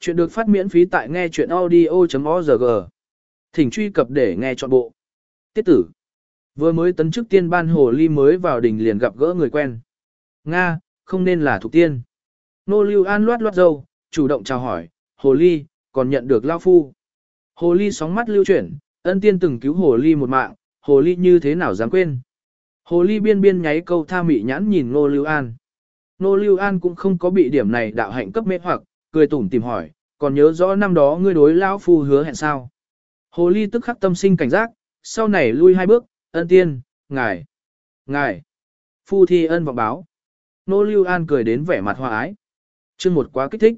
Chuyện được phát miễn phí tại nghe chuyện audio.org. Thỉnh truy cập để nghe trọn bộ. Tiết tử. Vừa mới tấn chức tiên ban hồ ly mới vào đỉnh liền gặp gỡ người quen. Nga, không nên là thuộc tiên. Nô Lưu An loát loát dâu, chủ động chào hỏi, hồ ly, còn nhận được lao phu. Hồ ly sóng mắt lưu chuyển, ân tiên từng cứu hồ ly một mạng, hồ ly như thế nào dám quên. Hồ ly biên biên nháy câu tha mị nhãn nhìn Nô Lưu An. Nô Lưu An cũng không có bị điểm này đạo hạnh cấp mê hoặc, cười tủm tìm hỏi, còn nhớ rõ năm đó ngươi đối lão phu hứa hẹn sao. Hồ ly tức khắc tâm sinh cảnh giác, sau này lui hai bước, ân tiên, ngài, ngài, phu thi ân vọng báo. Nô Lưu An cười đến vẻ mặt hòa ái. Chương một quá kích thích.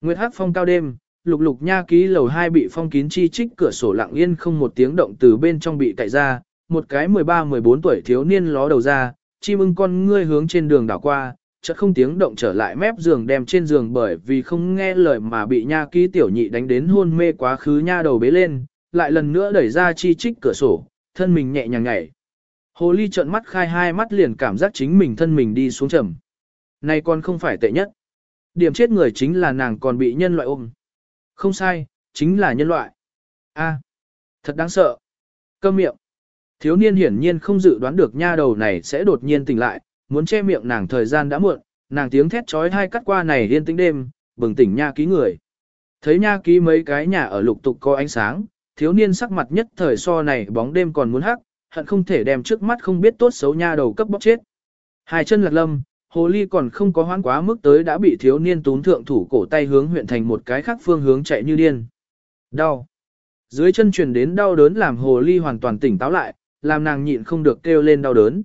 Nguyệt Hắc phong cao đêm, lục lục nha ký lầu hai bị phong kín chi trích cửa sổ lặng yên không một tiếng động từ bên trong bị cậy ra, một cái 13-14 tuổi thiếu niên ló đầu ra, chim ưng con ngươi hướng trên đường đảo qua, chợt không tiếng động trở lại mép giường đem trên giường bởi vì không nghe lời mà bị nha ký tiểu nhị đánh đến hôn mê quá khứ nha đầu bế lên, lại lần nữa đẩy ra chi trích cửa sổ, thân mình nhẹ nhàng nhảy. Hồ ly trợn mắt khai hai mắt liền cảm giác chính mình thân mình đi xuống trầm. Này còn không phải tệ nhất. Điểm chết người chính là nàng còn bị nhân loại ôm. Không sai, chính là nhân loại. A, thật đáng sợ. Câm miệng. Thiếu niên hiển nhiên không dự đoán được nha đầu này sẽ đột nhiên tỉnh lại, muốn che miệng nàng thời gian đã muộn, nàng tiếng thét trói hai cắt qua này yên tĩnh đêm, bừng tỉnh nha ký người. Thấy nha ký mấy cái nhà ở lục tục có ánh sáng, thiếu niên sắc mặt nhất thời so này bóng đêm còn muốn hắc, hận không thể đem trước mắt không biết tốt xấu nha đầu cấp bóc chết. Hai chân lạc lâm, hồ ly còn không có hoãn quá mức tới đã bị thiếu niên tún thượng thủ cổ tay hướng huyện thành một cái khác phương hướng chạy như điên. Đau. Dưới chân truyền đến đau đớn làm hồ ly hoàn toàn tỉnh táo lại, làm nàng nhịn không được kêu lên đau đớn.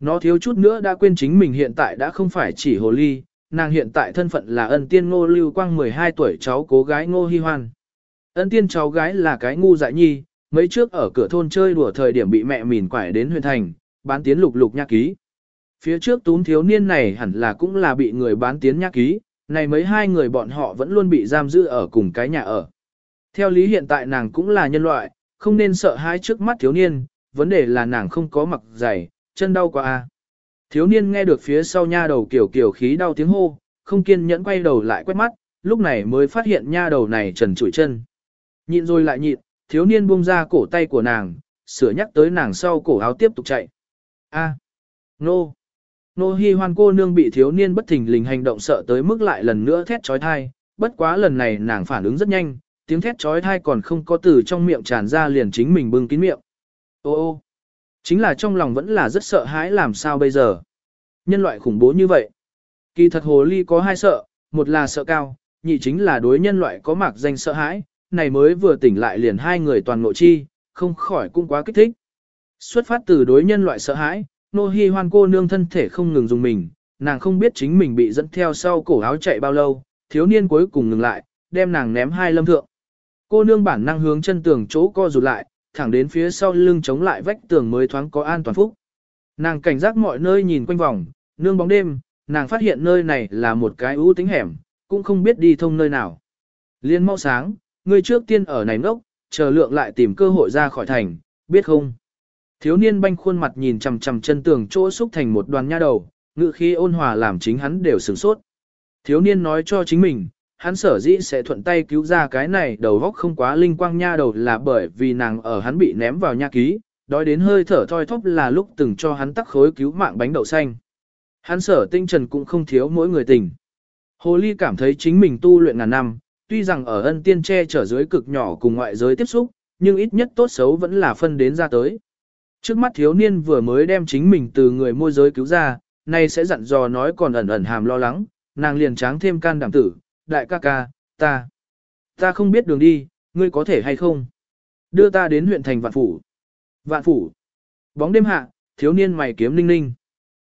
Nó thiếu chút nữa đã quên chính mình hiện tại đã không phải chỉ hồ ly, nàng hiện tại thân phận là ân tiên ngô lưu quang 12 tuổi cháu cố gái ngô hy hoan. Ân tiên cháu gái là cái ngu dại nhi, mấy trước ở cửa thôn chơi đùa thời điểm bị mẹ mìn quải đến huyện thành, bán tiến lục lục nhạc ký. Phía trước tún thiếu niên này hẳn là cũng là bị người bán tiến nhạc ký, này mấy hai người bọn họ vẫn luôn bị giam giữ ở cùng cái nhà ở. Theo lý hiện tại nàng cũng là nhân loại, không nên sợ hãi trước mắt thiếu niên, vấn đề là nàng không có mặc giày, chân đau quá a. Thiếu niên nghe được phía sau nha đầu kiểu kiểu khí đau tiếng hô, không kiên nhẫn quay đầu lại quét mắt, lúc này mới phát hiện nha đầu này trần trụi chân. Nhịn rồi lại nhịn, thiếu niên buông ra cổ tay của nàng, sửa nhắc tới nàng sau cổ áo tiếp tục chạy. A, nô, nô hi hoan cô nương bị thiếu niên bất thình lình hành động sợ tới mức lại lần nữa thét trói thai, bất quá lần này nàng phản ứng rất nhanh, tiếng thét trói thai còn không có từ trong miệng tràn ra liền chính mình bưng kín miệng. Ô ô, Chính là trong lòng vẫn là rất sợ hãi làm sao bây giờ. Nhân loại khủng bố như vậy. Kỳ thật hồ ly có hai sợ, một là sợ cao, nhị chính là đối nhân loại có mạc danh sợ hãi, này mới vừa tỉnh lại liền hai người toàn ngộ chi, không khỏi cũng quá kích thích. Xuất phát từ đối nhân loại sợ hãi, nô hi hoan cô nương thân thể không ngừng dùng mình, nàng không biết chính mình bị dẫn theo sau cổ áo chạy bao lâu, thiếu niên cuối cùng ngừng lại, đem nàng ném hai lâm thượng. Cô nương bản năng hướng chân tường chỗ co rụt lại, thẳng đến phía sau lưng chống lại vách tường mới thoáng có an toàn phúc. Nàng cảnh giác mọi nơi nhìn quanh vòng, nương bóng đêm, nàng phát hiện nơi này là một cái ưu tính hẻm, cũng không biết đi thông nơi nào. Liên mau sáng, người trước tiên ở này ngốc, chờ lượng lại tìm cơ hội ra khỏi thành, biết không? Thiếu niên banh khuôn mặt nhìn chằm chằm chân tường chỗ xúc thành một đoàn nha đầu, ngự khí ôn hòa làm chính hắn đều sửng sốt. Thiếu niên nói cho chính mình, hắn sở dĩ sẽ thuận tay cứu ra cái này đầu góc không quá linh quang nha đầu là bởi vì nàng ở hắn bị ném vào nha ký, đói đến hơi thở thoi thóp là lúc từng cho hắn tắc khối cứu mạng bánh đậu xanh. Hắn sở tinh trần cũng không thiếu mỗi người tình. Hồ Ly cảm thấy chính mình tu luyện ngàn năm, tuy rằng ở ân tiên che trở dưới cực nhỏ cùng ngoại giới tiếp xúc, nhưng ít nhất tốt xấu vẫn là phân đến ra tới. Trước mắt thiếu niên vừa mới đem chính mình từ người môi giới cứu ra, nay sẽ dặn dò nói còn ẩn ẩn hàm lo lắng, nàng liền tráng thêm can đảm tử, đại ca ca, ta, ta không biết đường đi, ngươi có thể hay không? Đưa ta đến huyện thành Vạn Phủ. Vạn Phủ. Bóng đêm hạ, thiếu niên mày kiếm ninh ninh.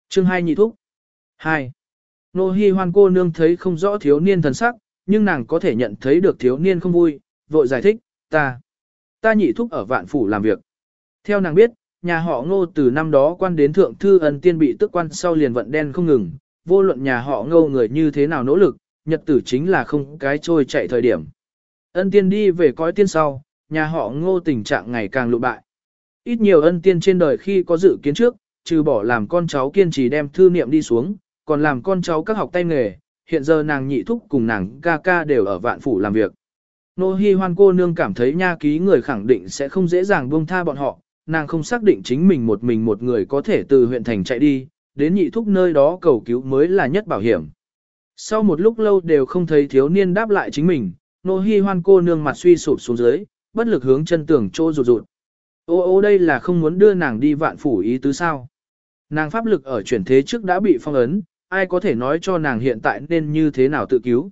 Chương hai nhị thúc. Hai. Nô hi hoan cô nương thấy không rõ thiếu niên thần sắc, nhưng nàng có thể nhận thấy được thiếu niên không vui, vội giải thích, ta, ta nhị thúc ở Vạn Phủ làm việc. Theo nàng biết, nhà họ ngô từ năm đó quan đến thượng thư ân tiên bị tức quan sau liền vận đen không ngừng, vô luận nhà họ ngô người như thế nào nỗ lực, nhật tử chính là không cái trôi chạy thời điểm. Ân tiên đi về cõi tiên sau, nhà họ ngô tình trạng ngày càng lụ bại. Ít nhiều ân tiên trên đời khi có dự kiến trước, trừ bỏ làm con cháu kiên trì đem thư niệm đi xuống, còn làm con cháu các học tay nghề, hiện giờ nàng nhị thúc cùng nàng ca ca đều ở vạn phủ làm việc. Nô Hi Hoan cô nương cảm thấy nha ký người khẳng định sẽ không dễ dàng buông tha bọn họ, nàng không xác định chính mình một mình một người có thể từ huyện thành chạy đi, đến nhị thúc nơi đó cầu cứu mới là nhất bảo hiểm. Sau một lúc lâu đều không thấy thiếu niên đáp lại chính mình, Nô Hi Hoan cô nương mặt suy sụp xuống dưới, bất lực hướng chân tường chỗ rụt rụt. Ô ô đây là không muốn đưa nàng đi vạn phủ ý tứ sao. Nàng pháp lực ở chuyển thế trước đã bị phong ấn, ai có thể nói cho nàng hiện tại nên như thế nào tự cứu.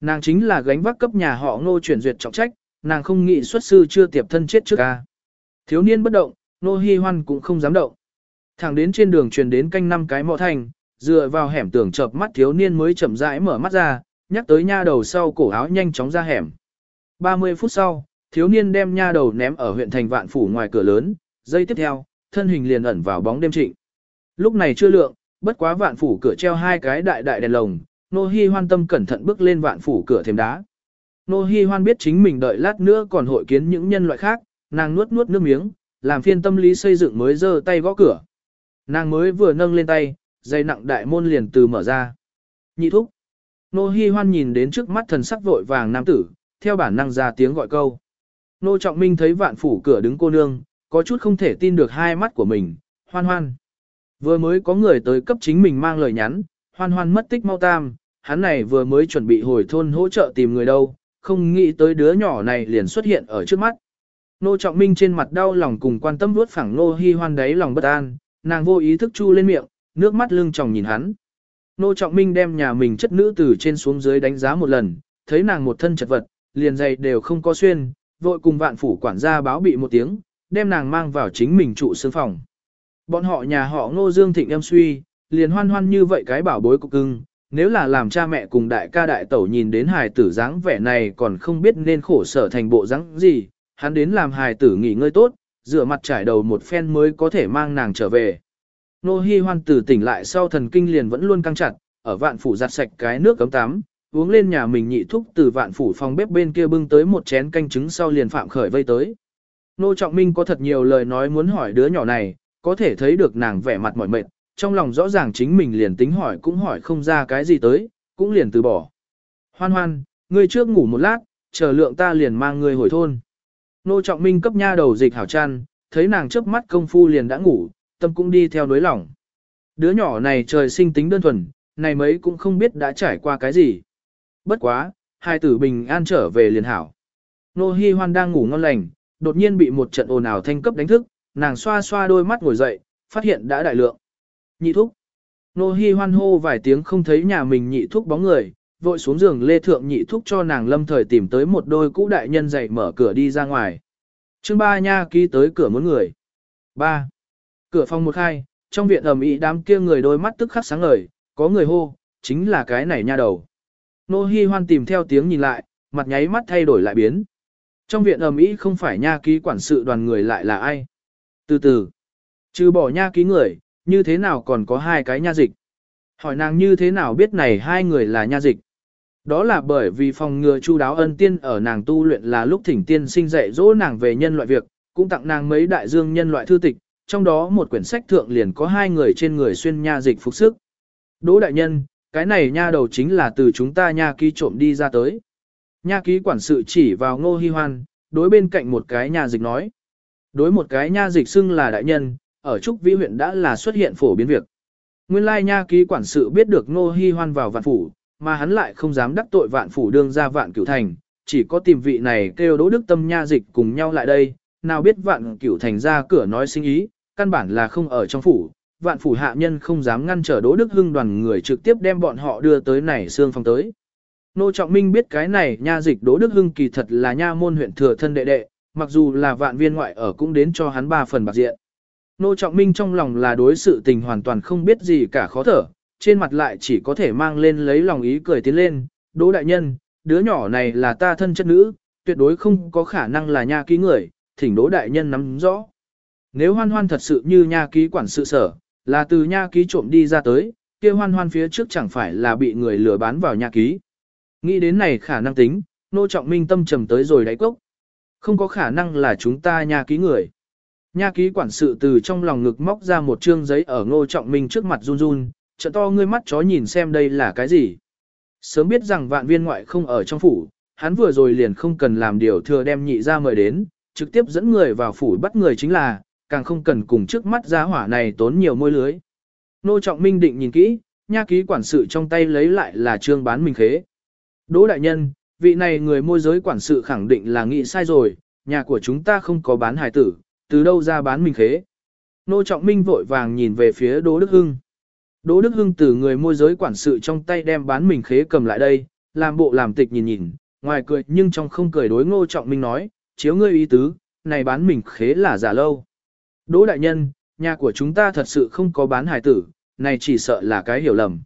Nàng chính là gánh vác cấp nhà họ ngô chuyển duyệt trọng trách, nàng không nghĩ xuất sư chưa tiệp thân chết trước ca. Thiếu niên bất động, nô hi hoan cũng không dám động. Thẳng đến trên đường truyền đến canh năm cái mọ thành, dựa vào hẻm tường chợp mắt thiếu niên mới chậm rãi mở mắt ra, nhắc tới nha đầu sau cổ áo nhanh chóng ra hẻm. 30 phút sau, thiếu niên đem nha đầu ném ở huyện thành vạn phủ ngoài cửa lớn, giây tiếp theo, thân hình liền ẩn vào bóng đêm trịnh. Lúc này chưa lượng, bất quá vạn phủ cửa treo hai cái đại đại đèn lồng, nô hi hoan tâm cẩn thận bước lên vạn phủ cửa thềm đá. Nô hi hoan biết chính mình đợi lát nữa còn hội kiến những nhân loại khác, nàng nuốt nuốt nước miếng, làm phiên tâm lý xây dựng mới giơ tay gõ cửa. Nàng mới vừa nâng lên tay, dây nặng đại môn liền từ mở ra. Nhị thúc. Nô hi hoan nhìn đến trước mắt thần sắc vội vàng nam tử, theo bản năng ra tiếng gọi câu. Nô Trọng Minh thấy vạn phủ cửa đứng cô nương, có chút không thể tin được hai mắt của mình, hoan hoan. Vừa mới có người tới cấp chính mình mang lời nhắn, hoan hoan mất tích mau tam, hắn này vừa mới chuẩn bị hồi thôn hỗ trợ tìm người đâu, không nghĩ tới đứa nhỏ này liền xuất hiện ở trước mắt. Nô Trọng Minh trên mặt đau lòng cùng quan tâm vuốt phẳng Nô Hi Hoan đáy lòng bất an, nàng vô ý thức chu lên miệng, nước mắt lưng tròng nhìn hắn. Nô Trọng Minh đem nhà mình chất nữ từ trên xuống dưới đánh giá một lần, thấy nàng một thân chật vật, liền giày đều không có xuyên, vội cùng vạn phủ quản gia báo bị một tiếng, đem nàng mang vào chính mình trụ sương phòng. Bọn họ nhà họ ngô dương thịnh em suy, liền hoan hoan như vậy cái bảo bối cục cưng, nếu là làm cha mẹ cùng đại ca đại tẩu nhìn đến hài tử dáng vẻ này còn không biết nên khổ sở thành bộ dáng gì, hắn đến làm hài tử nghỉ ngơi tốt, rửa mặt trải đầu một phen mới có thể mang nàng trở về. Nô Hi Hoan Từ tỉnh lại sau thần kinh liền vẫn luôn căng chặt, ở vạn phủ giặt sạch cái nước cấm tắm, uống lên nhà mình nhị thúc từ vạn phủ phòng bếp bên kia bưng tới một chén canh trứng sau liền phạm khởi vây tới. Nô Trọng Minh có thật nhiều lời nói muốn hỏi đứa nhỏ này, có thể thấy được nàng vẻ mặt mỏi mệt, trong lòng rõ ràng chính mình liền tính hỏi cũng hỏi không ra cái gì tới, cũng liền từ bỏ. Hoan hoan, ngươi trước ngủ một lát, chờ lượng ta liền mang ngươi hồi thôn. Nô Trọng Minh cấp nha đầu dịch hảo chăn, thấy nàng chớp mắt công phu liền đã ngủ, tâm cũng đi theo nối lòng. Đứa nhỏ này trời sinh tính đơn thuần, này mấy cũng không biết đã trải qua cái gì. Bất quá, hai tử bình an trở về liền hảo. Nô Hi Hoan đang ngủ ngon lành, đột nhiên bị một trận ồn ào thanh cấp đánh thức, nàng xoa xoa đôi mắt ngồi dậy, phát hiện đã đại lượng. Nhị thúc. Nô Hi Hoan hô vài tiếng không thấy nhà mình nhị thúc bóng người, vội xuống giường lê thượng nhị thúc cho nàng lâm thời tìm tới một đôi cũ đại nhân dậy mở cửa đi ra ngoài. Chương ba nha ký tới cửa muốn người. Ba. Cửa phòng một khai, trong viện ầm ĩ đám kia người đôi mắt tức khắc sáng ngời, có người hô, chính là cái này nha đầu. Nô Hi Hoan tìm theo tiếng nhìn lại, mặt nháy mắt thay đổi lại biến. Trong viện ầm ĩ không phải nha ký quản sự đoàn người lại là ai. Từ từ, trừ bỏ nha ký người, như thế nào còn có hai cái nha dịch. Hỏi nàng như thế nào biết này hai người là nha dịch. Đó là bởi vì phòng ngừa chu đáo ân tiên ở nàng tu luyện là lúc thỉnh tiên sinh dạy dỗ nàng về nhân loại việc, cũng tặng nàng mấy đại dương nhân loại thư tịch, trong đó một quyển sách thượng liền có hai người trên người xuyên nha dịch phục sức. Đỗ đại nhân, cái này nha đầu chính là từ chúng ta nha ký trộm đi ra tới. Nha ký quản sự chỉ vào ngô hy hoan, đối bên cạnh một cái nha dịch nói. Đối một cái nha dịch xưng là đại nhân, ở Trúc Vĩ huyện đã là xuất hiện phổ biến việc. Nguyên lai nha ký quản sự biết được ngô hy hoan vào vạn phủ, mà hắn lại không dám đắc tội vạn phủ đương ra vạn cửu thành, chỉ có tìm vị này kêu đỗ đức tâm nha dịch cùng nhau lại đây, nào biết vạn cửu thành ra cửa nói sinh ý, căn bản là không ở trong phủ, vạn phủ hạ nhân không dám ngăn trở Đỗ Đức Hưng đoàn người trực tiếp đem bọn họ đưa tới này xương phòng tới. Nô Trọng Minh biết cái này nha dịch Đỗ Đức Hưng kỳ thật là nha môn huyện thừa thân đệ đệ, mặc dù là vạn viên ngoại ở cũng đến cho hắn ba phần bạc diện. Nô Trọng Minh trong lòng là đối sự tình hoàn toàn không biết gì cả khó thở, trên mặt lại chỉ có thể mang lên lấy lòng ý cười tiến lên, Đỗ Đại Nhân, đứa nhỏ này là ta thân chất nữ, tuyệt đối không có khả năng là nha ký người, thỉnh Đỗ Đại Nhân nắm rõ. Nếu hoan hoan thật sự như nha ký quản sự sở, là từ nha ký trộm đi ra tới, kia hoan hoan phía trước chẳng phải là bị người lừa bán vào nha ký. Nghĩ đến này khả năng tính, nô trọng minh tâm trầm tới rồi đáy cốc. Không có khả năng là chúng ta nha ký người. Nha ký quản sự từ trong lòng ngực móc ra một trương giấy ở ngô trọng minh trước mặt run run, trợ to ngươi mắt chó nhìn xem đây là cái gì. Sớm biết rằng vạn viên ngoại không ở trong phủ, hắn vừa rồi liền không cần làm điều thừa đem nhị ra mời đến, trực tiếp dẫn người vào phủ bắt người chính là, càng không cần cùng trước mắt giá hỏa này tốn nhiều môi lưới. Nô Trọng Minh định nhìn kỹ, nha ký quản sự trong tay lấy lại là trương bán mình khế. Đỗ đại nhân, vị này người môi giới quản sự khẳng định là nghĩ sai rồi, nhà của chúng ta không có bán hài tử, từ đâu ra bán mình khế. Nô Trọng Minh vội vàng nhìn về phía Đỗ Đức Hưng. Đỗ Đức Hưng từ người môi giới quản sự trong tay đem bán mình khế cầm lại đây, làm bộ làm tịch nhìn nhìn, ngoài cười nhưng trong không cười đối Ngô Trọng Minh nói, chiếu ngươi ý tứ, này bán mình khế là giả lâu. Đỗ đại nhân, nhà của chúng ta thật sự không có bán hải tử, này chỉ sợ là cái hiểu lầm.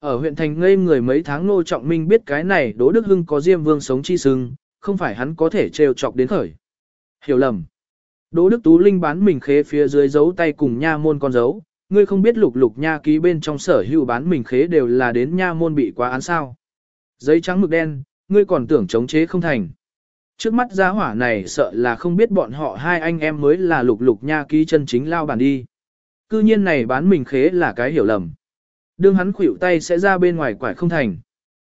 Ở huyện thành ngây người mấy tháng nô Trọng Minh biết cái này Đỗ Đức Hưng có Diêm Vương sống chi sưng, không phải hắn có thể trêu chọc đến khởi. Hiểu lầm. Đỗ Đức Tú Linh bán mình khế phía dưới dấu tay cùng nha môn con dấu, ngươi không biết lục lục nha ký bên trong sở hữu bán mình khế đều là đến nha môn bị quá án sao. Giấy trắng mực đen, ngươi còn tưởng chống chế không thành. Trước mắt gia hỏa này sợ là không biết bọn họ hai anh em mới là lục lục nha ký chân chính lao bản đi. Cư nhiên này bán mình khế là cái hiểu lầm. Đương hắn khuỷu tay sẽ ra bên ngoài quải không thành.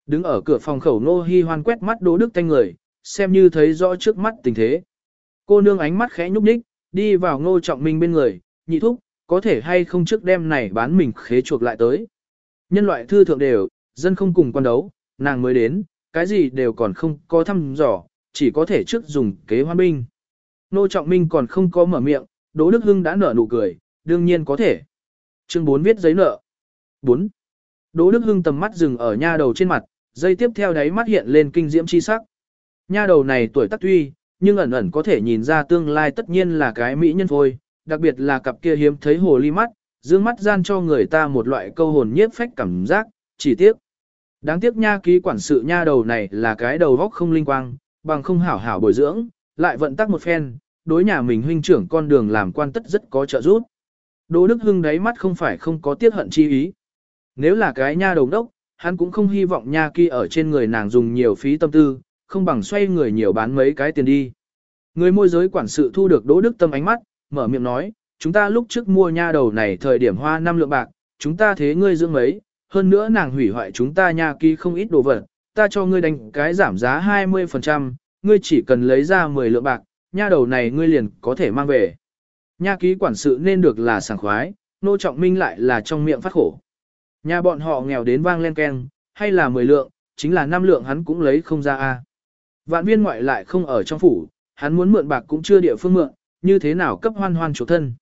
Đứng ở cửa phòng khẩu nô hi hoan quét mắt đỗ đức thanh người, xem như thấy rõ trước mắt tình thế. Cô nương ánh mắt khẽ nhúc nhích, đi vào ngô trọng minh bên người, nhị thúc, có thể hay không trước đêm này bán mình khế chuộc lại tới. Nhân loại thư thượng đều, dân không cùng quan đấu, nàng mới đến, cái gì đều còn không có thăm dò, chỉ có thể trước dùng kế hoan binh. Nô Trọng Minh còn không có mở miệng, Đỗ Đức Hưng đã nở nụ cười, đương nhiên có thể. Chương 4 viết giấy nợ. 4. Đỗ Đức Hưng tầm mắt dừng ở nha đầu trên mặt, dây tiếp theo đáy mắt hiện lên kinh diễm chi sắc. Nha đầu này tuổi tác tuy, nhưng ẩn ẩn có thể nhìn ra tương lai tất nhiên là cái mỹ nhân thôi, đặc biệt là cặp kia hiếm thấy hồ ly mắt, dương mắt gian cho người ta một loại câu hồn nhiếp phách cảm giác, chỉ tiếc. Đáng tiếc nha ký quản sự nha đầu này là cái đầu vóc không linh quang, bằng không hảo hảo bồi dưỡng, lại vận tắc một phen, đối nhà mình huynh trưởng con đường làm quan tất rất có trợ giúp. Đỗ Đức Hưng đáy mắt không phải không có tiết hận chi ý. Nếu là cái nha đầu đốc, hắn cũng không hy vọng nha kia ở trên người nàng dùng nhiều phí tâm tư, không bằng xoay người nhiều bán mấy cái tiền đi. Người môi giới quản sự thu được Đỗ Đức Tâm ánh mắt, mở miệng nói, chúng ta lúc trước mua nha đầu này thời điểm hoa năm lượng bạc, chúng ta thế ngươi dưỡng mấy, hơn nữa nàng hủy hoại chúng ta nha kia không ít đồ vật, ta cho ngươi đánh cái giảm giá 20%, ngươi chỉ cần lấy ra 10 lượng bạc, nha đầu này ngươi liền có thể mang về. Nha ký quản sự nên được là sảng khoái, nô trọng minh lại là trong miệng phát khổ. Nhà bọn họ nghèo đến vang len keng, hay là 10 lượng, chính là 5 lượng hắn cũng lấy không ra a. Vạn viên ngoại lại không ở trong phủ, hắn muốn mượn bạc cũng chưa địa phương mượn, như thế nào cấp hoan hoan chủ thân.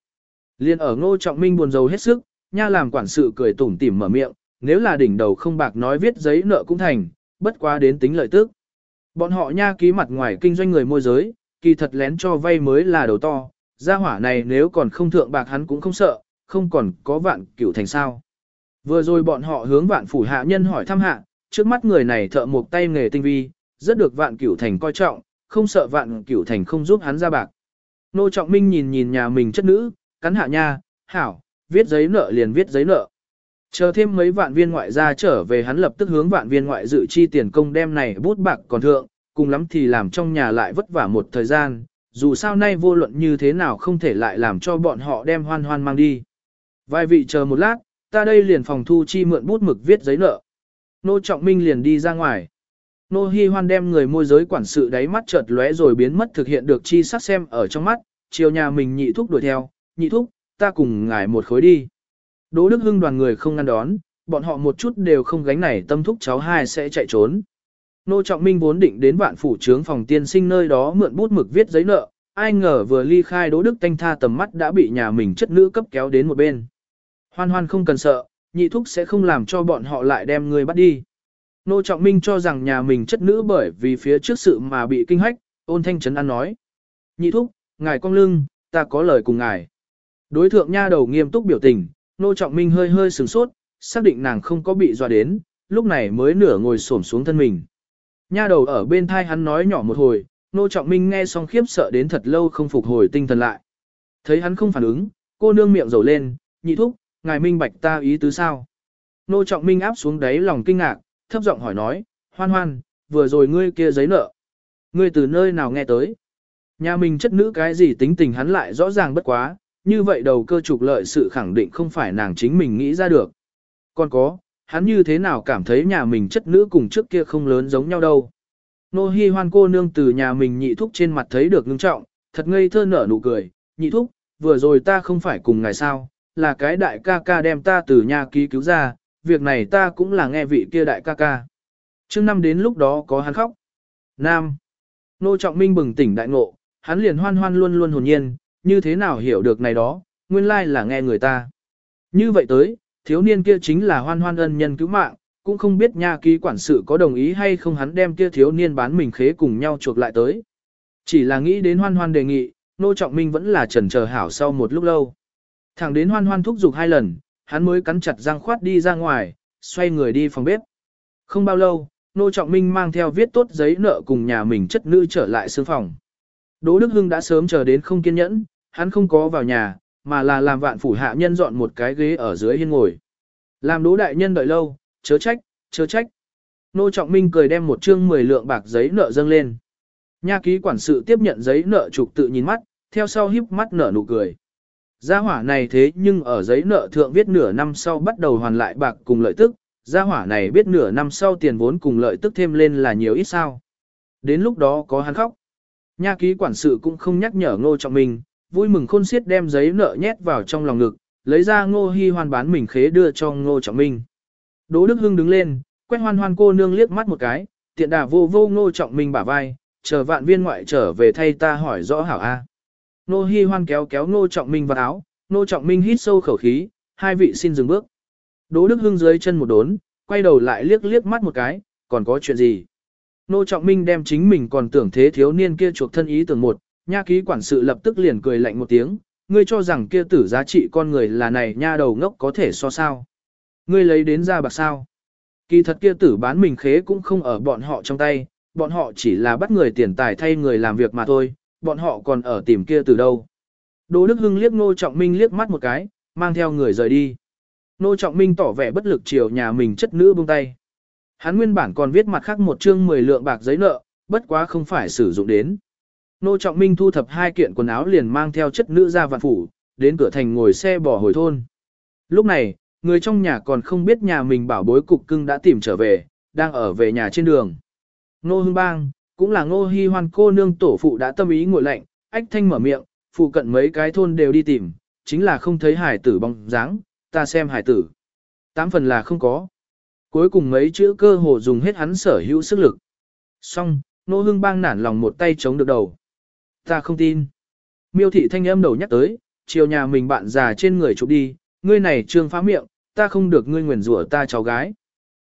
Liên ở ngô trọng minh buồn rầu hết sức, nha làm quản sự cười tủm tỉm mở miệng, nếu là đỉnh đầu không bạc nói viết giấy nợ cũng thành, bất quá đến tính lợi tức. Bọn họ nha ký mặt ngoài kinh doanh người môi giới, kỳ thật lén cho vay mới là đầu to, gia hỏa này nếu còn không thượng bạc hắn cũng không sợ, không còn có vạn cửu thành sao. Vừa rồi bọn họ hướng vạn phủ hạ nhân hỏi thăm hạ, trước mắt người này thợ một tay nghề tinh vi, rất được vạn cửu thành coi trọng, không sợ vạn cửu thành không giúp hắn ra bạc. Nô Trọng Minh nhìn nhìn nhà mình chất nữ, cắn hạ nha, hảo, viết giấy nợ liền viết giấy nợ. Chờ thêm mấy vạn viên ngoại gia trở về hắn lập tức hướng vạn viên ngoại dự chi tiền công đem này bút bạc còn thượng, cùng lắm thì làm trong nhà lại vất vả một thời gian, dù sao nay vô luận như thế nào không thể lại làm cho bọn họ đem hoan hoan mang đi. Vài vị chờ một lát, ta đây liền phòng thu chi mượn bút mực viết giấy nợ. Nô Trọng Minh liền đi ra ngoài. Nô Hi Hoan đem người môi giới quản sự đáy mắt chợt lóe rồi biến mất thực hiện được chi sắc xem ở trong mắt, chiều nhà mình nhị thúc đuổi theo, nhị thúc, ta cùng ngài một khối đi. Đỗ Đức Hưng đoàn người không ngăn đón, bọn họ một chút đều không gánh này tâm thúc cháu hai sẽ chạy trốn. Nô Trọng Minh vốn định đến vạn phủ trướng phòng tiên sinh nơi đó mượn bút mực viết giấy nợ, ai ngờ vừa ly khai Đỗ Đức Thanh tha tầm mắt đã bị nhà mình chất nữ cấp kéo đến một bên. Hoan hoan không cần sợ, nhị thúc sẽ không làm cho bọn họ lại đem người bắt đi. Nô Trọng Minh cho rằng nhà mình chất nữ bởi vì phía trước sự mà bị kinh hách, ôn thanh trấn an nói. Nhị thúc, ngài cong lưng, ta có lời cùng ngài. Đối thượng nha đầu nghiêm túc biểu tình, Nô Trọng Minh hơi hơi sửng sốt, xác định nàng không có bị dọa đến, lúc này mới nửa ngồi xổm xuống thân mình. Nha đầu ở bên thai hắn nói nhỏ một hồi, Nô Trọng Minh nghe xong khiếp sợ đến thật lâu không phục hồi tinh thần lại. Thấy hắn không phản ứng, cô nương miệng rầu lên, nhị thúc, ngài minh bạch ta ý tứ sao. Nô Trọng Minh áp xuống đáy lòng kinh ngạc, thấp giọng hỏi nói, hoan hoan, vừa rồi ngươi kia giấy nợ. Ngươi từ nơi nào nghe tới? Nhà mình chất nữ cái gì tính tình hắn lại rõ ràng bất quá, như vậy đầu cơ trục lợi sự khẳng định không phải nàng chính mình nghĩ ra được. Còn có, hắn như thế nào cảm thấy nhà mình chất nữ cùng trước kia không lớn giống nhau đâu. Nô hi hoan cô nương từ nhà mình nhị thúc trên mặt thấy được ngưng trọng, thật ngây thơ nở nụ cười, nhị thúc, vừa rồi ta không phải cùng ngài sao, là cái đại ca ca đem ta từ nhà ký cứu ra, việc này ta cũng là nghe vị kia đại ca ca. Trước năm đến lúc đó có hắn khóc. Nam. Nô Trọng Minh bừng tỉnh đại ngộ, hắn liền hoan hoan luôn luôn hồn nhiên, như thế nào hiểu được này đó, nguyên lai là nghe người ta. Như vậy tới, thiếu niên kia chính là hoan hoan ân nhân cứu mạng, cũng không biết nha ký quản sự có đồng ý hay không hắn đem kia thiếu niên bán mình khế cùng nhau chuộc lại tới. Chỉ là nghĩ đến hoan hoan đề nghị, nô trọng minh vẫn là trần chờ hảo sau một lúc lâu. Thẳng đến hoan hoan thúc giục hai lần, hắn mới cắn chặt răng khoát đi ra ngoài, xoay người đi phòng bếp. Không bao lâu, nô trọng minh mang theo viết tốt giấy nợ cùng nhà mình chất nữ trở lại sương phòng. Đỗ Đức Hưng đã sớm chờ đến không kiên nhẫn, hắn không có vào nhà, mà là làm vạn phủ hạ nhân dọn một cái ghế ở dưới hiên ngồi. Làm đỗ đại nhân đợi lâu, chớ trách, chớ trách. Nô Trọng Minh cười đem một chương 10 lượng bạc giấy nợ dâng lên. Nha ký quản sự tiếp nhận giấy nợ trục tự nhìn mắt, theo sau híp mắt nở nụ cười. Gia hỏa này thế nhưng ở giấy nợ thượng viết nửa năm sau bắt đầu hoàn lại bạc cùng lợi tức, gia hỏa này biết nửa năm sau tiền vốn cùng lợi tức thêm lên là nhiều ít sao. Đến lúc đó có hắn khóc. Nha ký quản sự cũng không nhắc nhở ngô trọng minh, vui mừng khôn xiết đem giấy nợ nhét vào trong lòng ngực, lấy ra ngô hy hoan bán mình khế đưa cho ngô trọng minh. Đỗ Đức Hưng đứng lên, quét hoan hoan cô nương liếc mắt một cái, tiện đà vô vô ngô trọng minh bả vai, chờ vạn viên ngoại trở về thay ta hỏi rõ hảo A. Ngô hy hoan kéo kéo ngô trọng minh vào áo, ngô trọng minh hít sâu khẩu khí, hai vị xin dừng bước. Đỗ Đức Hưng dưới chân một đốn, quay đầu lại liếc liếc mắt một cái, còn có chuyện gì? Nô Trọng Minh đem chính mình còn tưởng thế thiếu niên kia chuộc thân ý tưởng một, nha ký quản sự lập tức liền cười lạnh một tiếng, ngươi cho rằng kia tử giá trị con người là này nha đầu ngốc có thể so sao. Ngươi lấy đến ra bạc sao. Kỳ thật kia tử bán mình khế cũng không ở bọn họ trong tay, bọn họ chỉ là bắt người tiền tài thay người làm việc mà thôi, bọn họ còn ở tìm kia từ đâu. Đỗ Đức Hưng liếc Nô Trọng Minh liếc mắt một cái, mang theo người rời đi. Nô Trọng Minh tỏ vẻ bất lực chiều nhà mình chất nữ buông tay. Hắn nguyên bản còn viết mặt khác một chương 10 lượng bạc giấy nợ, bất quá không phải sử dụng đến. Nô Trọng Minh thu thập hai kiện quần áo liền mang theo chất nữ ra vạn phủ, đến cửa thành ngồi xe bỏ hồi thôn. Lúc này, người trong nhà còn không biết nhà mình bảo bối cục cưng đã tìm trở về, đang ở về nhà trên đường. Nô Hưng Bang, cũng là Nô Hi Hoan cô nương tổ phụ đã tâm ý ngồi lạnh, ách thanh mở miệng, phụ cận mấy cái thôn đều đi tìm, chính là không thấy hải tử bóng dáng, ta xem hải tử. Tám phần là không có. Cuối cùng mấy chữ cơ hồ dùng hết hắn sở hữu sức lực. Xong, Nô Hưng Bang nản lòng một tay chống được đầu. Ta không tin. Miêu thị thanh âm đầu nhắc tới, chiều nhà mình bạn già trên người chụp đi, ngươi này trương phá miệng, ta không được ngươi nguyền rủa ta cháu gái.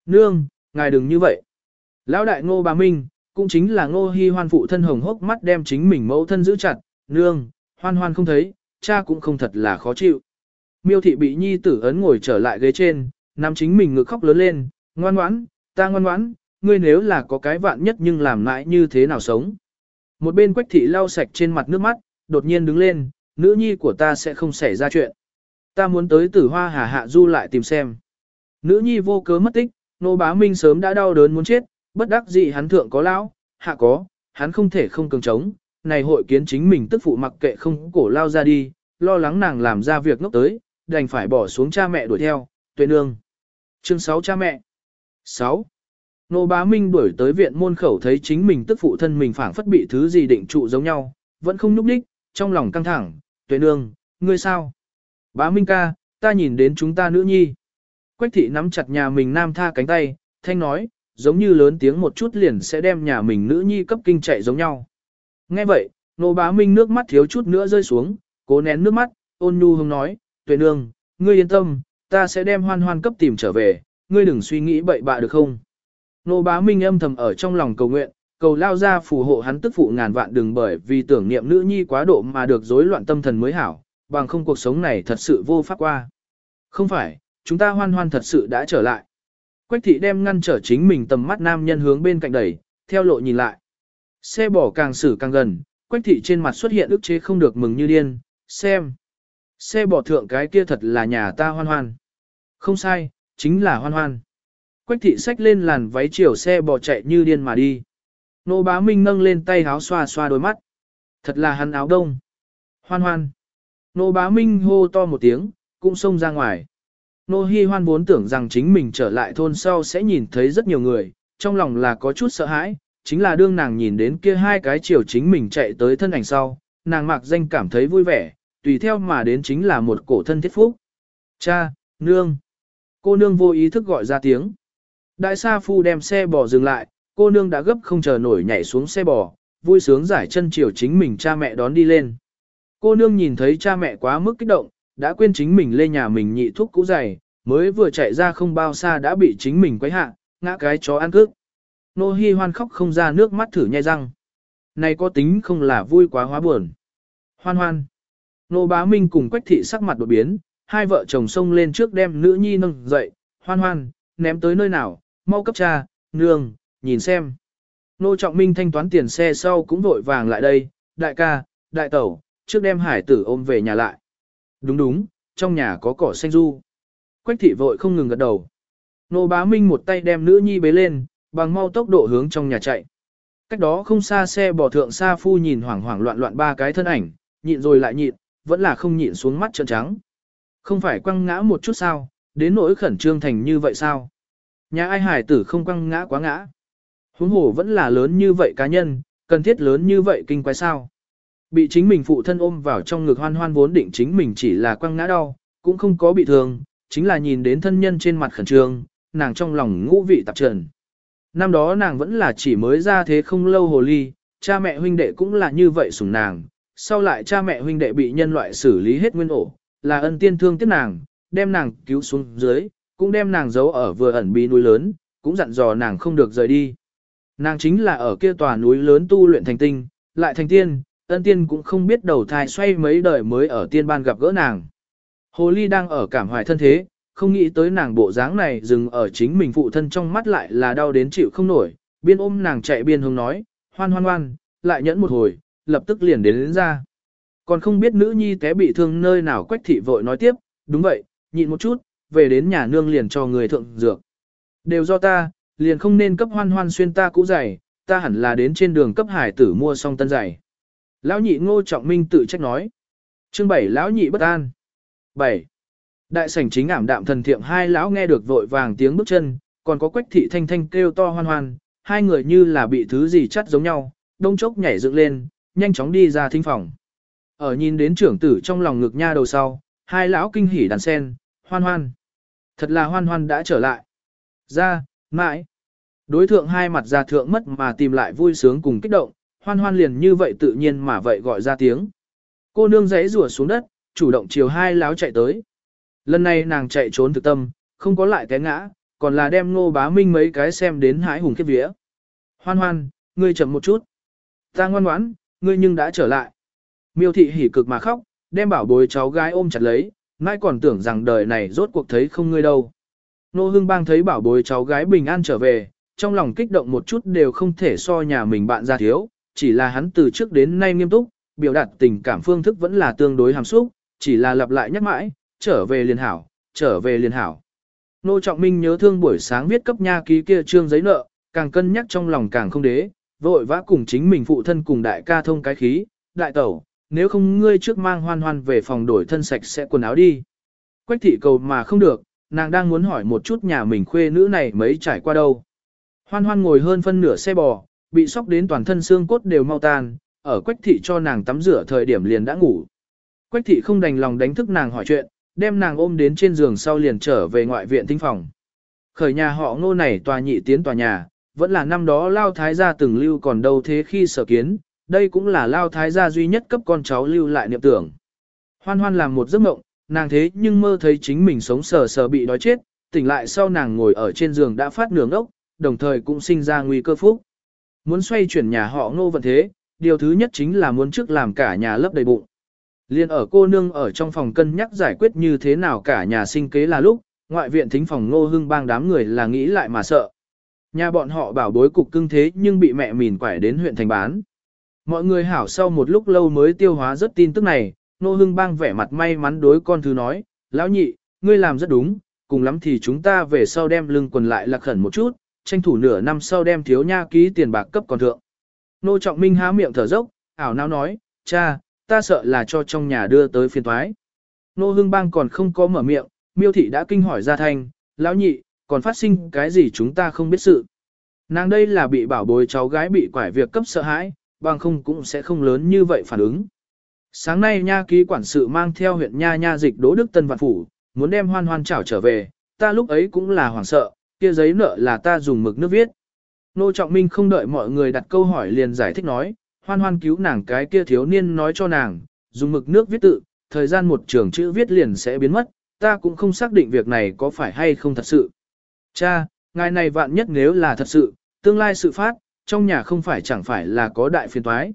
Nương, ngài đừng như vậy. Lão đại ngô bà Minh, cũng chính là ngô hy hoan phụ thân hồng hốc mắt đem chính mình mẫu thân giữ chặt, nương, hoan hoan không thấy, cha cũng không thật là khó chịu. Miêu thị bị nhi tử ấn ngồi trở lại ghế trên, nắm chính mình ngực khóc lớn lên, ngoan ngoãn, ta ngoan ngoãn, ngươi nếu là có cái vạn nhất nhưng làm mãi như thế nào sống. Một bên quách thị lau sạch trên mặt nước mắt, đột nhiên đứng lên, nữ nhi của ta sẽ không xảy ra chuyện. Ta muốn tới tử hoa hà hạ du lại tìm xem. Nữ nhi vô cớ mất tích, nô bá minh sớm đã đau đớn muốn chết, bất đắc dĩ hắn thượng có lão, hạ có, hắn không thể không cường trống. Này hội kiến chính mình tức phụ mặc kệ không cổ lao ra đi, lo lắng nàng làm ra việc ngốc tới, đành phải bỏ xuống cha mẹ đuổi theo, tuệ nương. Chương 6 cha mẹ 6. Nô bá Minh đuổi tới viện môn khẩu thấy chính mình tức phụ thân mình phảng phất bị thứ gì định trụ giống nhau, vẫn không nhúc đích, trong lòng căng thẳng, tuệ nương, ngươi sao? Bá Minh ca, ta nhìn đến chúng ta nữ nhi. Quách thị nắm chặt nhà mình nam tha cánh tay, thanh nói, giống như lớn tiếng một chút liền sẽ đem nhà mình nữ nhi cấp kinh chạy giống nhau. Nghe vậy, nô bá Minh nước mắt thiếu chút nữa rơi xuống, cố nén nước mắt, ôn nhu hông nói, tuệ nương, ngươi yên tâm, ta sẽ đem hoan hoan cấp tìm trở về, ngươi đừng suy nghĩ bậy bạ được không. Nô bá minh âm thầm ở trong lòng cầu nguyện, cầu lao ra phù hộ hắn tức phụ ngàn vạn đừng bởi vì tưởng niệm nữ nhi quá độ mà được rối loạn tâm thần mới hảo, bằng không cuộc sống này thật sự vô pháp qua. Không phải, chúng ta hoan hoan thật sự đã trở lại. Quách thị đem ngăn trở chính mình tầm mắt nam nhân hướng bên cạnh đẩy, theo lộ nhìn lại. Xe bỏ càng xử càng gần, quách thị trên mặt xuất hiện ức chế không được mừng như điên, xem. Xe bỏ thượng cái kia thật là nhà ta hoan hoan. Không sai, chính là hoan hoan. Quách thị xách lên làn váy chiều xe bò chạy như điên mà đi. Nô bá Minh nâng lên tay háo xoa xoa đôi mắt. Thật là hắn áo đông. Hoan hoan. Nô bá Minh hô to một tiếng, cũng xông ra ngoài. Nô Hi Hoan vốn tưởng rằng chính mình trở lại thôn sau sẽ nhìn thấy rất nhiều người, trong lòng là có chút sợ hãi, chính là đương nàng nhìn đến kia hai cái chiều chính mình chạy tới thân ảnh sau, nàng mạc danh cảm thấy vui vẻ, tùy theo mà đến chính là một cổ thân thiết phúc. Cha, nương. Cô nương vô ý thức gọi ra tiếng. Đại sa phu đem xe bò dừng lại, cô nương đã gấp không chờ nổi nhảy xuống xe bò, vui sướng giải chân chiều chính mình cha mẹ đón đi lên. Cô nương nhìn thấy cha mẹ quá mức kích động, đã quên chính mình lên nhà mình nhị thuốc cũ dày, mới vừa chạy ra không bao xa đã bị chính mình quấy hạ, ngã cái chó ăn cước. Nô Hi Hoan khóc không ra nước mắt thử nhai răng. Này có tính không là vui quá hóa buồn. Hoan hoan. Nô Bá Minh cùng Quách Thị sắc mặt đột biến, hai vợ chồng xông lên trước đem nữ nhi nâng dậy, hoan hoan, ném tới nơi nào, mau cấp cha, nương, nhìn xem. Nô Trọng Minh thanh toán tiền xe sau cũng vội vàng lại đây, đại ca, đại tẩu, trước đem hải tử ôm về nhà lại. Đúng đúng, trong nhà có cỏ xanh du. Quách thị vội không ngừng gật đầu. Nô bá minh một tay đem nữ nhi bế lên, bằng mau tốc độ hướng trong nhà chạy. Cách đó không xa xe bỏ thượng xa phu nhìn hoảng hoảng loạn loạn ba cái thân ảnh, nhịn rồi lại nhịn, vẫn là không nhịn xuống mắt trợn trắng. Không phải quăng ngã một chút sao, đến nỗi khẩn trương thành như vậy sao? Nhà ai hải tử không quăng ngã quá ngã. Huống hồ vẫn là lớn như vậy cá nhân, cần thiết lớn như vậy kinh quái sao? Bị chính mình phụ thân ôm vào trong ngực hoan hoan vốn định chính mình chỉ là quăng ngã đau, cũng không có bị thương, chính là nhìn đến thân nhân trên mặt khẩn trương, nàng trong lòng ngũ vị tạp trần. Năm đó nàng vẫn là chỉ mới ra thế không lâu hồ ly, cha mẹ huynh đệ cũng là như vậy sủng nàng, sau lại cha mẹ huynh đệ bị nhân loại xử lý hết nguyên ổ, là ân tiên thương tiếc nàng, đem nàng cứu xuống dưới, cũng đem nàng giấu ở vừa ẩn bí núi lớn, cũng dặn dò nàng không được rời đi. Nàng chính là ở kia tòa núi lớn tu luyện thành tinh, lại thành tiên, ân tiên cũng không biết đầu thai xoay mấy đời mới ở tiên ban gặp gỡ nàng. Hồ ly đang ở cảm hoài thân thế, không nghĩ tới nàng bộ dáng này dừng ở chính mình phụ thân trong mắt lại là đau đến chịu không nổi, biên ôm nàng chạy biên hướng nói, hoan hoan hoan, lại nhẫn một hồi, lập tức liền đến, đến ra. Còn không biết nữ nhi té bị thương nơi nào quách thị vội nói tiếp, đúng vậy, nhịn một chút, về đến nhà nương liền cho người thượng dược. Đều do ta, liền không nên cấp hoan hoan xuyên ta cũ giày, ta hẳn là đến trên đường cấp hải tử mua xong tân giày. Lão nhị ngô trọng minh tự trách nói. Chương 7 lão nhị bất an. 7. Đại sảnh chính ảm đạm thần thiệm hai lão nghe được vội vàng tiếng bước chân, còn có quách thị thanh thanh kêu to hoan hoan, hai người như là bị thứ gì chắt giống nhau, đông chốc nhảy dựng lên, nhanh chóng đi ra thính phòng. Ở nhìn đến trưởng tử trong lòng ngực nha đầu sau, hai lão kinh hỉ đàn sen, hoan hoan. Thật là hoan hoan đã trở lại. Ra, mãi. Đối thượng hai mặt ra thượng mất mà tìm lại vui sướng cùng kích động, hoan hoan liền như vậy tự nhiên mà vậy gọi ra tiếng. Cô nương giấy rùa xuống đất, chủ động chiều hai láo chạy tới. Lần này nàng chạy trốn thực tâm, không có lại té ngã, còn là đem ngô bá minh mấy cái xem đến hãi hùng khiếp vía. Hoan hoan, ngươi chậm một chút. Ta ngoan ngoãn, ngươi nhưng đã trở lại. Miêu thị hỉ cực mà khóc, đem bảo bối cháu gái ôm chặt lấy, mãi còn tưởng rằng đời này rốt cuộc thấy không ngươi đâu. Nô hưng bang thấy bảo bối cháu gái bình an trở về, trong lòng kích động một chút đều không thể so nhà mình bạn ra thiếu, chỉ là hắn từ trước đến nay nghiêm túc, biểu đạt tình cảm phương thức vẫn là tương đối hàm xúc, chỉ là lặp lại nhắc mãi, trở về liền hảo, trở về liền hảo. Nô Trọng Minh nhớ thương buổi sáng viết cấp nha ký kia trương giấy nợ, càng cân nhắc trong lòng càng không đế, vội vã cùng chính mình phụ thân cùng đại ca thông cái khí, đại tẩu, nếu không ngươi trước mang hoan hoan về phòng đổi thân sạch sẽ quần áo đi. Quách thị cầu mà không được, nàng đang muốn hỏi một chút nhà mình khuê nữ này mấy trải qua đâu. Hoan hoan ngồi hơn phân nửa xe bò, bị sóc đến toàn thân xương cốt đều mau tan, ở quách thị cho nàng tắm rửa thời điểm liền đã ngủ. Quách thị không đành lòng đánh thức nàng hỏi chuyện, đem nàng ôm đến trên giường sau liền trở về ngoại viện tinh phòng. Khởi nhà họ ngô này tòa nhị tiến tòa nhà, vẫn là năm đó Lao Thái gia từng lưu còn đâu thế khi sở kiến, đây cũng là Lao Thái gia duy nhất cấp con cháu lưu lại niệm tưởng. Hoan hoan làm một giấc mộng, nàng thế nhưng mơ thấy chính mình sống sờ sờ bị đói chết, tỉnh lại sau nàng ngồi ở trên giường đã phát nướng ốc, đồng thời cũng sinh ra nguy cơ phúc. Muốn xoay chuyển nhà họ ngô vận thế, điều thứ nhất chính là muốn trước làm cả nhà lấp đầy bụng. Liên ở cô nương ở trong phòng cân nhắc giải quyết như thế nào cả nhà sinh kế là lúc, ngoại viện thính phòng ngô hưng bang đám người là nghĩ lại mà sợ. Nhà bọn họ bảo bối cục cưng thế nhưng bị mẹ mìn quải đến huyện thành bán. Mọi người hảo sau một lúc lâu mới tiêu hóa rất tin tức này, nô hưng bang vẻ mặt may mắn đối con thứ nói, lão nhị, ngươi làm rất đúng, cùng lắm thì chúng ta về sau đem lưng quần lại lạc khẩn một chút, tranh thủ nửa năm sau đem thiếu nha ký tiền bạc cấp còn thượng. Nô Trọng Minh há miệng thở dốc, ảo não nói, cha, ta sợ là cho trong nhà đưa tới phiên thoái. Nô Hưng Bang còn không có mở miệng, miêu thị đã kinh hỏi ra thanh, lão nhị, còn phát sinh cái gì chúng ta không biết sự. Nàng đây là bị bảo bối cháu gái bị quải việc cấp sợ hãi, bằng không cũng sẽ không lớn như vậy phản ứng. Sáng nay nha ký quản sự mang theo huyện nha nha dịch Đỗ Đức Tân Vạn Phủ, muốn đem hoan hoan trảo trở về, ta lúc ấy cũng là hoảng sợ, kia giấy nợ là ta dùng mực nước viết. Nô Trọng Minh không đợi mọi người đặt câu hỏi liền giải thích nói, hoan hoan cứu nàng cái kia thiếu niên nói cho nàng, dùng mực nước viết tự, thời gian một trường chữ viết liền sẽ biến mất, ta cũng không xác định việc này có phải hay không thật sự. Cha, ngài này vạn nhất nếu là thật sự, tương lai sự phát, trong nhà không phải chẳng phải là có đại phiền toái.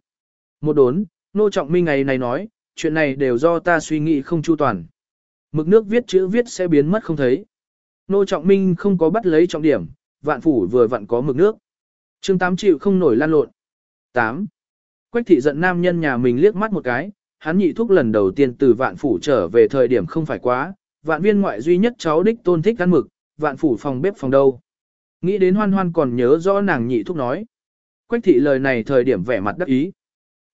Một đốn, Nô Trọng Minh ngày này nói, chuyện này đều do ta suy nghĩ không chu toàn. Mực nước viết chữ viết sẽ biến mất không thấy. Nô Trọng Minh không có bắt lấy trọng điểm, vạn phủ vừa vặn có mực nước. chương 8 triệu không nổi lan lộn. 8. Quách thị giận nam nhân nhà mình liếc mắt một cái, hắn nhị thúc lần đầu tiên từ vạn phủ trở về thời điểm không phải quá, vạn viên ngoại duy nhất cháu đích tôn thích ăn mực, vạn phủ phòng bếp phòng đâu. Nghĩ đến hoan hoan còn nhớ rõ nàng nhị thúc nói. Quách thị lời này thời điểm vẻ mặt đắc ý.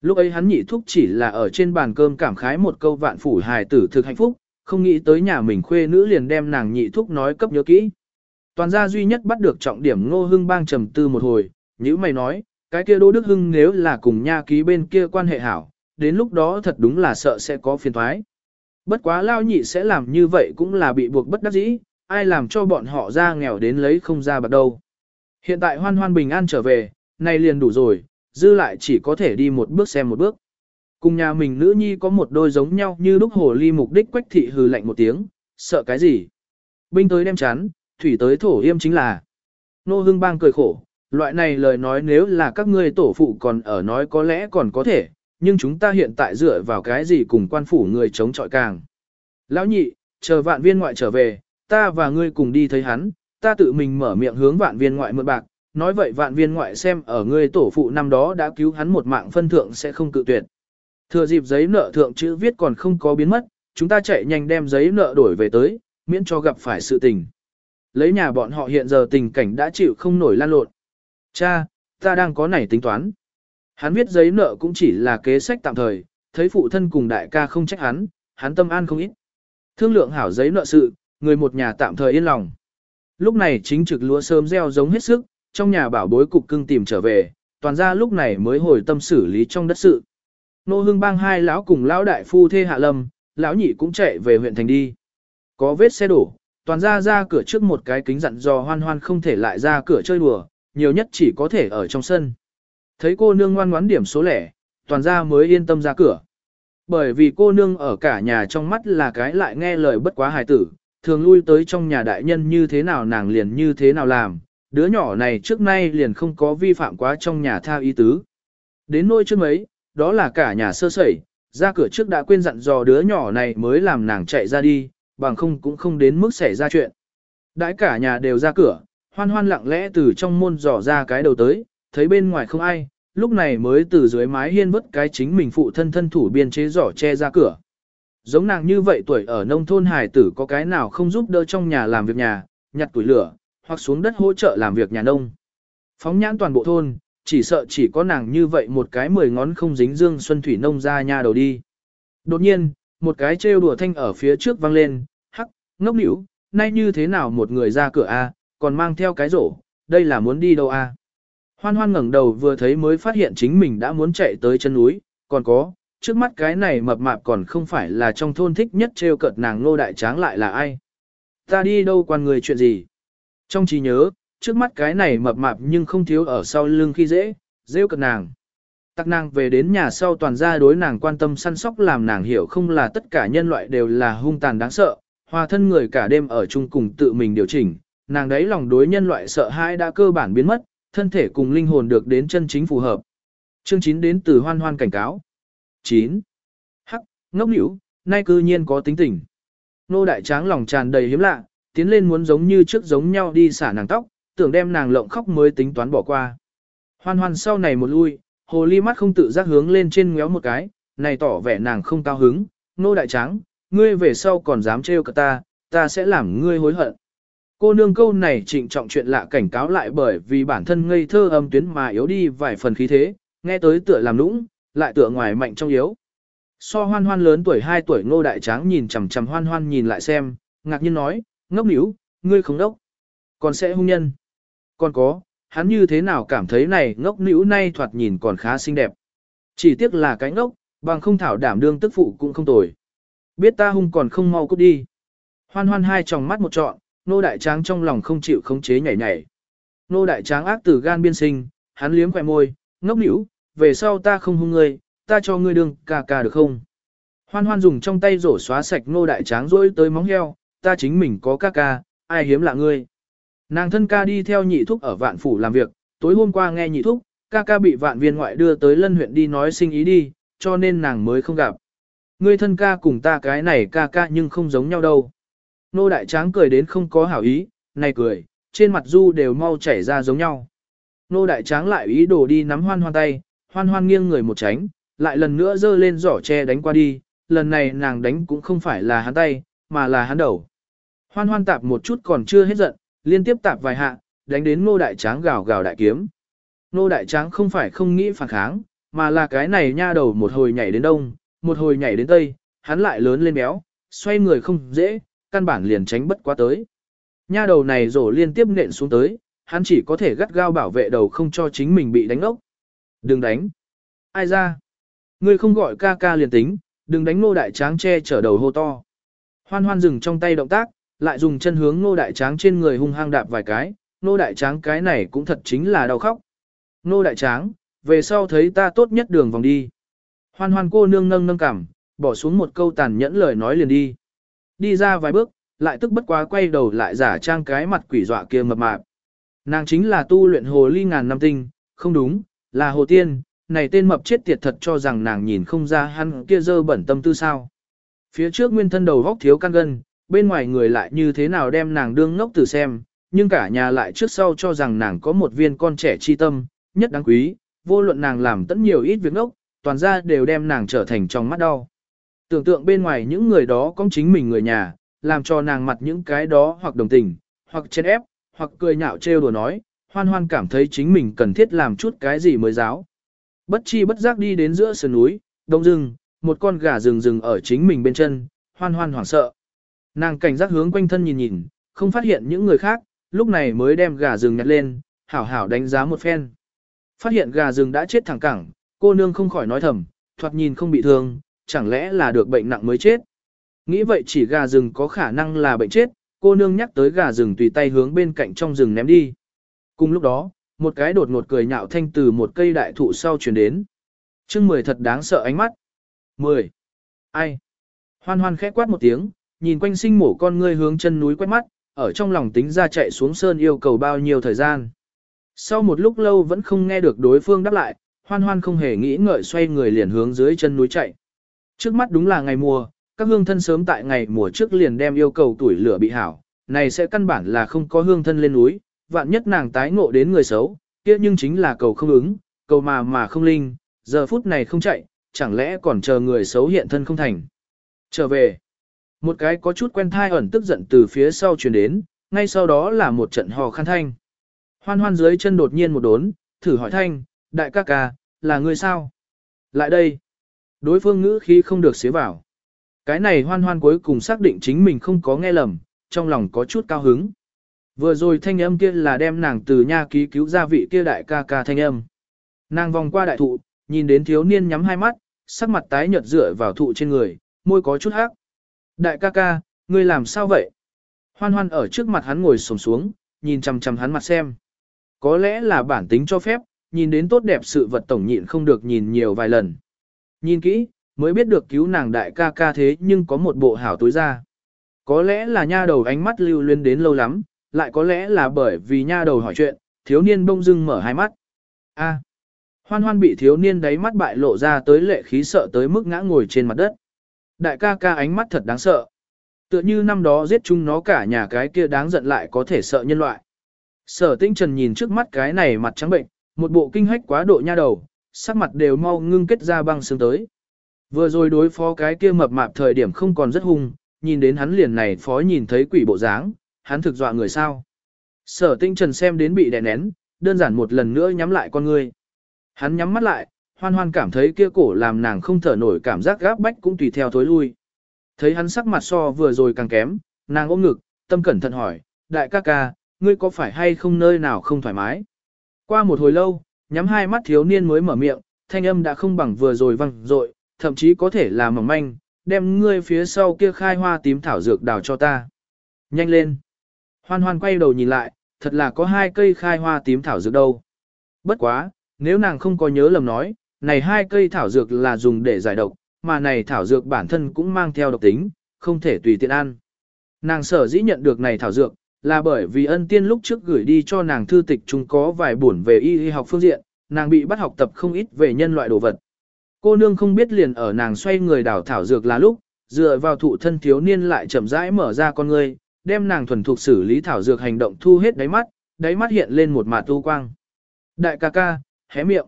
Lúc ấy hắn nhị thúc chỉ là ở trên bàn cơm cảm khái một câu vạn phủ hài tử thực hạnh phúc, không nghĩ tới nhà mình khuê nữ liền đem nàng nhị thúc nói cấp nhớ kỹ. Toàn gia duy nhất bắt được trọng điểm ngô hưng bang trầm tư một hồi, như mày nói, cái kia đô Đức Hưng nếu là cùng nha ký bên kia quan hệ hảo, đến lúc đó thật đúng là sợ sẽ có phiền thoái. Bất quá lao nhị sẽ làm như vậy cũng là bị buộc bất đắc dĩ, ai làm cho bọn họ ra nghèo đến lấy không ra bạc đâu. Hiện tại hoan hoan bình an trở về, nay liền đủ rồi, dư lại chỉ có thể đi một bước xem một bước. Cùng nhà mình nữ nhi có một đôi giống nhau như lúc hồ ly mục đích quách thị hừ lạnh một tiếng, sợ cái gì. Binh tới đem chán, thủy tới thổ yêm chính là. Nô hương bang cười khổ, loại này lời nói nếu là các ngươi tổ phụ còn ở nói có lẽ còn có thể, nhưng chúng ta hiện tại dựa vào cái gì cùng quan phủ người chống chọi càng. Lão nhị, chờ vạn viên ngoại trở về, ta và ngươi cùng đi thấy hắn, ta tự mình mở miệng hướng vạn viên ngoại mượn bạc, nói vậy vạn viên ngoại xem ở ngươi tổ phụ năm đó đã cứu hắn một mạng phân thượng sẽ không cự tuyệt. Thừa dịp giấy nợ thượng chữ viết còn không có biến mất, chúng ta chạy nhanh đem giấy nợ đổi về tới, miễn cho gặp phải sự tình. Lấy nhà bọn họ hiện giờ tình cảnh đã chịu không nổi lan lộn. Cha, ta đang có nảy tính toán. Hắn viết giấy nợ cũng chỉ là kế sách tạm thời, thấy phụ thân cùng đại ca không trách hắn, hắn tâm an không ít. Thương lượng hảo giấy nợ sự, người một nhà tạm thời yên lòng. Lúc này chính trực lúa sớm gieo giống hết sức, trong nhà bảo bối cục cưng tìm trở về, toàn ra lúc này mới hồi tâm xử lý trong đất sự. Nô hương bang hai lão cùng lão đại phu thê hạ lâm, lão nhị cũng chạy về huyện thành đi. Có vết xe đổ, toàn ra ra cửa trước một cái kính dặn dò hoan hoan không thể lại ra cửa chơi đùa, nhiều nhất chỉ có thể ở trong sân. Thấy cô nương ngoan ngoãn điểm số lẻ, toàn ra mới yên tâm ra cửa. Bởi vì cô nương ở cả nhà trong mắt là cái lại nghe lời bất quá hài tử, thường lui tới trong nhà đại nhân như thế nào nàng liền như thế nào làm, đứa nhỏ này trước nay liền không có vi phạm quá trong nhà tha ý tứ. Đến nôi trước mấy, đó là cả nhà sơ sẩy, ra cửa trước đã quên dặn dò đứa nhỏ này mới làm nàng chạy ra đi, bằng không cũng không đến mức xảy ra chuyện. Đãi cả nhà đều ra cửa, hoan hoan lặng lẽ từ trong môn dò ra cái đầu tới, thấy bên ngoài không ai, lúc này mới từ dưới mái hiên vứt cái chính mình phụ thân thân thủ biên chế giỏ che ra cửa. Giống nàng như vậy tuổi ở nông thôn hải tử có cái nào không giúp đỡ trong nhà làm việc nhà, nhặt tuổi lửa, hoặc xuống đất hỗ trợ làm việc nhà nông. Phóng nhãn toàn bộ thôn, chỉ sợ chỉ có nàng như vậy một cái mười ngón không dính dương xuân thủy nông ra nhà đầu đi. Đột nhiên, một cái trêu đùa thanh ở phía trước vang lên, hắc, ngốc nỉu, nay như thế nào một người ra cửa a, còn mang theo cái rổ, đây là muốn đi đâu a? Hoan hoan ngẩng đầu vừa thấy mới phát hiện chính mình đã muốn chạy tới chân núi, còn có, trước mắt cái này mập mạp còn không phải là trong thôn thích nhất trêu cợt nàng nô đại tráng lại là ai. Ta đi đâu quan người chuyện gì? Trong trí nhớ, trước mắt cái này mập mạp nhưng không thiếu ở sau lưng khi dễ, rêu cật nàng. Tắc nàng về đến nhà sau toàn gia đối nàng quan tâm săn sóc làm nàng hiểu không là tất cả nhân loại đều là hung tàn đáng sợ, hòa thân người cả đêm ở chung cùng tự mình điều chỉnh, nàng đấy lòng đối nhân loại sợ hãi đã cơ bản biến mất, thân thể cùng linh hồn được đến chân chính phù hợp. Chương 9 đến từ hoan hoan cảnh cáo. 9. Hắc, ngốc nữ, nay cư nhiên có tính tình. Nô đại tráng lòng tràn đầy hiếm lạ, tiến lên muốn giống như trước giống nhau đi xả nàng tóc, tưởng đem nàng lộng khóc mới tính toán bỏ qua. Hoan hoan sau này một lui, hồ ly mắt không tự giác hướng lên trên ngéo một cái, này tỏ vẻ nàng không cao hứng, nô đại tráng, ngươi về sau còn dám trêu cả ta, ta sẽ làm ngươi hối hận. Cô nương câu này trịnh trọng chuyện lạ cảnh cáo lại bởi vì bản thân ngây thơ âm tuyến mà yếu đi vài phần khí thế, nghe tới tựa làm nũng, lại tựa ngoài mạnh trong yếu. So hoan hoan lớn tuổi 2 tuổi ngô đại tráng nhìn chằm chằm hoan hoan nhìn lại xem, ngạc nhiên nói, ngốc níu, ngươi không đốc. Còn sẽ hung nhân. Còn có, hắn như thế nào cảm thấy này ngốc níu nay thoạt nhìn còn khá xinh đẹp. Chỉ tiếc là cái ngốc, bằng không thảo đảm đương tức phụ cũng không tồi. Biết ta hung còn không mau cút đi. Hoan hoan hai tròng mắt một trọn, nô đại tráng trong lòng không chịu khống chế nhảy nhảy. Nô đại tráng ác từ gan biên sinh, hắn liếm khỏe môi, ngốc níu, về sau ta không hung ngươi, ta cho ngươi đương ca ca được không? Hoan hoan dùng trong tay rổ xóa sạch nô đại tráng rỗi tới móng heo, ta chính mình có ca ca, ai hiếm lạ ngươi. Nàng thân ca đi theo nhị thúc ở vạn phủ làm việc, tối hôm qua nghe nhị thúc, ca ca bị vạn viên ngoại đưa tới lân huyện đi nói sinh ý đi, cho nên nàng mới không gặp. Ngươi thân ca cùng ta cái này ca ca nhưng không giống nhau đâu. Nô đại tráng cười đến không có hảo ý, này cười, trên mặt du đều mau chảy ra giống nhau. Nô đại tráng lại ý đồ đi nắm hoan hoan tay, hoan hoan nghiêng người một tránh, lại lần nữa giơ lên giỏ tre đánh qua đi, lần này nàng đánh cũng không phải là hắn tay, mà là hắn đầu. Hoan hoan tạp một chút còn chưa hết giận, liên tiếp tạp vài hạ, đánh đến nô đại tráng gào gào đại kiếm. Nô đại tráng không phải không nghĩ phản kháng, mà là cái này nha đầu một hồi nhảy đến đông, một hồi nhảy đến tây, hắn lại lớn lên béo, xoay người không dễ, căn bản liền tránh bất quá tới. Nha đầu này rổ liên tiếp nện xuống tới, hắn chỉ có thể gắt gao bảo vệ đầu không cho chính mình bị đánh ốc. Đừng đánh. Ai ra? Ngươi không gọi ca ca liền tính, đừng đánh nô đại tráng che chở đầu hô to. Hoan hoan dừng trong tay động tác, lại dùng chân hướng nô đại tráng trên người hung hăng đạp vài cái, nô đại tráng cái này cũng thật chính là đau khóc. Nô đại tráng, về sau thấy ta tốt nhất đường vòng đi. Hoan hoan cô nương nâng nâng cảm, bỏ xuống một câu tàn nhẫn lời nói liền đi. Đi ra vài bước, lại tức bất quá quay đầu lại giả trang cái mặt quỷ dọa kia mập mạp. Nàng chính là tu luyện hồ ly ngàn năm tinh, không đúng, là hồ tiên, này tên mập chết tiệt thật cho rằng nàng nhìn không ra hắn kia dơ bẩn tâm tư sao. Phía trước nguyên thân đầu vóc thiếu căn gân, bên ngoài người lại như thế nào đem nàng đương ngốc từ xem, nhưng cả nhà lại trước sau cho rằng nàng có một viên con trẻ chi tâm, nhất đáng quý, vô luận nàng làm tẫn nhiều ít việc ngốc, toàn ra đều đem nàng trở thành trong mắt đau. Tưởng tượng bên ngoài những người đó có chính mình người nhà, làm cho nàng mặt những cái đó hoặc đồng tình, hoặc chen ép, hoặc cười nhạo trêu đùa nói, hoan hoan cảm thấy chính mình cần thiết làm chút cái gì mới giáo. Bất chi bất giác đi đến giữa sườn núi, đông rừng, một con gà rừng rừng ở chính mình bên chân, hoan hoan hoảng sợ. Nàng cảnh giác hướng quanh thân nhìn nhìn, không phát hiện những người khác, lúc này mới đem gà rừng nhặt lên, hảo hảo đánh giá một phen. Phát hiện gà rừng đã chết thẳng cẳng, cô nương không khỏi nói thầm, thoạt nhìn không bị thương, chẳng lẽ là được bệnh nặng mới chết. Nghĩ vậy chỉ gà rừng có khả năng là bệnh chết, cô nương nhắc tới gà rừng tùy tay hướng bên cạnh trong rừng ném đi. Cùng lúc đó, một cái đột ngột cười nhạo thanh từ một cây đại thụ sau truyền đến. chương mười thật đáng sợ ánh mắt. mười Ai? Hoan hoan khẽ quát một tiếng, nhìn quanh sinh mổ con ngươi hướng chân núi quét mắt, ở trong lòng tính ra chạy xuống sơn yêu cầu bao nhiêu thời gian. Sau một lúc lâu vẫn không nghe được đối phương đáp lại, hoan hoan không hề nghĩ ngợi xoay người liền hướng dưới chân núi chạy. Trước mắt đúng là ngày mùa, các hương thân sớm tại ngày mùa trước liền đem yêu cầu tuổi lửa bị hảo, này sẽ căn bản là không có hương thân lên núi, vạn nhất nàng tái ngộ đến người xấu, kia nhưng chính là cầu không ứng, cầu mà mà không linh, giờ phút này không chạy, chẳng lẽ còn chờ người xấu hiện thân không thành. Trở về, một cái có chút quen thai ẩn tức giận từ phía sau truyền đến, ngay sau đó là một trận hò khăn thanh. Hoan hoan dưới chân đột nhiên một đốn, thử hỏi thanh, đại ca ca, là người sao? Lại đây. Đối phương ngữ khí không được xế vào. Cái này hoan hoan cuối cùng xác định chính mình không có nghe lầm, trong lòng có chút cao hứng. Vừa rồi thanh âm kia là đem nàng từ nha ký cứu ra vị kia đại ca ca thanh âm. Nàng vòng qua đại thụ, nhìn đến thiếu niên nhắm hai mắt, sắc mặt tái nhợt dựa vào thụ trên người, môi có chút hắc. Đại ca ca, ngươi làm sao vậy? Hoan hoan ở trước mặt hắn ngồi sổm xuống, nhìn chằm chằm hắn mặt xem. Có lẽ là bản tính cho phép, nhìn đến tốt đẹp sự vật tổng nhịn không được nhìn nhiều vài lần. Nhìn kỹ, mới biết được cứu nàng đại ca ca thế nhưng có một bộ hảo tối ra. Có lẽ là nha đầu ánh mắt lưu luyến đến lâu lắm, lại có lẽ là bởi vì nha đầu hỏi chuyện, thiếu niên bông dưng mở hai mắt. A. Hoan hoan bị thiếu niên đáy mắt bại lộ ra tới lệ khí sợ tới mức ngã ngồi trên mặt đất. Đại ca ca ánh mắt thật đáng sợ. Tựa như năm đó giết chúng nó cả nhà cái kia đáng giận lại có thể sợ nhân loại. Sở tinh trần nhìn trước mắt cái này mặt trắng bệnh, một bộ kinh hách quá độ nha đầu, sắc mặt đều mau ngưng kết ra băng xương tới. Vừa rồi đối phó cái kia mập mạp thời điểm không còn rất hung, nhìn đến hắn liền này phó nhìn thấy quỷ bộ dáng, hắn thực dọa người sao. Sở tinh trần xem đến bị đè nén, đơn giản một lần nữa nhắm lại con ngươi. Hắn nhắm mắt lại, hoan hoan cảm thấy kia cổ làm nàng không thở nổi cảm giác gáp bách cũng tùy theo thối lui. Thấy hắn sắc mặt so vừa rồi càng kém, nàng ôm ngực, tâm cẩn thận hỏi, đại ca ca, ngươi có phải hay không nơi nào không thoải mái? Qua một hồi lâu, nhắm hai mắt thiếu niên mới mở miệng, thanh âm đã không bằng vừa rồi văng rội, thậm chí có thể là mỏng manh, đem ngươi phía sau kia khai hoa tím thảo dược đào cho ta. Nhanh lên. Hoan hoan quay đầu nhìn lại, thật là có hai cây khai hoa tím thảo dược đâu. Bất quá, nếu nàng không có nhớ lầm nói, này hai cây thảo dược là dùng để giải độc, mà này thảo dược bản thân cũng mang theo độc tính, không thể tùy tiện ăn. Nàng sở dĩ nhận được này thảo dược, là bởi vì ân tiên lúc trước gửi đi cho nàng thư tịch chúng có vài buồn về y y học phương diện, nàng bị bắt học tập không ít về nhân loại đồ vật. Cô nương không biết liền ở nàng xoay người đảo thảo dược là lúc, dựa vào thụ thân thiếu niên lại chậm rãi mở ra con ngươi, đem nàng thuần thục xử lý thảo dược hành động thu hết đáy mắt, đáy mắt hiện lên một mạt tu quang. Đại ca ca, hé miệng.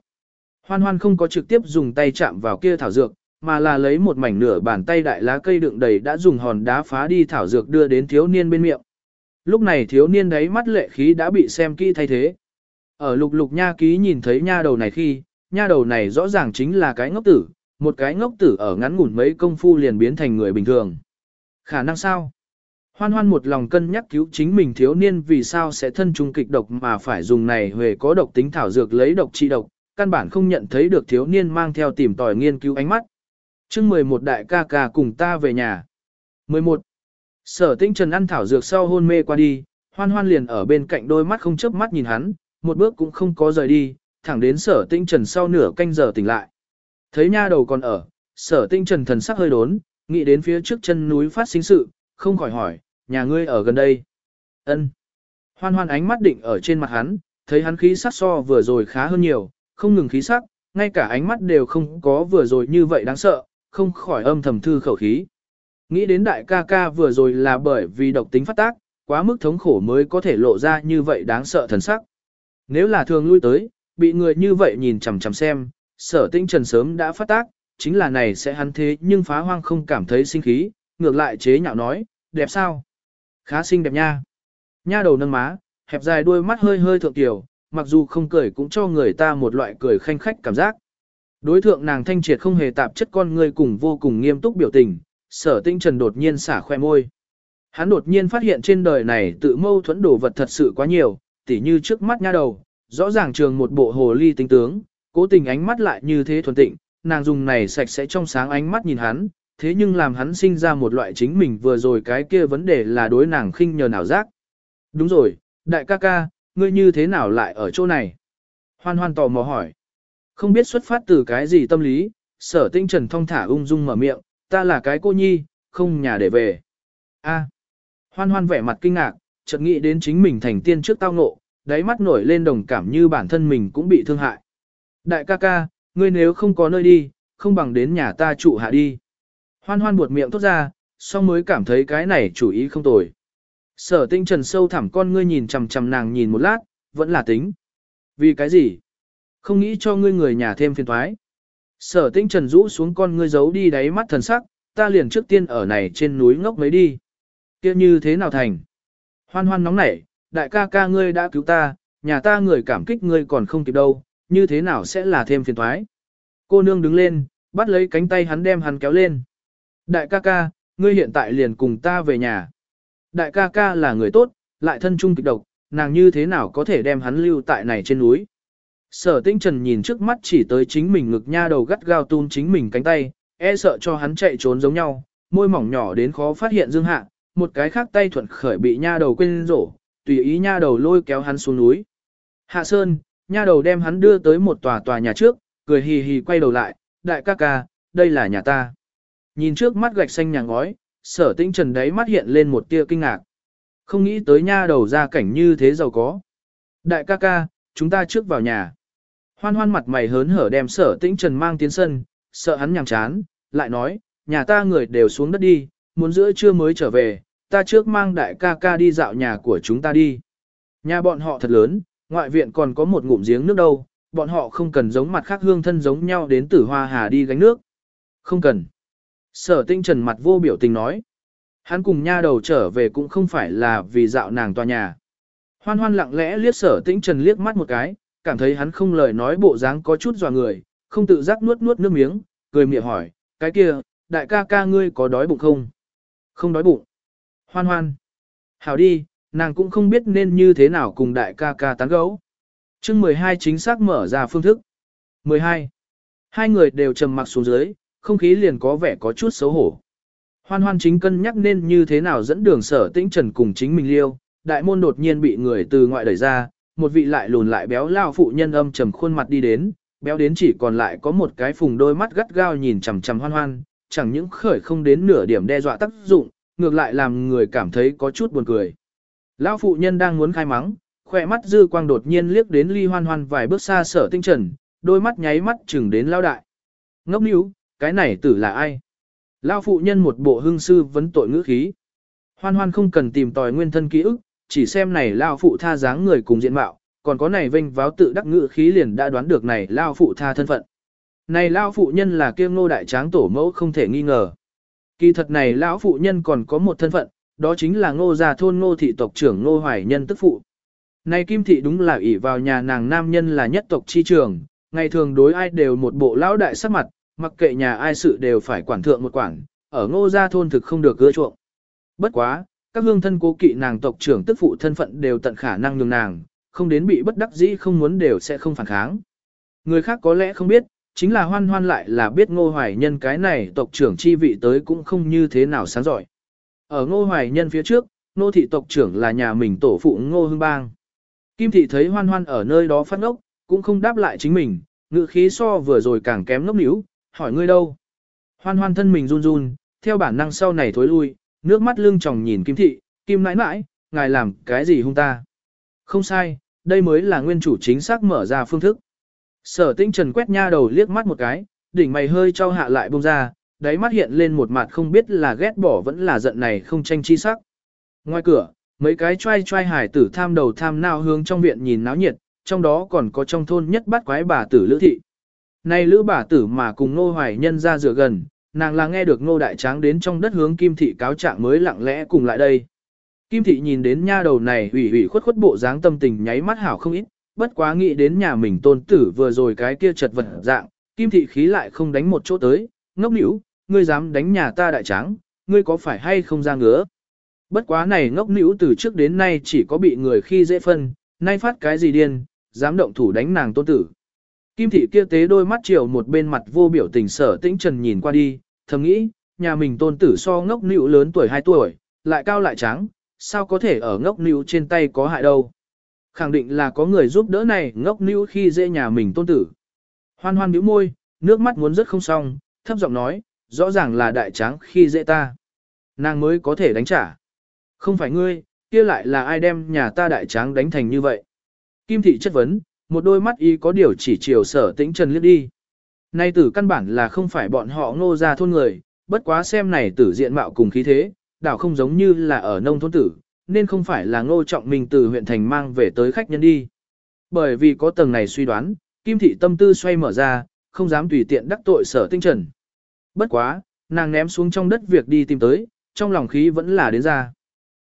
Hoan hoan không có trực tiếp dùng tay chạm vào kia thảo dược, mà là lấy một mảnh nửa bàn tay đại lá cây đựng đầy đã dùng hòn đá phá đi thảo dược đưa đến thiếu niên bên miệng. Lúc này thiếu niên đấy mắt lệ khí đã bị xem kỹ thay thế. Ở lục lục nha ký nhìn thấy nha đầu này khi, nha đầu này rõ ràng chính là cái ngốc tử, một cái ngốc tử ở ngắn ngủn mấy công phu liền biến thành người bình thường. Khả năng sao? Hoan hoan một lòng cân nhắc cứu chính mình thiếu niên vì sao sẽ thân trung kịch độc mà phải dùng này về có độc tính thảo dược lấy độc trị độc, căn bản không nhận thấy được thiếu niên mang theo tìm tòi nghiên cứu ánh mắt. chương 11 đại ca ca cùng ta về nhà. 11. Sở tinh trần ăn thảo dược sau hôn mê qua đi, hoan hoan liền ở bên cạnh đôi mắt không chớp mắt nhìn hắn, một bước cũng không có rời đi, thẳng đến sở tinh trần sau nửa canh giờ tỉnh lại. Thấy nha đầu còn ở, sở tinh trần thần sắc hơi đốn, nghĩ đến phía trước chân núi phát sinh sự, không khỏi hỏi, nhà ngươi ở gần đây. ân Hoan hoan ánh mắt định ở trên mặt hắn, thấy hắn khí sắc so vừa rồi khá hơn nhiều, không ngừng khí sắc, ngay cả ánh mắt đều không có vừa rồi như vậy đáng sợ, không khỏi âm thầm thư khẩu khí. Nghĩ đến đại ca ca vừa rồi là bởi vì độc tính phát tác, quá mức thống khổ mới có thể lộ ra như vậy đáng sợ thần sắc. Nếu là thường lui tới, bị người như vậy nhìn chằm chằm xem, sở tinh trần sớm đã phát tác, chính là này sẽ hắn thế nhưng phá hoang không cảm thấy sinh khí, ngược lại chế nhạo nói, đẹp sao? Khá xinh đẹp nha. Nha đầu nâng má, hẹp dài đuôi mắt hơi hơi thượng tiểu, mặc dù không cười cũng cho người ta một loại cười khanh khách cảm giác. Đối thượng nàng thanh triệt không hề tạp chất con người cùng vô cùng nghiêm túc biểu tình, sở tinh trần đột nhiên xả khoe môi. Hắn đột nhiên phát hiện trên đời này tự mâu thuẫn đồ vật thật sự quá nhiều, tỉ như trước mắt nha đầu, rõ ràng trường một bộ hồ ly tinh tướng, cố tình ánh mắt lại như thế thuần tịnh, nàng dùng này sạch sẽ trong sáng ánh mắt nhìn hắn, thế nhưng làm hắn sinh ra một loại chính mình vừa rồi cái kia vấn đề là đối nàng khinh nhờ nào giác. Đúng rồi, đại ca ca, ngươi như thế nào lại ở chỗ này? Hoan hoan tò mò hỏi. Không biết xuất phát từ cái gì tâm lý, sở tinh trần thong thả ung dung mở miệng, ta là cái cô nhi, không nhà để về. A. Hoan hoan vẻ mặt kinh ngạc, chợt nghĩ đến chính mình thành tiên trước tao ngộ, đáy mắt nổi lên đồng cảm như bản thân mình cũng bị thương hại. Đại ca ca, ngươi nếu không có nơi đi, không bằng đến nhà ta trụ hạ đi. Hoan hoan buột miệng tốt ra, xong mới cảm thấy cái này chủ ý không tồi. Sở tinh trần sâu thẳm con ngươi nhìn chằm chằm nàng nhìn một lát, vẫn là tính. Vì cái gì? Không nghĩ cho ngươi người nhà thêm phiền thoái. Sở tinh trần rũ xuống con ngươi giấu đi đáy mắt thần sắc, ta liền trước tiên ở này trên núi ngốc mấy đi. kia như thế nào thành? Hoan hoan nóng nảy, đại ca ca ngươi đã cứu ta, nhà ta người cảm kích ngươi còn không kịp đâu, như thế nào sẽ là thêm phiền thoái? Cô nương đứng lên, bắt lấy cánh tay hắn đem hắn kéo lên. Đại ca ca, ngươi hiện tại liền cùng ta về nhà. Đại ca ca là người tốt, lại thân trung kịch độc, nàng như thế nào có thể đem hắn lưu tại này trên núi. Sở tinh trần nhìn trước mắt chỉ tới chính mình ngực nha đầu gắt gao tun chính mình cánh tay, e sợ cho hắn chạy trốn giống nhau, môi mỏng nhỏ đến khó phát hiện dương hạ, một cái khác tay thuận khởi bị nha đầu quên rổ, tùy ý nha đầu lôi kéo hắn xuống núi. Hạ Sơn, nha đầu đem hắn đưa tới một tòa tòa nhà trước, cười hì hì quay đầu lại, đại ca ca, đây là nhà ta. Nhìn trước mắt gạch xanh nhà ngói, sở Tĩnh trần đấy mắt hiện lên một tia kinh ngạc. Không nghĩ tới nha đầu ra cảnh như thế giàu có. Đại ca ca, chúng ta trước vào nhà. Hoan hoan mặt mày hớn hở đem sở tĩnh trần mang tiến sân, sợ hắn nhàm chán, lại nói, nhà ta người đều xuống đất đi, muốn giữa trưa mới trở về, ta trước mang đại ca ca đi dạo nhà của chúng ta đi. Nhà bọn họ thật lớn, ngoại viện còn có một ngụm giếng nước đâu, bọn họ không cần giống mặt khác hương thân giống nhau đến tử hoa hà đi gánh nước. Không cần. Sở tinh trần mặt vô biểu tình nói. Hắn cùng nha đầu trở về cũng không phải là vì dạo nàng tòa nhà. Hoan hoan lặng lẽ liếc sở tinh trần liếc mắt một cái, cảm thấy hắn không lời nói bộ dáng có chút dò người, không tự giác nuốt nuốt nước miếng, cười miệng hỏi, cái kia, đại ca ca ngươi có đói bụng không? Không đói bụng. Hoan hoan. Hảo đi, nàng cũng không biết nên như thế nào cùng đại ca ca tán gấu. chương 12 chính xác mở ra phương thức. 12. Hai người đều trầm mặc xuống dưới, không khí liền có vẻ có chút xấu hổ. Hoan hoan chính cân nhắc nên như thế nào dẫn đường sở tĩnh trần cùng chính mình liêu, đại môn đột nhiên bị người từ ngoại đẩy ra, một vị lại lùn lại béo lao phụ nhân âm trầm khuôn mặt đi đến, béo đến chỉ còn lại có một cái phùng đôi mắt gắt gao nhìn chằm chằm hoan hoan, chẳng những khởi không đến nửa điểm đe dọa tác dụng, ngược lại làm người cảm thấy có chút buồn cười. Lão phụ nhân đang muốn khai mắng, khỏe mắt dư quang đột nhiên liếc đến ly hoan hoan vài bước xa sở tinh trần, đôi mắt nháy mắt chừng đến lao đại. Ngốc níu, cái này tử là ai? Lao phụ nhân một bộ hưng sư vấn tội ngữ khí. Hoan hoan không cần tìm tòi nguyên thân ký ức, chỉ xem này lao phụ tha dáng người cùng diện mạo, còn có này vinh váo tự đắc ngữ khí liền đã đoán được này lao phụ tha thân phận. Này lao phụ nhân là kiêm ngô đại tráng tổ mẫu không thể nghi ngờ. Kỳ thật này lão phụ nhân còn có một thân phận, đó chính là ngô gia thôn ngô thị tộc trưởng ngô hoài nhân tức phụ. Này kim thị đúng là ỷ vào nhà nàng nam nhân là nhất tộc chi trường, ngày thường đối ai đều một bộ lão đại sắc mặt, mặc kệ nhà ai sự đều phải quản thượng một quản, ở ngô gia thôn thực không được gỡ chuộng. Bất quá, các hương thân cố kỵ nàng tộc trưởng tức phụ thân phận đều tận khả năng nhường nàng, không đến bị bất đắc dĩ không muốn đều sẽ không phản kháng. Người khác có lẽ không biết, chính là hoan hoan lại là biết ngô hoài nhân cái này tộc trưởng chi vị tới cũng không như thế nào sáng giỏi. Ở ngô hoài nhân phía trước, ngô thị tộc trưởng là nhà mình tổ phụ ngô hương bang. Kim thị thấy hoan hoan ở nơi đó phát ngốc, cũng không đáp lại chính mình, ngự khí so vừa rồi càng kém ngốc níu, hỏi ngươi đâu. Hoan hoan thân mình run run, theo bản năng sau này thối lui, nước mắt lưng tròng nhìn kim thị, kim nãi nãi, ngài làm cái gì hung ta. Không sai, đây mới là nguyên chủ chính xác mở ra phương thức. Sở tinh trần quét nha đầu liếc mắt một cái, đỉnh mày hơi trao hạ lại bông ra, đáy mắt hiện lên một mặt không biết là ghét bỏ vẫn là giận này không tranh chi sắc. Ngoài cửa, mấy cái trai trai hải tử tham đầu tham nào hướng trong viện nhìn náo nhiệt, trong đó còn có trong thôn nhất bắt quái bà tử lữ thị nay lữ bà tử mà cùng nô hoài nhân ra rửa gần, nàng là nghe được nô đại tráng đến trong đất hướng kim thị cáo trạng mới lặng lẽ cùng lại đây. Kim thị nhìn đến nha đầu này ủy ủy khuất khuất bộ dáng tâm tình nháy mắt hảo không ít, bất quá nghĩ đến nhà mình tôn tử vừa rồi cái kia chật vật dạng, kim thị khí lại không đánh một chỗ tới, ngốc nỉu, ngươi dám đánh nhà ta đại tráng, ngươi có phải hay không ra ngứa. Bất quá này ngốc nỉu từ trước đến nay chỉ có bị người khi dễ phân, nay phát cái gì điên, dám động thủ đánh nàng tôn tử. Kim thị kia tế đôi mắt chiều một bên mặt vô biểu tình sở tĩnh trần nhìn qua đi, thầm nghĩ, nhà mình tôn tử so ngốc nỉu lớn tuổi 2 tuổi, lại cao lại trắng, sao có thể ở ngốc nỉu trên tay có hại đâu. Khẳng định là có người giúp đỡ này ngốc nỉu khi dễ nhà mình tôn tử. Hoan hoan bĩu môi, nước mắt muốn rất không xong, thấp giọng nói, rõ ràng là đại tráng khi dễ ta. Nàng mới có thể đánh trả. Không phải ngươi, kia lại là ai đem nhà ta đại tráng đánh thành như vậy. Kim thị chất vấn, một đôi mắt y có điều chỉ chiều sở tĩnh trần liếc đi. Nay tử căn bản là không phải bọn họ ngô ra thôn người, bất quá xem này tử diện mạo cùng khí thế, đảo không giống như là ở nông thôn tử, nên không phải là ngô trọng mình từ huyện thành mang về tới khách nhân đi. Bởi vì có tầng này suy đoán, kim thị tâm tư xoay mở ra, không dám tùy tiện đắc tội sở tinh trần. Bất quá, nàng ném xuống trong đất việc đi tìm tới, trong lòng khí vẫn là đến ra.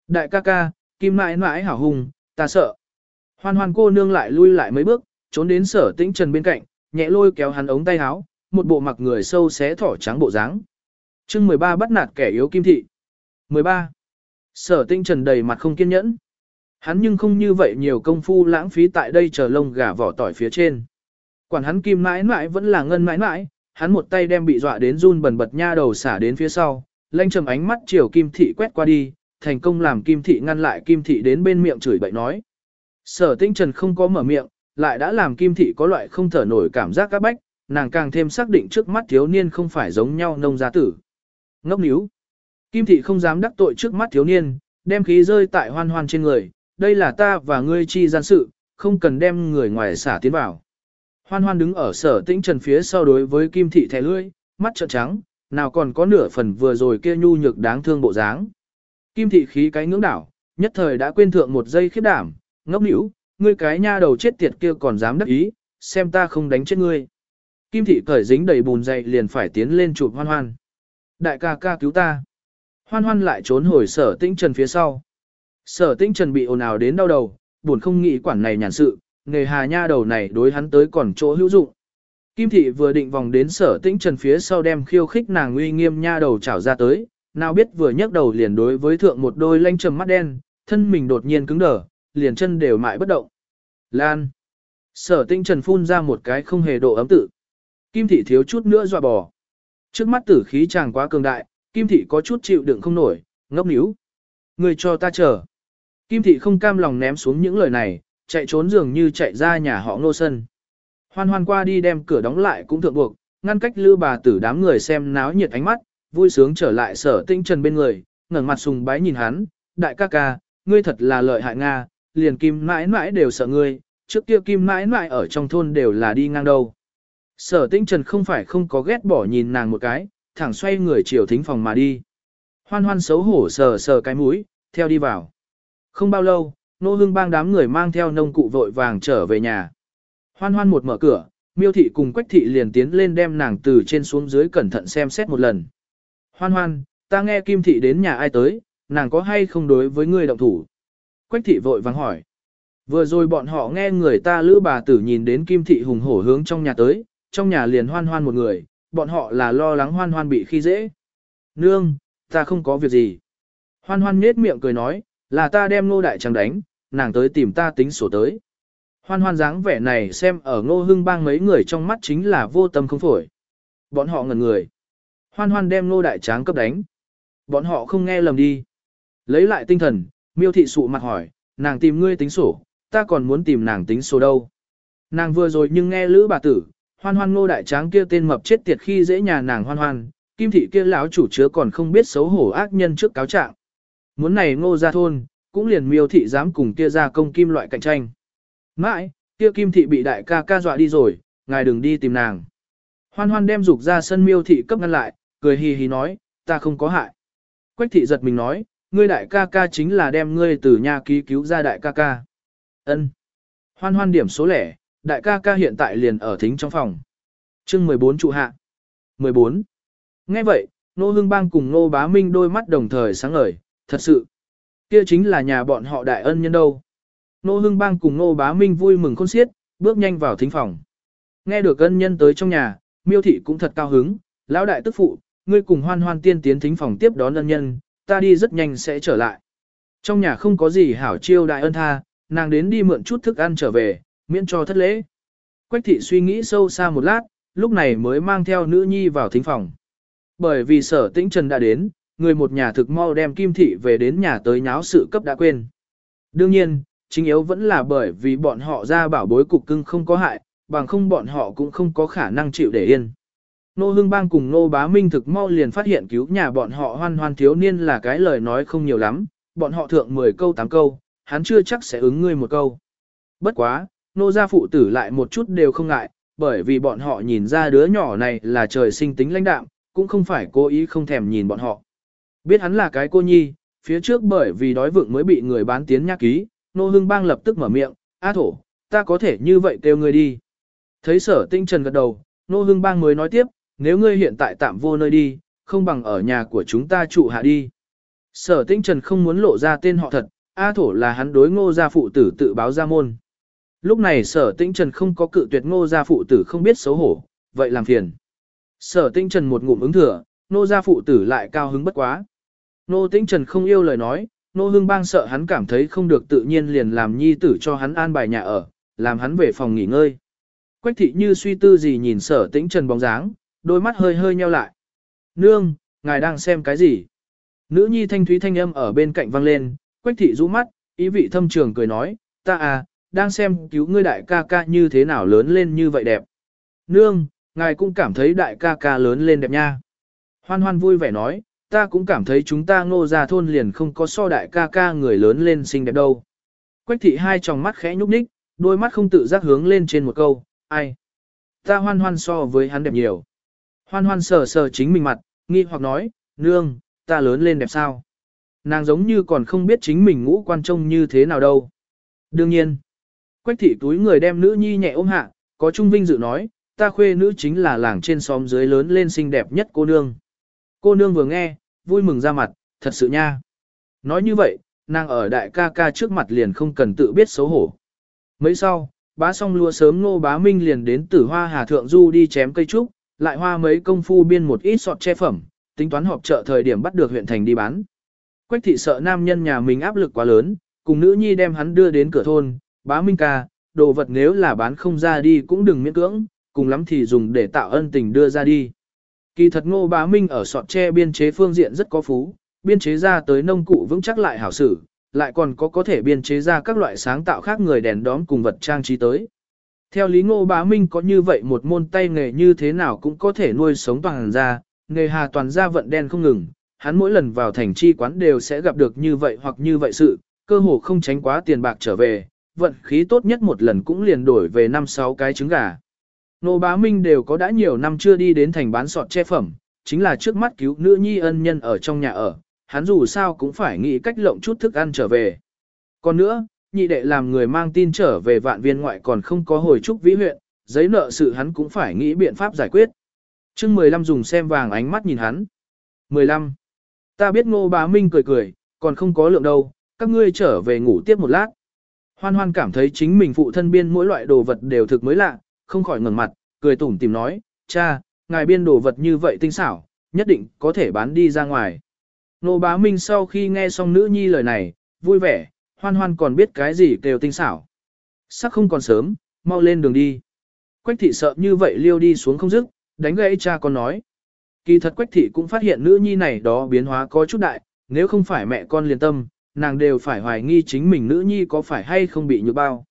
Đại ca ca, kim mãi mãi hảo hùng, ta sợ. Hoan hoan cô nương lại lui lại mấy bước, trốn đến sở tĩnh trần bên cạnh, nhẹ lôi kéo hắn ống tay áo, một bộ mặc người sâu xé thỏ trắng bộ dáng. chương 13 bắt nạt kẻ yếu kim thị. 13. Sở tinh trần đầy mặt không kiên nhẫn. Hắn nhưng không như vậy nhiều công phu lãng phí tại đây chờ lông gà vỏ tỏi phía trên. Quản hắn kim mãi mãi vẫn là ngân mãi mãi, hắn một tay đem bị dọa đến run bần bật nha đầu xả đến phía sau, lanh trầm ánh mắt chiều kim thị quét qua đi, thành công làm kim thị ngăn lại kim thị đến bên miệng chửi bậy nói. Sở tinh trần không có mở miệng, lại đã làm kim thị có loại không thở nổi cảm giác các bách, nàng càng thêm xác định trước mắt thiếu niên không phải giống nhau nông gia tử. Ngốc níu. Kim thị không dám đắc tội trước mắt thiếu niên, đem khí rơi tại hoan hoan trên người, đây là ta và ngươi chi gian sự, không cần đem người ngoài xả tiến vào. Hoan hoan đứng ở sở tĩnh trần phía sau đối với kim thị thẻ lưỡi, mắt trợn trắng, nào còn có nửa phần vừa rồi kia nhu nhược đáng thương bộ dáng. Kim thị khí cái ngưỡng đảo, nhất thời đã quên thượng một giây khiếp đảm, ngốc nỉu, ngươi cái nha đầu chết tiệt kia còn dám đắc ý, xem ta không đánh chết ngươi. Kim thị cởi dính đầy bùn dậy liền phải tiến lên chụp hoan hoan. Đại ca ca cứu ta. Hoan hoan lại trốn hồi sở tĩnh trần phía sau. Sở tĩnh trần bị ồn ào đến đau đầu, buồn không nghĩ quản này nhàn sự, nghề hà nha đầu này đối hắn tới còn chỗ hữu dụng. Kim thị vừa định vòng đến sở tĩnh trần phía sau đem khiêu khích nàng uy nghiêm nha đầu chảo ra tới, Nào biết vừa nhấc đầu liền đối với thượng một đôi lanh trầm mắt đen, thân mình đột nhiên cứng đờ, liền chân đều mãi bất động. Lan. Sở tinh trần phun ra một cái không hề độ ấm tự. Kim thị thiếu chút nữa dọa bỏ. Trước mắt tử khí chàng quá cường đại, Kim thị có chút chịu đựng không nổi, ngốc níu. Người cho ta chờ. Kim thị không cam lòng ném xuống những lời này, chạy trốn dường như chạy ra nhà họ ngô sân. Hoan hoan qua đi đem cửa đóng lại cũng thượng buộc, ngăn cách lư bà tử đám người xem náo nhiệt ánh mắt, vui sướng trở lại sở tinh trần bên người, ngẩng mặt sùng bái nhìn hắn, đại ca ca, ngươi thật là lợi hại Nga, liền kim mãi mãi đều sợ ngươi, trước kia kim mãi mãi ở trong thôn đều là đi ngang đâu. Sở tinh trần không phải không có ghét bỏ nhìn nàng một cái, thẳng xoay người chiều thính phòng mà đi. Hoan hoan xấu hổ sờ sờ cái mũi, theo đi vào. Không bao lâu, nô hương bang đám người mang theo nông cụ vội vàng trở về nhà. Hoan hoan một mở cửa, miêu thị cùng quách thị liền tiến lên đem nàng từ trên xuống dưới cẩn thận xem xét một lần. Hoan hoan, ta nghe kim thị đến nhà ai tới, nàng có hay không đối với ngươi động thủ? Quách thị vội vàng hỏi. Vừa rồi bọn họ nghe người ta lữ bà tử nhìn đến kim thị hùng hổ hướng trong nhà tới, trong nhà liền hoan hoan một người, bọn họ là lo lắng hoan hoan bị khi dễ. Nương, ta không có việc gì. Hoan hoan nết miệng cười nói, là ta đem ngô đại trắng đánh, nàng tới tìm ta tính sổ tới. Hoan hoan dáng vẻ này xem ở ngô hưng bang mấy người trong mắt chính là vô tâm không phổi. Bọn họ ngẩn người. Hoan hoan đem ngô đại tráng cấp đánh. Bọn họ không nghe lầm đi. Lấy lại tinh thần, miêu thị sụ mặt hỏi, nàng tìm ngươi tính sổ, ta còn muốn tìm nàng tính sổ đâu. Nàng vừa rồi nhưng nghe lữ bà tử, hoan hoan ngô đại tráng kia tên mập chết tiệt khi dễ nhà nàng hoan hoan, kim thị kia lão chủ chứa còn không biết xấu hổ ác nhân trước cáo trạng. Muốn này ngô ra thôn, cũng liền miêu thị dám cùng kia ra công kim loại cạnh tranh. Mãi, kia kim thị bị đại ca ca dọa đi rồi, ngài đừng đi tìm nàng. Hoan hoan đem dục ra sân miêu thị cấp ngăn lại, cười hì hì nói, ta không có hại. Quách thị giật mình nói, ngươi đại ca ca chính là đem ngươi từ nhà ký cứu ra đại ca ca. Ân. Hoan hoan điểm số lẻ, đại ca ca hiện tại liền ở thính trong phòng. chương 14 trụ hạ. 14. Nghe vậy, Nô Hưng Bang cùng Nô Bá Minh đôi mắt đồng thời sáng ngời, thật sự. Kia chính là nhà bọn họ đại ân nhân đâu. Nô Hưng Bang cùng Nô Bá Minh vui mừng khôn xiết, bước nhanh vào thính phòng. Nghe được ân nhân tới trong nhà, miêu thị cũng thật cao hứng, lão đại tức phụ, ngươi cùng hoan hoan tiên tiến thính phòng tiếp đón ân nhân, ta đi rất nhanh sẽ trở lại. Trong nhà không có gì hảo chiêu đại ân tha, nàng đến đi mượn chút thức ăn trở về, miễn cho thất lễ. Quách thị suy nghĩ sâu xa một lát, lúc này mới mang theo nữ nhi vào thính phòng. Bởi vì sở tĩnh trần đã đến, người một nhà thực mau đem kim thị về đến nhà tới nháo sự cấp đã quên. Đương nhiên, chính yếu vẫn là bởi vì bọn họ ra bảo bối cục cưng không có hại, bằng không bọn họ cũng không có khả năng chịu để yên. Nô Hưng Bang cùng Nô Bá Minh thực mau liền phát hiện cứu nhà bọn họ hoan hoan thiếu niên là cái lời nói không nhiều lắm, bọn họ thượng 10 câu 8 câu, hắn chưa chắc sẽ ứng ngươi một câu. Bất quá, Nô gia phụ tử lại một chút đều không ngại, bởi vì bọn họ nhìn ra đứa nhỏ này là trời sinh tính lãnh đạm, cũng không phải cố ý không thèm nhìn bọn họ. Biết hắn là cái cô nhi, phía trước bởi vì đói vượng mới bị người bán tiến nhắc ký, Nô Hưng Bang lập tức mở miệng, A thổ, ta có thể như vậy kêu ngươi đi. Thấy sở tinh trần gật đầu, Nô Hưng Bang mới nói tiếp, nếu ngươi hiện tại tạm vô nơi đi, không bằng ở nhà của chúng ta trụ hạ đi. Sở tinh trần không muốn lộ ra tên họ thật, A thổ là hắn đối ngô gia phụ tử tự báo ra môn. Lúc này sở tinh trần không có cự tuyệt ngô gia phụ tử không biết xấu hổ, vậy làm phiền. Sở tinh trần một ngụm ứng thừa, ngô gia phụ tử lại cao hứng bất quá. Ngô tinh trần không yêu lời nói, ngô hương bang sợ hắn cảm thấy không được tự nhiên liền làm nhi tử cho hắn an bài nhà ở, làm hắn về phòng nghỉ ngơi. Quách thị như suy tư gì nhìn sở tĩnh trần bóng dáng, đôi mắt hơi hơi nheo lại. Nương, ngài đang xem cái gì? Nữ nhi thanh thúy thanh âm ở bên cạnh vang lên, quách thị rũ mắt, ý vị thâm trường cười nói, ta à, đang xem cứu ngươi đại ca ca như thế nào lớn lên như vậy đẹp. Nương, ngài cũng cảm thấy đại ca ca lớn lên đẹp nha. Hoan hoan vui vẻ nói, ta cũng cảm thấy chúng ta ngô ra thôn liền không có so đại ca ca người lớn lên xinh đẹp đâu. Quách thị hai tròng mắt khẽ nhúc nhích, đôi mắt không tự giác hướng lên trên một câu, ai. Ta hoan hoan so với hắn đẹp nhiều. Hoan hoan sờ sờ chính mình mặt, nghi hoặc nói, nương, ta lớn lên đẹp sao? Nàng giống như còn không biết chính mình ngũ quan trông như thế nào đâu. Đương nhiên, quách thị túi người đem nữ nhi nhẹ ôm hạ, có trung vinh dự nói, ta khuê nữ chính là làng trên xóm dưới lớn lên xinh đẹp nhất cô nương. Cô nương vừa nghe, vui mừng ra mặt, thật sự nha. Nói như vậy, nàng ở đại ca ca trước mặt liền không cần tự biết xấu hổ. Mấy sau, bá song lua sớm ngô bá minh liền đến tử hoa hà thượng du đi chém cây trúc, lại hoa mấy công phu biên một ít sọt che phẩm, tính toán họp chợ thời điểm bắt được huyện thành đi bán. Quách thị sợ nam nhân nhà mình áp lực quá lớn, cùng nữ nhi đem hắn đưa đến cửa thôn, bá minh ca, đồ vật nếu là bán không ra đi cũng đừng miễn cưỡng, cùng lắm thì dùng để tạo ân tình đưa ra đi. Kỳ thật ngô bá minh ở sọt tre biên chế phương diện rất có phú, biên chế ra tới nông cụ vững chắc lại hảo sử, lại còn có có thể biên chế ra các loại sáng tạo khác người đèn đóm cùng vật trang trí tới. Theo lý ngô bá minh có như vậy một môn tay nghề như thế nào cũng có thể nuôi sống toàn gia, nghề hà toàn gia vận đen không ngừng, hắn mỗi lần vào thành chi quán đều sẽ gặp được như vậy hoặc như vậy sự, cơ hồ không tránh quá tiền bạc trở về, vận khí tốt nhất một lần cũng liền đổi về 5-6 cái trứng gà. Ngô bá minh đều có đã nhiều năm chưa đi đến thành bán sọt che phẩm, chính là trước mắt cứu nữ nhi ân nhân ở trong nhà ở, hắn dù sao cũng phải nghĩ cách lộng chút thức ăn trở về. Còn nữa, nhị đệ làm người mang tin trở về vạn viên ngoại còn không có hồi trúc vĩ huyện, giấy nợ sự hắn cũng phải nghĩ biện pháp giải quyết. chương 15 dùng xem vàng ánh mắt nhìn hắn. 15. Ta biết ngô bá minh cười cười, còn không có lượng đâu, các ngươi trở về ngủ tiếp một lát. Hoan hoan cảm thấy chính mình phụ thân biên mỗi loại đồ vật đều thực mới lạ, không khỏi ngẩng mặt, cười tủm tìm nói, cha, ngài biên đồ vật như vậy tinh xảo, nhất định có thể bán đi ra ngoài. Nô bá minh sau khi nghe xong nữ nhi lời này, vui vẻ, hoan hoan còn biết cái gì kêu tinh xảo. Sắc không còn sớm, mau lên đường đi. Quách thị sợ như vậy liêu đi xuống không dứt, đánh gãy cha con nói. Kỳ thật quách thị cũng phát hiện nữ nhi này đó biến hóa có chút đại, nếu không phải mẹ con liền tâm, nàng đều phải hoài nghi chính mình nữ nhi có phải hay không bị nhược bao.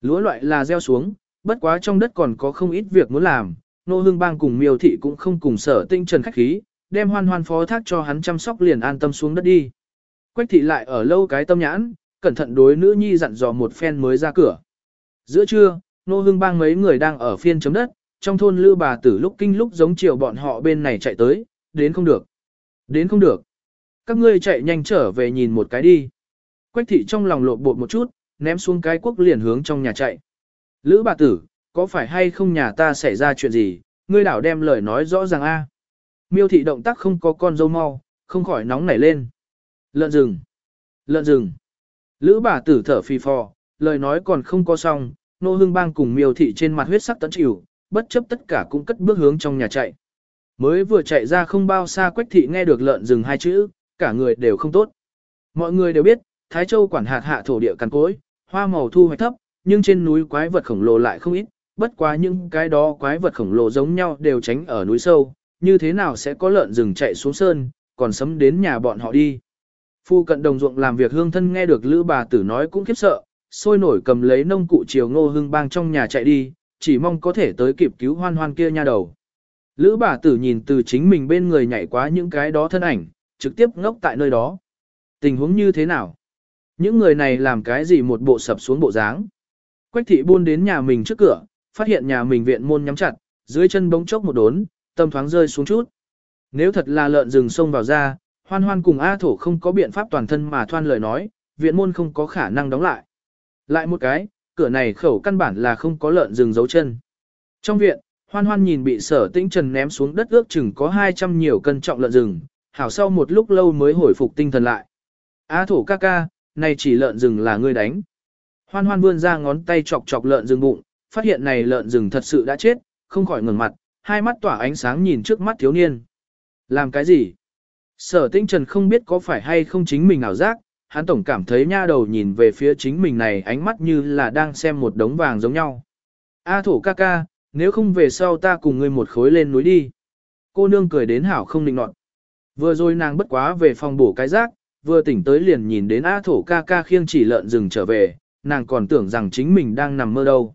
Lúa loại là gieo xuống, bất quá trong đất còn có không ít việc muốn làm, nô hương bang cùng miêu thị cũng không cùng sở tinh trần khách khí, đem hoan hoan phó thác cho hắn chăm sóc liền an tâm xuống đất đi. Quách thị lại ở lâu cái tâm nhãn, cẩn thận đối nữ nhi dặn dò một phen mới ra cửa. Giữa trưa, nô hương bang mấy người đang ở phiên chấm đất, trong thôn lư bà tử lúc kinh lúc giống chiều bọn họ bên này chạy tới, đến không được. Đến không được. Các ngươi chạy nhanh trở về nhìn một cái đi. Quách thị trong lòng lộ bột một chút, ném xuống cái quốc liền hướng trong nhà chạy. Lữ bà tử, có phải hay không nhà ta xảy ra chuyện gì, ngươi đảo đem lời nói rõ ràng a. Miêu thị động tác không có con dâu mau, không khỏi nóng nảy lên. Lợn rừng, lợn rừng. Lữ bà tử thở phì phò, lời nói còn không có xong, nô hương bang cùng miêu thị trên mặt huyết sắc tấn chịu, bất chấp tất cả cũng cất bước hướng trong nhà chạy. Mới vừa chạy ra không bao xa quách thị nghe được lợn rừng hai chữ, cả người đều không tốt. Mọi người đều biết, Thái Châu quản hạt hạ thổ địa cằn cối, hoa màu thu hoạch thấp, nhưng trên núi quái vật khổng lồ lại không ít, bất quá những cái đó quái vật khổng lồ giống nhau đều tránh ở núi sâu, như thế nào sẽ có lợn rừng chạy xuống sơn, còn sấm đến nhà bọn họ đi. Phu cận đồng ruộng làm việc hương thân nghe được lữ bà tử nói cũng khiếp sợ, sôi nổi cầm lấy nông cụ chiều ngô hương bang trong nhà chạy đi, chỉ mong có thể tới kịp cứu hoan hoan kia nha đầu. Lữ bà tử nhìn từ chính mình bên người nhảy quá những cái đó thân ảnh, trực tiếp ngốc tại nơi đó. Tình huống như thế nào? Những người này làm cái gì một bộ sập xuống bộ dáng? Quách thị buôn đến nhà mình trước cửa, phát hiện nhà mình viện môn nhắm chặt, dưới chân bỗng chốc một đốn, tâm thoáng rơi xuống chút. Nếu thật là lợn rừng xông vào ra, hoan hoan cùng A thổ không có biện pháp toàn thân mà thoan lời nói, viện môn không có khả năng đóng lại. Lại một cái, cửa này khẩu căn bản là không có lợn rừng giấu chân. Trong viện, hoan hoan nhìn bị sở tĩnh trần ném xuống đất ước chừng có 200 nhiều cân trọng lợn rừng, hảo sau một lúc lâu mới hồi phục tinh thần lại. A thổ ca ca, này chỉ lợn rừng là ngươi đánh. Hoan hoan vươn ra ngón tay chọc chọc lợn rừng bụng, phát hiện này lợn rừng thật sự đã chết, không khỏi ngừng mặt, hai mắt tỏa ánh sáng nhìn trước mắt thiếu niên. Làm cái gì? Sở tinh trần không biết có phải hay không chính mình ảo giác, hắn tổng cảm thấy nha đầu nhìn về phía chính mình này ánh mắt như là đang xem một đống vàng giống nhau. A thổ ca ca, nếu không về sau ta cùng ngươi một khối lên núi đi. Cô nương cười đến hảo không định nọt. Vừa rồi nàng bất quá về phòng bổ cái rác, vừa tỉnh tới liền nhìn đến A thổ ca ca khiêng chỉ lợn rừng trở về, nàng còn tưởng rằng chính mình đang nằm mơ đâu.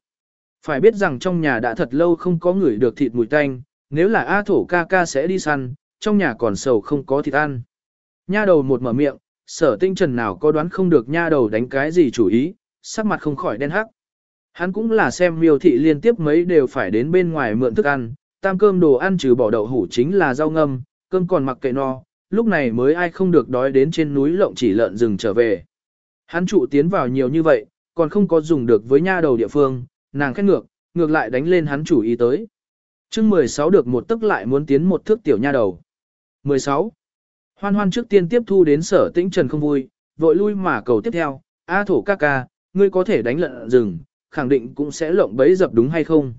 Phải biết rằng trong nhà đã thật lâu không có người được thịt mùi tanh, nếu là A thổ ca ca sẽ đi săn, trong nhà còn sầu không có thịt ăn. Nha đầu một mở miệng, sở tinh trần nào có đoán không được nha đầu đánh cái gì chủ ý, sắc mặt không khỏi đen hắc. Hắn cũng là xem miêu thị liên tiếp mấy đều phải đến bên ngoài mượn thức ăn, tam cơm đồ ăn trừ bỏ đậu hủ chính là rau ngâm, cơm còn mặc kệ no, lúc này mới ai không được đói đến trên núi lộng chỉ lợn rừng trở về. Hắn trụ tiến vào nhiều như vậy, còn không có dùng được với nha đầu địa phương, nàng khét ngược, ngược lại đánh lên hắn chủ ý tới. chương 16 được một tức lại muốn tiến một thước tiểu nha đầu. 16. Hoan hoan trước tiên tiếp thu đến sở tĩnh trần không vui, vội lui mà cầu tiếp theo, A thổ ca ca, ngươi có thể đánh lợn rừng, khẳng định cũng sẽ lộng bấy dập đúng hay không?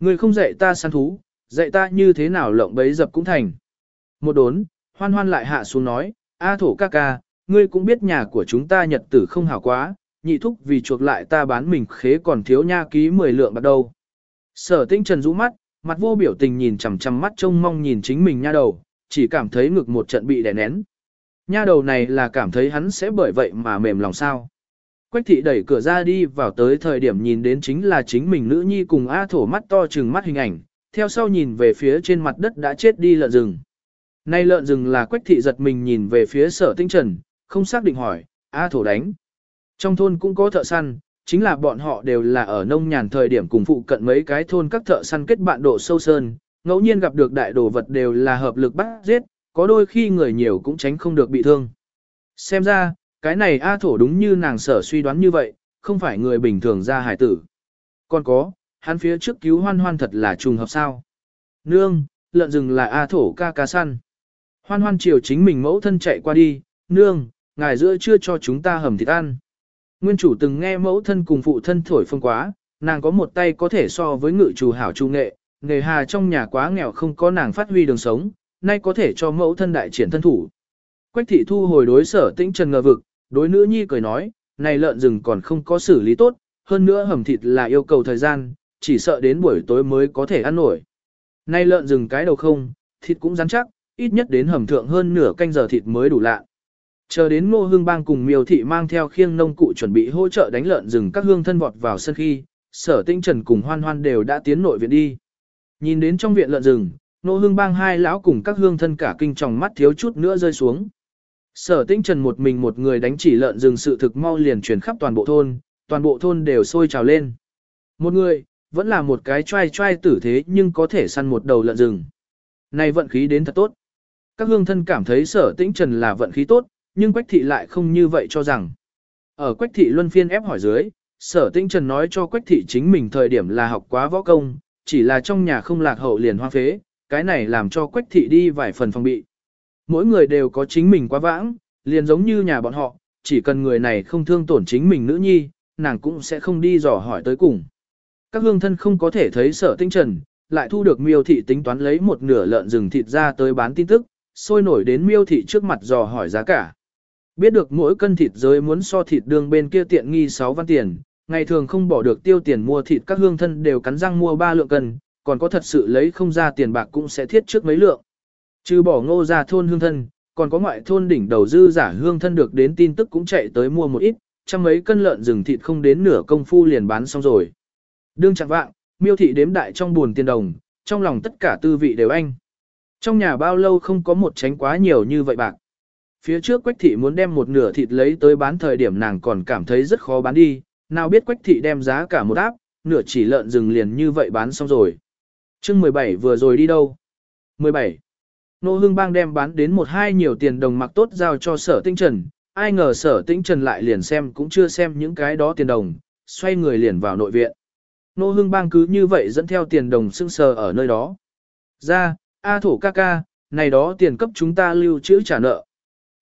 Ngươi không dạy ta săn thú, dạy ta như thế nào lộng bấy dập cũng thành. Một đốn, hoan hoan lại hạ xuống nói, A thổ ca ca, ngươi cũng biết nhà của chúng ta nhật tử không hảo quá, nhị thúc vì chuộc lại ta bán mình khế còn thiếu nha ký 10 lượng bắt đầu. Sở tinh trần rũ mắt, mặt vô biểu tình nhìn chằm chằm mắt trông mong nhìn chính mình nha đầu, chỉ cảm thấy ngực một trận bị đè nén. Nha đầu này là cảm thấy hắn sẽ bởi vậy mà mềm lòng sao. Quách thị đẩy cửa ra đi vào tới thời điểm nhìn đến chính là chính mình nữ nhi cùng A thổ mắt to trừng mắt hình ảnh, theo sau nhìn về phía trên mặt đất đã chết đi lợn rừng. Nay lợn rừng là quách thị giật mình nhìn về phía sở tinh trần, không xác định hỏi, A thổ đánh. Trong thôn cũng có thợ săn, chính là bọn họ đều là ở nông nhàn thời điểm cùng phụ cận mấy cái thôn các thợ săn kết bạn độ sâu sơn, ngẫu nhiên gặp được đại đồ vật đều là hợp lực bắt giết, có đôi khi người nhiều cũng tránh không được bị thương. Xem ra, cái này A thổ đúng như nàng sở suy đoán như vậy, không phải người bình thường ra hải tử. Còn có, hắn phía trước cứu hoan hoan thật là trùng hợp sao. Nương, lợn rừng là A thổ ca ca săn. Hoan hoan chiều chính mình mẫu thân chạy qua đi, nương, ngài giữa chưa cho chúng ta hầm thịt ăn. Nguyên chủ từng nghe mẫu thân cùng phụ thân thổi phong quá, nàng có một tay có thể so với ngự chủ hảo trung nghệ, nghề hà trong nhà quá nghèo không có nàng phát huy đường sống, nay có thể cho mẫu thân đại triển thân thủ. Quách thị thu hồi đối sở tĩnh trần ngờ vực, đối nữ nhi cười nói, này lợn rừng còn không có xử lý tốt, hơn nữa hầm thịt là yêu cầu thời gian, chỉ sợ đến buổi tối mới có thể ăn nổi. Nay lợn rừng cái đầu không, thịt cũng rắn chắc, ít nhất đến hầm thượng hơn nửa canh giờ thịt mới đủ lạ. Chờ đến Ngô Hương Bang cùng Miêu Thị mang theo khiêng nông cụ chuẩn bị hỗ trợ đánh lợn rừng các hương thân vọt vào sân khi, sở tinh trần cùng hoan hoan đều đã tiến nội viện đi. Nhìn đến trong viện lợn rừng, nô Hương Bang hai lão cùng các hương thân cả kinh tròng mắt thiếu chút nữa rơi xuống. Sở Tĩnh trần một mình một người đánh chỉ lợn rừng sự thực mau liền truyền khắp toàn bộ thôn, toàn bộ thôn đều sôi trào lên. Một người, vẫn là một cái trai trai tử thế nhưng có thể săn một đầu lợn rừng. Này vận khí đến thật tốt. Các hương thân cảm thấy sở tĩnh trần là vận khí tốt, nhưng Quách Thị lại không như vậy cho rằng. Ở Quách Thị luân phiên ép hỏi dưới, sở tĩnh trần nói cho Quách Thị chính mình thời điểm là học quá võ công, chỉ là trong nhà không lạc hậu liền hoa phế, cái này làm cho Quách Thị đi vài phần phòng bị. Mỗi người đều có chính mình quá vãng, liền giống như nhà bọn họ, chỉ cần người này không thương tổn chính mình nữ nhi, nàng cũng sẽ không đi dò hỏi tới cùng. Các hương thân không có thể thấy sở tinh trần, lại thu được miêu thị tính toán lấy một nửa lợn rừng thịt ra tới bán tin tức, sôi nổi đến miêu thị trước mặt dò hỏi giá cả. Biết được mỗi cân thịt giới muốn so thịt đường bên kia tiện nghi 6 văn tiền, ngày thường không bỏ được tiêu tiền mua thịt các hương thân đều cắn răng mua ba lượng cân, còn có thật sự lấy không ra tiền bạc cũng sẽ thiết trước mấy lượng. Trừ bỏ ngô ra thôn hương thân, còn có ngoại thôn đỉnh đầu dư giả hương thân được đến tin tức cũng chạy tới mua một ít, trăm mấy cân lợn rừng thịt không đến nửa công phu liền bán xong rồi. Đương chẳng vạng, miêu thị đếm đại trong buồn tiền đồng, trong lòng tất cả tư vị đều anh. Trong nhà bao lâu không có một tránh quá nhiều như vậy bạc. Phía trước Quách thị muốn đem một nửa thịt lấy tới bán thời điểm nàng còn cảm thấy rất khó bán đi, nào biết Quách thị đem giá cả một áp, nửa chỉ lợn rừng liền như vậy bán xong rồi. chương 17 vừa rồi đi đâu? 17. Nô Hưng Bang đem bán đến một hai nhiều tiền đồng mặc tốt giao cho sở tinh trần, ai ngờ sở tinh trần lại liền xem cũng chưa xem những cái đó tiền đồng, xoay người liền vào nội viện. Nô Hưng Bang cứ như vậy dẫn theo tiền đồng sưng sờ ở nơi đó. Ra, A thổ ca ca, này đó tiền cấp chúng ta lưu trữ trả nợ.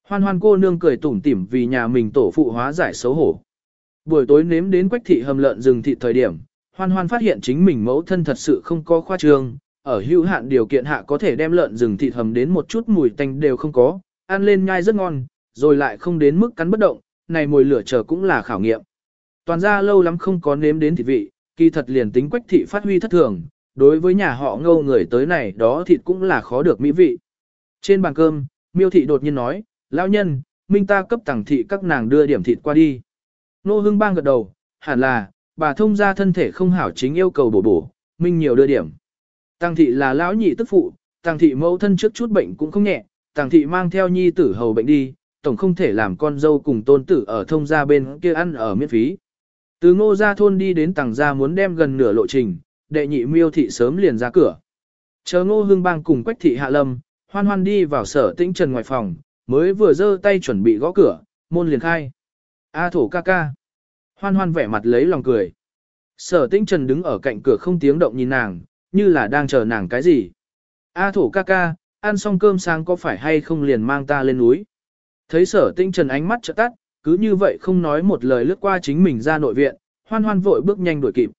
Hoan hoan cô nương cười tủm tỉm vì nhà mình tổ phụ hóa giải xấu hổ. Buổi tối nếm đến quách thị hầm lợn rừng thị thời điểm, hoan hoan phát hiện chính mình mẫu thân thật sự không có khoa trương, ở hữu hạn điều kiện hạ có thể đem lợn rừng thịt hầm đến một chút mùi tanh đều không có, ăn lên nhai rất ngon, rồi lại không đến mức cắn bất động, này mùi lửa chờ cũng là khảo nghiệm. Toàn ra lâu lắm không có nếm đến thịt vị, kỳ thật liền tính quách thị phát huy thất thường, đối với nhà họ ngâu người tới này đó thịt cũng là khó được mỹ vị. Trên bàn cơm, miêu thị đột nhiên nói, lão nhân, minh ta cấp tàng thị các nàng đưa điểm thịt qua đi. Nô hưng bang gật đầu, hẳn là, bà thông ra thân thể không hảo chính yêu cầu bổ bổ, minh nhiều đưa điểm. Tăng thị là lão nhị tức phụ, Tăng thị mẫu thân trước chút bệnh cũng không nhẹ, Tăng thị mang theo nhi tử hầu bệnh đi, tổng không thể làm con dâu cùng tôn tử ở thông gia bên kia ăn ở miễn phí. Từ ngô gia thôn đi đến tàng gia muốn đem gần nửa lộ trình, đệ nhị miêu thị sớm liền ra cửa. Chờ ngô hương bang cùng quách thị hạ lâm, hoan hoan đi vào sở tĩnh trần ngoài phòng, mới vừa giơ tay chuẩn bị gõ cửa, môn liền khai. A thổ ca ca. Hoan hoan vẻ mặt lấy lòng cười. Sở tĩnh trần đứng ở cạnh cửa không tiếng động nhìn nàng, như là đang chờ nàng cái gì. A thổ ca ca, ăn xong cơm sáng có phải hay không liền mang ta lên núi. Thấy sở tĩnh trần ánh mắt trợ tắt, cứ như vậy không nói một lời lướt qua chính mình ra nội viện, hoan hoan vội bước nhanh đuổi kịp.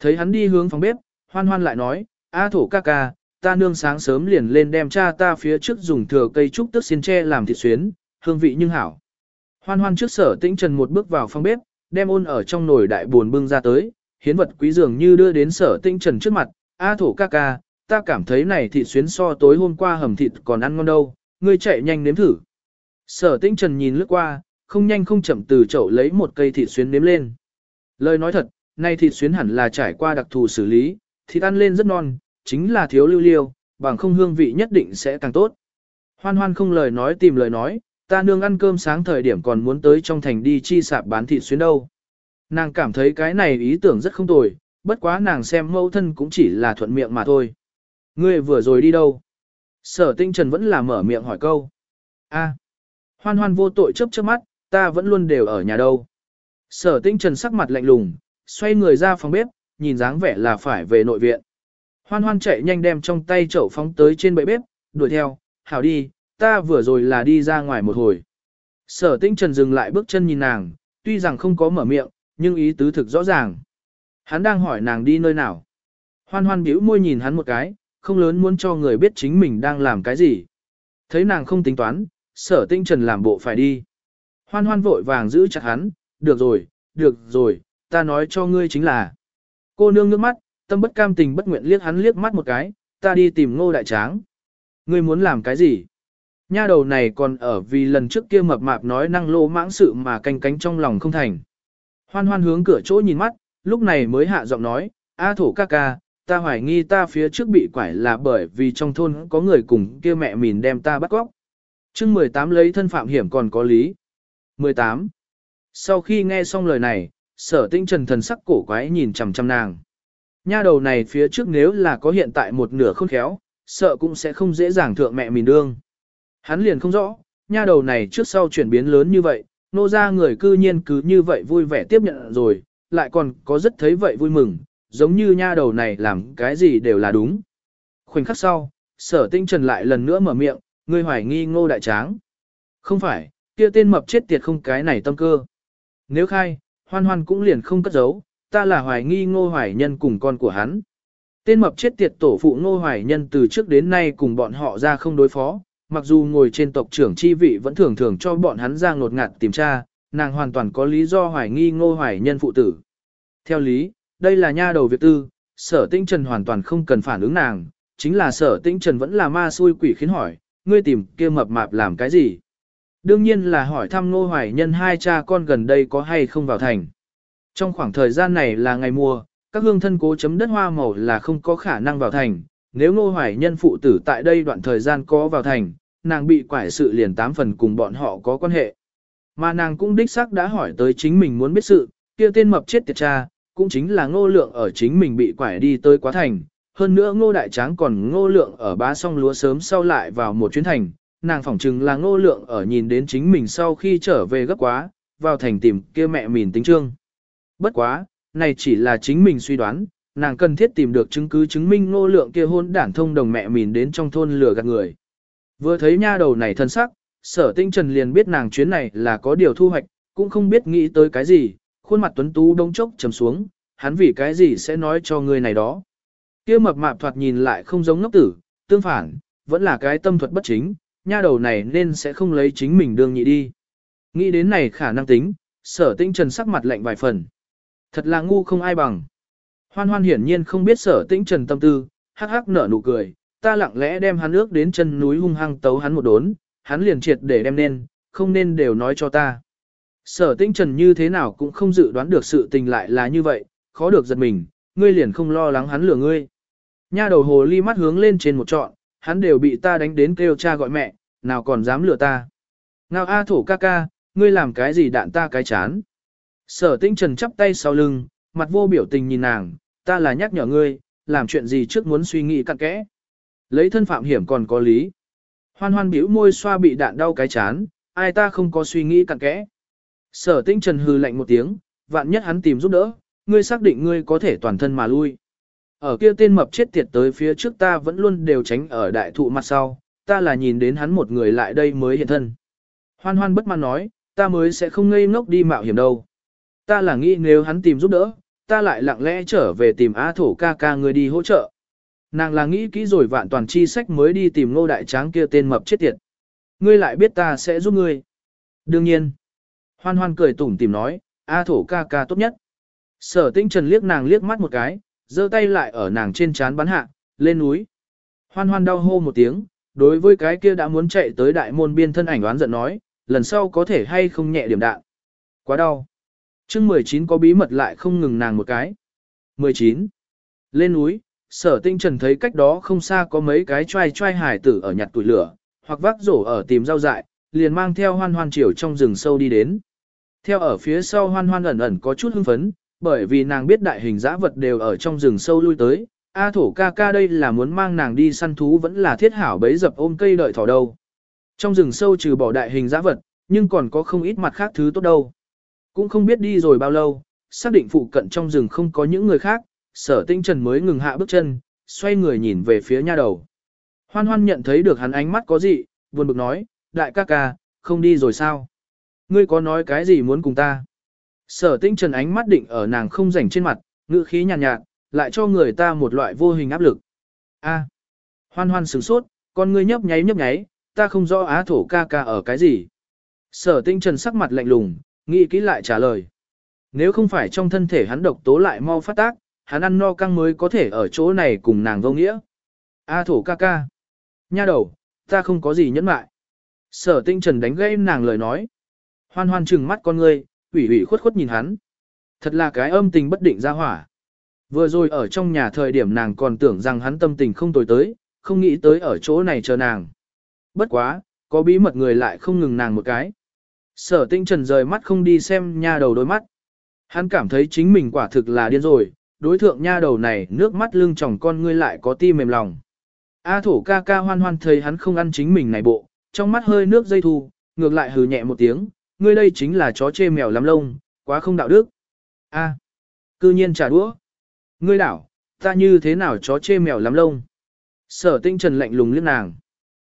Thấy hắn đi hướng phòng bếp, hoan hoan lại nói, A thổ ca ca, ta nương sáng sớm liền lên đem cha ta phía trước dùng thừa cây trúc tức xiên tre làm thịt xuyến, hương vị nhưng hảo. Hoan hoan trước sở tĩnh trần một bước vào phòng bếp, đem ôn ở trong nồi đại buồn bưng ra tới, hiến vật quý dường như đưa đến sở tĩnh trần trước mặt, A thổ ca ca, ta cảm thấy này thịt xuyến so tối hôm qua hầm thịt còn ăn ngon đâu, ngươi chạy nhanh nếm thử. Sở tĩnh trần nhìn lướt qua, không nhanh không chậm từ chậu lấy một cây thịt xuyến nếm lên. Lời nói thật, nay thịt xuyến hẳn là trải qua đặc thù xử lý, thịt ăn lên rất non, chính là thiếu lưu liêu, bằng không hương vị nhất định sẽ càng tốt. Hoan hoan không lời nói tìm lời nói, ta nương ăn cơm sáng thời điểm còn muốn tới trong thành đi chi sạp bán thịt xuyến đâu. Nàng cảm thấy cái này ý tưởng rất không tồi, bất quá nàng xem mẫu thân cũng chỉ là thuận miệng mà thôi. Ngươi vừa rồi đi đâu? Sở tinh trần vẫn là mở miệng hỏi câu. a hoan hoan vô tội chớp chớp mắt, ta vẫn luôn đều ở nhà đâu. Sở tinh trần sắc mặt lạnh lùng, xoay người ra phòng bếp, nhìn dáng vẻ là phải về nội viện. Hoan hoan chạy nhanh đem trong tay chậu phóng tới trên bệ bếp, đuổi theo, hảo đi, ta vừa rồi là đi ra ngoài một hồi. Sở tinh trần dừng lại bước chân nhìn nàng, tuy rằng không có mở miệng, nhưng ý tứ thực rõ ràng. Hắn đang hỏi nàng đi nơi nào. Hoan hoan bĩu môi nhìn hắn một cái, không lớn muốn cho người biết chính mình đang làm cái gì. Thấy nàng không tính toán, sở tinh trần làm bộ phải đi. Hoan hoan vội vàng giữ chặt hắn, được rồi, được rồi, ta nói cho ngươi chính là. Cô nương nước mắt, tâm bất cam tình bất nguyện liếc hắn liếc mắt một cái, ta đi tìm ngô đại tráng. Ngươi muốn làm cái gì? Nha đầu này còn ở vì lần trước kia mập mạp nói năng lô mãng sự mà canh cánh trong lòng không thành. Hoan hoan hướng cửa chỗ nhìn mắt, lúc này mới hạ giọng nói, A thổ ca ca, ta hoài nghi ta phía trước bị quải là bởi vì trong thôn có người cùng kia mẹ mìn đem ta bắt cóc. chương 18 lấy thân phạm hiểm còn có lý. 18. Sau khi nghe xong lời này, sở tinh trần thần sắc cổ quái nhìn chằm chằm nàng. Nha đầu này phía trước nếu là có hiện tại một nửa khôn khéo, sợ cũng sẽ không dễ dàng thượng mẹ mình đương. Hắn liền không rõ, nha đầu này trước sau chuyển biến lớn như vậy, nô ra người cư nhiên cứ như vậy vui vẻ tiếp nhận rồi, lại còn có rất thấy vậy vui mừng, giống như nha đầu này làm cái gì đều là đúng. Khoảnh khắc sau, sở tinh trần lại lần nữa mở miệng, ngươi hoài nghi ngô đại tráng. Không phải, kia tên mập chết tiệt không cái này tâm cơ. Nếu khai, hoan hoan cũng liền không cất giấu, ta là hoài nghi ngô hoài nhân cùng con của hắn. Tên mập chết tiệt tổ phụ ngô hoài nhân từ trước đến nay cùng bọn họ ra không đối phó, mặc dù ngồi trên tộc trưởng chi vị vẫn thường thường cho bọn hắn ra ngột ngạt tìm tra, nàng hoàn toàn có lý do hoài nghi ngô hoài nhân phụ tử. Theo lý, đây là nha đầu việc tư, sở tinh trần hoàn toàn không cần phản ứng nàng, chính là sở tinh trần vẫn là ma xui quỷ khiến hỏi, ngươi tìm kia mập mạp làm cái gì? Đương nhiên là hỏi thăm ngô hoài nhân hai cha con gần đây có hay không vào thành. Trong khoảng thời gian này là ngày mùa, các hương thân cố chấm đất hoa màu là không có khả năng vào thành, nếu ngô hoài nhân phụ tử tại đây đoạn thời gian có vào thành, nàng bị quải sự liền tám phần cùng bọn họ có quan hệ. Mà nàng cũng đích xác đã hỏi tới chính mình muốn biết sự, kia tên mập chết tiệt cha, cũng chính là ngô lượng ở chính mình bị quải đi tới quá thành. Hơn nữa ngô đại tráng còn ngô lượng ở bá song lúa sớm sau lại vào một chuyến thành, nàng phỏng chừng là ngô lượng ở nhìn đến chính mình sau khi trở về gấp quá, vào thành tìm kia mẹ mìn tính trương. Bất quá, này chỉ là chính mình suy đoán, nàng cần thiết tìm được chứng cứ chứng minh ngô lượng kia hôn đản thông đồng mẹ mình đến trong thôn lừa gạt người. Vừa thấy nha đầu này thân sắc, sở tinh trần liền biết nàng chuyến này là có điều thu hoạch, cũng không biết nghĩ tới cái gì, khuôn mặt tuấn tú đông chốc trầm xuống, hắn vì cái gì sẽ nói cho người này đó. Kia mập mạp thoạt nhìn lại không giống ngốc tử, tương phản, vẫn là cái tâm thuật bất chính, nha đầu này nên sẽ không lấy chính mình đương nhị đi. Nghĩ đến này khả năng tính, sở tinh trần sắc mặt lạnh vài phần. Thật là ngu không ai bằng. Hoan hoan hiển nhiên không biết sở tĩnh trần tâm tư, hắc hắc nở nụ cười, ta lặng lẽ đem hắn ước đến chân núi hung hăng tấu hắn một đốn, hắn liền triệt để đem nên, không nên đều nói cho ta. Sở tĩnh trần như thế nào cũng không dự đoán được sự tình lại là như vậy, khó được giật mình, ngươi liền không lo lắng hắn lừa ngươi. Nha đầu hồ ly mắt hướng lên trên một trọn, hắn đều bị ta đánh đến kêu cha gọi mẹ, nào còn dám lừa ta. Ngao A thổ ca ca, ngươi làm cái gì đạn ta cái chán. Sở Tĩnh trần chắp tay sau lưng, mặt vô biểu tình nhìn nàng, ta là nhắc nhở ngươi, làm chuyện gì trước muốn suy nghĩ cặn kẽ. Lấy thân phạm hiểm còn có lý. Hoan hoan bĩu môi xoa bị đạn đau cái chán, ai ta không có suy nghĩ cặn kẽ. Sở tinh trần hư lạnh một tiếng, vạn nhất hắn tìm giúp đỡ, ngươi xác định ngươi có thể toàn thân mà lui. Ở kia tên mập chết tiệt tới phía trước ta vẫn luôn đều tránh ở đại thụ mặt sau, ta là nhìn đến hắn một người lại đây mới hiện thân. Hoan hoan bất mãn nói, ta mới sẽ không ngây ngốc đi mạo hiểm đâu. Ta là nghĩ nếu hắn tìm giúp đỡ, ta lại lặng lẽ trở về tìm a thổ ca ca người đi hỗ trợ. nàng là nghĩ kỹ rồi vạn toàn chi sách mới đi tìm ngô đại tráng kia tên mập chết tiệt. Ngươi lại biết ta sẽ giúp ngươi. Đương nhiên. Hoan hoan cười tủm tìm nói, A thổ ca ca tốt nhất. Sở tinh trần liếc nàng liếc mắt một cái, giơ tay lại ở nàng trên trán bắn hạ, lên núi. Hoan hoan đau hô một tiếng, đối với cái kia đã muốn chạy tới đại môn biên thân ảnh đoán giận nói, lần sau có thể hay không nhẹ điểm đạn. Quá đau chương 19 có bí mật lại không ngừng nàng một cái. 19. Lên núi, sở tinh trần thấy cách đó không xa có mấy cái trai trai hải tử ở nhặt tuổi lửa, hoặc vác rổ ở tìm rau dại, liền mang theo hoan hoan chiều trong rừng sâu đi đến. Theo ở phía sau hoan hoan ẩn ẩn có chút hưng phấn, bởi vì nàng biết đại hình dã vật đều ở trong rừng sâu lui tới, A thổ ca ca đây là muốn mang nàng đi săn thú vẫn là thiết hảo bấy dập ôm cây đợi thỏ đâu. Trong rừng sâu trừ bỏ đại hình dã vật, nhưng còn có không ít mặt khác thứ tốt đâu. Cũng không biết đi rồi bao lâu, xác định phụ cận trong rừng không có những người khác, sở tinh trần mới ngừng hạ bước chân, xoay người nhìn về phía nha đầu. Hoan hoan nhận thấy được hắn ánh mắt có gì, buồn bực nói, đại ca ca, không đi rồi sao? Ngươi có nói cái gì muốn cùng ta? Sở tinh trần ánh mắt định ở nàng không rảnh trên mặt, ngữ khí nhàn nhạt, nhạt, lại cho người ta một loại vô hình áp lực. A. Hoan hoan sửng sốt, con ngươi nhấp nháy nhấp nháy, ta không rõ á thổ ca ca ở cái gì. Sở tinh trần sắc mặt lạnh lùng, nghĩ kỹ lại trả lời. Nếu không phải trong thân thể hắn độc tố lại mau phát tác, hắn ăn no căng mới có thể ở chỗ này cùng nàng vô nghĩa. A thổ ca ca. Nha đầu, ta không có gì nhẫn mại. Sở tinh trần đánh gây nàng lời nói. Hoan hoan trừng mắt con ngươi, ủy ủy khuất khuất nhìn hắn. Thật là cái âm tình bất định ra hỏa. Vừa rồi ở trong nhà thời điểm nàng còn tưởng rằng hắn tâm tình không tồi tới, không nghĩ tới ở chỗ này chờ nàng. Bất quá, có bí mật người lại không ngừng nàng một cái. Sở tinh trần rời mắt không đi xem nha đầu đôi mắt. Hắn cảm thấy chính mình quả thực là điên rồi, đối thượng nha đầu này nước mắt lưng tròng con ngươi lại có ti mềm lòng. A thổ ca ca hoan hoan thấy hắn không ăn chính mình này bộ, trong mắt hơi nước dây thu, ngược lại hừ nhẹ một tiếng, ngươi đây chính là chó chê mèo lắm lông, quá không đạo đức. A, cư nhiên trả đũa. Ngươi đảo, ta như thế nào chó chê mèo lắm lông. Sở tinh trần lạnh lùng liếc nàng.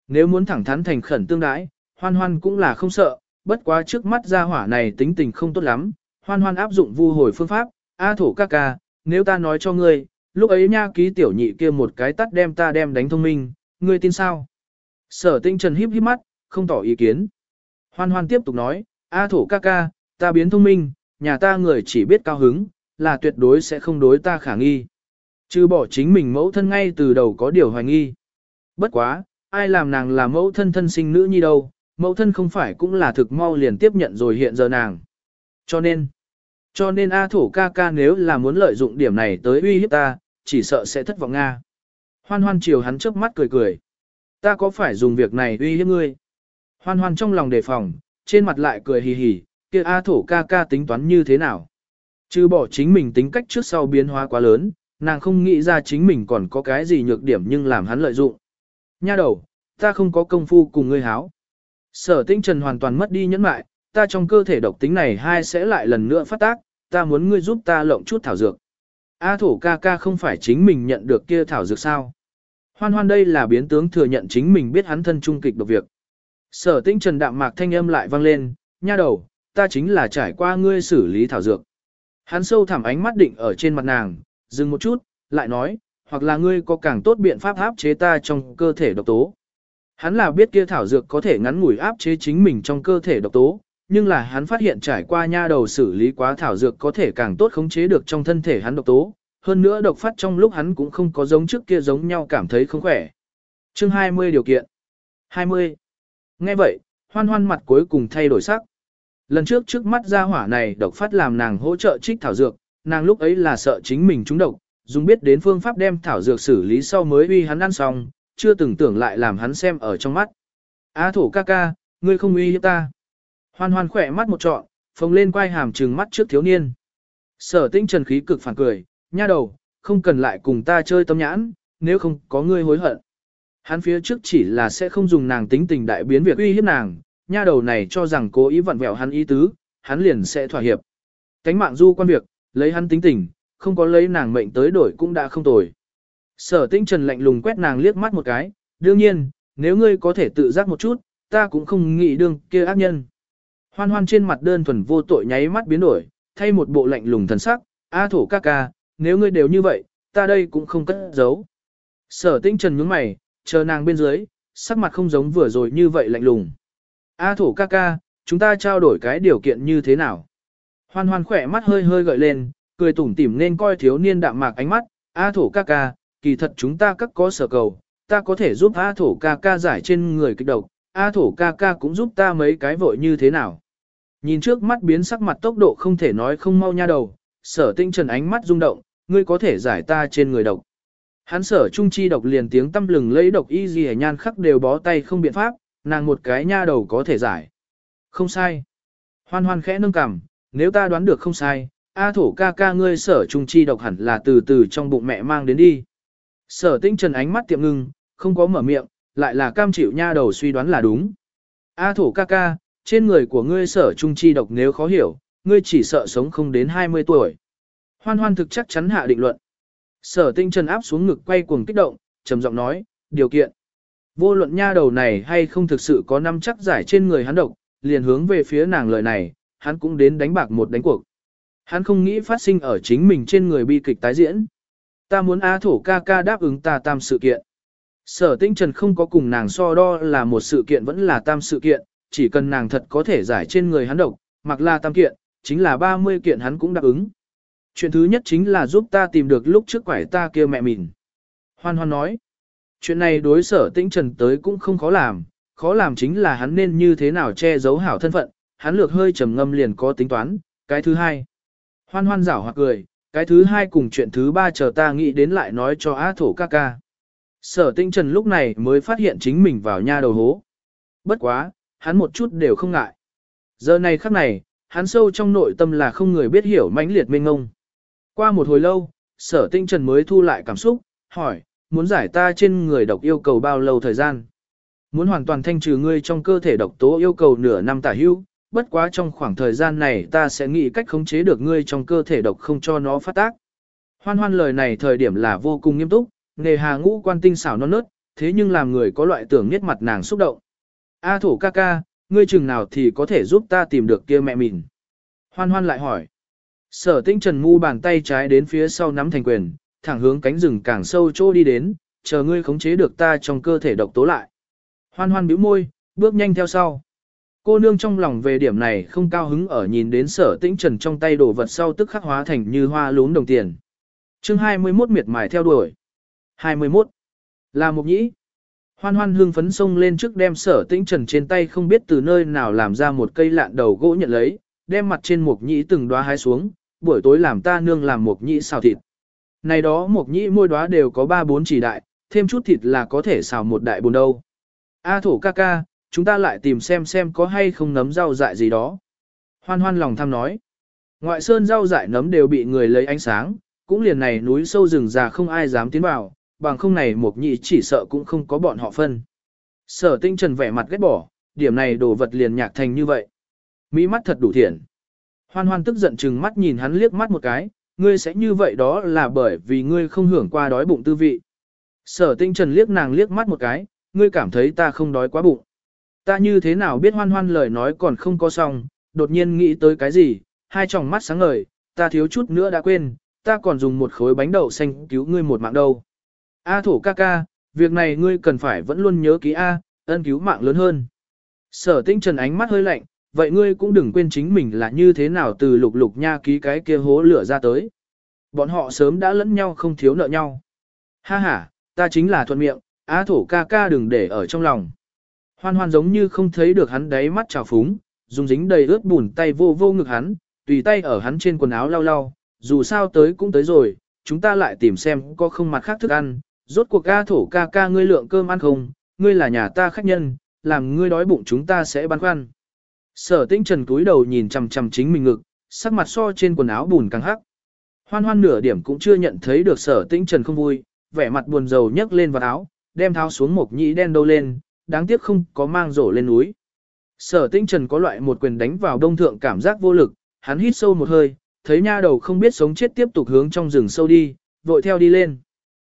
Nếu muốn thẳng thắn thành khẩn tương đãi, hoan hoan cũng là không sợ, bất quá trước mắt ra hỏa này tính tình không tốt lắm, hoan hoan áp dụng vu hồi phương pháp, A thổ ca ca, nếu ta nói cho ngươi, lúc ấy nha ký tiểu nhị kia một cái tắt đem ta đem đánh thông minh, ngươi tin sao? Sở tinh trần híp híp mắt, không tỏ ý kiến. Hoan hoan tiếp tục nói, A thổ ca ca, ta biến thông minh, nhà ta người chỉ biết cao hứng, là tuyệt đối sẽ không đối ta khả nghi. Chứ bỏ chính mình mẫu thân ngay từ đầu có điều hoài nghi. Bất quá, ai làm nàng là mẫu thân thân sinh nữ nhi đâu, mẫu thân không phải cũng là thực mau liền tiếp nhận rồi hiện giờ nàng. Cho nên, cho nên A thổ ca ca nếu là muốn lợi dụng điểm này tới uy hiếp ta, chỉ sợ sẽ thất vọng Nga. Hoan hoan chiều hắn trước mắt cười cười. Ta có phải dùng việc này uy hiếp ngươi? Hoan hoan trong lòng đề phòng, trên mặt lại cười hì hì, kia A thổ ca ca tính toán như thế nào? Chứ bỏ chính mình tính cách trước sau biến hóa quá lớn, nàng không nghĩ ra chính mình còn có cái gì nhược điểm nhưng làm hắn lợi dụng. Nha đầu, ta không có công phu cùng ngươi háo. Sở tinh trần hoàn toàn mất đi nhẫn mại, ta trong cơ thể độc tính này hai sẽ lại lần nữa phát tác, ta muốn ngươi giúp ta lộng chút thảo dược. A thổ ca ca không phải chính mình nhận được kia thảo dược sao. Hoan hoan đây là biến tướng thừa nhận chính mình biết hắn thân trung kịch độc việc. Sở tinh trần đạm mạc thanh âm lại vang lên, nha đầu, ta chính là trải qua ngươi xử lý thảo dược. Hắn sâu thẳm ánh mắt định ở trên mặt nàng, dừng một chút, lại nói, hoặc là ngươi có càng tốt biện pháp áp chế ta trong cơ thể độc tố. Hắn là biết kia thảo dược có thể ngắn ngủi áp chế chính mình trong cơ thể độc tố, nhưng là hắn phát hiện trải qua nha đầu xử lý quá thảo dược có thể càng tốt khống chế được trong thân thể hắn độc tố, hơn nữa độc phát trong lúc hắn cũng không có giống trước kia giống nhau cảm thấy không khỏe. Chương 20 điều kiện 20. Nghe vậy, hoan hoan mặt cuối cùng thay đổi sắc. Lần trước trước mắt ra hỏa này độc phát làm nàng hỗ trợ trích thảo dược, nàng lúc ấy là sợ chính mình trúng độc, dùng biết đến phương pháp đem thảo dược xử lý sau mới uy hắn ăn xong, chưa từng tưởng lại làm hắn xem ở trong mắt. Á thổ ca ca, ngươi không uy hiếp ta. Hoan hoan khỏe mắt một trọn, phồng lên quay hàm trừng mắt trước thiếu niên. Sở tinh trần khí cực phản cười, nha đầu, không cần lại cùng ta chơi tâm nhãn, nếu không có ngươi hối hận. Hắn phía trước chỉ là sẽ không dùng nàng tính tình đại biến việc uy hiếp nàng, nha đầu này cho rằng cố ý vặn vẹo hắn ý tứ, hắn liền sẽ thỏa hiệp. Cánh mạng du quan việc, lấy hắn tính tình, không có lấy nàng mệnh tới đổi cũng đã không tồi. Sở tinh trần lạnh lùng quét nàng liếc mắt một cái, đương nhiên, nếu ngươi có thể tự giác một chút, ta cũng không nghĩ đương kia ác nhân. Hoan hoan trên mặt đơn thuần vô tội nháy mắt biến đổi, thay một bộ lạnh lùng thần sắc, A thổ ca ca, nếu ngươi đều như vậy, ta đây cũng không cất giấu. Sở tinh trần nhướng mày, chờ nàng bên dưới, sắc mặt không giống vừa rồi như vậy lạnh lùng. A thổ ca ca, chúng ta trao đổi cái điều kiện như thế nào? Hoan hoan khỏe mắt hơi hơi gợi lên, cười tủm tỉm nên coi thiếu niên đạm mạc ánh mắt, A thổ ca ca, kỳ thật chúng ta các có sở cầu, ta có thể giúp A thổ ca ca giải trên người kịch độc, A thổ ca ca cũng giúp ta mấy cái vội như thế nào. Nhìn trước mắt biến sắc mặt tốc độ không thể nói không mau nha đầu, sở tinh trần ánh mắt rung động, ngươi có thể giải ta trên người độc. Hắn sở trung chi độc liền tiếng tâm lừng lấy độc y gì nhan khắc đều bó tay không biện pháp, nàng một cái nha đầu có thể giải. Không sai. Hoan hoan khẽ nâng cằm, nếu ta đoán được không sai, A thổ ca ca ngươi sở trung chi độc hẳn là từ từ trong bụng mẹ mang đến đi. Sở tinh trần ánh mắt tiệm ngưng, không có mở miệng, lại là cam chịu nha đầu suy đoán là đúng. A thổ ca ca, trên người của ngươi sở trung chi độc nếu khó hiểu, ngươi chỉ sợ sống không đến 20 tuổi. Hoan hoan thực chắc chắn hạ định luận. Sở tinh trần áp xuống ngực quay cuồng kích động, trầm giọng nói, điều kiện. Vô luận nha đầu này hay không thực sự có năm chắc giải trên người hắn độc, liền hướng về phía nàng lời này, hắn cũng đến đánh bạc một đánh cuộc. Hắn không nghĩ phát sinh ở chính mình trên người bi kịch tái diễn. Ta muốn A thổ ca ca đáp ứng ta tam sự kiện. Sở tinh trần không có cùng nàng so đo là một sự kiện vẫn là tam sự kiện, chỉ cần nàng thật có thể giải trên người hắn độc, mặc là tam kiện, chính là 30 kiện hắn cũng đáp ứng. Chuyện thứ nhất chính là giúp ta tìm được lúc trước quải ta kia mẹ mình. Hoan hoan nói, chuyện này đối sở tĩnh trần tới cũng không khó làm, khó làm chính là hắn nên như thế nào che giấu hảo thân phận, hắn lược hơi trầm ngâm liền có tính toán, cái thứ hai. Hoan hoan rảo hoặc cười, cái thứ hai cùng chuyện thứ ba chờ ta nghĩ đến lại nói cho á thổ ca ca. Sở tinh trần lúc này mới phát hiện chính mình vào nha đầu hố. Bất quá, hắn một chút đều không ngại. Giờ này khắc này, hắn sâu trong nội tâm là không người biết hiểu mãnh liệt mênh ngông. Qua một hồi lâu, sở tinh trần mới thu lại cảm xúc, hỏi, muốn giải ta trên người độc yêu cầu bao lâu thời gian? Muốn hoàn toàn thanh trừ ngươi trong cơ thể độc tố yêu cầu nửa năm tả hưu, bất quá trong khoảng thời gian này ta sẽ nghĩ cách khống chế được ngươi trong cơ thể độc không cho nó phát tác. Hoan hoan lời này thời điểm là vô cùng nghiêm túc, nghề hà ngũ quan tinh xảo non nớt, thế nhưng làm người có loại tưởng nhất mặt nàng xúc động. A thổ ca ca, ngươi chừng nào thì có thể giúp ta tìm được kia mẹ mình. Hoan hoan lại hỏi. Sở tinh trần ngu bàn tay trái đến phía sau nắm thành quyền, thẳng hướng cánh rừng càng sâu chỗ đi đến, chờ ngươi khống chế được ta trong cơ thể độc tố lại. Hoan hoan bĩu môi, bước nhanh theo sau. Cô nương trong lòng về điểm này không cao hứng ở nhìn đến sở tĩnh trần trong tay đổ vật sau tức khắc hóa thành như hoa lún đồng tiền. chương 21 miệt mài theo đuổi. 21. Là một nhĩ. Hoan hoan hương phấn sông lên trước đem sở tĩnh trần trên tay không biết từ nơi nào làm ra một cây lạn đầu gỗ nhận lấy, đem mặt trên một nhĩ từng đóa hái xuống, buổi tối làm ta nương làm một nhĩ xào thịt. Này đó một nhĩ môi đóa đều có 3-4 chỉ đại, thêm chút thịt là có thể xào một đại bồn đâu. A thổ ca ca, chúng ta lại tìm xem xem có hay không nấm rau dại gì đó. Hoan hoan lòng tham nói. Ngoại sơn rau dại nấm đều bị người lấy ánh sáng, cũng liền này núi sâu rừng già không ai dám tiến vào, bằng không này một nhị chỉ sợ cũng không có bọn họ phân. Sở tinh trần vẻ mặt ghét bỏ, điểm này đồ vật liền nhạc thành như vậy. Mỹ mắt thật đủ thiện. Hoan hoan tức giận chừng mắt nhìn hắn liếc mắt một cái, ngươi sẽ như vậy đó là bởi vì ngươi không hưởng qua đói bụng tư vị. Sở tinh trần liếc nàng liếc mắt một cái, ngươi cảm thấy ta không đói quá bụng. Ta như thế nào biết hoan hoan lời nói còn không có xong, đột nhiên nghĩ tới cái gì, hai tròng mắt sáng ngời, ta thiếu chút nữa đã quên, ta còn dùng một khối bánh đậu xanh cứu ngươi một mạng đâu. A thổ ca ca, việc này ngươi cần phải vẫn luôn nhớ ký A, ân cứu mạng lớn hơn. Sở tinh trần ánh mắt hơi lạnh, vậy ngươi cũng đừng quên chính mình là như thế nào từ lục lục nha ký cái kia hố lửa ra tới. Bọn họ sớm đã lẫn nhau không thiếu nợ nhau. Ha ha, ta chính là thuận miệng, A thổ ca ca đừng để ở trong lòng. Hoan hoan giống như không thấy được hắn đáy mắt trào phúng, dùng dính đầy ướt bùn tay vô vô ngực hắn, tùy tay ở hắn trên quần áo lau lau, dù sao tới cũng tới rồi, chúng ta lại tìm xem có không mặt khác thức ăn, rốt cuộc ca thổ ca ca ngươi lượng cơm ăn không, ngươi là nhà ta khách nhân, làm ngươi đói bụng chúng ta sẽ băn khoăn. Sở tĩnh trần cúi đầu nhìn chằm chằm chính mình ngực, sắc mặt so trên quần áo bùn càng hắc. Hoan hoan nửa điểm cũng chưa nhận thấy được sở tĩnh trần không vui, vẻ mặt buồn rầu nhấc lên vào áo, đem tháo xuống một nhĩ đen đâu lên, đáng tiếc không có mang rổ lên núi. Sở Tinh trần có loại một quyền đánh vào đông thượng cảm giác vô lực, hắn hít sâu một hơi, thấy nha đầu không biết sống chết tiếp tục hướng trong rừng sâu đi, vội theo đi lên.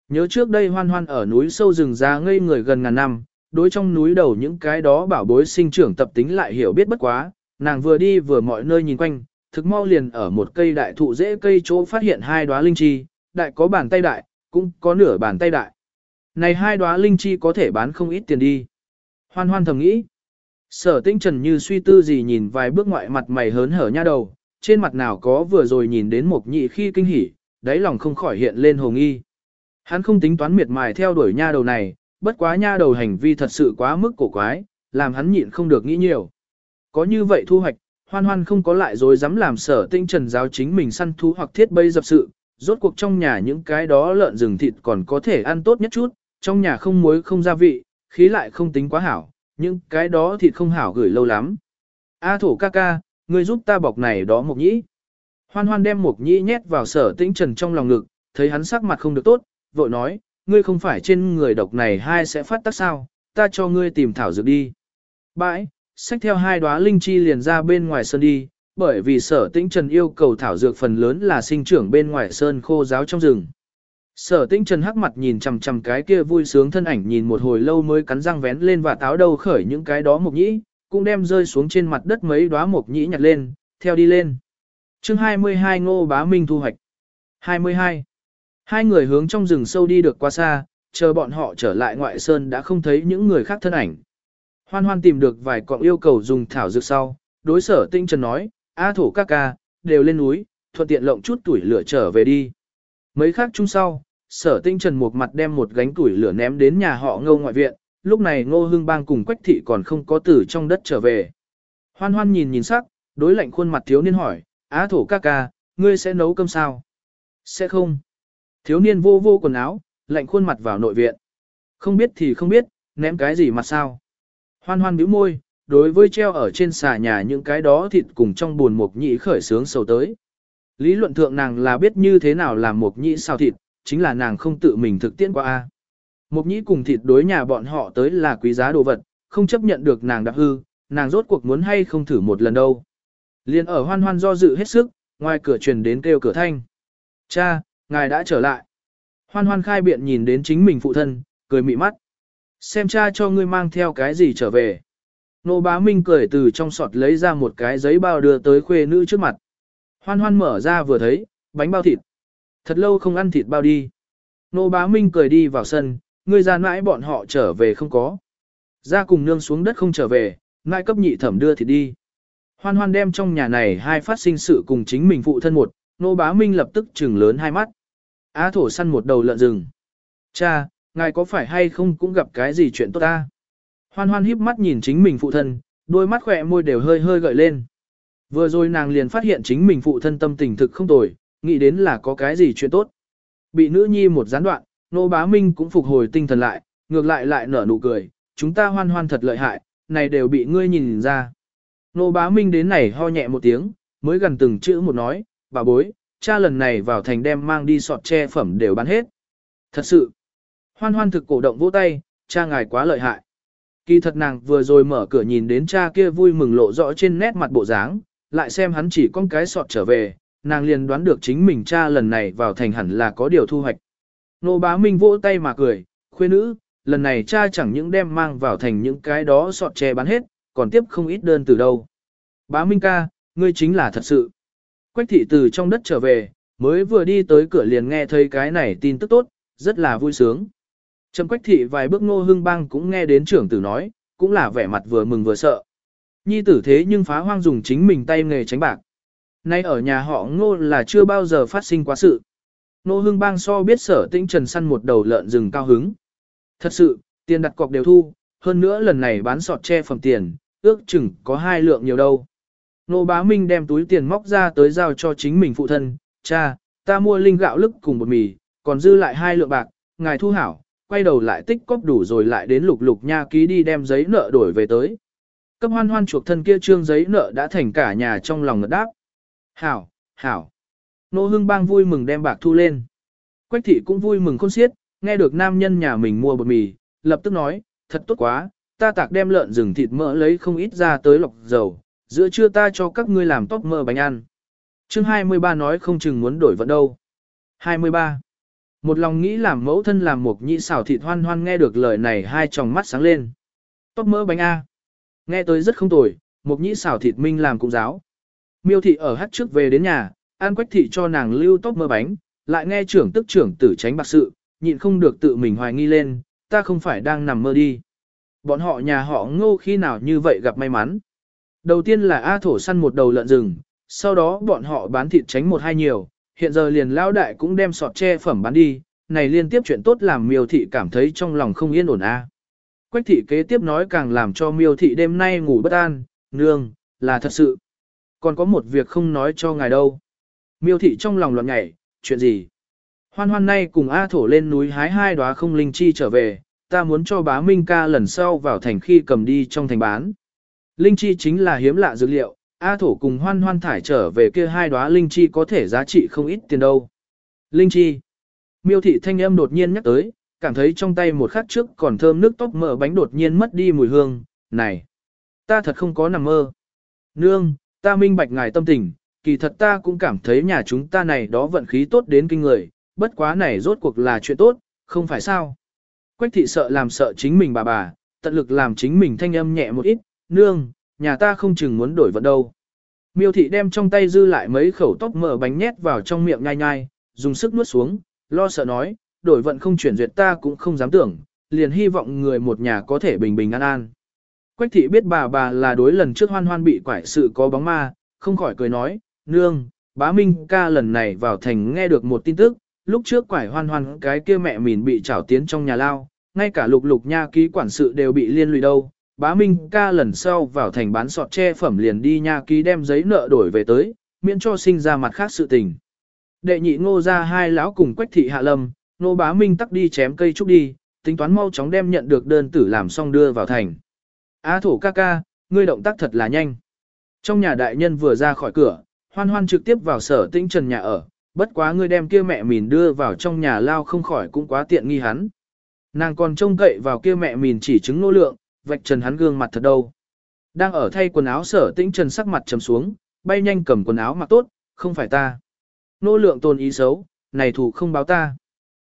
Nhớ trước đây hoan hoan ở núi sâu rừng ra ngây người gần ngàn năm, đối trong núi đầu những cái đó bảo bối sinh trưởng tập tính lại hiểu biết bất quá, nàng vừa đi vừa mọi nơi nhìn quanh, thực mau liền ở một cây đại thụ dễ cây chỗ phát hiện hai đóa linh chi, đại có bàn tay đại, cũng có nửa bàn tay đại. Này hai đóa linh chi có thể bán không ít tiền đi. Hoan hoan thầm nghĩ. Sở tinh trần như suy tư gì nhìn vài bước ngoại mặt mày hớn hở nha đầu, trên mặt nào có vừa rồi nhìn đến một nhị khi kinh hỉ, đáy lòng không khỏi hiện lên hồ nghi. Hắn không tính toán miệt mài theo đuổi nha đầu này, bất quá nha đầu hành vi thật sự quá mức cổ quái, làm hắn nhịn không được nghĩ nhiều. Có như vậy thu hoạch, hoan hoan không có lại rồi dám làm sở tinh trần giáo chính mình săn thú hoặc thiết bây dập sự, rốt cuộc trong nhà những cái đó lợn rừng thịt còn có thể ăn tốt nhất chút, trong nhà không muối không gia vị, khí lại không tính quá hảo, nhưng cái đó thịt không hảo gửi lâu lắm. A thổ ca ca, ngươi giúp ta bọc này đó mộc nhĩ. Hoan hoan đem mộc nhĩ nhét vào sở tĩnh trần trong lòng ngực, thấy hắn sắc mặt không được tốt, vội nói, ngươi không phải trên người độc này hai sẽ phát tác sao, ta cho ngươi tìm thảo dược đi. Bãi, xách theo hai đóa linh chi liền ra bên ngoài sơn đi, bởi vì sở tĩnh trần yêu cầu thảo dược phần lớn là sinh trưởng bên ngoài sơn khô giáo trong rừng. Sở Tinh trần hắc mặt nhìn chằm chằm cái kia vui sướng thân ảnh nhìn một hồi lâu mới cắn răng vén lên và táo đầu khởi những cái đó mộc nhĩ, cũng đem rơi xuống trên mặt đất mấy đóa mộc nhĩ nhặt lên, theo đi lên. chương 22 Ngô Bá Minh thu hoạch. 22. Hai người hướng trong rừng sâu đi được qua xa, chờ bọn họ trở lại ngoại sơn đã không thấy những người khác thân ảnh. Hoan hoan tìm được vài cọng yêu cầu dùng thảo dược sau, đối sở tinh trần nói, A thổ ca ca, đều lên núi, thuận tiện lộng chút tuổi lửa trở về đi. Mấy khác chung sau, sở tinh trần một mặt đem một gánh củi lửa ném đến nhà họ ngô ngoại viện, lúc này ngô hương bang cùng quách thị còn không có tử trong đất trở về. Hoan hoan nhìn nhìn sắc, đối lạnh khuôn mặt thiếu niên hỏi, á thổ ca ca, ngươi sẽ nấu cơm sao? Sẽ không. Thiếu niên vô vô quần áo, lạnh khuôn mặt vào nội viện. Không biết thì không biết, ném cái gì mặt sao? Hoan hoan bĩu môi, đối với treo ở trên xà nhà những cái đó thịt cùng trong buồn mục nhị khởi sướng sầu tới. Lý luận thượng nàng là biết như thế nào làm mục nhị sao thịt, chính là nàng không tự mình thực tiễn qua a. Mục Nhĩ cùng thịt đối nhà bọn họ tới là quý giá đồ vật, không chấp nhận được nàng đặc hư, nàng rốt cuộc muốn hay không thử một lần đâu. Liên ở hoan hoan do dự hết sức, ngoài cửa truyền đến kêu cửa thanh. Cha, ngài đã trở lại. Hoan hoan khai biện nhìn đến chính mình phụ thân, cười mị mắt. Xem cha cho ngươi mang theo cái gì trở về. Nô bá Minh cười từ trong sọt lấy ra một cái giấy bao đưa tới khuê nữ trước mặt. Hoan hoan mở ra vừa thấy, bánh bao thịt. Thật lâu không ăn thịt bao đi. Nô bá Minh cười đi vào sân, ngươi ra mãi bọn họ trở về không có. Ra cùng nương xuống đất không trở về, Nãi cấp nhị thẩm đưa thịt đi. Hoan hoan đem trong nhà này hai phát sinh sự cùng chính mình phụ thân một, nô bá Minh lập tức trừng lớn hai mắt. Á thổ săn một đầu lợn rừng. Cha, ngài có phải hay không cũng gặp cái gì chuyện tốt ta? Hoan hoan híp mắt nhìn chính mình phụ thân, đôi mắt khỏe môi đều hơi hơi gợi lên. Vừa rồi nàng liền phát hiện chính mình phụ thân tâm tình thực không tồi, nghĩ đến là có cái gì chuyện tốt. Bị nữ nhi một gián đoạn, nô bá minh cũng phục hồi tinh thần lại, ngược lại lại nở nụ cười, chúng ta hoan hoan thật lợi hại, này đều bị ngươi nhìn ra. Nô bá minh đến này ho nhẹ một tiếng, mới gần từng chữ một nói, bà bối, cha lần này vào thành đem mang đi sọt che phẩm đều bán hết. Thật sự, hoan hoan thực cổ động vỗ tay, cha ngài quá lợi hại. Kỳ thật nàng vừa rồi mở cửa nhìn đến cha kia vui mừng lộ rõ trên nét mặt bộ dáng, lại xem hắn chỉ con cái sọt trở về, nàng liền đoán được chính mình cha lần này vào thành hẳn là có điều thu hoạch. Nô bá minh vỗ tay mà cười, khuê nữ, lần này cha chẳng những đem mang vào thành những cái đó sọt che bán hết, còn tiếp không ít đơn từ đâu. Bá minh ca, ngươi chính là thật sự. Quách thị từ trong đất trở về, mới vừa đi tới cửa liền nghe thấy cái này tin tức tốt, rất là vui sướng. Trầm quách thị vài bước ngô hương bang cũng nghe đến trưởng tử nói, cũng là vẻ mặt vừa mừng vừa sợ. Nhi tử thế nhưng phá hoang dùng chính mình tay nghề tránh bạc. Nay ở nhà họ ngô là chưa bao giờ phát sinh quá sự. Ngô hưng bang so biết sở tĩnh trần săn một đầu lợn rừng cao hứng. Thật sự, tiền đặt cọc đều thu, hơn nữa lần này bán sọt che phẩm tiền, ước chừng có hai lượng nhiều đâu. Nô bá Minh đem túi tiền móc ra tới giao cho chính mình phụ thân, cha, ta mua linh gạo lức cùng bột mì, còn dư lại hai lượng bạc, ngài thu hảo, quay đầu lại tích cóp đủ rồi lại đến lục lục nha ký đi đem giấy nợ đổi về tới. Cấp hoan hoan chuộc thân kia trương giấy nợ đã thành cả nhà trong lòng ngật đáp. Hảo, hảo. Nô hương bang vui mừng đem bạc thu lên. Quách thị cũng vui mừng khôn xiết, nghe được nam nhân nhà mình mua bột mì, lập tức nói, thật tốt quá, ta tạc đem lợn rừng thịt mỡ lấy không ít ra tới lọc dầu, giữa trưa ta cho các ngươi làm tóc mỡ bánh ăn. chương 23 nói không chừng muốn đổi vận đâu. 23. Một lòng nghĩ làm mẫu thân làm một nhị xảo thịt hoan hoan nghe được lời này hai tròng mắt sáng lên. Tóc mỡ bánh A. Nghe tới rất không tồi, một nhị xảo thịt minh làm cũng giáo. Miêu thị ở hát trước về đến nhà, an quách thị cho nàng lưu tóc mơ bánh, lại nghe trưởng tức trưởng tử tránh bạc sự, nhịn không được tự mình hoài nghi lên, ta không phải đang nằm mơ đi. Bọn họ nhà họ ngô khi nào như vậy gặp may mắn. Đầu tiên là A thổ săn một đầu lợn rừng, sau đó bọn họ bán thịt tránh một hai nhiều, hiện giờ liền lao đại cũng đem sọt che phẩm bán đi, này liên tiếp chuyện tốt làm miêu thị cảm thấy trong lòng không yên ổn a. Quách thị kế tiếp nói càng làm cho miêu thị đêm nay ngủ bất an, nương, là thật sự. Còn có một việc không nói cho ngài đâu. Miêu thị trong lòng loạn nhảy, chuyện gì? Hoan hoan nay cùng A thổ lên núi hái hai đóa không linh chi trở về, ta muốn cho bá Minh ca lần sau vào thành khi cầm đi trong thành bán. Linh chi chính là hiếm lạ dược liệu, A thổ cùng hoan hoan thải trở về kia hai đóa linh chi có thể giá trị không ít tiền đâu. Linh chi. Miêu thị thanh âm đột nhiên nhắc tới, cảm thấy trong tay một khát trước còn thơm nước tóc mỡ bánh đột nhiên mất đi mùi hương, này. Ta thật không có nằm mơ. Nương, ta minh bạch ngài tâm tình, kỳ thật ta cũng cảm thấy nhà chúng ta này đó vận khí tốt đến kinh người, bất quá này rốt cuộc là chuyện tốt, không phải sao. Quách thị sợ làm sợ chính mình bà bà, tận lực làm chính mình thanh âm nhẹ một ít, nương, nhà ta không chừng muốn đổi vận đâu. Miêu thị đem trong tay dư lại mấy khẩu tóc mở bánh nhét vào trong miệng nhai nhai, dùng sức nuốt xuống, lo sợ nói, đổi vận không chuyển duyệt ta cũng không dám tưởng, liền hy vọng người một nhà có thể bình bình an an. Quách thị biết bà bà là đối lần trước hoan hoan bị quải sự có bóng ma, không khỏi cười nói, nương, bá Minh ca lần này vào thành nghe được một tin tức, lúc trước quải hoan hoan cái kia mẹ mình bị trảo tiến trong nhà lao, ngay cả lục lục nha ký quản sự đều bị liên lụy đâu. Bá Minh ca lần sau vào thành bán sọt che phẩm liền đi nha ký đem giấy nợ đổi về tới, miễn cho sinh ra mặt khác sự tình. Đệ nhị ngô ra hai lão cùng quách thị hạ lâm, nô bá Minh tắc đi chém cây trúc đi, tính toán mau chóng đem nhận được đơn tử làm xong đưa vào thành. Á thổ ca ca, ngươi động tác thật là nhanh. Trong nhà đại nhân vừa ra khỏi cửa, hoan hoan trực tiếp vào sở tĩnh trần nhà ở, bất quá ngươi đem kia mẹ mìn đưa vào trong nhà lao không khỏi cũng quá tiện nghi hắn. Nàng còn trông cậy vào kia mẹ mìn chỉ chứng nô lượng, vạch trần hắn gương mặt thật đâu. Đang ở thay quần áo sở tĩnh trần sắc mặt trầm xuống, bay nhanh cầm quần áo mặc tốt, không phải ta. Nô lượng tồn ý xấu, này thủ không báo ta.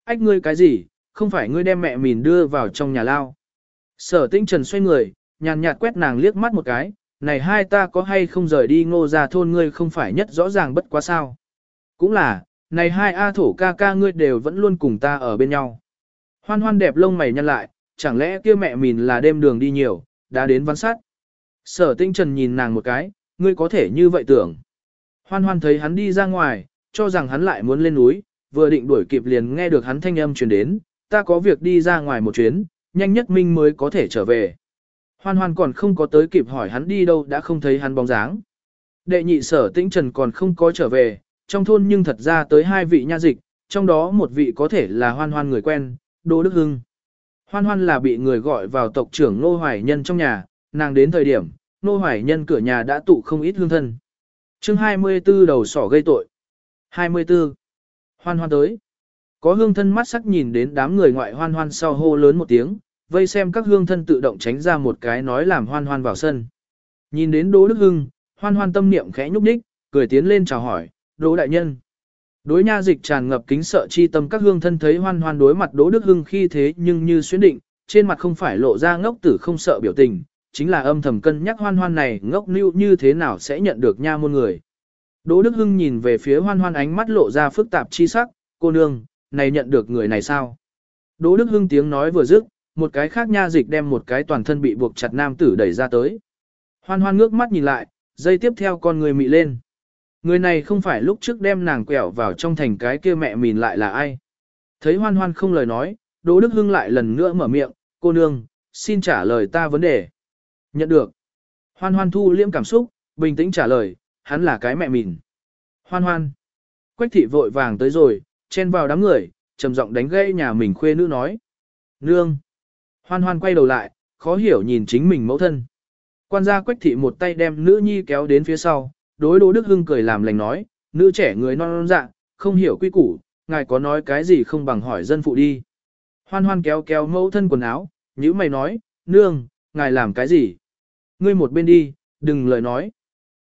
Ách ngươi cái gì, không phải ngươi đem mẹ mìn đưa vào trong nhà lao. Sở tĩnh trần xoay người, nhàn nhạt quét nàng liếc mắt một cái, này hai ta có hay không rời đi ngô ra thôn ngươi không phải nhất rõ ràng bất quá sao. Cũng là, này hai A thổ ca ca ngươi đều vẫn luôn cùng ta ở bên nhau. Hoan hoan đẹp lông mày nhăn lại, chẳng lẽ kia mẹ mình là đêm đường đi nhiều, đã đến văn sát. Sở tinh trần nhìn nàng một cái, ngươi có thể như vậy tưởng. Hoan hoan thấy hắn đi ra ngoài, cho rằng hắn lại muốn lên núi, vừa định đuổi kịp liền nghe được hắn thanh âm truyền đến, ta có việc đi ra ngoài một chuyến, nhanh nhất minh mới có thể trở về. Hoan hoan còn không có tới kịp hỏi hắn đi đâu đã không thấy hắn bóng dáng. Đệ nhị sở tĩnh trần còn không có trở về, trong thôn nhưng thật ra tới hai vị nha dịch, trong đó một vị có thể là hoan hoan người quen, Đỗ Đức Hưng. Hoan hoan là bị người gọi vào tộc trưởng Nô Hoài Nhân trong nhà, nàng đến thời điểm, Nô Hoài Nhân cửa nhà đã tụ không ít hương thân. chương 24 đầu sỏ gây tội. 24. Hoan hoan tới. Có hương thân mắt sắc nhìn đến đám người ngoại hoan hoan sau hô lớn một tiếng, vây xem các hương thân tự động tránh ra một cái nói làm hoan hoan vào sân. Nhìn đến Đỗ Đức Hưng, hoan hoan tâm niệm khẽ nhúc đích cười tiến lên chào hỏi, Đỗ đại nhân. Đối nha dịch tràn ngập kính sợ chi tâm các hương thân thấy hoan hoan đối mặt Đỗ Đức Hưng khi thế nhưng như xuyến định, trên mặt không phải lộ ra ngốc tử không sợ biểu tình, chính là âm thầm cân nhắc hoan hoan này ngốc nưu như thế nào sẽ nhận được nha môn người. Đỗ Đức Hưng nhìn về phía hoan hoan ánh mắt lộ ra phức tạp chi sắc, cô nương, này nhận được người này sao? Đỗ Đức Hưng tiếng nói vừa dứt, một cái khác nha dịch đem một cái toàn thân bị buộc chặt nam tử đẩy ra tới. Hoan hoan ngước mắt nhìn lại, dây tiếp theo con người mị lên. Người này không phải lúc trước đem nàng quẹo vào trong thành cái kia mẹ mìn lại là ai. Thấy hoan hoan không lời nói, Đỗ Đức Hưng lại lần nữa mở miệng, cô nương, xin trả lời ta vấn đề. Nhận được. Hoan hoan thu liễm cảm xúc, bình tĩnh trả lời, hắn là cái mẹ mìn. Hoan hoan. Quách thị vội vàng tới rồi, chen vào đám người, trầm giọng đánh gây nhà mình khuê nữ nói. Nương. Hoan hoan quay đầu lại, khó hiểu nhìn chính mình mẫu thân. Quan gia quách thị một tay đem nữ nhi kéo đến phía sau, đối Đỗ Đức Hưng cười làm lành nói, nữ trẻ người non non dạ, không hiểu quy củ, ngài có nói cái gì không bằng hỏi dân phụ đi. Hoan hoan kéo kéo mẫu thân quần áo, nhữ mày nói, nương, ngài làm cái gì? Ngươi một bên đi, đừng lời nói.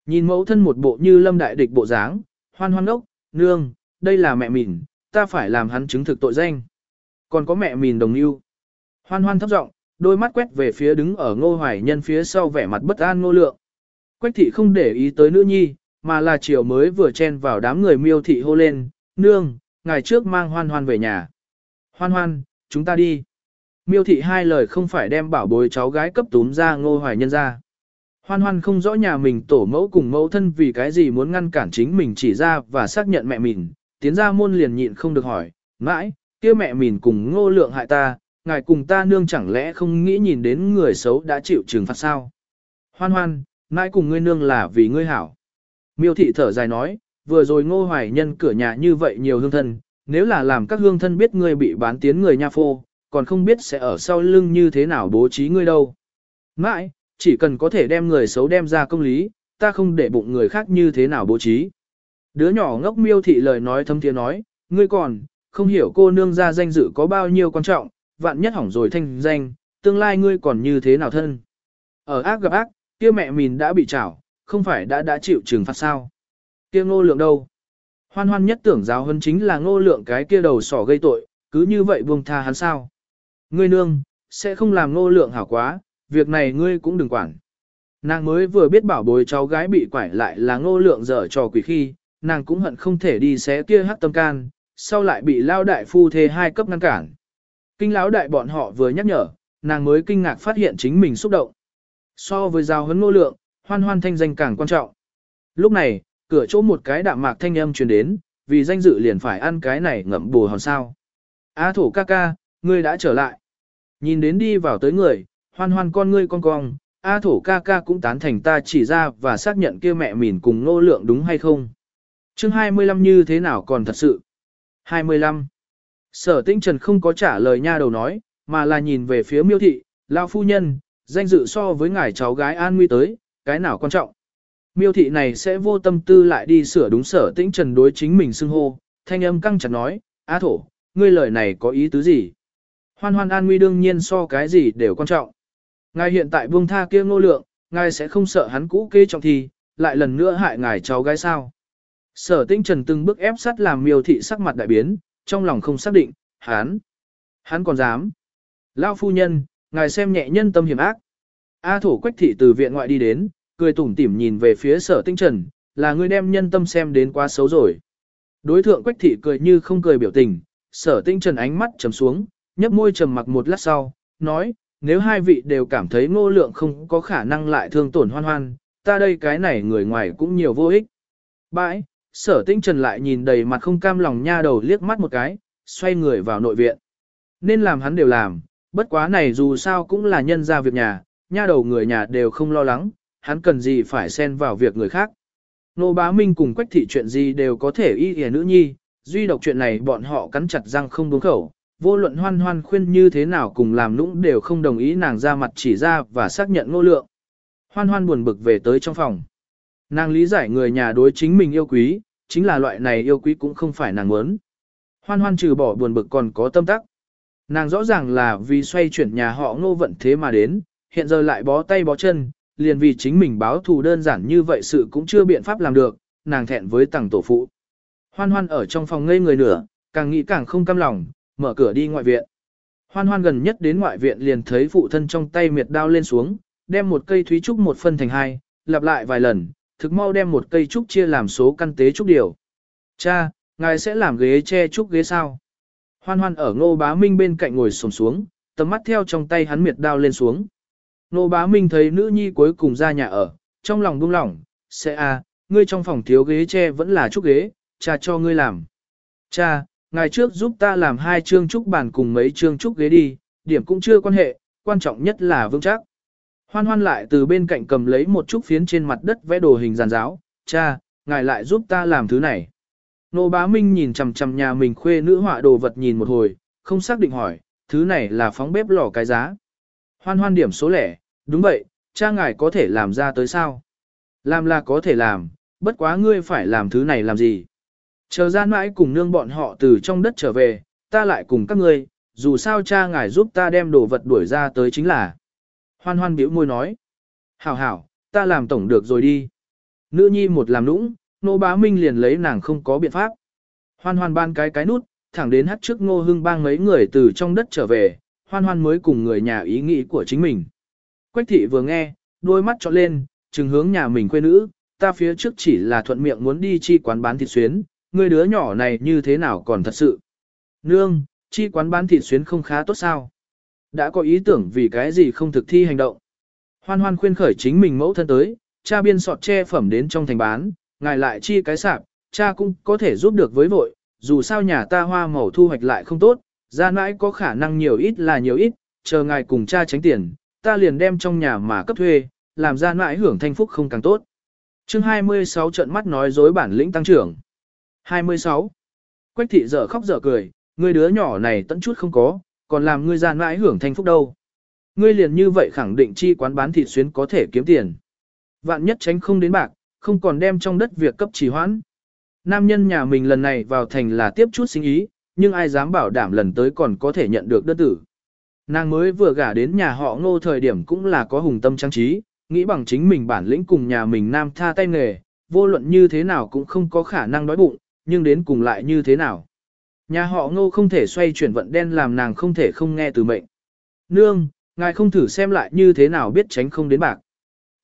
Nhìn mẫu thân một bộ như lâm đại địch bộ dáng, hoan hoan ốc, nương, đây là mẹ mình, ta phải làm hắn chứng thực tội danh. Còn có mẹ mình đồng yêu. Hoan hoan thấp giọng, đôi mắt quét về phía đứng ở ngô hoài nhân phía sau vẻ mặt bất an ngô lượng. Quách thị không để ý tới nữ nhi, mà là chiều mới vừa chen vào đám người miêu thị hô lên, nương, ngày trước mang hoan hoan về nhà. Hoan hoan, chúng ta đi. miêu thị hai lời không phải đem bảo bối cháu gái cấp túm ra ngô hoài nhân ra. Hoan hoan không rõ nhà mình tổ mẫu cùng mẫu thân vì cái gì muốn ngăn cản chính mình chỉ ra và xác nhận mẹ mình, tiến ra môn liền nhịn không được hỏi, mãi, kia mẹ mình cùng ngô lượng hại ta, ngài cùng ta nương chẳng lẽ không nghĩ nhìn đến người xấu đã chịu trừng phạt sao? Hoan hoan, mãi cùng ngươi nương là vì ngươi hảo. Miêu thị thở dài nói, vừa rồi ngô hoài nhân cửa nhà như vậy nhiều hương thân, nếu là làm các hương thân biết ngươi bị bán tiến người nha phô, còn không biết sẽ ở sau lưng như thế nào bố trí ngươi đâu. Mãi, chỉ cần có thể đem người xấu đem ra công lý, ta không để bụng người khác như thế nào bố trí. Đứa nhỏ ngốc miêu thị lời nói thâm tiếng nói, ngươi còn, không hiểu cô nương ra danh dự có bao nhiêu quan trọng, vạn nhất hỏng rồi thanh danh, tương lai ngươi còn như thế nào thân. Ở ác gặp ác, kia mẹ mình đã bị trảo, không phải đã đã chịu trừng phạt sao. Kia ngô lượng đâu? Hoan hoan nhất tưởng giáo hơn chính là ngô lượng cái kia đầu sỏ gây tội, cứ như vậy buông tha hắn sao. Ngươi nương, sẽ không làm ngô lượng hảo quá, việc này ngươi cũng đừng quản. Nàng mới vừa biết bảo bối cháu gái bị quải lại là ngô lượng dở trò quỷ khi, nàng cũng hận không thể đi xé kia hắc tâm can, sau lại bị lao đại phu thê hai cấp ngăn cản. Kinh lão đại bọn họ vừa nhắc nhở, nàng mới kinh ngạc phát hiện chính mình xúc động. So với giao huấn ngô lượng, hoan hoan thanh danh càng quan trọng. Lúc này, cửa chỗ một cái đạm mạc thanh âm truyền đến, vì danh dự liền phải ăn cái này ngậm bù hòn sao. Á thổ ca ca, ngươi đã trở lại. Nhìn đến đi vào tới người, hoan hoan con ngươi con cong, A thổ ca ca cũng tán thành ta chỉ ra và xác nhận kia mẹ mỉn cùng nô lượng đúng hay không. chương 25 như thế nào còn thật sự? 25. Sở tinh trần không có trả lời nha đầu nói, mà là nhìn về phía miêu thị, lao phu nhân, danh dự so với ngài cháu gái an nguy tới, cái nào quan trọng. Miêu thị này sẽ vô tâm tư lại đi sửa đúng sở tĩnh trần đối chính mình xưng hô, thanh âm căng chặt nói, á thổ, ngươi lời này có ý tứ gì? Hoan hoan an nguy đương nhiên so cái gì đều quan trọng. Ngài hiện tại buông tha kia ngô lượng, ngài sẽ không sợ hắn cũ kê trọng thì, lại lần nữa hại ngài cháu gái sao. Sở tinh trần từng bước ép sát làm miêu thị sắc mặt đại biến, trong lòng không xác định, hắn, hắn còn dám. Lao phu nhân, ngài xem nhẹ nhân tâm hiểm ác. A thổ quách thị từ viện ngoại đi đến, cười tủm tỉm nhìn về phía sở tinh trần, là ngươi đem nhân tâm xem đến quá xấu rồi. Đối thượng quách thị cười như không cười biểu tình, sở tinh trần ánh mắt trầm xuống, nhấp môi trầm mặc một lát sau, nói, nếu hai vị đều cảm thấy ngô lượng không có khả năng lại thương tổn hoan hoan, ta đây cái này người ngoài cũng nhiều vô ích. Bãi, sở tinh trần lại nhìn đầy mặt không cam lòng nha đầu liếc mắt một cái, xoay người vào nội viện. Nên làm hắn đều làm, bất quá này dù sao cũng là nhân ra việc nhà, nha đầu người nhà đều không lo lắng, hắn cần gì phải xen vào việc người khác. Nô bá minh cùng quách thị chuyện gì đều có thể y hề nữ nhi, duy độc chuyện này bọn họ cắn chặt răng không đúng khẩu, vô luận hoan hoan khuyên như thế nào cùng làm nũng đều không đồng ý nàng ra mặt chỉ ra và xác nhận ngô lượng. Hoan hoan buồn bực về tới trong phòng. Nàng lý giải người nhà đối chính mình yêu quý, chính là loại này yêu quý cũng không phải nàng muốn. Hoan hoan trừ bỏ buồn bực còn có tâm tắc. Nàng rõ ràng là vì xoay chuyển nhà họ ngô vận thế mà đến, hiện giờ lại bó tay bó chân, liền vì chính mình báo thù đơn giản như vậy sự cũng chưa biện pháp làm được, nàng thẹn với tàng tổ phụ. Hoan hoan ở trong phòng ngây người nửa, càng nghĩ càng không cam lòng, mở cửa đi ngoại viện. Hoan hoan gần nhất đến ngoại viện liền thấy phụ thân trong tay miệt đao lên xuống, đem một cây thúy trúc một phân thành hai, lặp lại vài lần, thực mau đem một cây trúc chia làm số căn tế trúc điều. Cha, ngài sẽ làm ghế che trúc ghế sao? Hoan hoan ở ngô bá minh bên cạnh ngồi sồm xuống, tầm mắt theo trong tay hắn miệt đao lên xuống. Ngô bá minh thấy nữ nhi cuối cùng ra nhà ở, trong lòng buông lỏng, sẽ à, ngươi trong phòng thiếu ghế che vẫn là trúc ghế, cha cho ngươi làm. Cha, ngài trước giúp ta làm hai chương trúc bàn cùng mấy chương trúc ghế đi, điểm cũng chưa quan hệ, quan trọng nhất là vững chắc. Hoan hoan lại từ bên cạnh cầm lấy một chút phiến trên mặt đất vẽ đồ hình giàn giáo, cha, ngài lại giúp ta làm thứ này. Nô bá Minh nhìn chằm chằm nhà mình khuê nữ họa đồ vật nhìn một hồi, không xác định hỏi, thứ này là phóng bếp lò cái giá. Hoan hoan điểm số lẻ, đúng vậy, cha ngài có thể làm ra tới sao? Làm là có thể làm, bất quá ngươi phải làm thứ này làm gì? Chờ ra mãi cùng nương bọn họ từ trong đất trở về, ta lại cùng các ngươi, dù sao cha ngài giúp ta đem đồ vật đuổi ra tới chính là. Hoan hoan biểu môi nói. Hảo hảo, ta làm tổng được rồi đi. Nữ nhi một làm nũng, nô bá minh liền lấy nàng không có biện pháp. Hoan hoan ban cái cái nút, thẳng đến hát trước ngô hưng bang mấy người từ trong đất trở về, hoan hoan mới cùng người nhà ý nghĩ của chính mình. Quách thị vừa nghe, đôi mắt trọn lên, trừng hướng nhà mình quê nữ, ta phía trước chỉ là thuận miệng muốn đi chi quán bán thịt xuyến, người đứa nhỏ này như thế nào còn thật sự. Nương, chi quán bán thịt xuyến không khá tốt sao. Đã có ý tưởng vì cái gì không thực thi hành động. Hoan hoan khuyên khởi chính mình mẫu thân tới, cha biên sọt che phẩm đến trong thành bán, ngài lại chi cái sạp, cha cũng có thể giúp được với vội, dù sao nhà ta hoa màu thu hoạch lại không tốt, ra nãi có khả năng nhiều ít là nhiều ít, chờ ngài cùng cha tránh tiền, ta liền đem trong nhà mà cấp thuê, làm ra nãi hưởng thanh phúc không càng tốt. chương 26 trận mắt nói dối bản lĩnh tăng trưởng. 26. Quách thị dở khóc dở cười, người đứa nhỏ này tận chút không có, còn làm ngươi ra mãi hưởng thanh phúc đâu. Ngươi liền như vậy khẳng định chi quán bán thịt xuyến có thể kiếm tiền. Vạn nhất tránh không đến bạc, không còn đem trong đất việc cấp trì hoãn. Nam nhân nhà mình lần này vào thành là tiếp chút sinh ý, nhưng ai dám bảo đảm lần tới còn có thể nhận được đơn tử. Nàng mới vừa gả đến nhà họ ngô thời điểm cũng là có hùng tâm trang trí, nghĩ bằng chính mình bản lĩnh cùng nhà mình nam tha tay nghề, vô luận như thế nào cũng không có khả năng đói bụng, nhưng đến cùng lại như thế nào. Nhà họ ngô không thể xoay chuyển vận đen làm nàng không thể không nghe từ mệnh. Nương, ngài không thử xem lại như thế nào biết tránh không đến bạc.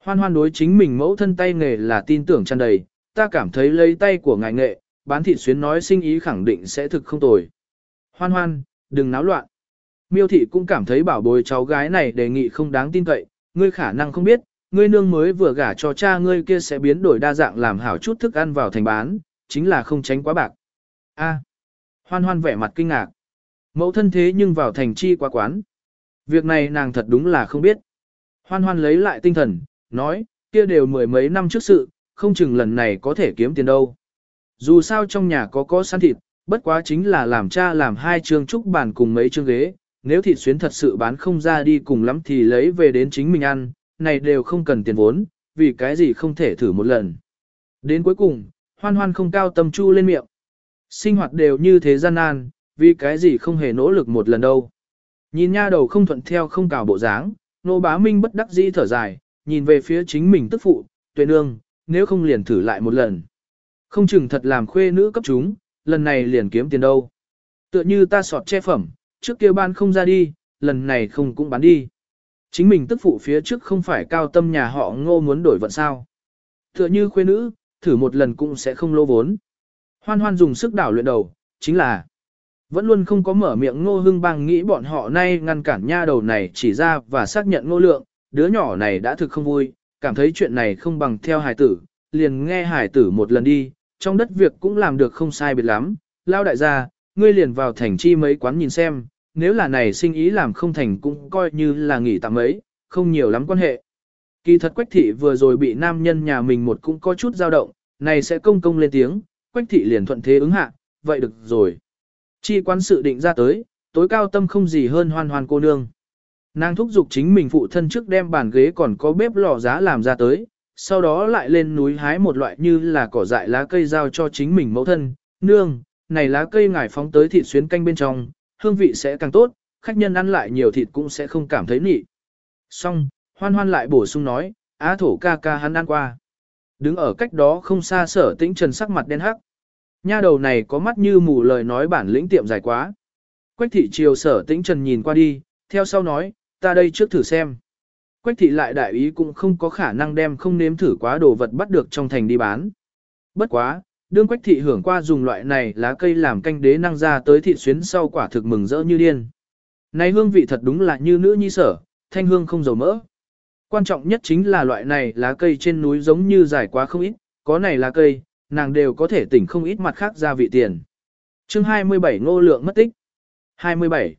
Hoan hoan đối chính mình mẫu thân tay nghề là tin tưởng tràn đầy, ta cảm thấy lấy tay của ngài nghệ, bán thị xuyến nói sinh ý khẳng định sẽ thực không tồi. Hoan hoan, đừng náo loạn. Miêu thị cũng cảm thấy bảo bối cháu gái này đề nghị không đáng tin cậy, ngươi khả năng không biết, ngươi nương mới vừa gả cho cha ngươi kia sẽ biến đổi đa dạng làm hảo chút thức ăn vào thành bán, chính là không tránh quá bạc. A hoan hoan vẻ mặt kinh ngạc. Mẫu thân thế nhưng vào thành chi quá quán. Việc này nàng thật đúng là không biết. Hoan hoan lấy lại tinh thần, nói, kia đều mười mấy năm trước sự, không chừng lần này có thể kiếm tiền đâu. Dù sao trong nhà có có săn thịt, bất quá chính là làm cha làm hai trường trúc bàn cùng mấy chương ghế, nếu thịt xuyến thật sự bán không ra đi cùng lắm thì lấy về đến chính mình ăn, này đều không cần tiền vốn, vì cái gì không thể thử một lần. Đến cuối cùng, hoan hoan không cao tâm chu lên miệng. Sinh hoạt đều như thế gian nan, vì cái gì không hề nỗ lực một lần đâu. Nhìn nha đầu không thuận theo không cào bộ dáng, nô bá minh bất đắc dĩ thở dài, nhìn về phía chính mình tức phụ, tuệ nương, nếu không liền thử lại một lần. Không chừng thật làm khuê nữ cấp chúng, lần này liền kiếm tiền đâu. Tựa như ta sọt che phẩm, trước kia ban không ra đi, lần này không cũng bán đi. Chính mình tức phụ phía trước không phải cao tâm nhà họ ngô muốn đổi vận sao. Tựa như khuê nữ, thử một lần cũng sẽ không lô vốn. Hoan hoan dùng sức đảo luyện đầu, chính là vẫn luôn không có mở miệng ngô hưng bang nghĩ bọn họ nay ngăn cản nha đầu này chỉ ra và xác nhận ngô lượng, đứa nhỏ này đã thực không vui, cảm thấy chuyện này không bằng theo Hải tử, liền nghe Hải tử một lần đi, trong đất việc cũng làm được không sai biệt lắm, lao đại gia, ngươi liền vào thành chi mấy quán nhìn xem, nếu là này sinh ý làm không thành cũng coi như là nghỉ tạm ấy, không nhiều lắm quan hệ. Kỳ thật Quách thị vừa rồi bị nam nhân nhà mình một cũng có chút dao động, này sẽ công công lên tiếng, Quách thị liền thuận thế ứng hạ, vậy được rồi. Chi quán sự định ra tới, tối cao tâm không gì hơn hoan hoan cô nương. Nàng thúc giục chính mình phụ thân trước đem bàn ghế còn có bếp lò giá làm ra tới, sau đó lại lên núi hái một loại như là cỏ dại lá cây giao cho chính mình mẫu thân, nương, này lá cây ngải phóng tới thịt xuyến canh bên trong, hương vị sẽ càng tốt, khách nhân ăn lại nhiều thịt cũng sẽ không cảm thấy nị. Xong, hoan hoan lại bổ sung nói, á thổ ca ca hắn ăn qua. Đứng ở cách đó không xa sở tĩnh trần sắc mặt đen hắc. Nha đầu này có mắt như mù lời nói bản lĩnh tiệm dài quá. Quách thị chiều sở tĩnh trần nhìn qua đi, theo sau nói, ta đây trước thử xem. Quách thị lại đại ý cũng không có khả năng đem không nếm thử quá đồ vật bắt được trong thành đi bán. Bất quá, đương quách thị hưởng qua dùng loại này lá cây làm canh đế năng ra tới thị xuyến sau quả thực mừng rỡ như điên. Này hương vị thật đúng là như nữ nhi sở, thanh hương không dầu mỡ. Quan trọng nhất chính là loại này lá cây trên núi giống như dài quá không ít, có này lá cây, nàng đều có thể tỉnh không ít mặt khác ra vị tiền. chương 27 ngô lượng mất tích. 27.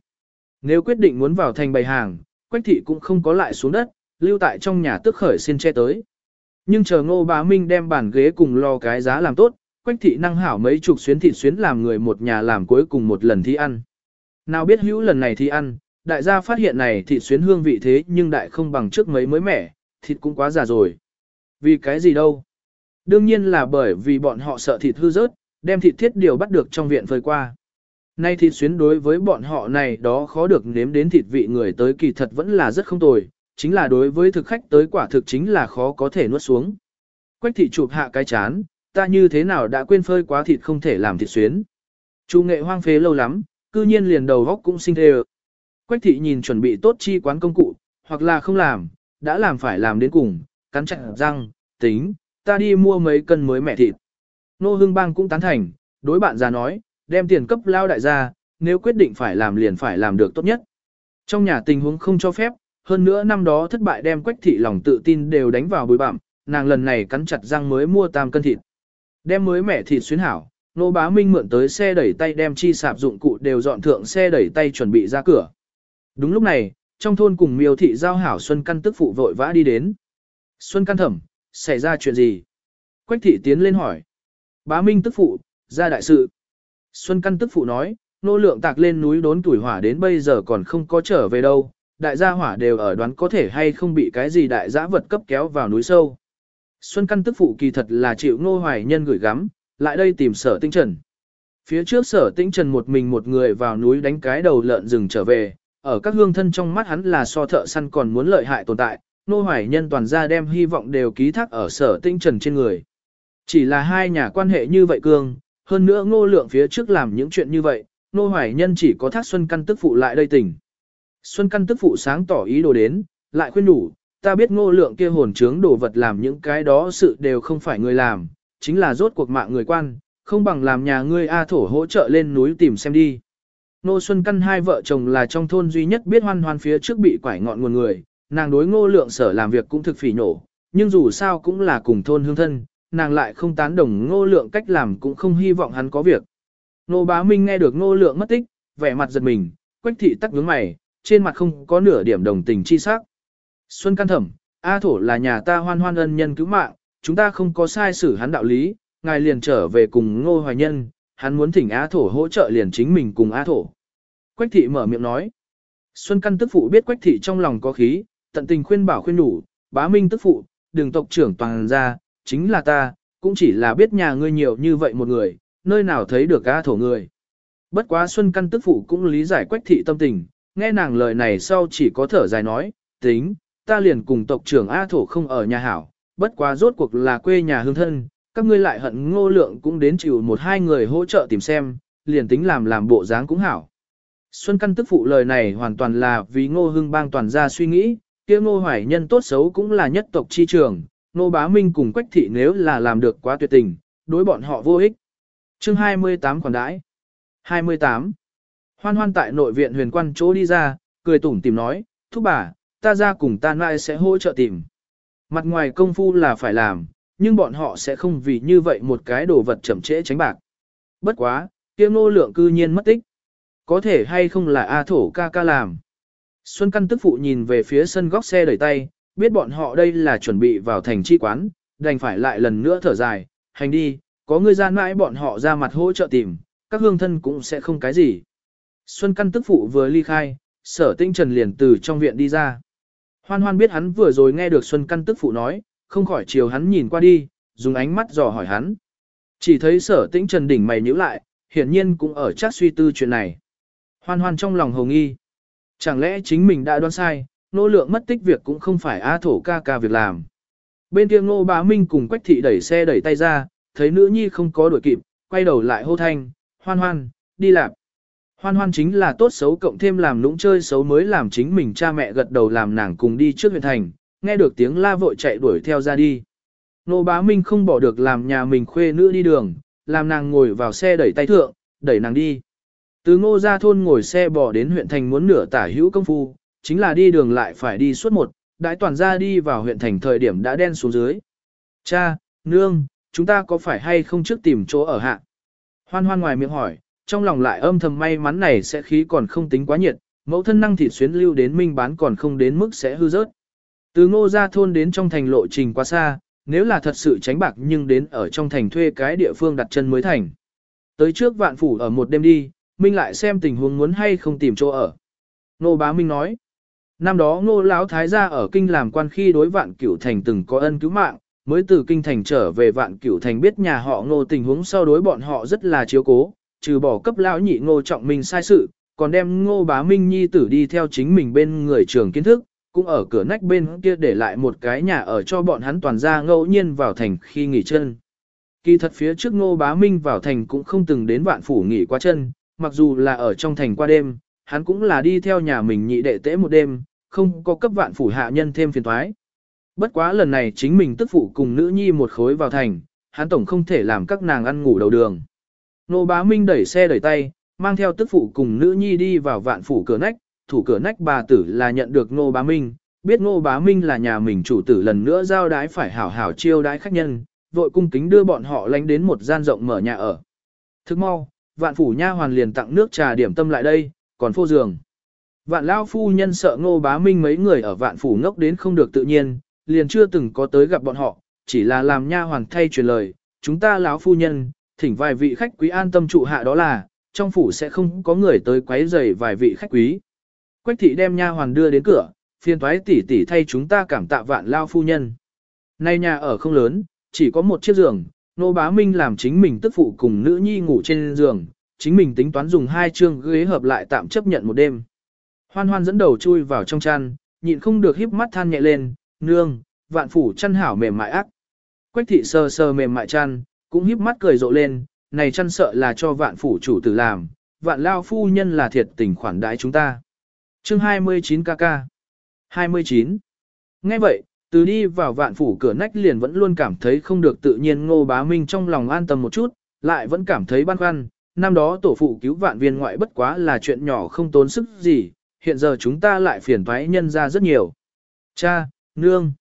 Nếu quyết định muốn vào thành bày hàng, Quách thị cũng không có lại xuống đất, lưu tại trong nhà tức khởi xin che tới. Nhưng chờ ngô bá minh đem bàn ghế cùng lo cái giá làm tốt, Quách thị năng hảo mấy chục xuyến thịt xuyến làm người một nhà làm cuối cùng một lần thi ăn. Nào biết hữu lần này thi ăn, đại gia phát hiện này thịt xuyến hương vị thế nhưng đại không bằng trước mấy mới mẻ, thịt cũng quá già rồi. Vì cái gì đâu? Đương nhiên là bởi vì bọn họ sợ thịt hư rớt, đem thịt thiết điều bắt được trong viện phơi qua. Nay thịt xuyến đối với bọn họ này đó khó được nếm đến thịt vị người tới kỳ thật vẫn là rất không tồi, chính là đối với thực khách tới quả thực chính là khó có thể nuốt xuống. Quách thị chụp hạ cái chán, ta như thế nào đã quên phơi quá thịt không thể làm thịt xuyến. Chu nghệ hoang phế lâu lắm, cư nhiên liền đầu góc cũng sinh thề. Quách thị nhìn chuẩn bị tốt chi quán công cụ, hoặc là không làm, đã làm phải làm đến cùng, cắn chặt răng, tính, ta đi mua mấy cân mới mẹ thịt. Nô Hưng Bang cũng tán thành, đối bạn già nói, đem tiền cấp lao đại gia, nếu quyết định phải làm liền phải làm được tốt nhất. Trong nhà tình huống không cho phép, hơn nữa năm đó thất bại đem quách thị lòng tự tin đều đánh vào bụi bặm, nàng lần này cắn chặt răng mới mua tam cân thịt. Đem mới mẻ thịt xuyến hảo, nô bá minh mượn tới xe đẩy tay đem chi sạp dụng cụ đều dọn thượng xe đẩy tay chuẩn bị ra cửa. Đúng lúc này, trong thôn cùng miêu thị giao hảo Xuân Căn tức phụ vội vã đi đến. Xuân Căn thẩm, xảy ra chuyện gì? Quách thị tiến lên hỏi. Bá Minh tức phụ, ra đại sự. Xuân Căn tức phụ nói, nô lượng tạc lên núi đốn tuổi hỏa đến bây giờ còn không có trở về đâu, đại gia hỏa đều ở đoán có thể hay không bị cái gì đại giã vật cấp kéo vào núi sâu. Xuân Căn tức phụ kỳ thật là chịu nô hoài nhân gửi gắm, lại đây tìm sở tinh trần. Phía trước sở tinh trần một mình một người vào núi đánh cái đầu lợn rừng trở về, ở các hương thân trong mắt hắn là so thợ săn còn muốn lợi hại tồn tại, nô hoài nhân toàn ra đem hy vọng đều ký thác ở sở tinh trần trên người. Chỉ là hai nhà quan hệ như vậy cương, hơn nữa ngô lượng phía trước làm những chuyện như vậy, nô hoài nhân chỉ có thác Xuân Căn tức phụ lại đây tỉnh. Xuân Căn tức phụ sáng tỏ ý đồ đến, lại khuyên đủ, ta biết ngô lượng kia hồn trướng đồ vật làm những cái đó sự đều không phải người làm, chính là rốt cuộc mạng người quan, không bằng làm nhà ngươi A thổ hỗ trợ lên núi tìm xem đi. Nô Xuân Căn hai vợ chồng là trong thôn duy nhất biết hoan hoan phía trước bị quải ngọn nguồn người, nàng đối ngô lượng sở làm việc cũng thực phỉ nổ, nhưng dù sao cũng là cùng thôn hương thân, nàng lại không tán đồng ngô lượng cách làm cũng không hy vọng hắn có việc. Nô bá minh nghe được ngô lượng mất tích, vẻ mặt giật mình, quách thị tắc nhướng mày, trên mặt không có nửa điểm đồng tình chi sắc. Xuân Căn thẩm, A thổ là nhà ta hoan hoan ân nhân cứu mạng, chúng ta không có sai xử hắn đạo lý, ngài liền trở về cùng ngô hoài nhân, hắn muốn thỉnh A thổ hỗ trợ liền chính mình cùng A thổ. Quách thị mở miệng nói. Xuân căn tức phụ biết quách thị trong lòng có khí, tận tình khuyên bảo khuyên đủ, bá minh tức phụ, đường tộc trưởng toàn ra, chính là ta, cũng chỉ là biết nhà ngươi nhiều như vậy một người, nơi nào thấy được A thổ người. Bất quá Xuân căn tức phụ cũng lý giải quách thị tâm tình, nghe nàng lời này sau chỉ có thở dài nói, tính, ta liền cùng tộc trưởng A thổ không ở nhà hảo, bất quá rốt cuộc là quê nhà hương thân, các ngươi lại hận ngô lượng cũng đến chịu một hai người hỗ trợ tìm xem, liền tính làm làm bộ dáng cũng hảo. Xuân căn tức phụ lời này hoàn toàn là vì ngô hưng bang toàn ra suy nghĩ, kia ngô hoài nhân tốt xấu cũng là nhất tộc chi trường, ngô bá minh cùng quách thị nếu là làm được quá tuyệt tình, đối bọn họ vô ích. Chương 28 còn đãi 28. Hoan hoan tại nội viện huyền quan chỗ đi ra, cười tủm tìm nói, thúc bà, ta ra cùng ta lại sẽ hỗ trợ tìm. Mặt ngoài công phu là phải làm, nhưng bọn họ sẽ không vì như vậy một cái đồ vật chậm trễ tránh bạc. Bất quá, kia ngô lượng cư nhiên mất tích. Có thể hay không là A thổ ca ca làm. Xuân căn tức phụ nhìn về phía sân góc xe đẩy tay, biết bọn họ đây là chuẩn bị vào thành chi quán, đành phải lại lần nữa thở dài, hành đi, có người gian mãi bọn họ ra mặt hỗ trợ tìm, các hương thân cũng sẽ không cái gì. Xuân căn tức phụ vừa ly khai, sở tinh trần liền từ trong viện đi ra. Hoan hoan biết hắn vừa rồi nghe được Xuân căn tức phụ nói, không khỏi chiều hắn nhìn qua đi, dùng ánh mắt dò hỏi hắn. Chỉ thấy sở tĩnh trần đỉnh mày nhíu lại, hiển nhiên cũng ở chắc suy tư chuyện này. Hoan hoan trong lòng hồng nghi. Chẳng lẽ chính mình đã đoán sai, nô lượng mất tích việc cũng không phải A thổ ca ca việc làm. Bên kia ngô bá minh cùng quách thị đẩy xe đẩy tay ra, thấy nữ nhi không có đuổi kịp, quay đầu lại hô thanh, hoan hoan, đi làm. Hoan hoan chính là tốt xấu cộng thêm làm lũng chơi xấu mới làm chính mình cha mẹ gật đầu làm nàng cùng đi trước huyện thành, nghe được tiếng la vội chạy đuổi theo ra đi. Nô bá minh không bỏ được làm nhà mình khuê nữ đi đường, làm nàng ngồi vào xe đẩy tay thượng, đẩy nàng đi. Từ ngô ra thôn ngồi xe bỏ đến huyện thành muốn nửa tả hữu công phu, chính là đi đường lại phải đi suốt một, đại toàn ra đi vào huyện thành thời điểm đã đen xuống dưới. Cha, nương, chúng ta có phải hay không trước tìm chỗ ở hạ? Hoan hoan ngoài miệng hỏi, trong lòng lại âm thầm may mắn này sẽ khí còn không tính quá nhiệt, mẫu thân năng thịt xuyến lưu đến minh bán còn không đến mức sẽ hư rớt. Từ ngô ra thôn đến trong thành lộ trình quá xa, nếu là thật sự tránh bạc nhưng đến ở trong thành thuê cái địa phương đặt chân mới thành. Tới trước vạn phủ ở một đêm đi, Minh lại xem tình huống muốn hay không tìm chỗ ở. Ngô bá Minh nói, năm đó ngô lão thái gia ở kinh làm quan khi đối vạn cửu thành từng có ân cứu mạng, mới từ kinh thành trở về vạn cửu thành biết nhà họ ngô tình huống sau đối bọn họ rất là chiếu cố, trừ bỏ cấp lão nhị ngô trọng minh sai sự, còn đem ngô bá Minh nhi tử đi theo chính mình bên người trường kiến thức, cũng ở cửa nách bên kia để lại một cái nhà ở cho bọn hắn toàn ra ngẫu nhiên vào thành khi nghỉ chân. Kỳ thật phía trước ngô bá minh vào thành cũng không từng đến vạn phủ nghỉ qua chân, mặc dù là ở trong thành qua đêm, hắn cũng là đi theo nhà mình nhị đệ tễ một đêm, không có cấp vạn phủ hạ nhân thêm phiền thoái. Bất quá lần này chính mình tức phụ cùng nữ nhi một khối vào thành, hắn tổng không thể làm các nàng ăn ngủ đầu đường. Nô bá minh đẩy xe đẩy tay, mang theo tức phụ cùng nữ nhi đi vào vạn phủ cửa nách, thủ cửa nách bà tử là nhận được Ngô Bá Minh, biết Ngô Bá Minh là nhà mình chủ tử lần nữa giao đái phải hảo hảo chiêu đái khách nhân, vội cung kính đưa bọn họ lánh đến một gian rộng mở nhà ở. Thức mau, vạn phủ nha hoàn liền tặng nước trà điểm tâm lại đây, còn phô giường. Vạn lao phu nhân sợ Ngô Bá Minh mấy người ở vạn phủ ngốc đến không được tự nhiên, liền chưa từng có tới gặp bọn họ, chỉ là làm nha hoàn thay truyền lời, chúng ta lão phu nhân, thỉnh vài vị khách quý an tâm trụ hạ đó là, trong phủ sẽ không có người tới quấy rầy vài vị khách quý. Quách thị đem nha hoàn đưa đến cửa, phiền toái tỷ tỷ thay chúng ta cảm tạ vạn lao phu nhân. Nay nhà ở không lớn, chỉ có một chiếc giường, nô bá minh làm chính mình tức phụ cùng nữ nhi ngủ trên giường, chính mình tính toán dùng hai chương ghế hợp lại tạm chấp nhận một đêm. Hoan hoan dẫn đầu chui vào trong chăn, nhịn không được híp mắt than nhẹ lên, nương, vạn phủ chăn hảo mềm mại ác. Quách thị sờ sờ mềm mại chăn, cũng híp mắt cười rộ lên, này chăn sợ là cho vạn phủ chủ tử làm, vạn lao phu nhân là thiệt tình khoản đãi chúng ta. Chương 29 KK 29 Nghe vậy, từ đi vào vạn phủ cửa nách liền vẫn luôn cảm thấy không được tự nhiên ngô bá minh trong lòng an tâm một chút, lại vẫn cảm thấy băn khoăn, năm đó tổ phụ cứu vạn viên ngoại bất quá là chuyện nhỏ không tốn sức gì, hiện giờ chúng ta lại phiền thoái nhân ra rất nhiều. Cha, nương.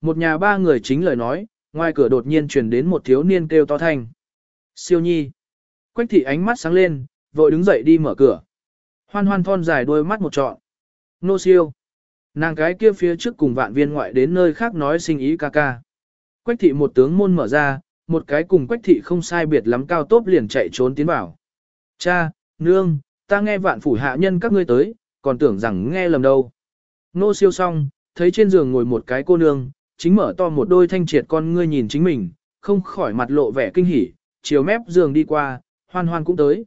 Một nhà ba người chính lời nói, ngoài cửa đột nhiên truyền đến một thiếu niên kêu to thanh. Siêu nhi. Quách thị ánh mắt sáng lên, vội đứng dậy đi mở cửa. Hoan hoan thon dài đôi mắt một trọn. Nô siêu. Nàng cái kia phía trước cùng vạn viên ngoại đến nơi khác nói sinh ý ca ca. Quách thị một tướng môn mở ra, một cái cùng quách thị không sai biệt lắm cao tốt liền chạy trốn tiến vào. Cha, nương, ta nghe vạn phủ hạ nhân các ngươi tới, còn tưởng rằng nghe lầm đâu. Nô siêu xong, thấy trên giường ngồi một cái cô nương, chính mở to một đôi thanh triệt con ngươi nhìn chính mình, không khỏi mặt lộ vẻ kinh hỉ, chiều mép giường đi qua, hoan hoan cũng tới.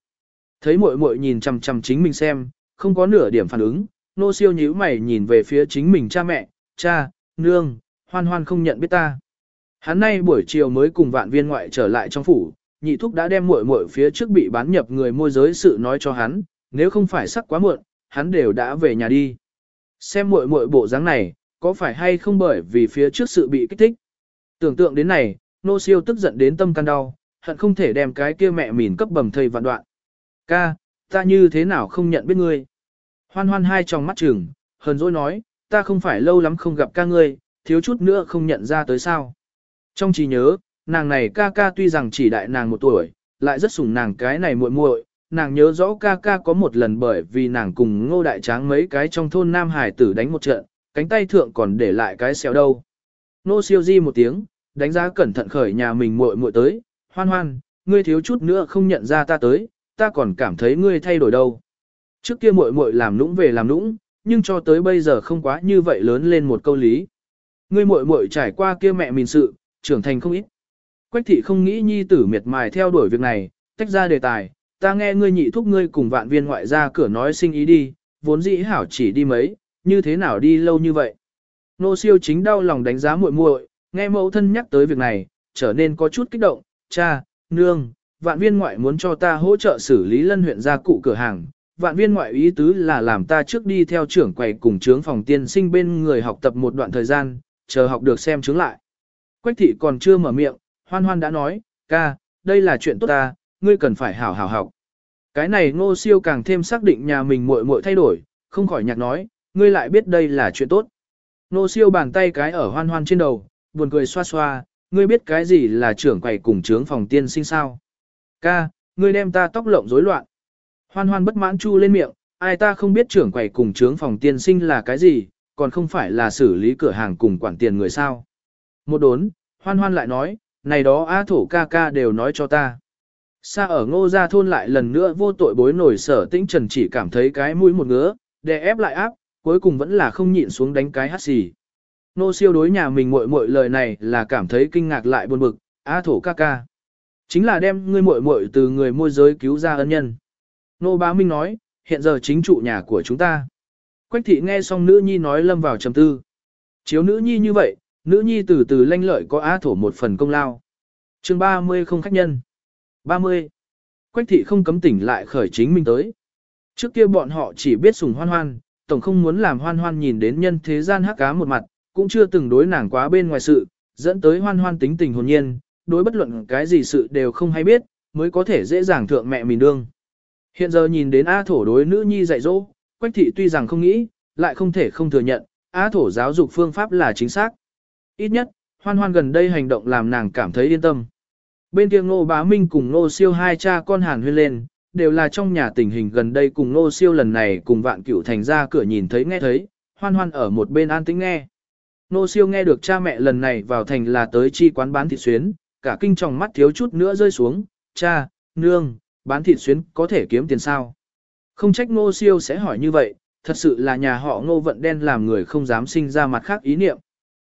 Thấy muội muội nhìn chằm chằm chính mình xem, không có nửa điểm phản ứng, nô siêu nhíu mày nhìn về phía chính mình cha mẹ, cha, nương, hoan hoan không nhận biết ta. Hắn nay buổi chiều mới cùng vạn viên ngoại trở lại trong phủ, nhị thúc đã đem muội muội phía trước bị bán nhập người môi giới sự nói cho hắn, nếu không phải sắc quá muộn, hắn đều đã về nhà đi. Xem muội muội bộ dáng này, có phải hay không bởi vì phía trước sự bị kích thích. Tưởng tượng đến này, nô siêu tức giận đến tâm can đau, hận không thể đem cái kia mẹ mìn cấp bầm thầy vạn đoạn. Ca, ta như thế nào không nhận biết ngươi? Hoan hoan hai tròng mắt trừng, hờn dỗi nói, ta không phải lâu lắm không gặp ca ngươi, thiếu chút nữa không nhận ra tới sao. Trong trí nhớ, nàng này ca ca tuy rằng chỉ đại nàng một tuổi, lại rất sủng nàng cái này muội muội. Nàng nhớ rõ ca ca có một lần bởi vì nàng cùng ngô đại tráng mấy cái trong thôn Nam Hải tử đánh một trận, cánh tay thượng còn để lại cái xéo đâu. Nô siêu di một tiếng, đánh giá cẩn thận khởi nhà mình muội muội tới, hoan hoan, ngươi thiếu chút nữa không nhận ra ta tới, ta còn cảm thấy ngươi thay đổi đâu. Trước kia muội muội làm nũng về làm nũng, nhưng cho tới bây giờ không quá như vậy lớn lên một câu lý. Ngươi muội muội trải qua kia mẹ mình sự, trưởng thành không ít. Quách thị không nghĩ nhi tử miệt mài theo đuổi việc này, tách ra đề tài, ta nghe ngươi nhị thúc ngươi cùng vạn viên ngoại ra cửa nói sinh ý đi, vốn dĩ hảo chỉ đi mấy, như thế nào đi lâu như vậy. Nô siêu chính đau lòng đánh giá muội muội, nghe mẫu thân nhắc tới việc này, trở nên có chút kích động, cha, nương, vạn viên ngoại muốn cho ta hỗ trợ xử lý lân huyện gia cụ cửa hàng. Vạn viên ngoại ý tứ là làm ta trước đi theo trưởng quầy cùng trướng phòng tiên sinh bên người học tập một đoạn thời gian, chờ học được xem chứng lại. Quách thị còn chưa mở miệng, hoan hoan đã nói, ca, đây là chuyện tốt ta, ngươi cần phải hảo hảo học. Cái này ngô siêu càng thêm xác định nhà mình muội muội thay đổi, không khỏi nhạc nói, ngươi lại biết đây là chuyện tốt. Ngô siêu bàn tay cái ở hoan hoan trên đầu, buồn cười xoa xoa, ngươi biết cái gì là trưởng quầy cùng trướng phòng tiên sinh sao? Ca, ngươi đem ta tóc lộng rối loạn. Hoan hoan bất mãn chu lên miệng, ai ta không biết trưởng quầy cùng trướng phòng tiên sinh là cái gì, còn không phải là xử lý cửa hàng cùng quản tiền người sao. Một đốn, hoan hoan lại nói, này đó á thổ ca ca đều nói cho ta. Xa ở ngô gia thôn lại lần nữa vô tội bối nổi sở tĩnh trần chỉ cảm thấy cái mũi một ngứa, đè ép lại áp, cuối cùng vẫn là không nhịn xuống đánh cái hát xì. Nô siêu đối nhà mình muội muội lời này là cảm thấy kinh ngạc lại buồn bực, á thổ ca ca. Chính là đem ngươi muội muội từ người môi giới cứu ra ân nhân. Nô bá Minh nói, hiện giờ chính trụ nhà của chúng ta. Quách thị nghe xong nữ nhi nói lâm vào trầm tư. Chiếu nữ nhi như vậy, nữ nhi từ từ lanh lợi có á thổ một phần công lao. chương 30 không khách nhân. 30. Quách thị không cấm tỉnh lại khởi chính mình tới. Trước kia bọn họ chỉ biết sùng hoan hoan, tổng không muốn làm hoan hoan nhìn đến nhân thế gian hắc cá một mặt, cũng chưa từng đối nàng quá bên ngoài sự, dẫn tới hoan hoan tính tình hồn nhiên, đối bất luận cái gì sự đều không hay biết, mới có thể dễ dàng thượng mẹ mình đương. Hiện giờ nhìn đến A thổ đối nữ nhi dạy dỗ, Quách thị tuy rằng không nghĩ, lại không thể không thừa nhận, a thổ giáo dục phương pháp là chính xác. Ít nhất, hoan hoan gần đây hành động làm nàng cảm thấy yên tâm. Bên kia ngô bá minh cùng ngô siêu hai cha con hàn huyên lên, đều là trong nhà tình hình gần đây cùng ngô siêu lần này cùng vạn cửu thành ra cửa nhìn thấy nghe thấy, hoan hoan ở một bên an tĩnh nghe. Ngô siêu nghe được cha mẹ lần này vào thành là tới chi quán bán thịt xuyến, cả kinh tròng mắt thiếu chút nữa rơi xuống, cha, nương, bán thịt xuyến có thể kiếm tiền sao? Không trách ngô siêu sẽ hỏi như vậy, thật sự là nhà họ ngô vận đen làm người không dám sinh ra mặt khác ý niệm.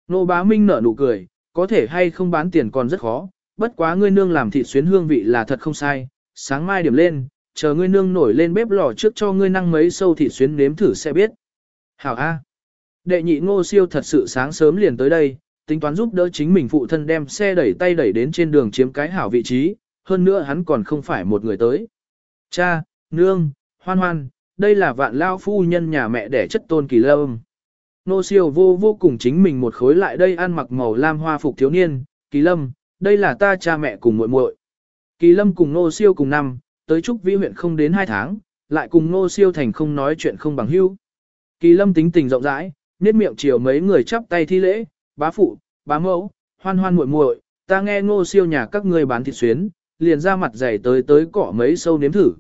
Ngô bá minh nở nụ cười, có thể hay không bán tiền còn rất khó, bất quá ngươi nương làm thịt xuyến hương vị là thật không sai, sáng mai điểm lên, chờ ngươi nương nổi lên bếp lò trước cho ngươi năng mấy sâu thịt xuyến nếm thử sẽ biết. Hảo A. Đệ nhị ngô siêu thật sự sáng sớm liền tới đây, tính toán giúp đỡ chính mình phụ thân đem xe đẩy tay đẩy đến trên đường chiếm cái hảo vị trí, hơn nữa hắn còn không phải một người tới. Cha, nương, hoan hoan, đây là vạn lao phu nhân nhà mẹ đẻ chất tôn kỳ lâm. Nô siêu vô vô cùng chính mình một khối lại đây ăn mặc màu lam hoa phục thiếu niên, kỳ lâm, đây là ta cha mẹ cùng muội muội. Kỳ lâm cùng nô siêu cùng năm, tới trúc vĩ huyện không đến hai tháng, lại cùng nô siêu thành không nói chuyện không bằng hữu. Kỳ lâm tính tình rộng rãi, nét miệng chiều mấy người chắp tay thi lễ, bá phụ, bá mẫu, hoan hoan muội muội, ta nghe nô siêu nhà các ngươi bán thịt xuyến, liền ra mặt dày tới tới cỏ mấy sâu nếm thử.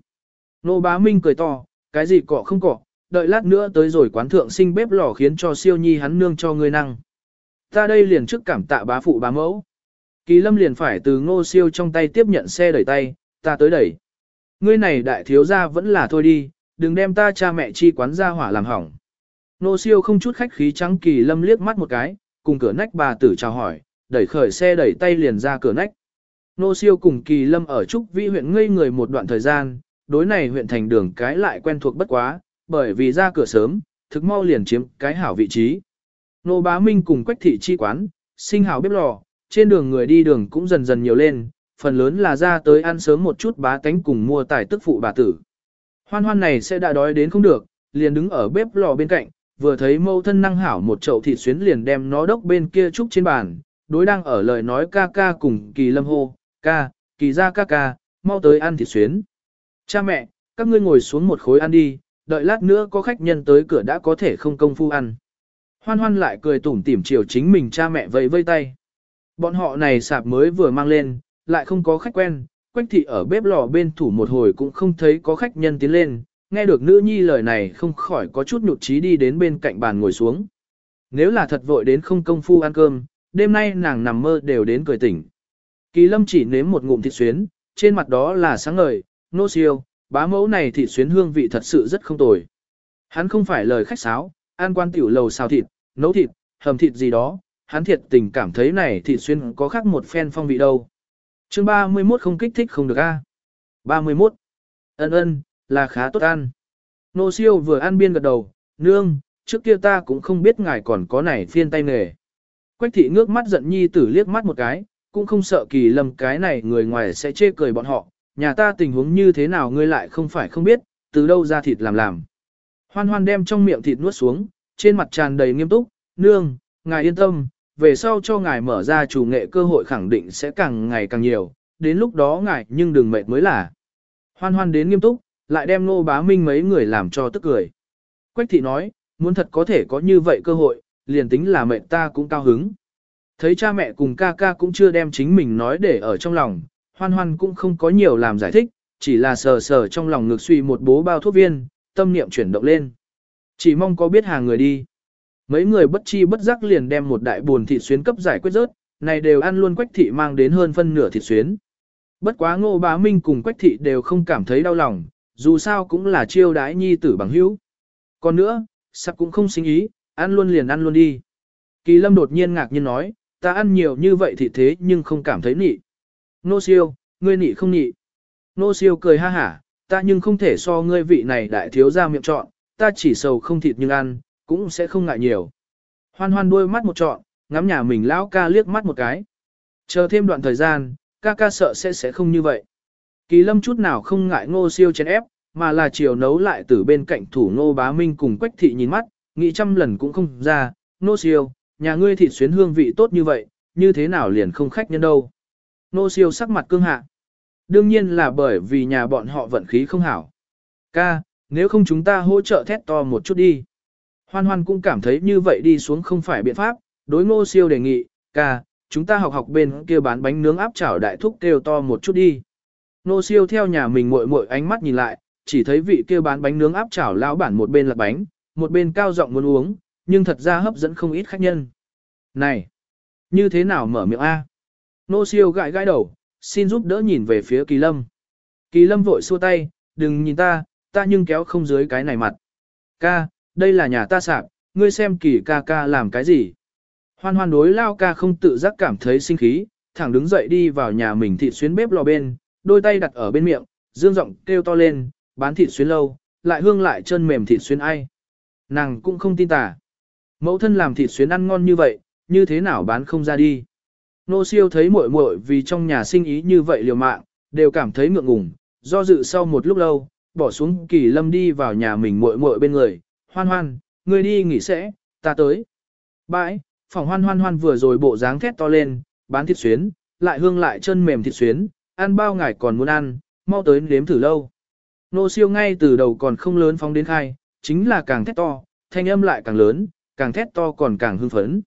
Nô bá minh cười to, cái gì cọ không cọ, đợi lát nữa tới rồi quán thượng sinh bếp lò khiến cho siêu nhi hắn nương cho ngươi năng. Ta đây liền trước cảm tạ bá phụ bá mẫu. Kỳ lâm liền phải từ ngô siêu trong tay tiếp nhận xe đẩy tay, ta tới đẩy. Ngươi này đại thiếu gia vẫn là thôi đi, đừng đem ta cha mẹ chi quán ra hỏa làm hỏng. Ngô siêu không chút khách khí trắng kỳ lâm liếc mắt một cái, cùng cửa nách bà tử chào hỏi, đẩy khởi xe đẩy tay liền ra cửa nách. Nô siêu cùng kỳ lâm ở Trúc Vĩ huyện ngây người một đoạn thời gian, đối này huyện thành đường cái lại quen thuộc bất quá, bởi vì ra cửa sớm, thực mau liền chiếm cái hảo vị trí. Nô bá minh cùng quách thị chi quán, sinh hảo bếp lò, trên đường người đi đường cũng dần dần nhiều lên, phần lớn là ra tới ăn sớm một chút bá tánh cùng mua tài tức phụ bà tử. Hoan hoan này sẽ đã đói đến không được, liền đứng ở bếp lò bên cạnh, vừa thấy mâu thân năng hảo một chậu thịt xuyến liền đem nó đốc bên kia trúc trên bàn, đối đang ở lời nói ca ca cùng kỳ lâm hô, ca, kỳ ra ca ca, mau tới ăn thịt xuyến. Cha mẹ, các ngươi ngồi xuống một khối ăn đi, đợi lát nữa có khách nhân tới cửa đã có thể không công phu ăn. Hoan hoan lại cười tủm tỉm chiều chính mình cha mẹ vẫy vây tay. Bọn họ này sạp mới vừa mang lên, lại không có khách quen, quách thị ở bếp lò bên thủ một hồi cũng không thấy có khách nhân tiến lên, nghe được nữ nhi lời này không khỏi có chút nhụt chí đi đến bên cạnh bàn ngồi xuống. Nếu là thật vội đến không công phu ăn cơm, đêm nay nàng nằm mơ đều đến cười tỉnh. Kỳ lâm chỉ nếm một ngụm thịt xuyến, trên mặt đó là sáng ngời, nô siêu, bá mẫu này thịt xuyến hương vị thật sự rất không tồi. Hắn không phải lời khách sáo, ăn quan tiểu lầu xào thịt, nấu thịt, hầm thịt gì đó, hắn thiệt tình cảm thấy này thịt xuyến có khác một phen phong vị đâu. chương 31 không kích thích không được a à? 31. Ân ân, là khá tốt ăn. Nô siêu vừa ăn biên gật đầu, nương, trước kia ta cũng không biết ngài còn có này phiên tay nghề. Quách thị ngước mắt giận nhi tử liếc mắt một cái, cũng không sợ kỳ lầm cái này người ngoài sẽ chê cười bọn họ, nhà ta tình huống như thế nào ngươi lại không phải không biết, từ đâu ra thịt làm làm. Hoan hoan đem trong miệng thịt nuốt xuống, trên mặt tràn đầy nghiêm túc, nương, ngài yên tâm, về sau cho ngài mở ra chủ nghệ cơ hội khẳng định sẽ càng ngày càng nhiều, đến lúc đó ngài nhưng đừng mệt mới là. Hoan hoan đến nghiêm túc, lại đem nô bá minh mấy người làm cho tức cười. Quách thị nói, muốn thật có thể có như vậy cơ hội, liền tính là mẹ ta cũng cao hứng. Thấy cha mẹ cùng ca ca cũng chưa đem chính mình nói để ở trong lòng, hoan hoan cũng không có nhiều làm giải thích, chỉ là sờ sờ trong lòng ngược suy một bố bao thuốc viên, tâm niệm chuyển động lên. Chỉ mong có biết hàng người đi. Mấy người bất chi bất giác liền đem một đại buồn thịt xuyến cấp giải quyết rớt, này đều ăn luôn quách thị mang đến hơn phân nửa thịt xuyến. Bất quá ngô bá minh cùng quách thị đều không cảm thấy đau lòng, dù sao cũng là chiêu đái nhi tử bằng hữu. Còn nữa, sắp cũng không sinh ý, ăn luôn liền ăn luôn đi. Kỳ lâm đột nhiên ngạc nhiên nói, ta ăn nhiều như vậy thì thế nhưng không cảm thấy nị. Nô siêu, ngươi nị không nị. Nô siêu cười ha hả, ta nhưng không thể so ngươi vị này đại thiếu ra miệng trọn, ta chỉ sầu không thịt nhưng ăn, cũng sẽ không ngại nhiều. Hoan hoan đôi mắt một trọn, ngắm nhà mình lão ca liếc mắt một cái. Chờ thêm đoạn thời gian, ca ca sợ sẽ sẽ không như vậy. Kỳ lâm chút nào không ngại ngô siêu chén ép, mà là chiều nấu lại từ bên cạnh thủ ngô bá minh cùng quách thị nhìn mắt, nghĩ trăm lần cũng không ra, ngô siêu, nhà ngươi thịt xuyến hương vị tốt như vậy, như thế nào liền không khách nhân đâu. Nô siêu sắc mặt cương hạ. Đương nhiên là bởi vì nhà bọn họ vận khí không hảo. Ca, nếu không chúng ta hỗ trợ thét to một chút đi. Hoan hoan cũng cảm thấy như vậy đi xuống không phải biện pháp, đối ngô siêu đề nghị, ca, chúng ta học học bên kia bán bánh nướng áp chảo đại thúc kêu to một chút đi. Nô siêu theo nhà mình muội muội ánh mắt nhìn lại, chỉ thấy vị kia bán bánh nướng áp chảo lão bản một bên là bánh, một bên cao giọng muốn uống, nhưng thật ra hấp dẫn không ít khách nhân. Này, như thế nào mở miệng A? Nô siêu gãi gãi đầu, xin giúp đỡ nhìn về phía kỳ lâm. Kỳ lâm vội xua tay, đừng nhìn ta, ta nhưng kéo không dưới cái này mặt. Ca, đây là nhà ta sạp, ngươi xem kỳ ca ca làm cái gì. Hoan hoan đối lao ca không tự giác cảm thấy sinh khí, thẳng đứng dậy đi vào nhà mình thịt xuyến bếp lò bên, đôi tay đặt ở bên miệng, dương giọng kêu to lên, bán thịt xuyến lâu, lại hương lại chân mềm thịt xuyến ai. Nàng cũng không tin tà. Mẫu thân làm thịt xuyến ăn ngon như vậy, như thế nào bán không ra đi. Nô siêu thấy muội muội vì trong nhà sinh ý như vậy liều mạng, đều cảm thấy ngượng ngùng, do dự sau một lúc lâu, bỏ xuống kỳ lâm đi vào nhà mình muội muội bên người, hoan hoan, người đi nghỉ sẽ, ta tới. Bãi, phòng hoan hoan hoan vừa rồi bộ dáng thét to lên, bán thịt xuyến, lại hương lại chân mềm thịt xuyến, ăn bao ngải còn muốn ăn, mau tới nếm thử lâu. Nô siêu ngay từ đầu còn không lớn phóng đến khai, chính là càng thét to, thanh âm lại càng lớn, càng thét to còn càng hưng phấn.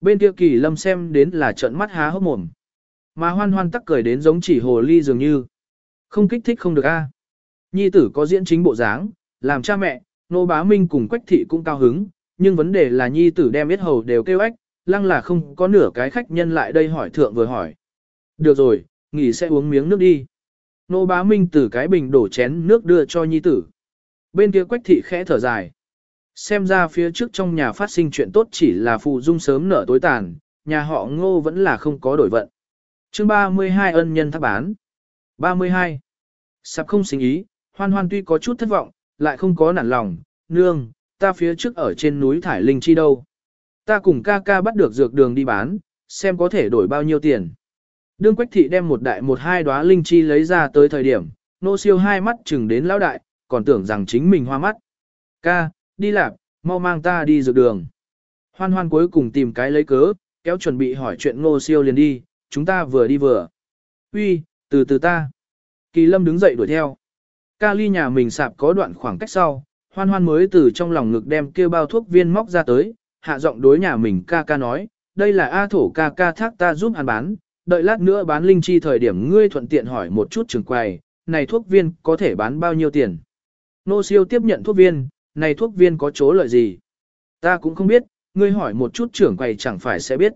Bên kia kỳ lâm xem đến là trận mắt há hốc mồm. Mà hoan hoan tắc cười đến giống chỉ hồ ly dường như. Không kích thích không được a. À. Nhi tử có diễn chính bộ dáng, làm cha mẹ, nô bá minh cùng quách thị cũng cao hứng, nhưng vấn đề là nhi tử đem biết hầu đều kêu ếch, lăng là không có nửa cái khách nhân lại đây hỏi thượng vừa hỏi. Được rồi, nghỉ sẽ uống miếng nước đi. Nô bá minh từ cái bình đổ chén nước đưa cho nhi tử. Bên kia quách thị khẽ thở dài. Xem ra phía trước trong nhà phát sinh chuyện tốt chỉ là phụ dung sớm nở tối tàn, nhà họ ngô vẫn là không có đổi vận. chương 32 ân nhân thác bán. 32. Sắp không sinh ý, hoan hoan tuy có chút thất vọng, lại không có nản lòng, nương, ta phía trước ở trên núi Thải Linh Chi đâu. Ta cùng ca ca bắt được dược đường đi bán, xem có thể đổi bao nhiêu tiền. Đương Quách Thị đem một đại một hai đóa Linh Chi lấy ra tới thời điểm, nô siêu hai mắt chừng đến lão đại, còn tưởng rằng chính mình hoa mắt. Ca, đi lạp, mau mang ta đi dược đường. Hoan hoan cuối cùng tìm cái lấy cớ, kéo chuẩn bị hỏi chuyện ngô siêu liền đi, chúng ta vừa đi vừa. Uy, từ từ ta. Kỳ lâm đứng dậy đuổi theo. Ca ly nhà mình sạp có đoạn khoảng cách sau, hoan hoan mới từ trong lòng ngực đem kêu bao thuốc viên móc ra tới, hạ giọng đối nhà mình ca ca nói, đây là A thổ ca ca thác ta giúp ăn bán, đợi lát nữa bán linh chi thời điểm ngươi thuận tiện hỏi một chút trường quầy, này thuốc viên có thể bán bao nhiêu tiền. Nô siêu tiếp nhận thuốc viên, này thuốc viên có chỗ lợi gì? Ta cũng không biết, ngươi hỏi một chút trưởng quầy chẳng phải sẽ biết.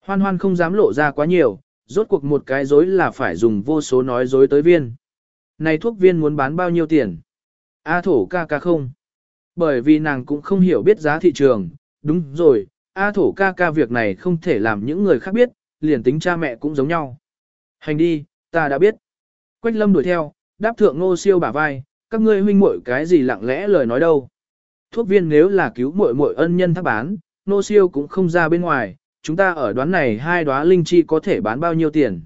Hoan hoan không dám lộ ra quá nhiều, rốt cuộc một cái dối là phải dùng vô số nói dối tới viên. Này thuốc viên muốn bán bao nhiêu tiền? A thổ ca ca không. Bởi vì nàng cũng không hiểu biết giá thị trường, đúng rồi, A thổ ca ca việc này không thể làm những người khác biết, liền tính cha mẹ cũng giống nhau. Hành đi, ta đã biết. Quách lâm đuổi theo, đáp thượng ngô siêu bả vai, các ngươi huynh muội cái gì lặng lẽ lời nói đâu. Thuốc viên nếu là cứu muội muội ân nhân thác bán, Ngô siêu cũng không ra bên ngoài, chúng ta ở đoán này hai đóa linh chi có thể bán bao nhiêu tiền.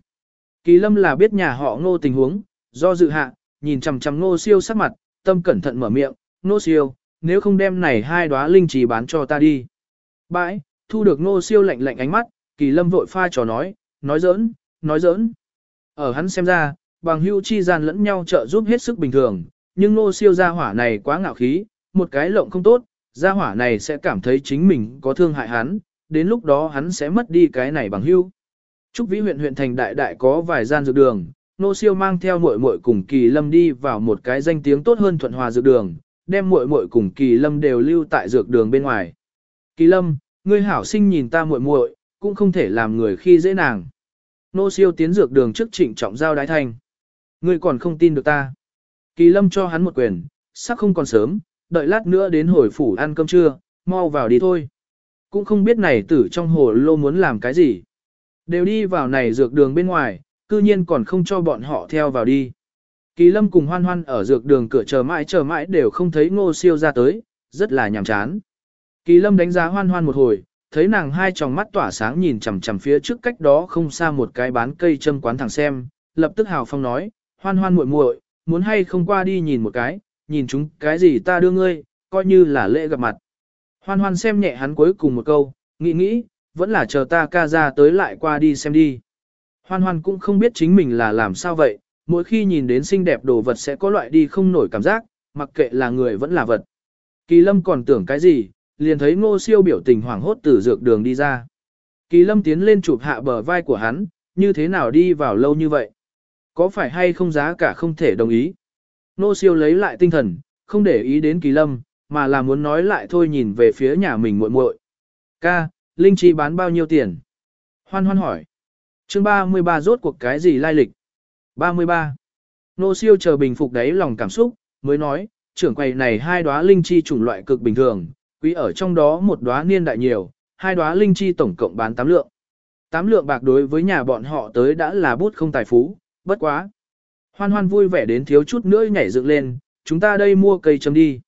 Kỳ lâm là biết nhà họ ngô tình huống, do dự hạ, nhìn chằm chằm ngô siêu sắc mặt, tâm cẩn thận mở miệng, ngô siêu, nếu không đem này hai đóa linh chi bán cho ta đi. Bãi, thu được ngô siêu lạnh lạnh ánh mắt, kỳ lâm vội pha trò nói, nói giỡn, nói giỡn. Ở hắn xem ra, bằng hưu chi gian lẫn nhau trợ giúp hết sức bình thường, nhưng nô siêu gia hỏa này quá ngạo khí, một cái lộng không tốt, gia hỏa này sẽ cảm thấy chính mình có thương hại hắn, đến lúc đó hắn sẽ mất đi cái này bằng hưu. Trúc Vĩ huyện huyện thành đại đại có vài gian dược đường, nô siêu mang theo muội muội cùng Kỳ Lâm đi vào một cái danh tiếng tốt hơn thuận hòa dược đường, đem muội muội cùng Kỳ Lâm đều lưu tại dược đường bên ngoài. Kỳ Lâm, ngươi hảo sinh nhìn ta muội muội, cũng không thể làm người khi dễ nàng. Nô siêu tiến dược đường trước trịnh trọng giao đái thanh. Ngươi còn không tin được ta. Kỳ lâm cho hắn một quyền, sắc không còn sớm, đợi lát nữa đến hồi phủ ăn cơm trưa, mau vào đi thôi. Cũng không biết này tử trong hồ lô muốn làm cái gì. Đều đi vào này dược đường bên ngoài, cư nhiên còn không cho bọn họ theo vào đi. Kỳ lâm cùng hoan hoan ở dược đường cửa chờ mãi chờ mãi đều không thấy ngô siêu ra tới, rất là nhàm chán. Kỳ lâm đánh giá hoan hoan một hồi, thấy nàng hai tròng mắt tỏa sáng nhìn chằm chằm phía trước cách đó không xa một cái bán cây châm quán thẳng xem, lập tức hào phong nói, hoan hoan muội muội, muốn hay không qua đi nhìn một cái, nhìn chúng cái gì ta đưa ngươi, coi như là lễ gặp mặt. Hoan hoan xem nhẹ hắn cuối cùng một câu, nghĩ nghĩ, vẫn là chờ ta ca ra tới lại qua đi xem đi. Hoan hoan cũng không biết chính mình là làm sao vậy, mỗi khi nhìn đến xinh đẹp đồ vật sẽ có loại đi không nổi cảm giác, mặc kệ là người vẫn là vật. Kỳ lâm còn tưởng cái gì, liền thấy ngô siêu biểu tình hoảng hốt từ dược đường đi ra. Kỳ lâm tiến lên chụp hạ bờ vai của hắn, như thế nào đi vào lâu như vậy? Có phải hay không giá cả không thể đồng ý? Ngô siêu lấy lại tinh thần, không để ý đến kỳ lâm, mà là muốn nói lại thôi nhìn về phía nhà mình muội muội. Ca, Linh Chi bán bao nhiêu tiền? Hoan hoan hỏi. chương 33 rốt cuộc cái gì lai lịch? 33. Nô siêu chờ bình phục đấy lòng cảm xúc, mới nói, trưởng quầy này hai đóa linh chi chủng loại cực bình thường, quý ở trong đó một đóa niên đại nhiều, hai đóa linh chi tổng cộng bán 8 lượng. 8 lượng bạc đối với nhà bọn họ tới đã là bút không tài phú, bất quá. Hoan hoan vui vẻ đến thiếu chút nữa nhảy dựng lên, chúng ta đây mua cây châm đi.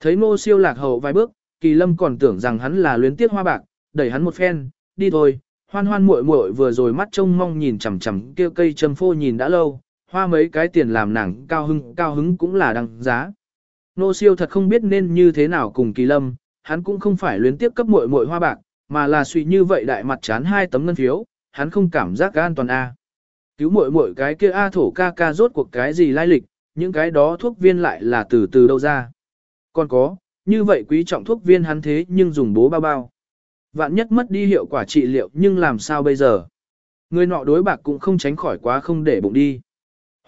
Thấy ngô siêu lạc hậu vài bước, kỳ lâm còn tưởng rằng hắn là luyến tiếc hoa bạc, đẩy hắn một phen, đi thôi, hoan hoan muội muội vừa rồi mắt trông mong nhìn chằm chằm kia cây châm phô nhìn đã lâu, hoa mấy cái tiền làm nàng cao hứng, cao hứng cũng là đăng giá. Nô siêu thật không biết nên như thế nào cùng kỳ lâm, hắn cũng không phải luyến tiếp cấp muội muội hoa bạc, mà là suy như vậy đại mặt chán hai tấm ngân phiếu, hắn không cảm giác an toàn a. Cứu muội muội cái kia a thổ ca ca rốt cuộc cái gì lai lịch, những cái đó thuốc viên lại là từ từ đâu ra. Còn có, như vậy quý trọng thuốc viên hắn thế nhưng dùng bố bao bao. Vạn nhất mất đi hiệu quả trị liệu nhưng làm sao bây giờ? Người nọ đối bạc cũng không tránh khỏi quá không để bụng đi.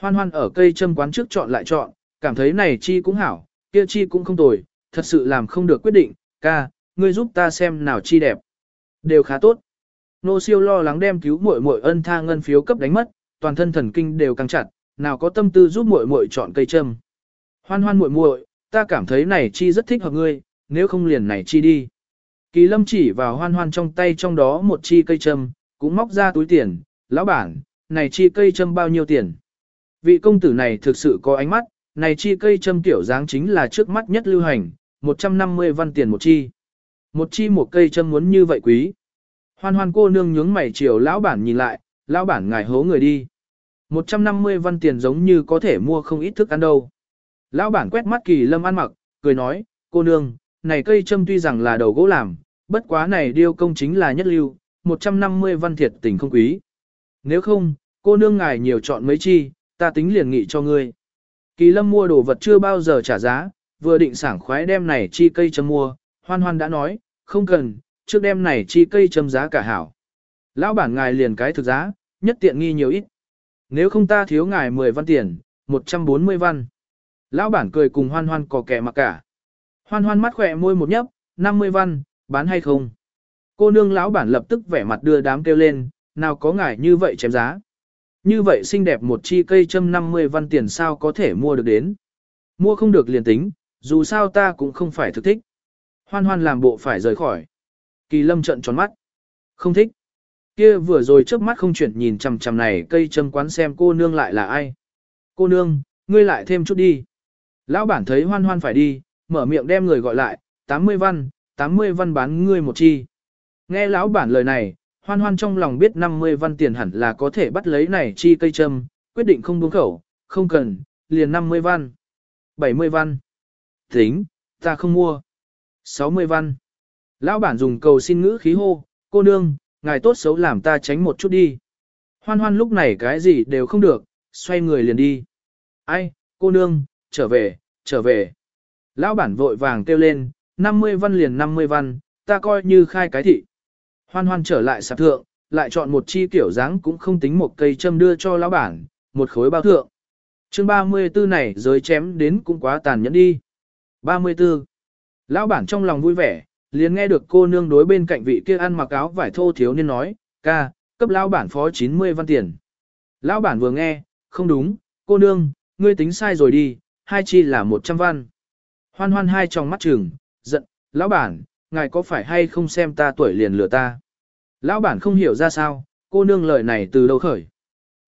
Hoan hoan ở cây châm quán trước chọn lại chọn, cảm thấy này chi cũng hảo, kia chi cũng không tồi, thật sự làm không được quyết định, ca, ngươi giúp ta xem nào chi đẹp. Đều khá tốt. Nô siêu lo lắng đem cứu muội muội ân tha ngân phiếu cấp đánh mất, toàn thân thần kinh đều căng chặt, nào có tâm tư giúp muội muội chọn cây châm. Hoan hoan muội muội, ta cảm thấy này chi rất thích hợp ngươi, nếu không liền này chi đi. Kỳ lâm chỉ vào hoan hoan trong tay trong đó một chi cây châm, cũng móc ra túi tiền, lão bản, này chi cây châm bao nhiêu tiền. Vị công tử này thực sự có ánh mắt, này chi cây châm tiểu dáng chính là trước mắt nhất lưu hành, 150 văn tiền một chi. Một chi một cây châm muốn như vậy quý. Hoan hoan cô nương nhướng mày chiều lão bản nhìn lại, lão bản ngài hố người đi. 150 văn tiền giống như có thể mua không ít thức ăn đâu. Lão bản quét mắt kỳ lâm ăn mặc, cười nói, cô nương, này cây châm tuy rằng là đầu gỗ làm, bất quá này điêu công chính là nhất lưu, 150 văn thiệt tình không quý. Nếu không, cô nương ngài nhiều chọn mấy chi, ta tính liền nghị cho ngươi. Kỳ lâm mua đồ vật chưa bao giờ trả giá, vừa định sảng khoái đem này chi cây châm mua, hoan hoan đã nói, không cần, trước đem này chi cây châm giá cả hảo. Lão bản ngài liền cái thực giá, nhất tiện nghi nhiều ít. Nếu không ta thiếu ngài 10 văn tiền, 140 văn. Lão bản cười cùng hoan hoan có kẻ mặc cả. Hoan hoan mắt khỏe môi một nhấp, 50 văn, bán hay không? Cô nương lão bản lập tức vẻ mặt đưa đám kêu lên, nào có ngài như vậy chém giá. Như vậy xinh đẹp một chi cây châm 50 văn tiền sao có thể mua được đến. Mua không được liền tính, dù sao ta cũng không phải thực thích. Hoan hoan làm bộ phải rời khỏi. Kỳ lâm trận tròn mắt. Không thích. Kia vừa rồi trước mắt không chuyển nhìn chằm chằm này cây châm quán xem cô nương lại là ai. Cô nương, ngươi lại thêm chút đi. Lão bản thấy hoan hoan phải đi, mở miệng đem người gọi lại, 80 văn, 80 văn bán ngươi một chi. Nghe lão bản lời này, hoan hoan trong lòng biết 50 văn tiền hẳn là có thể bắt lấy này chi cây châm, quyết định không buông khẩu, không cần, liền 50 văn. 70 văn. Tính, ta không mua. 60 văn. Lão bản dùng cầu xin ngữ khí hô, cô nương, ngài tốt xấu làm ta tránh một chút đi. Hoan hoan lúc này cái gì đều không được, xoay người liền đi. Ai, cô nương, trở về, trở về. Lão bản vội vàng kêu lên, 50 văn liền 50 văn, ta coi như khai cái thị. Hoan hoan trở lại sạp thượng, lại chọn một chi kiểu dáng cũng không tính một cây châm đưa cho lão bản, một khối bao thượng. chương 34 này giới chém đến cũng quá tàn nhẫn đi. 34. Lão bản trong lòng vui vẻ, liền nghe được cô nương đối bên cạnh vị kia ăn mặc áo vải thô thiếu niên nói, ca, cấp lão bản phó 90 văn tiền. Lão bản vừa nghe, không đúng, cô nương, ngươi tính sai rồi đi, hai chi là 100 văn. Hoan hoan hai trong mắt trừng, giận, lão bản, ngài có phải hay không xem ta tuổi liền lừa ta? Lão bản không hiểu ra sao, cô nương lời này từ đâu khởi?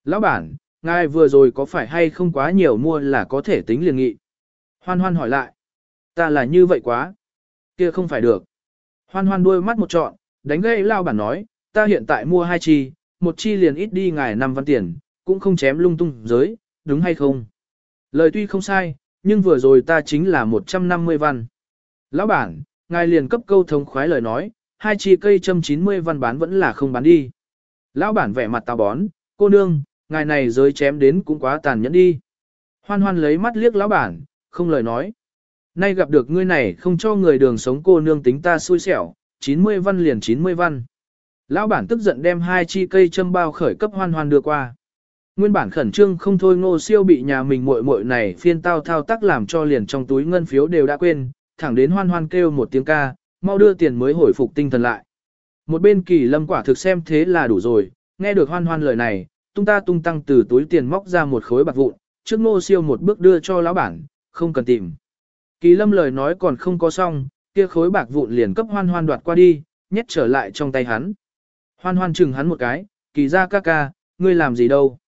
Lão bản, ngài vừa rồi có phải hay không quá nhiều mua là có thể tính liền nghị? Hoan hoan hỏi lại. Ta là như vậy quá. Kia không phải được. Hoan hoan đuôi mắt một trọn, đánh gây lao bản nói, ta hiện tại mua hai chi, một chi liền ít đi ngài năm văn tiền, cũng không chém lung tung giới, đúng hay không? Lời tuy không sai, nhưng vừa rồi ta chính là 150 văn. Lão bản, ngài liền cấp câu thông khoái lời nói, hai chi cây châm 90 văn bán vẫn là không bán đi. Lão bản vẻ mặt tao bón, cô nương, ngài này giới chém đến cũng quá tàn nhẫn đi. Hoan hoan lấy mắt liếc lão bản, không lời nói. Nay gặp được ngươi này không cho người đường sống cô nương tính ta xui xẻo, 90 văn liền 90 văn. Lão bản tức giận đem hai chi cây châm bao khởi cấp hoan hoan đưa qua. Nguyên bản khẩn trương không thôi ngô siêu bị nhà mình muội muội này phiên tao thao tác làm cho liền trong túi ngân phiếu đều đã quên, thẳng đến hoan hoan kêu một tiếng ca, mau đưa tiền mới hồi phục tinh thần lại. Một bên kỳ lâm quả thực xem thế là đủ rồi, nghe được hoan hoan lời này, tung ta tung tăng từ túi tiền móc ra một khối bạc vụn, trước ngô siêu một bước đưa cho lão bản, không cần tìm. Kỳ lâm lời nói còn không có xong, kia khối bạc vụn liền cấp hoan hoan đoạt qua đi, nhét trở lại trong tay hắn. Hoan hoan chừng hắn một cái, kỳ ra ca ca, ngươi làm gì đâu.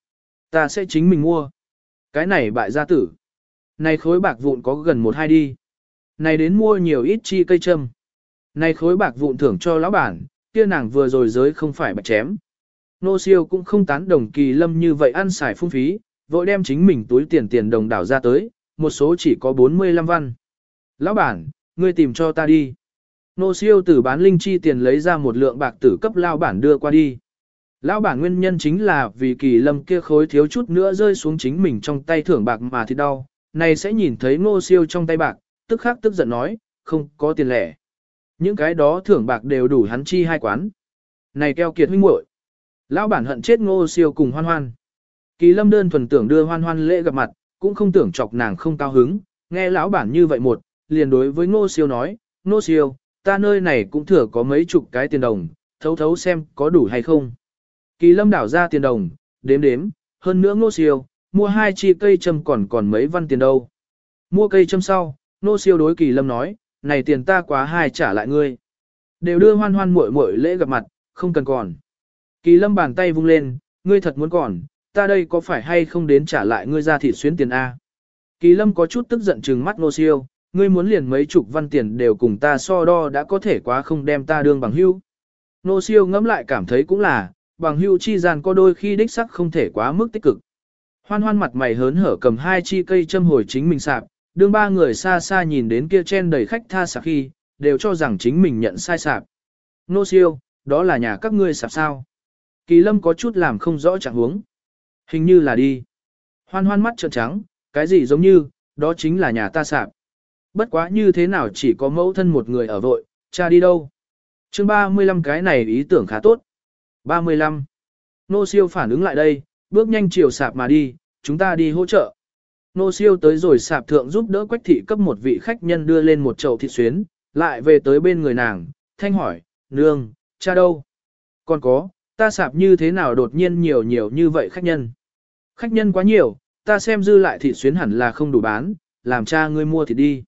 Ta sẽ chính mình mua. Cái này bại gia tử. Này khối bạc vụn có gần một hai đi. Này đến mua nhiều ít chi cây châm. Này khối bạc vụn thưởng cho lão bản, kia nàng vừa rồi giới không phải bạch chém. Nô siêu cũng không tán đồng kỳ lâm như vậy ăn xài phung phí, vội đem chính mình túi tiền tiền đồng đảo ra tới, một số chỉ có 45 văn. Lão bản, ngươi tìm cho ta đi. Nô siêu từ bán linh chi tiền lấy ra một lượng bạc tử cấp lão bản đưa qua đi. Lão bản nguyên nhân chính là vì kỳ lâm kia khối thiếu chút nữa rơi xuống chính mình trong tay thưởng bạc mà thì đau, này sẽ nhìn thấy ngô siêu trong tay bạc, tức khắc tức giận nói, không có tiền lẻ. Những cái đó thưởng bạc đều đủ hắn chi hai quán. Này keo kiệt huynh muội Lão bản hận chết ngô siêu cùng hoan hoan. Kỳ lâm đơn thuần tưởng đưa hoan hoan lễ gặp mặt, cũng không tưởng chọc nàng không cao hứng, nghe lão bản như vậy một, liền đối với ngô siêu nói, ngô siêu, ta nơi này cũng thừa có mấy chục cái tiền đồng, thấu thấu xem có đủ hay không. Kỳ lâm đảo ra tiền đồng, đếm đếm, hơn nữa ngô siêu, mua hai chi cây châm còn còn mấy văn tiền đâu. Mua cây châm sau, ngô siêu đối kỳ lâm nói, này tiền ta quá hai trả lại ngươi. Đều đưa hoan hoan muội muội lễ gặp mặt, không cần còn. Kỳ lâm bàn tay vung lên, ngươi thật muốn còn, ta đây có phải hay không đến trả lại ngươi ra thịt xuyến tiền A. Kỳ lâm có chút tức giận trừng mắt ngô siêu, ngươi muốn liền mấy chục văn tiền đều cùng ta so đo đã có thể quá không đem ta đương bằng hưu. Nô siêu ngẫm lại cảm thấy cũng là, bằng hưu chi gian có đôi khi đích sắc không thể quá mức tích cực. Hoan hoan mặt mày hớn hở cầm hai chi cây châm hồi chính mình sạp, đương ba người xa xa nhìn đến kia chen đầy khách tha sạp khi, đều cho rằng chính mình nhận sai sạp. Nô siêu, đó là nhà các ngươi sạp sao? Kỳ lâm có chút làm không rõ trạng huống. Hình như là đi. Hoan hoan mắt trợn trắng, cái gì giống như, đó chính là nhà ta sạp. Bất quá như thế nào chỉ có mẫu thân một người ở vội, cha đi đâu. chương 35 cái này ý tưởng khá tốt. 35. Nô siêu phản ứng lại đây, bước nhanh chiều sạp mà đi, chúng ta đi hỗ trợ. Nô siêu tới rồi sạp thượng giúp đỡ quách thị cấp một vị khách nhân đưa lên một chậu thịt xuyến, lại về tới bên người nàng, thanh hỏi, nương, cha đâu? Còn có, ta sạp như thế nào đột nhiên nhiều nhiều như vậy khách nhân? Khách nhân quá nhiều, ta xem dư lại thịt xuyến hẳn là không đủ bán, làm cha ngươi mua thịt đi.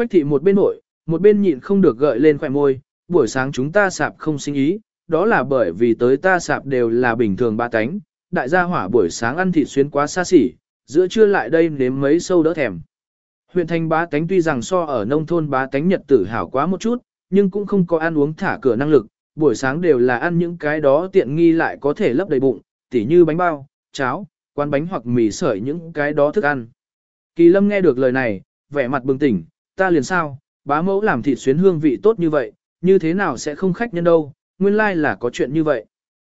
Quách thị một bên nội, một bên nhịn không được gợi lên khỏe môi, buổi sáng chúng ta sạp không sinh ý, đó là bởi vì tới ta sạp đều là bình thường ba cánh, đại gia hỏa buổi sáng ăn thịt xuyến quá xa xỉ, giữa trưa lại đây nếm mấy sâu đỡ thèm. Huyện thành bá tánh tuy rằng so ở nông thôn bá tánh nhật tử hảo quá một chút, nhưng cũng không có ăn uống thả cửa năng lực, buổi sáng đều là ăn những cái đó tiện nghi lại có thể lấp đầy bụng, tỉ như bánh bao, cháo, quán bánh hoặc mì sợi những cái đó thức ăn. Kỳ lâm nghe được lời này, vẻ mặt bừng tỉnh, ta liền sao, bá mẫu làm thịt xuyến hương vị tốt như vậy, như thế nào sẽ không khách nhân đâu, nguyên lai là có chuyện như vậy.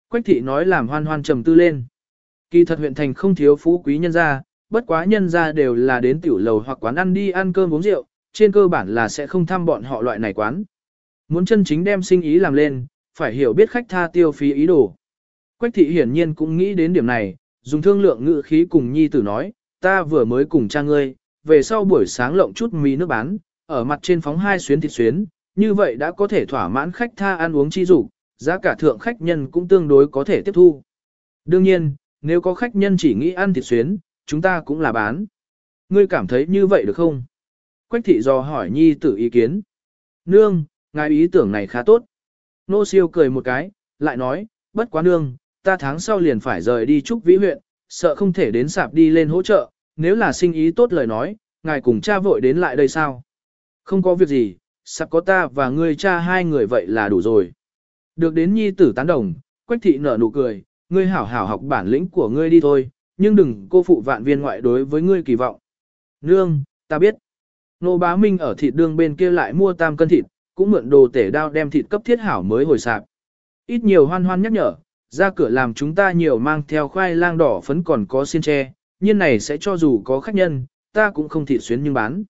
Quách thị nói làm hoan hoan trầm tư lên. Kỳ thật huyện thành không thiếu phú quý nhân gia, bất quá nhân gia đều là đến tiểu lầu hoặc quán ăn đi ăn cơm uống rượu, trên cơ bản là sẽ không thăm bọn họ loại này quán. Muốn chân chính đem sinh ý làm lên, phải hiểu biết khách tha tiêu phí ý đồ. Quách thị hiển nhiên cũng nghĩ đến điểm này, dùng thương lượng ngữ khí cùng nhi tử nói, ta vừa mới cùng cha ngươi, về sau buổi sáng lộng chút mì nước bán, ở mặt trên phóng hai xuyến thịt xuyến, như vậy đã có thể thỏa mãn khách tha ăn uống chi dục, giá cả thượng khách nhân cũng tương đối có thể tiếp thu. Đương nhiên, nếu có khách nhân chỉ nghĩ ăn thịt xuyến, chúng ta cũng là bán. Ngươi cảm thấy như vậy được không? Quách thị dò hỏi nhi tử ý kiến. Nương, ngài ý tưởng này khá tốt. Nô siêu cười một cái, lại nói, bất quá nương, ta tháng sau liền phải rời đi trúc vĩ huyện, sợ không thể đến sạp đi lên hỗ trợ, nếu là sinh ý tốt lời nói, ngài cùng cha vội đến lại đây sao? Không có việc gì, sắp có ta và ngươi cha hai người vậy là đủ rồi. Được đến nhi tử tán đồng, quách thị nở nụ cười, ngươi hảo hảo học bản lĩnh của ngươi đi thôi, nhưng đừng cô phụ vạn viên ngoại đối với ngươi kỳ vọng. Nương, ta biết. Nô bá minh ở thịt đương bên kia lại mua tam cân thịt, cũng mượn đồ tể đao đem thịt cấp thiết hảo mới hồi sạp. Ít nhiều hoan hoan nhắc nhở, ra cửa làm chúng ta nhiều mang theo khoai lang đỏ phấn còn có xiên tre, nhiên này sẽ cho dù có khách nhân, ta cũng không thịt xuyến nhưng bán.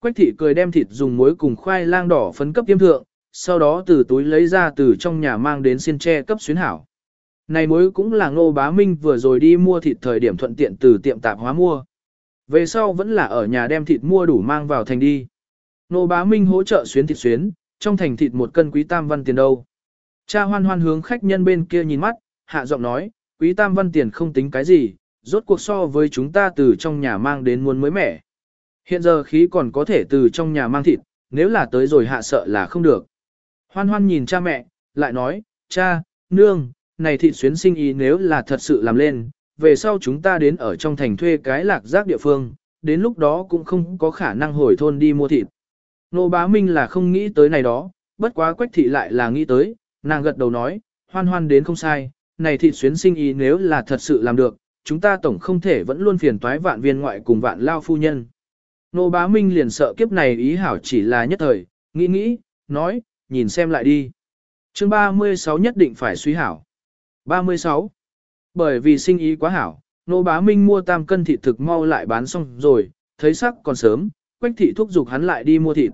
Quách thị cười đem thịt dùng muối cùng khoai lang đỏ phấn cấp tiêm thượng, sau đó từ túi lấy ra từ trong nhà mang đến xiên tre cấp xuyến hảo. Này muối cũng là ngô bá minh vừa rồi đi mua thịt thời điểm thuận tiện từ tiệm tạp hóa mua. Về sau vẫn là ở nhà đem thịt mua đủ mang vào thành đi. Ngô bá minh hỗ trợ xuyến thịt xuyến, trong thành thịt một cân quý tam văn tiền đâu. Cha hoan hoan hướng khách nhân bên kia nhìn mắt, hạ giọng nói, quý tam văn tiền không tính cái gì, rốt cuộc so với chúng ta từ trong nhà mang đến muôn mới mẻ. Hiện giờ khí còn có thể từ trong nhà mang thịt, nếu là tới rồi hạ sợ là không được. Hoan hoan nhìn cha mẹ, lại nói, cha, nương, này thịt xuyến sinh ý nếu là thật sự làm lên, về sau chúng ta đến ở trong thành thuê cái lạc giác địa phương, đến lúc đó cũng không có khả năng hồi thôn đi mua thịt. Nô bá minh là không nghĩ tới này đó, bất quá quách thị lại là nghĩ tới, nàng gật đầu nói, hoan hoan đến không sai, này thịt xuyến sinh ý nếu là thật sự làm được, chúng ta tổng không thể vẫn luôn phiền toái vạn viên ngoại cùng vạn lao phu nhân. Nô bá minh liền sợ kiếp này ý hảo chỉ là nhất thời, nghĩ nghĩ, nói, nhìn xem lại đi. chương 36 nhất định phải suy hảo. 36. Bởi vì sinh ý quá hảo, nô bá minh mua tam cân thịt thực mau lại bán xong rồi, thấy sắc còn sớm, quách thị thúc giục hắn lại đi mua thịt.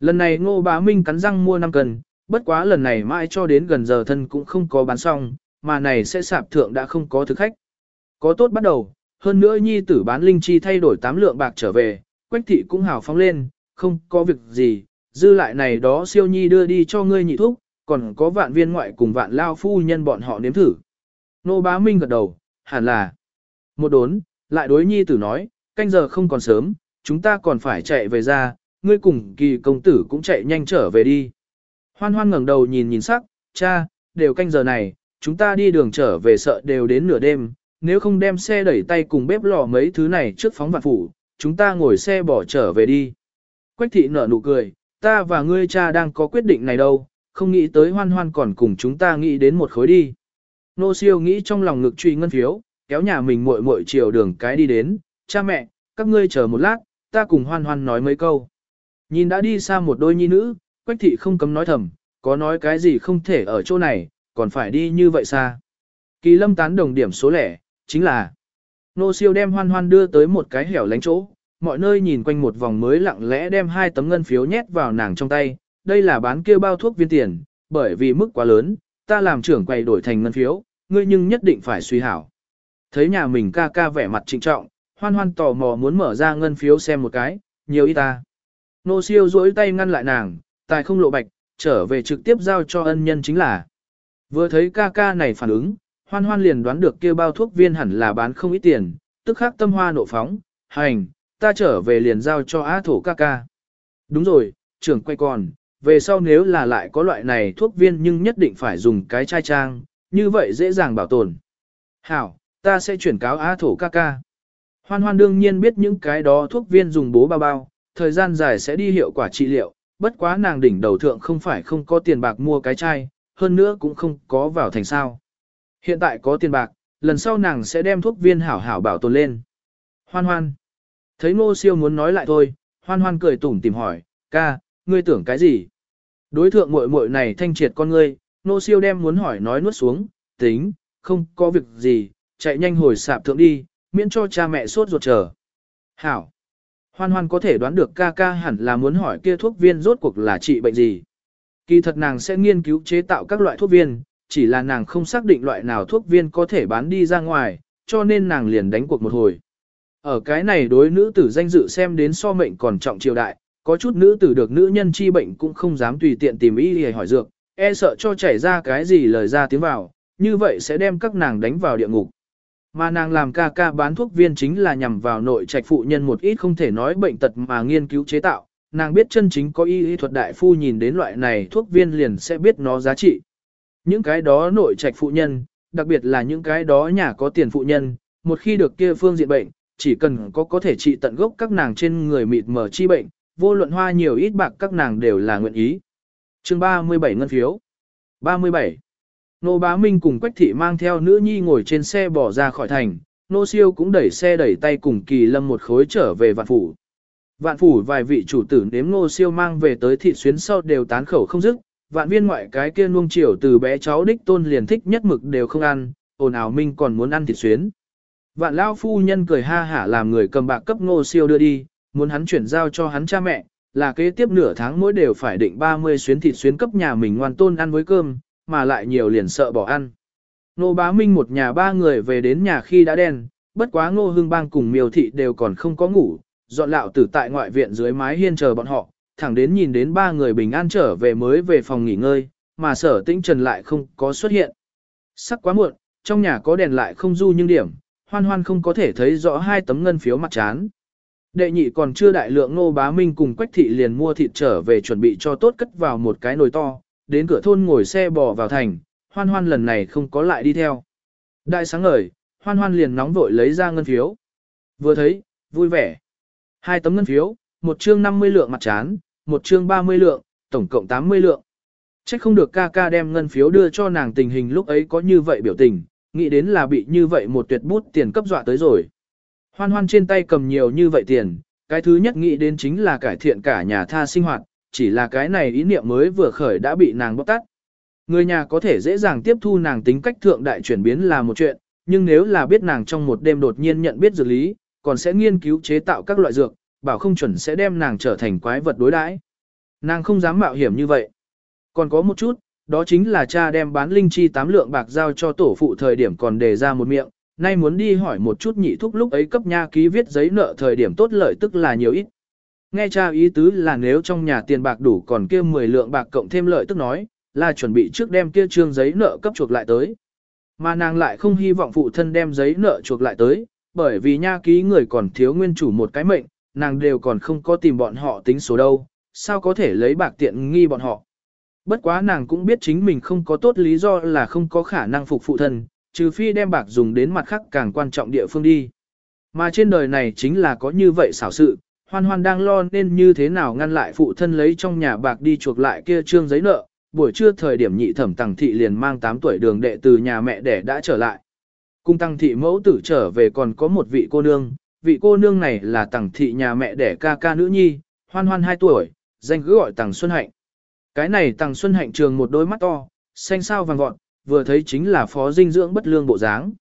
Lần này ngô bá minh cắn răng mua 5 cân, bất quá lần này mãi cho đến gần giờ thân cũng không có bán xong, mà này sẽ sạp thượng đã không có thực khách. Có tốt bắt đầu, hơn nữa nhi tử bán linh chi thay đổi 8 lượng bạc trở về, quách thị cũng hào phóng lên, không có việc gì, dư lại này đó siêu nhi đưa đi cho ngươi nhị thúc, còn có vạn viên ngoại cùng vạn lao phu nhân bọn họ nếm thử. Nô bá minh gật đầu, hẳn là. Một đốn, lại đối nhi tử nói, canh giờ không còn sớm, chúng ta còn phải chạy về ra, ngươi cùng kỳ công tử cũng chạy nhanh trở về đi. Hoan hoan ngẩng đầu nhìn nhìn sắc, cha, đều canh giờ này, chúng ta đi đường trở về sợ đều đến nửa đêm, nếu không đem xe đẩy tay cùng bếp lò mấy thứ này trước phóng vạn phủ, chúng ta ngồi xe bỏ trở về đi. Quách thị nở nụ cười, ta và ngươi cha đang có quyết định này đâu, không nghĩ tới hoan hoan còn cùng chúng ta nghĩ đến một khối đi. Nô siêu nghĩ trong lòng ngực truy ngân phiếu, kéo nhà mình muội muội chiều đường cái đi đến, cha mẹ, các ngươi chờ một lát, ta cùng hoan hoan nói mấy câu. Nhìn đã đi xa một đôi nhi nữ, quách thị không cấm nói thầm, có nói cái gì không thể ở chỗ này, còn phải đi như vậy xa. Kỳ lâm tán đồng điểm số lẻ, chính là Nô siêu đem hoan hoan đưa tới một cái hẻo lánh chỗ, mọi nơi nhìn quanh một vòng mới lặng lẽ đem hai tấm ngân phiếu nhét vào nàng trong tay, đây là bán kia bao thuốc viên tiền, bởi vì mức quá lớn, ta làm trưởng quầy đổi thành ngân phiếu, ngươi nhưng nhất định phải suy hảo. Thấy nhà mình ca ca vẻ mặt trịnh trọng, hoan hoan tò mò muốn mở ra ngân phiếu xem một cái, nhiều ít ta. Nô siêu duỗi tay ngăn lại nàng, tài không lộ bạch, trở về trực tiếp giao cho ân nhân chính là. Vừa thấy ca ca này phản ứng, hoan hoan liền đoán được kia bao thuốc viên hẳn là bán không ít tiền, tức khắc tâm hoa nộ phóng, hành, ta trở về liền giao cho á thổ ca ca. Đúng rồi, trưởng quay còn, về sau nếu là lại có loại này thuốc viên nhưng nhất định phải dùng cái chai trang, như vậy dễ dàng bảo tồn. Hảo, ta sẽ chuyển cáo á thổ ca ca. Hoan hoan đương nhiên biết những cái đó thuốc viên dùng bố bao bao, thời gian dài sẽ đi hiệu quả trị liệu, bất quá nàng đỉnh đầu thượng không phải không có tiền bạc mua cái chai, hơn nữa cũng không có vào thành sao. Hiện tại có tiền bạc, lần sau nàng sẽ đem thuốc viên hảo hảo bảo tồn lên. Hoan hoan. Thấy ngô siêu muốn nói lại thôi, hoan hoan cười tủm tìm hỏi, ca, ngươi tưởng cái gì? Đối thượng muội muội này thanh triệt con ngươi, ngô siêu đem muốn hỏi nói nuốt xuống, tính, không có việc gì, chạy nhanh hồi sạp thượng đi, miễn cho cha mẹ sốt ruột chờ. Hảo. Hoan hoan có thể đoán được ca ca hẳn là muốn hỏi kia thuốc viên rốt cuộc là trị bệnh gì. Kỳ thật nàng sẽ nghiên cứu chế tạo các loại thuốc viên, chỉ là nàng không xác định loại nào thuốc viên có thể bán đi ra ngoài, cho nên nàng liền đánh cuộc một hồi. Ở cái này đối nữ tử danh dự xem đến so mệnh còn trọng triều đại, có chút nữ tử được nữ nhân chi bệnh cũng không dám tùy tiện tìm ý để hỏi dược, e sợ cho chảy ra cái gì lời ra tiếng vào, như vậy sẽ đem các nàng đánh vào địa ngục. Mà nàng làm ca ca bán thuốc viên chính là nhằm vào nội trạch phụ nhân một ít không thể nói bệnh tật mà nghiên cứu chế tạo, nàng biết chân chính có y y thuật đại phu nhìn đến loại này thuốc viên liền sẽ biết nó giá trị. Những cái đó nội trạch phụ nhân, đặc biệt là những cái đó nhà có tiền phụ nhân, một khi được kia phương diện bệnh, chỉ cần có có thể trị tận gốc các nàng trên người mịt mờ chi bệnh, vô luận hoa nhiều ít bạc các nàng đều là nguyện ý. chương 37 ngân phiếu 37. Nô Bá Minh cùng Quách Thị mang theo nữ nhi ngồi trên xe bỏ ra khỏi thành, Nô Siêu cũng đẩy xe đẩy tay cùng Kỳ Lâm một khối trở về Vạn Phủ. Vạn Phủ vài vị chủ tử nếm Nô Siêu mang về tới thị xuyến sau đều tán khẩu không dứt, vạn viên ngoại cái kia nuông chiều từ bé cháu đích tôn liền thích nhất mực đều không ăn, ồn ào Minh còn muốn ăn thịt xuyến. Vạn lao phu nhân cười ha hả làm người cầm bạc cấp ngô siêu đưa đi, muốn hắn chuyển giao cho hắn cha mẹ, là kế tiếp nửa tháng mỗi đều phải định 30 xuyến thịt xuyến cấp nhà mình ngoan tôn ăn với cơm, mà lại nhiều liền sợ bỏ ăn. Nô bá minh một nhà ba người về đến nhà khi đã đen, bất quá ngô hương bang cùng miêu thị đều còn không có ngủ, dọn lạo tử tại ngoại viện dưới mái hiên chờ bọn họ, thẳng đến nhìn đến ba người bình an trở về mới về phòng nghỉ ngơi, mà sở tĩnh trần lại không có xuất hiện. Sắc quá muộn, trong nhà có đèn lại không du nhưng điểm, hoan hoan không có thể thấy rõ hai tấm ngân phiếu mặt chán. Đệ nhị còn chưa đại lượng nô bá minh cùng quách thị liền mua thịt trở về chuẩn bị cho tốt cất vào một cái nồi to, đến cửa thôn ngồi xe bò vào thành, hoan hoan lần này không có lại đi theo. Đại sáng ngời, hoan hoan liền nóng vội lấy ra ngân phiếu. Vừa thấy, vui vẻ. Hai tấm ngân phiếu, một chương 50 lượng mặt chán, một chương 30 lượng, tổng cộng 80 lượng. Chắc không được ca ca đem ngân phiếu đưa cho nàng tình hình lúc ấy có như vậy biểu tình, nghĩ đến là bị như vậy một tuyệt bút tiền cấp dọa tới rồi. Hoan hoan trên tay cầm nhiều như vậy tiền, cái thứ nhất nghĩ đến chính là cải thiện cả nhà tha sinh hoạt, chỉ là cái này ý niệm mới vừa khởi đã bị nàng bóc tắt. Người nhà có thể dễ dàng tiếp thu nàng tính cách thượng đại chuyển biến là một chuyện, nhưng nếu là biết nàng trong một đêm đột nhiên nhận biết dược lý, còn sẽ nghiên cứu chế tạo các loại dược, bảo không chuẩn sẽ đem nàng trở thành quái vật đối đãi. Nàng không dám mạo hiểm như vậy. Còn có một chút, đó chính là cha đem bán linh chi tám lượng bạc giao cho tổ phụ thời điểm còn đề ra một miệng, nay muốn đi hỏi một chút nhị thúc lúc ấy cấp nha ký viết giấy nợ thời điểm tốt lợi tức là nhiều ít. Nghe cha ý tứ là nếu trong nhà tiền bạc đủ còn kia 10 lượng bạc cộng thêm lợi tức nói, là chuẩn bị trước đem kia trương giấy nợ cấp chuộc lại tới. Mà nàng lại không hy vọng phụ thân đem giấy nợ chuộc lại tới, bởi vì nha ký người còn thiếu nguyên chủ một cái mệnh, nàng đều còn không có tìm bọn họ tính số đâu, sao có thể lấy bạc tiện nghi bọn họ. Bất quá nàng cũng biết chính mình không có tốt lý do là không có khả năng phục phụ thân, trừ phi đem bạc dùng đến mặt khác càng quan trọng địa phương đi. Mà trên đời này chính là có như vậy xảo sự, hoan hoan đang lo nên như thế nào ngăn lại phụ thân lấy trong nhà bạc đi chuộc lại kia trương giấy nợ, buổi trưa thời điểm nhị thẩm tăng thị liền mang 8 tuổi đường đệ từ nhà mẹ đẻ đã trở lại. Cung tăng thị mẫu tử trở về còn có một vị cô nương, vị cô nương này là Tằng thị nhà mẹ đẻ ca ca nữ nhi, hoan hoan 2 tuổi, danh cứ gọi Tằng Xuân Hạnh. Cái này Tằng Xuân Hạnh trường một đôi mắt to, xanh sao vàng vọt, vừa thấy chính là phó dinh dưỡng bất lương bộ dáng.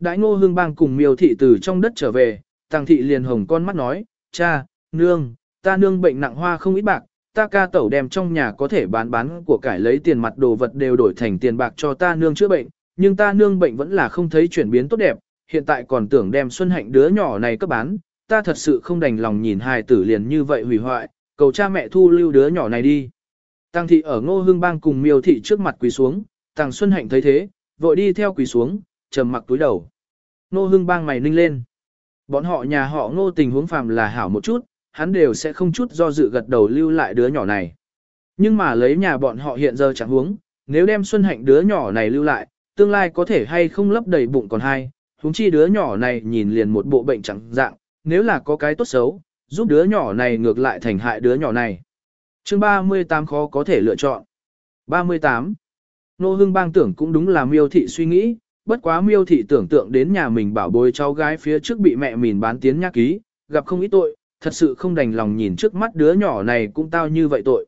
Đại ngô hương bang cùng miêu thị từ trong đất trở về, Tằng thị liền hồng con mắt nói, cha, nương, ta nương bệnh nặng hoa không ít bạc, ta ca tẩu đem trong nhà có thể bán bán của cải lấy tiền mặt đồ vật đều đổi thành tiền bạc cho ta nương chữa bệnh, nhưng ta nương bệnh vẫn là không thấy chuyển biến tốt đẹp, hiện tại còn tưởng đem Xuân Hạnh đứa nhỏ này cấp bán, ta thật sự không đành lòng nhìn hài tử liền như vậy hủy hoại, cầu cha mẹ thu lưu đứa nhỏ này đi. Tăng thị ở ngô hương bang cùng miêu thị trước mặt quỳ xuống, Tăng Xuân Hạnh thấy thế, vội đi theo quỳ xuống, trầm mặc túi đầu. Ngô hương bang mày ninh lên. Bọn họ nhà họ ngô tình huống phàm là hảo một chút, hắn đều sẽ không chút do dự gật đầu lưu lại đứa nhỏ này. Nhưng mà lấy nhà bọn họ hiện giờ chẳng huống, nếu đem Xuân Hạnh đứa nhỏ này lưu lại, tương lai có thể hay không lấp đầy bụng còn hai, huống chi đứa nhỏ này nhìn liền một bộ bệnh chẳng dạng, nếu là có cái tốt xấu, giúp đứa nhỏ này ngược lại thành hại đứa nhỏ này. Chương 38 khó có thể lựa chọn. 38. Nô Hưng Bang tưởng cũng đúng là miêu thị suy nghĩ, bất quá miêu thị tưởng tượng đến nhà mình bảo bối cháu gái phía trước bị mẹ mình bán tiến nhắc ký, gặp không ít tội, thật sự không đành lòng nhìn trước mắt đứa nhỏ này cũng tao như vậy tội.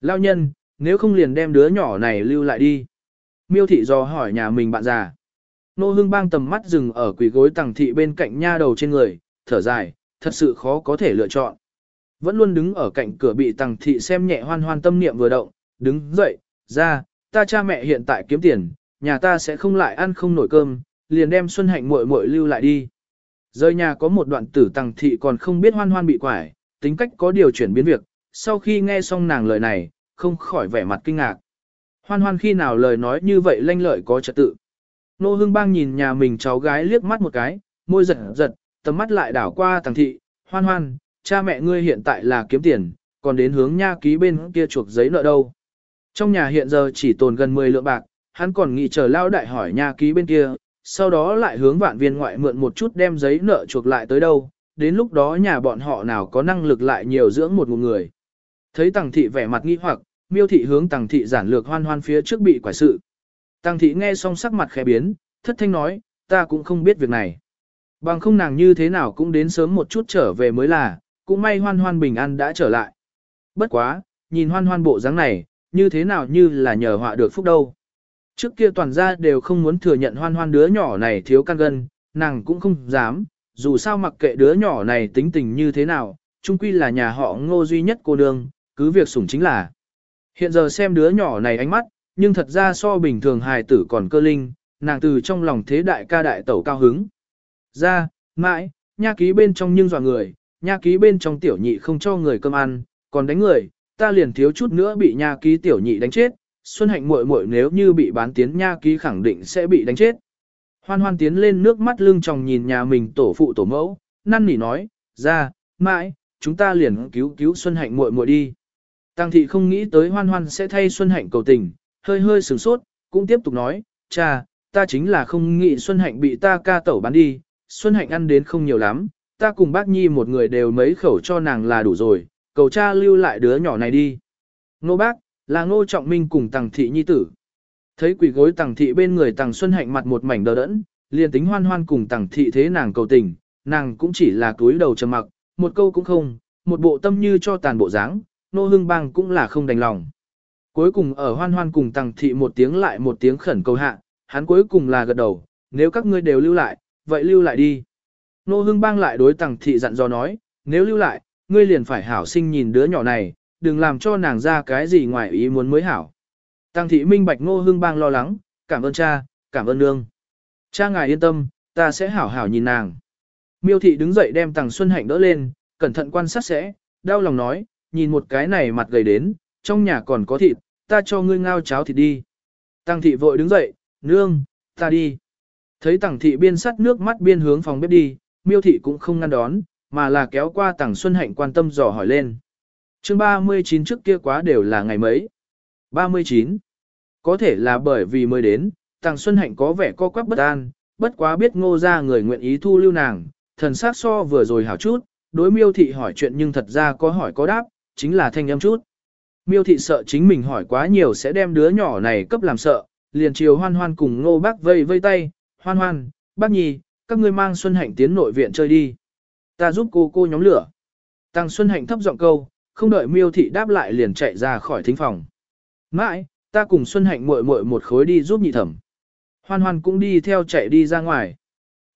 Lao nhân, nếu không liền đem đứa nhỏ này lưu lại đi. Miêu thị do hỏi nhà mình bạn già. Nô hương bang tầm mắt dừng ở quỷ gối tàng thị bên cạnh nha đầu trên người, thở dài, thật sự khó có thể lựa chọn. Vẫn luôn đứng ở cạnh cửa bị tàng thị xem nhẹ hoan hoan tâm niệm vừa động, đứng dậy, ra, ta cha mẹ hiện tại kiếm tiền, nhà ta sẽ không lại ăn không nổi cơm, liền đem Xuân Hạnh muội muội lưu lại đi. Rời nhà có một đoạn tử tàng thị còn không biết hoan hoan bị quải, tính cách có điều chuyển biến việc, sau khi nghe xong nàng lời này, không khỏi vẻ mặt kinh ngạc. Hoan hoan khi nào lời nói như vậy lanh lợi có trật tự. Nô hương bang nhìn nhà mình cháu gái liếc mắt một cái, môi giật giật, tầm mắt lại đảo qua tàng thị, hoan hoan, cha mẹ ngươi hiện tại là kiếm tiền, còn đến hướng nha ký bên kia chuộc giấy nợ đâu. Trong nhà hiện giờ chỉ tồn gần 10 lượng bạc, hắn còn nghĩ chờ lao đại hỏi nha ký bên kia, sau đó lại hướng vạn viên ngoại mượn một chút đem giấy nợ chuộc lại tới đâu, đến lúc đó nhà bọn họ nào có năng lực lại nhiều dưỡng một người. Thấy thằng thị vẻ mặt nghi hoặc, miêu thị hướng thằng thị giản lược hoan hoan phía trước bị quả sự. Tăng thị nghe xong sắc mặt khẽ biến, thất thanh nói, ta cũng không biết việc này. Bằng không nàng như thế nào cũng đến sớm một chút trở về mới là, cũng may hoan hoan bình an đã trở lại. Bất quá, nhìn hoan hoan bộ dáng này, như thế nào như là nhờ họa được phúc đâu. Trước kia toàn gia đều không muốn thừa nhận hoan hoan đứa nhỏ này thiếu căn gân, nàng cũng không dám, dù sao mặc kệ đứa nhỏ này tính tình như thế nào, chung quy là nhà họ ngô duy nhất cô nương, cứ việc sủng chính là. Hiện giờ xem đứa nhỏ này ánh mắt, nhưng thật ra so bình thường hài tử còn cơ linh, nàng từ trong lòng thế đại ca đại tẩu cao hứng. Ra, mãi, nha ký bên trong nhưng dọa người, nha ký bên trong tiểu nhị không cho người cơm ăn, còn đánh người, ta liền thiếu chút nữa bị nha ký tiểu nhị đánh chết, Xuân Hạnh muội muội nếu như bị bán tiến nha ký khẳng định sẽ bị đánh chết. Hoan hoan tiến lên nước mắt lưng tròng nhìn nhà mình tổ phụ tổ mẫu, năn nỉ nói, ra, mãi, chúng ta liền cứu cứu Xuân Hạnh muội muội đi. Tăng thị không nghĩ tới hoan hoan sẽ thay Xuân Hạnh cầu tình, hơi hơi sửng sốt, cũng tiếp tục nói, cha, ta chính là không nghĩ Xuân Hạnh bị ta ca tẩu bán đi, Xuân Hạnh ăn đến không nhiều lắm, ta cùng bác nhi một người đều mấy khẩu cho nàng là đủ rồi, cầu cha lưu lại đứa nhỏ này đi. Nô bác, là ngô trọng minh cùng tàng thị nhi tử. Thấy quỷ gối tàng thị bên người tàng xuân hạnh mặt một mảnh đờ đẫn, liền tính hoan hoan cùng tàng thị thế nàng cầu tình, nàng cũng chỉ là túi đầu trầm mặc, một câu cũng không, một bộ tâm như cho tàn bộ dáng, nô hương bang cũng là không đành lòng. Cuối cùng ở hoan hoan cùng tàng thị một tiếng lại một tiếng khẩn cầu hạ, hắn cuối cùng là gật đầu, nếu các ngươi đều lưu lại, vậy lưu lại đi. Nô hương bang lại đối tàng thị dặn dò nói, nếu lưu lại, ngươi liền phải hảo sinh nhìn đứa nhỏ này, đừng làm cho nàng ra cái gì ngoài ý muốn mới hảo. Tăng thị minh bạch ngô hương bang lo lắng, cảm ơn cha, cảm ơn nương. Cha ngài yên tâm, ta sẽ hảo hảo nhìn nàng. Miêu thị đứng dậy đem Tằng Xuân Hạnh đỡ lên, cẩn thận quan sát sẽ, đau lòng nói, nhìn một cái này mặt gầy đến, trong nhà còn có thịt, ta cho ngươi ngao cháo thịt đi. Tăng thị vội đứng dậy, nương, ta đi. Thấy Tằng thị biên sắt nước mắt biên hướng phòng bếp đi, miêu thị cũng không ngăn đón, mà là kéo qua Tằng Xuân Hạnh quan tâm dò hỏi lên. Chương 39 trước kia quá đều là ngày mấy? 39. Có thể là bởi vì mới đến, Tàng Xuân Hạnh có vẻ co quắp bất an, bất quá biết ngô ra người nguyện ý thu lưu nàng, thần sát so vừa rồi hảo chút, đối miêu thị hỏi chuyện nhưng thật ra có hỏi có đáp, chính là thanh âm chút. Miêu thị sợ chính mình hỏi quá nhiều sẽ đem đứa nhỏ này cấp làm sợ, liền chiều hoan hoan cùng ngô bác vây vây tay, hoan hoan, bác nhi, các ngươi mang Xuân Hạnh tiến nội viện chơi đi. Ta giúp cô cô nhóm lửa. Tăng Xuân Hạnh thấp giọng câu, không đợi miêu thị đáp lại liền chạy ra khỏi thính phòng. Mãi, ta cùng Xuân Hạnh muội muội một khối đi giúp nhị thẩm. Hoan hoan cũng đi theo chạy đi ra ngoài.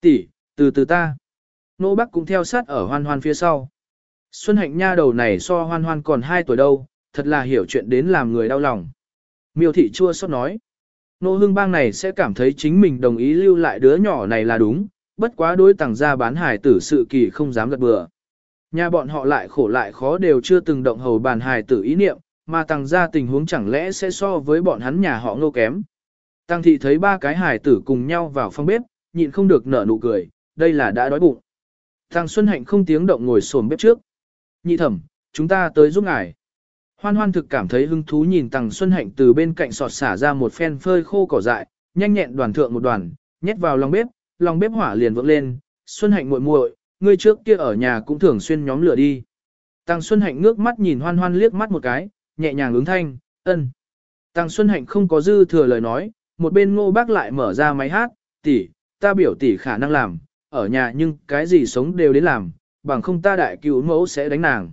Tỷ, từ từ ta. Nô Bắc cũng theo sát ở hoan hoan phía sau. Xuân Hạnh nha đầu này so hoan hoan còn 2 tuổi đâu, thật là hiểu chuyện đến làm người đau lòng. Miêu thị chua xót nói. Nô hương bang này sẽ cảm thấy chính mình đồng ý lưu lại đứa nhỏ này là đúng, bất quá đối tàng gia bán hải tử sự kỳ không dám gật bừa. Nhà bọn họ lại khổ lại khó đều chưa từng động hầu bàn hài tử ý niệm, mà tàng ra tình huống chẳng lẽ sẽ so với bọn hắn nhà họ ngô kém. Tăng thị thấy ba cái hài tử cùng nhau vào phòng bếp, nhịn không được nở nụ cười, đây là đã đói bụng. Tăng Xuân Hạnh không tiếng động ngồi xổm bếp trước. Nhị thẩm, chúng ta tới giúp ngài. Hoan hoan thực cảm thấy hứng thú nhìn Tăng Xuân Hạnh từ bên cạnh sọt xả ra một phen phơi khô cỏ dại, nhanh nhẹn đoàn thượng một đoàn, nhét vào lòng bếp, lòng bếp hỏa liền vượng lên. Xuân Hạnh muội muội, ngươi trước kia ở nhà cũng thường xuyên nhóm lửa đi. Tăng Xuân Hạnh ngước mắt nhìn hoan hoan liếc mắt một cái, nhẹ nhàng ứng thanh, ân. Tăng Xuân Hạnh không có dư thừa lời nói, một bên ngô bác lại mở ra máy hát, tỷ, ta biểu tỷ khả năng làm, ở nhà nhưng cái gì sống đều đến làm, bằng không ta đại cứu mẫu sẽ đánh nàng.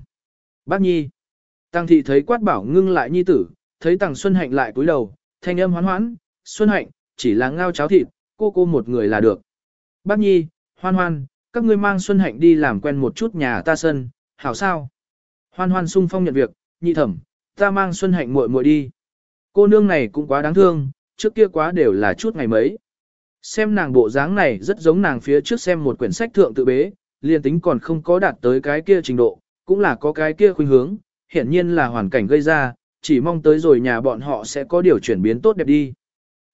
Bác Nhi. Tăng thị thấy quát bảo ngưng lại nhi tử, thấy Tăng Xuân Hạnh lại cúi đầu, thanh âm hoán hoãn. Xuân Hạnh, chỉ là ngao cháo thịt, cô cô một người là được. Bác Nhi, hoan hoan, các ngươi mang Xuân Hạnh đi làm quen một chút nhà ta sân, hảo sao? Hoan hoan sung phong nhận việc, nhị thẩm, ta mang Xuân Hạnh muội muội đi. Cô nương này cũng quá đáng thương, trước kia quá đều là chút ngày mấy. Xem nàng bộ dáng này rất giống nàng phía trước xem một quyển sách thượng tự bế, liền tính còn không có đạt tới cái kia trình độ, cũng là có cái kia khuynh hướng, hiển nhiên là hoàn cảnh gây ra, chỉ mong tới rồi nhà bọn họ sẽ có điều chuyển biến tốt đẹp đi.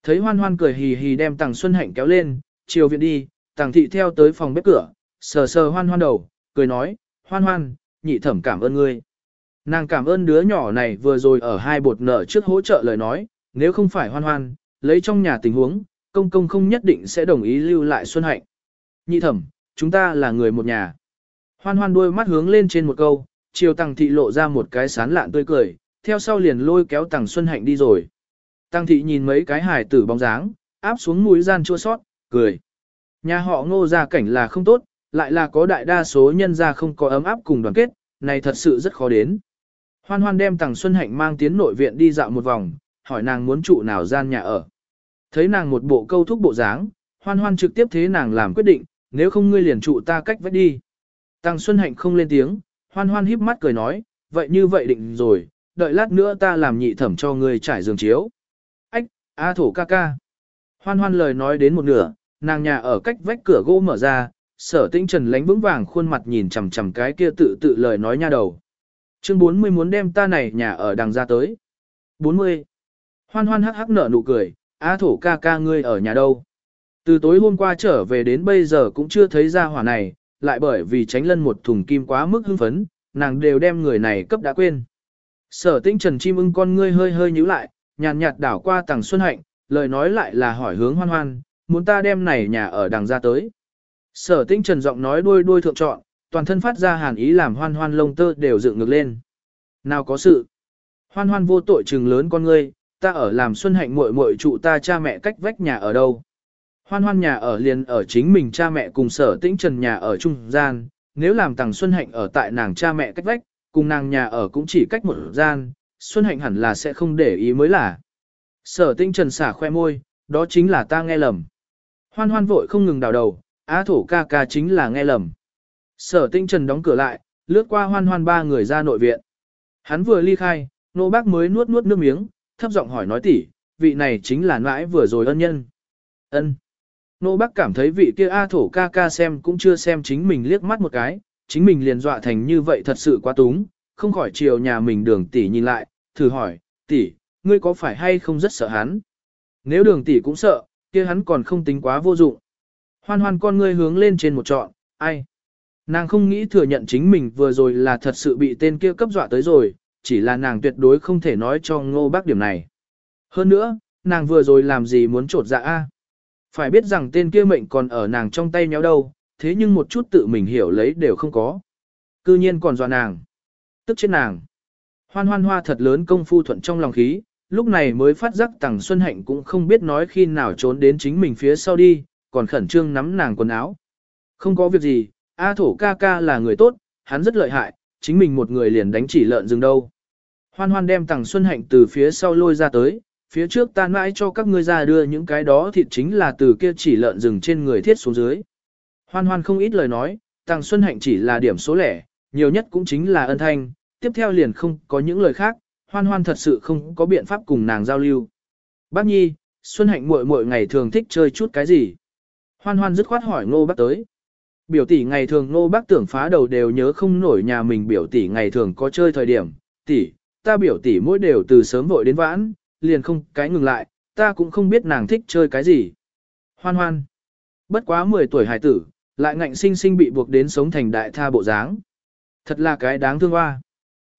Thấy hoan hoan cười hì hì đem tàng Xuân Hạnh kéo lên, chiều viện đi, tàng thị theo tới phòng bếp cửa, sờ sờ hoan hoan đầu, cười nói, hoan hoan, nhị thẩm cảm ơn ngươi. Nàng cảm ơn đứa nhỏ này vừa rồi ở hai bột nợ trước hỗ trợ lời nói, nếu không phải hoan hoan, lấy trong nhà tình huống, công công không nhất định sẽ đồng ý lưu lại Xuân Hạnh. Nhị thẩm, chúng ta là người một nhà. Hoan hoan đôi mắt hướng lên trên một câu, chiều tăng thị lộ ra một cái sán lạn tươi cười, theo sau liền lôi kéo tăng Xuân Hạnh đi rồi. Tăng thị nhìn mấy cái hài tử bóng dáng, áp xuống mũi gian chua sót, cười. Nhà họ ngô gia cảnh là không tốt, lại là có đại đa số nhân gia không có ấm áp cùng đoàn kết, này thật sự rất khó đến. Hoan hoan đem Tằng Xuân Hạnh mang tiến nội viện đi dạo một vòng, hỏi nàng muốn trụ nào gian nhà ở. Thấy nàng một bộ câu thúc bộ dáng, hoan hoan trực tiếp thế nàng làm quyết định, nếu không ngươi liền trụ ta cách vách đi. Tăng Xuân Hạnh không lên tiếng, hoan hoan híp mắt cười nói, vậy như vậy định rồi, đợi lát nữa ta làm nhị thẩm cho ngươi trải giường chiếu. Ách, A thổ ca ca. Hoan hoan lời nói đến một nửa, nàng nhà ở cách vách cửa gỗ mở ra, sở tĩnh trần lánh vững vàng khuôn mặt nhìn chằm chằm cái kia tự tự lời nói nha đầu. Chương 40 muốn đem ta này nhà ở đằng ra tới. 40. Hoan hoan hắc hắc nở nụ cười, A thổ ca ca ngươi ở nhà đâu. Từ tối hôm qua trở về đến bây giờ cũng chưa thấy ra hỏa này, lại bởi vì tránh lân một thùng kim quá mức hưng phấn, nàng đều đem người này cấp đã quên. Sở tinh trần chim ưng con ngươi hơi hơi nhíu lại, nhàn nhạt đảo qua tàng xuân hạnh, lời nói lại là hỏi hướng hoan hoan, muốn ta đem này nhà ở đằng ra tới. Sở tinh trần giọng nói đuôi đuôi thượng trọn, toàn thân phát ra hàn ý làm hoan hoan lông tơ đều dựng ngược lên. Nào có sự. Hoan hoan vô tội trừng lớn con ngươi, ta ở làm xuân hạnh muội muội trụ ta cha mẹ cách vách nhà ở đâu. Hoan hoan nhà ở liền ở chính mình cha mẹ cùng sở tĩnh trần nhà ở trung gian, nếu làm tàng xuân hạnh ở tại nàng cha mẹ cách vách, cùng nàng nhà ở cũng chỉ cách một gian, xuân hạnh hẳn là sẽ không để ý mới là. Sở tĩnh trần xả khoe môi, đó chính là ta nghe lầm. Hoan hoan vội không ngừng đào đầu, á thổ ca ca chính là nghe lầm. Sở tĩnh trần đóng cửa lại, lướt qua hoan hoan ba người ra nội viện. Hắn vừa ly khai, nô bác mới nuốt nuốt nước miếng, thấp giọng hỏi nói tỉ, vị này chính là nãi vừa rồi ân nhân. Ân. Nô bác cảm thấy vị kia A thổ ca ca xem cũng chưa xem chính mình liếc mắt một cái, chính mình liền dọa thành như vậy thật sự quá túng, không khỏi chiều nhà mình đường tỷ nhìn lại, thử hỏi, tỷ, ngươi có phải hay không rất sợ hắn? Nếu đường tỷ cũng sợ, kia hắn còn không tính quá vô dụng. Hoan hoan con ngươi hướng lên trên một trọn, ai? Nàng không nghĩ thừa nhận chính mình vừa rồi là thật sự bị tên kia cấp dọa tới rồi, chỉ là nàng tuyệt đối không thể nói cho ngô bác điểm này. Hơn nữa, nàng vừa rồi làm gì muốn trột dạ a? Phải biết rằng tên kia mệnh còn ở nàng trong tay nhéo đâu, thế nhưng một chút tự mình hiểu lấy đều không có. Cư nhiên còn dọa nàng. Tức chết nàng. Hoan hoan hoa thật lớn công phu thuận trong lòng khí, lúc này mới phát giác tằng Xuân Hạnh cũng không biết nói khi nào trốn đến chính mình phía sau đi, còn khẩn trương nắm nàng quần áo. Không có việc gì, A thổ ca ca là người tốt, hắn rất lợi hại, chính mình một người liền đánh chỉ lợn rừng đâu. Hoan hoan đem tằng Xuân Hạnh từ phía sau lôi ra tới, phía trước ta mãi cho các ngươi ra đưa những cái đó thịt chính là từ kia chỉ lợn rừng trên người thiết xuống dưới. Hoan hoan không ít lời nói, tăng Xuân Hạnh chỉ là điểm số lẻ, nhiều nhất cũng chính là ân thanh, tiếp theo liền không có những lời khác, hoan hoan thật sự không có biện pháp cùng nàng giao lưu. Bác Nhi, Xuân Hạnh muội muội ngày thường thích chơi chút cái gì? Hoan hoan dứt khoát hỏi ngô bác tới. Biểu tỷ ngày thường ngô bác tưởng phá đầu đều nhớ không nổi nhà mình biểu tỷ ngày thường có chơi thời điểm. Tỷ, ta biểu tỷ mỗi đều từ sớm vội đến vãn, liền không cái ngừng lại, ta cũng không biết nàng thích chơi cái gì. Hoan hoan. Bất quá 10 tuổi hải tử, lại ngạnh sinh sinh bị buộc đến sống thành đại tha bộ dáng. Thật là cái đáng thương hoa.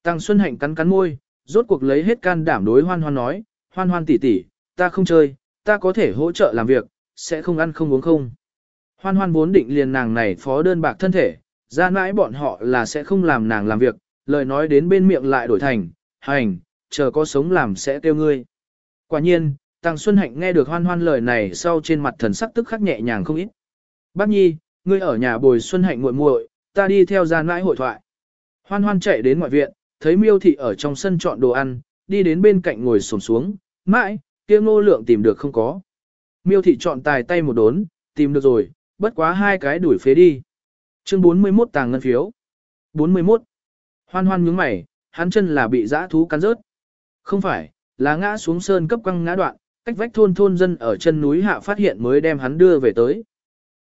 Tăng Xuân Hạnh cắn cắn môi, rốt cuộc lấy hết can đảm đối hoan hoan nói, hoan hoan tỷ tỷ, ta không chơi, ta có thể hỗ trợ làm việc, sẽ không ăn không uống không. Hoan hoan vốn định liền nàng này phó đơn bạc thân thể, ra mãi bọn họ là sẽ không làm nàng làm việc, lời nói đến bên miệng lại đổi thành, hành, chờ có sống làm sẽ tiêu ngươi. Quả nhiên, Tăng Xuân Hạnh nghe được hoan hoan lời này sau trên mặt thần sắc tức khắc nhẹ nhàng không ít. Bác Nhi, ngươi ở nhà bồi Xuân Hạnh muội muội, ta đi theo gian mãi hội thoại. Hoan hoan chạy đến ngoại viện, thấy miêu thị ở trong sân chọn đồ ăn, đi đến bên cạnh ngồi sổm xuống, mãi, kia ngô lượng tìm được không có. Miêu thị chọn tài tay một đốn, tìm được rồi, bất quá hai cái đuổi phế đi. Chương 41 tàng ngân phiếu. 41. Hoan hoan nhướng mày, hắn chân là bị dã thú cắn rớt. Không phải, là ngã xuống sơn cấp quăng ngã đoạn, cách vách thôn thôn dân ở chân núi hạ phát hiện mới đem hắn đưa về tới.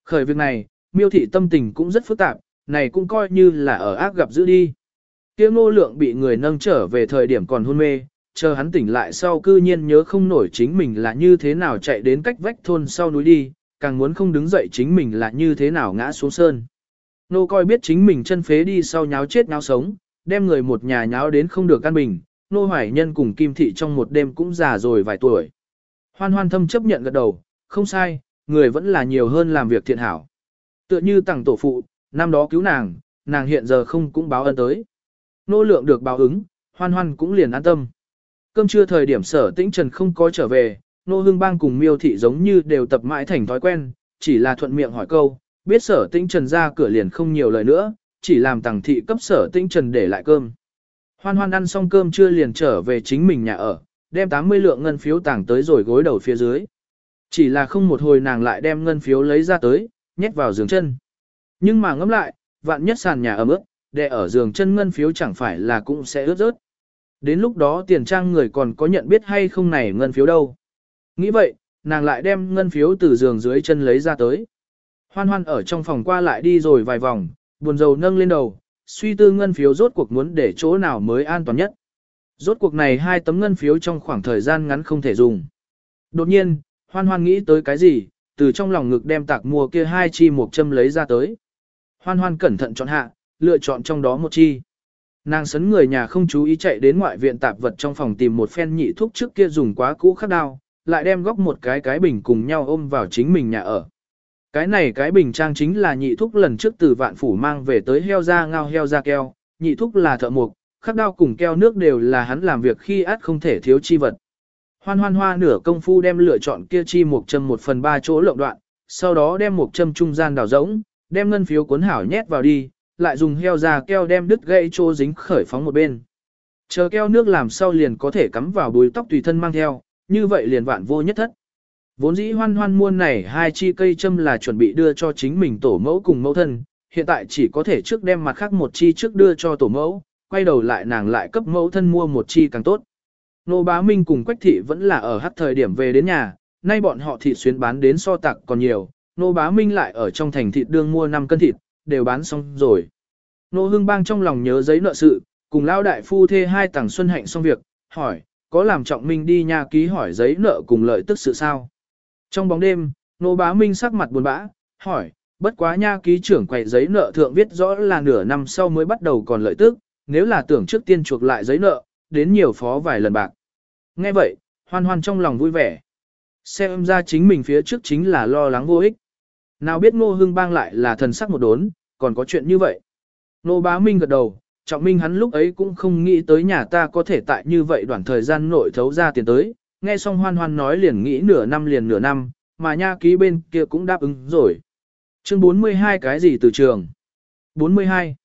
Khởi việc này, miêu thị tâm tình cũng rất phức tạp, này cũng coi như là ở ác gặp giữ đi. Kia ngô lượng bị người nâng trở về thời điểm còn hôn mê, chờ hắn tỉnh lại sau cư nhiên nhớ không nổi chính mình là như thế nào chạy đến cách vách thôn sau núi đi, càng muốn không đứng dậy chính mình là như thế nào ngã xuống sơn. Nô coi biết chính mình chân phế đi sau nháo chết nháo sống, đem người một nhà nháo đến không được căn bình, nô hoài nhân cùng kim thị trong một đêm cũng già rồi vài tuổi. Hoan hoan thâm chấp nhận gật đầu, không sai, người vẫn là nhiều hơn làm việc thiện hảo. Tựa như tặng tổ phụ, năm đó cứu nàng, nàng hiện giờ không cũng báo ân tới. Nô lượng được báo ứng, hoan hoan cũng liền an tâm. Cơm trưa thời điểm sở tĩnh trần không có trở về, nô hương bang cùng miêu thị giống như đều tập mãi thành thói quen, chỉ là thuận miệng hỏi câu, biết sở tĩnh trần ra cửa liền không nhiều lời nữa, chỉ làm tàng thị cấp sở tĩnh trần để lại cơm. Hoan hoan ăn xong cơm trưa liền trở về chính mình nhà ở, đem 80 lượng ngân phiếu tàng tới rồi gối đầu phía dưới. Chỉ là không một hồi nàng lại đem ngân phiếu lấy ra tới, nhét vào giường chân. Nhưng mà ngẫm lại, vạn nhất sàn nhà ấm ướt, để ở giường chân ngân phiếu chẳng phải là cũng sẽ ướt rớt. Đến lúc đó tiền trang người còn có nhận biết hay không này ngân phiếu đâu. Nghĩ vậy, nàng lại đem ngân phiếu từ giường dưới chân lấy ra tới. Hoan hoan ở trong phòng qua lại đi rồi vài vòng, buồn rầu nâng lên đầu, suy tư ngân phiếu rốt cuộc muốn để chỗ nào mới an toàn nhất. Rốt cuộc này hai tấm ngân phiếu trong khoảng thời gian ngắn không thể dùng. Đột nhiên, hoan hoan nghĩ tới cái gì, từ trong lòng ngực đem tạc mua kia hai chi một châm lấy ra tới. Hoan hoan cẩn thận chọn hạ, lựa chọn trong đó một chi. Nàng sấn người nhà không chú ý chạy đến ngoại viện tạp vật trong phòng tìm một phen nhị thuốc trước kia dùng quá cũ khắc đao, lại đem góc một cái cái bình cùng nhau ôm vào chính mình nhà ở. Cái này cái bình trang chính là nhị thúc lần trước từ vạn phủ mang về tới heo da ngao heo da keo, nhị thúc là thợ mộc, khắc đao cùng keo nước đều là hắn làm việc khi át không thể thiếu chi vật. Hoan hoan hoa nửa công phu đem lựa chọn kia chi một châm một phần ba chỗ lộng đoạn, sau đó đem một châm trung gian đào rỗng, đem ngân phiếu cuốn hảo nhét vào đi, lại dùng heo da keo đem đứt gãy chỗ dính khởi phóng một bên. Chờ keo nước làm sau liền có thể cắm vào bùi tóc tùy thân mang theo, như vậy liền vạn vô nhất thất. Vốn dĩ hoan hoan muôn này hai chi cây châm là chuẩn bị đưa cho chính mình tổ mẫu cùng mẫu thân, hiện tại chỉ có thể trước đem mặt khác một chi trước đưa cho tổ mẫu, quay đầu lại nàng lại cấp mẫu thân mua một chi càng tốt. Nô bá Minh cùng Quách thị vẫn là ở hát thời điểm về đến nhà, nay bọn họ thịt xuyến bán đến so tặc còn nhiều, nô bá Minh lại ở trong thành thịt đương mua 5 cân thịt, đều bán xong rồi. Nô hưng bang trong lòng nhớ giấy nợ sự, cùng lao đại phu thê hai tàng xuân hạnh xong việc, hỏi, có làm trọng minh đi nhà ký hỏi giấy nợ cùng lợi tức sự sao? Trong bóng đêm, nô bá Minh sắc mặt buồn bã, hỏi, bất quá nha ký trưởng quầy giấy nợ thượng viết rõ là nửa năm sau mới bắt đầu còn lợi tức, nếu là tưởng trước tiên chuộc lại giấy nợ, đến nhiều phó vài lần bạc. Nghe vậy, hoan hoan trong lòng vui vẻ. Xem ra chính mình phía trước chính là lo lắng vô ích. Nào biết ngô hưng bang lại là thần sắc một đốn, còn có chuyện như vậy. Nô bá minh gật đầu, trọng minh hắn lúc ấy cũng không nghĩ tới nhà ta có thể tại như vậy đoạn thời gian nội thấu ra tiền tới. Nghe xong hoan hoan nói liền nghĩ nửa năm liền nửa năm, mà nha ký bên kia cũng đáp ứng rồi. Chương 42 cái gì từ trường? 42.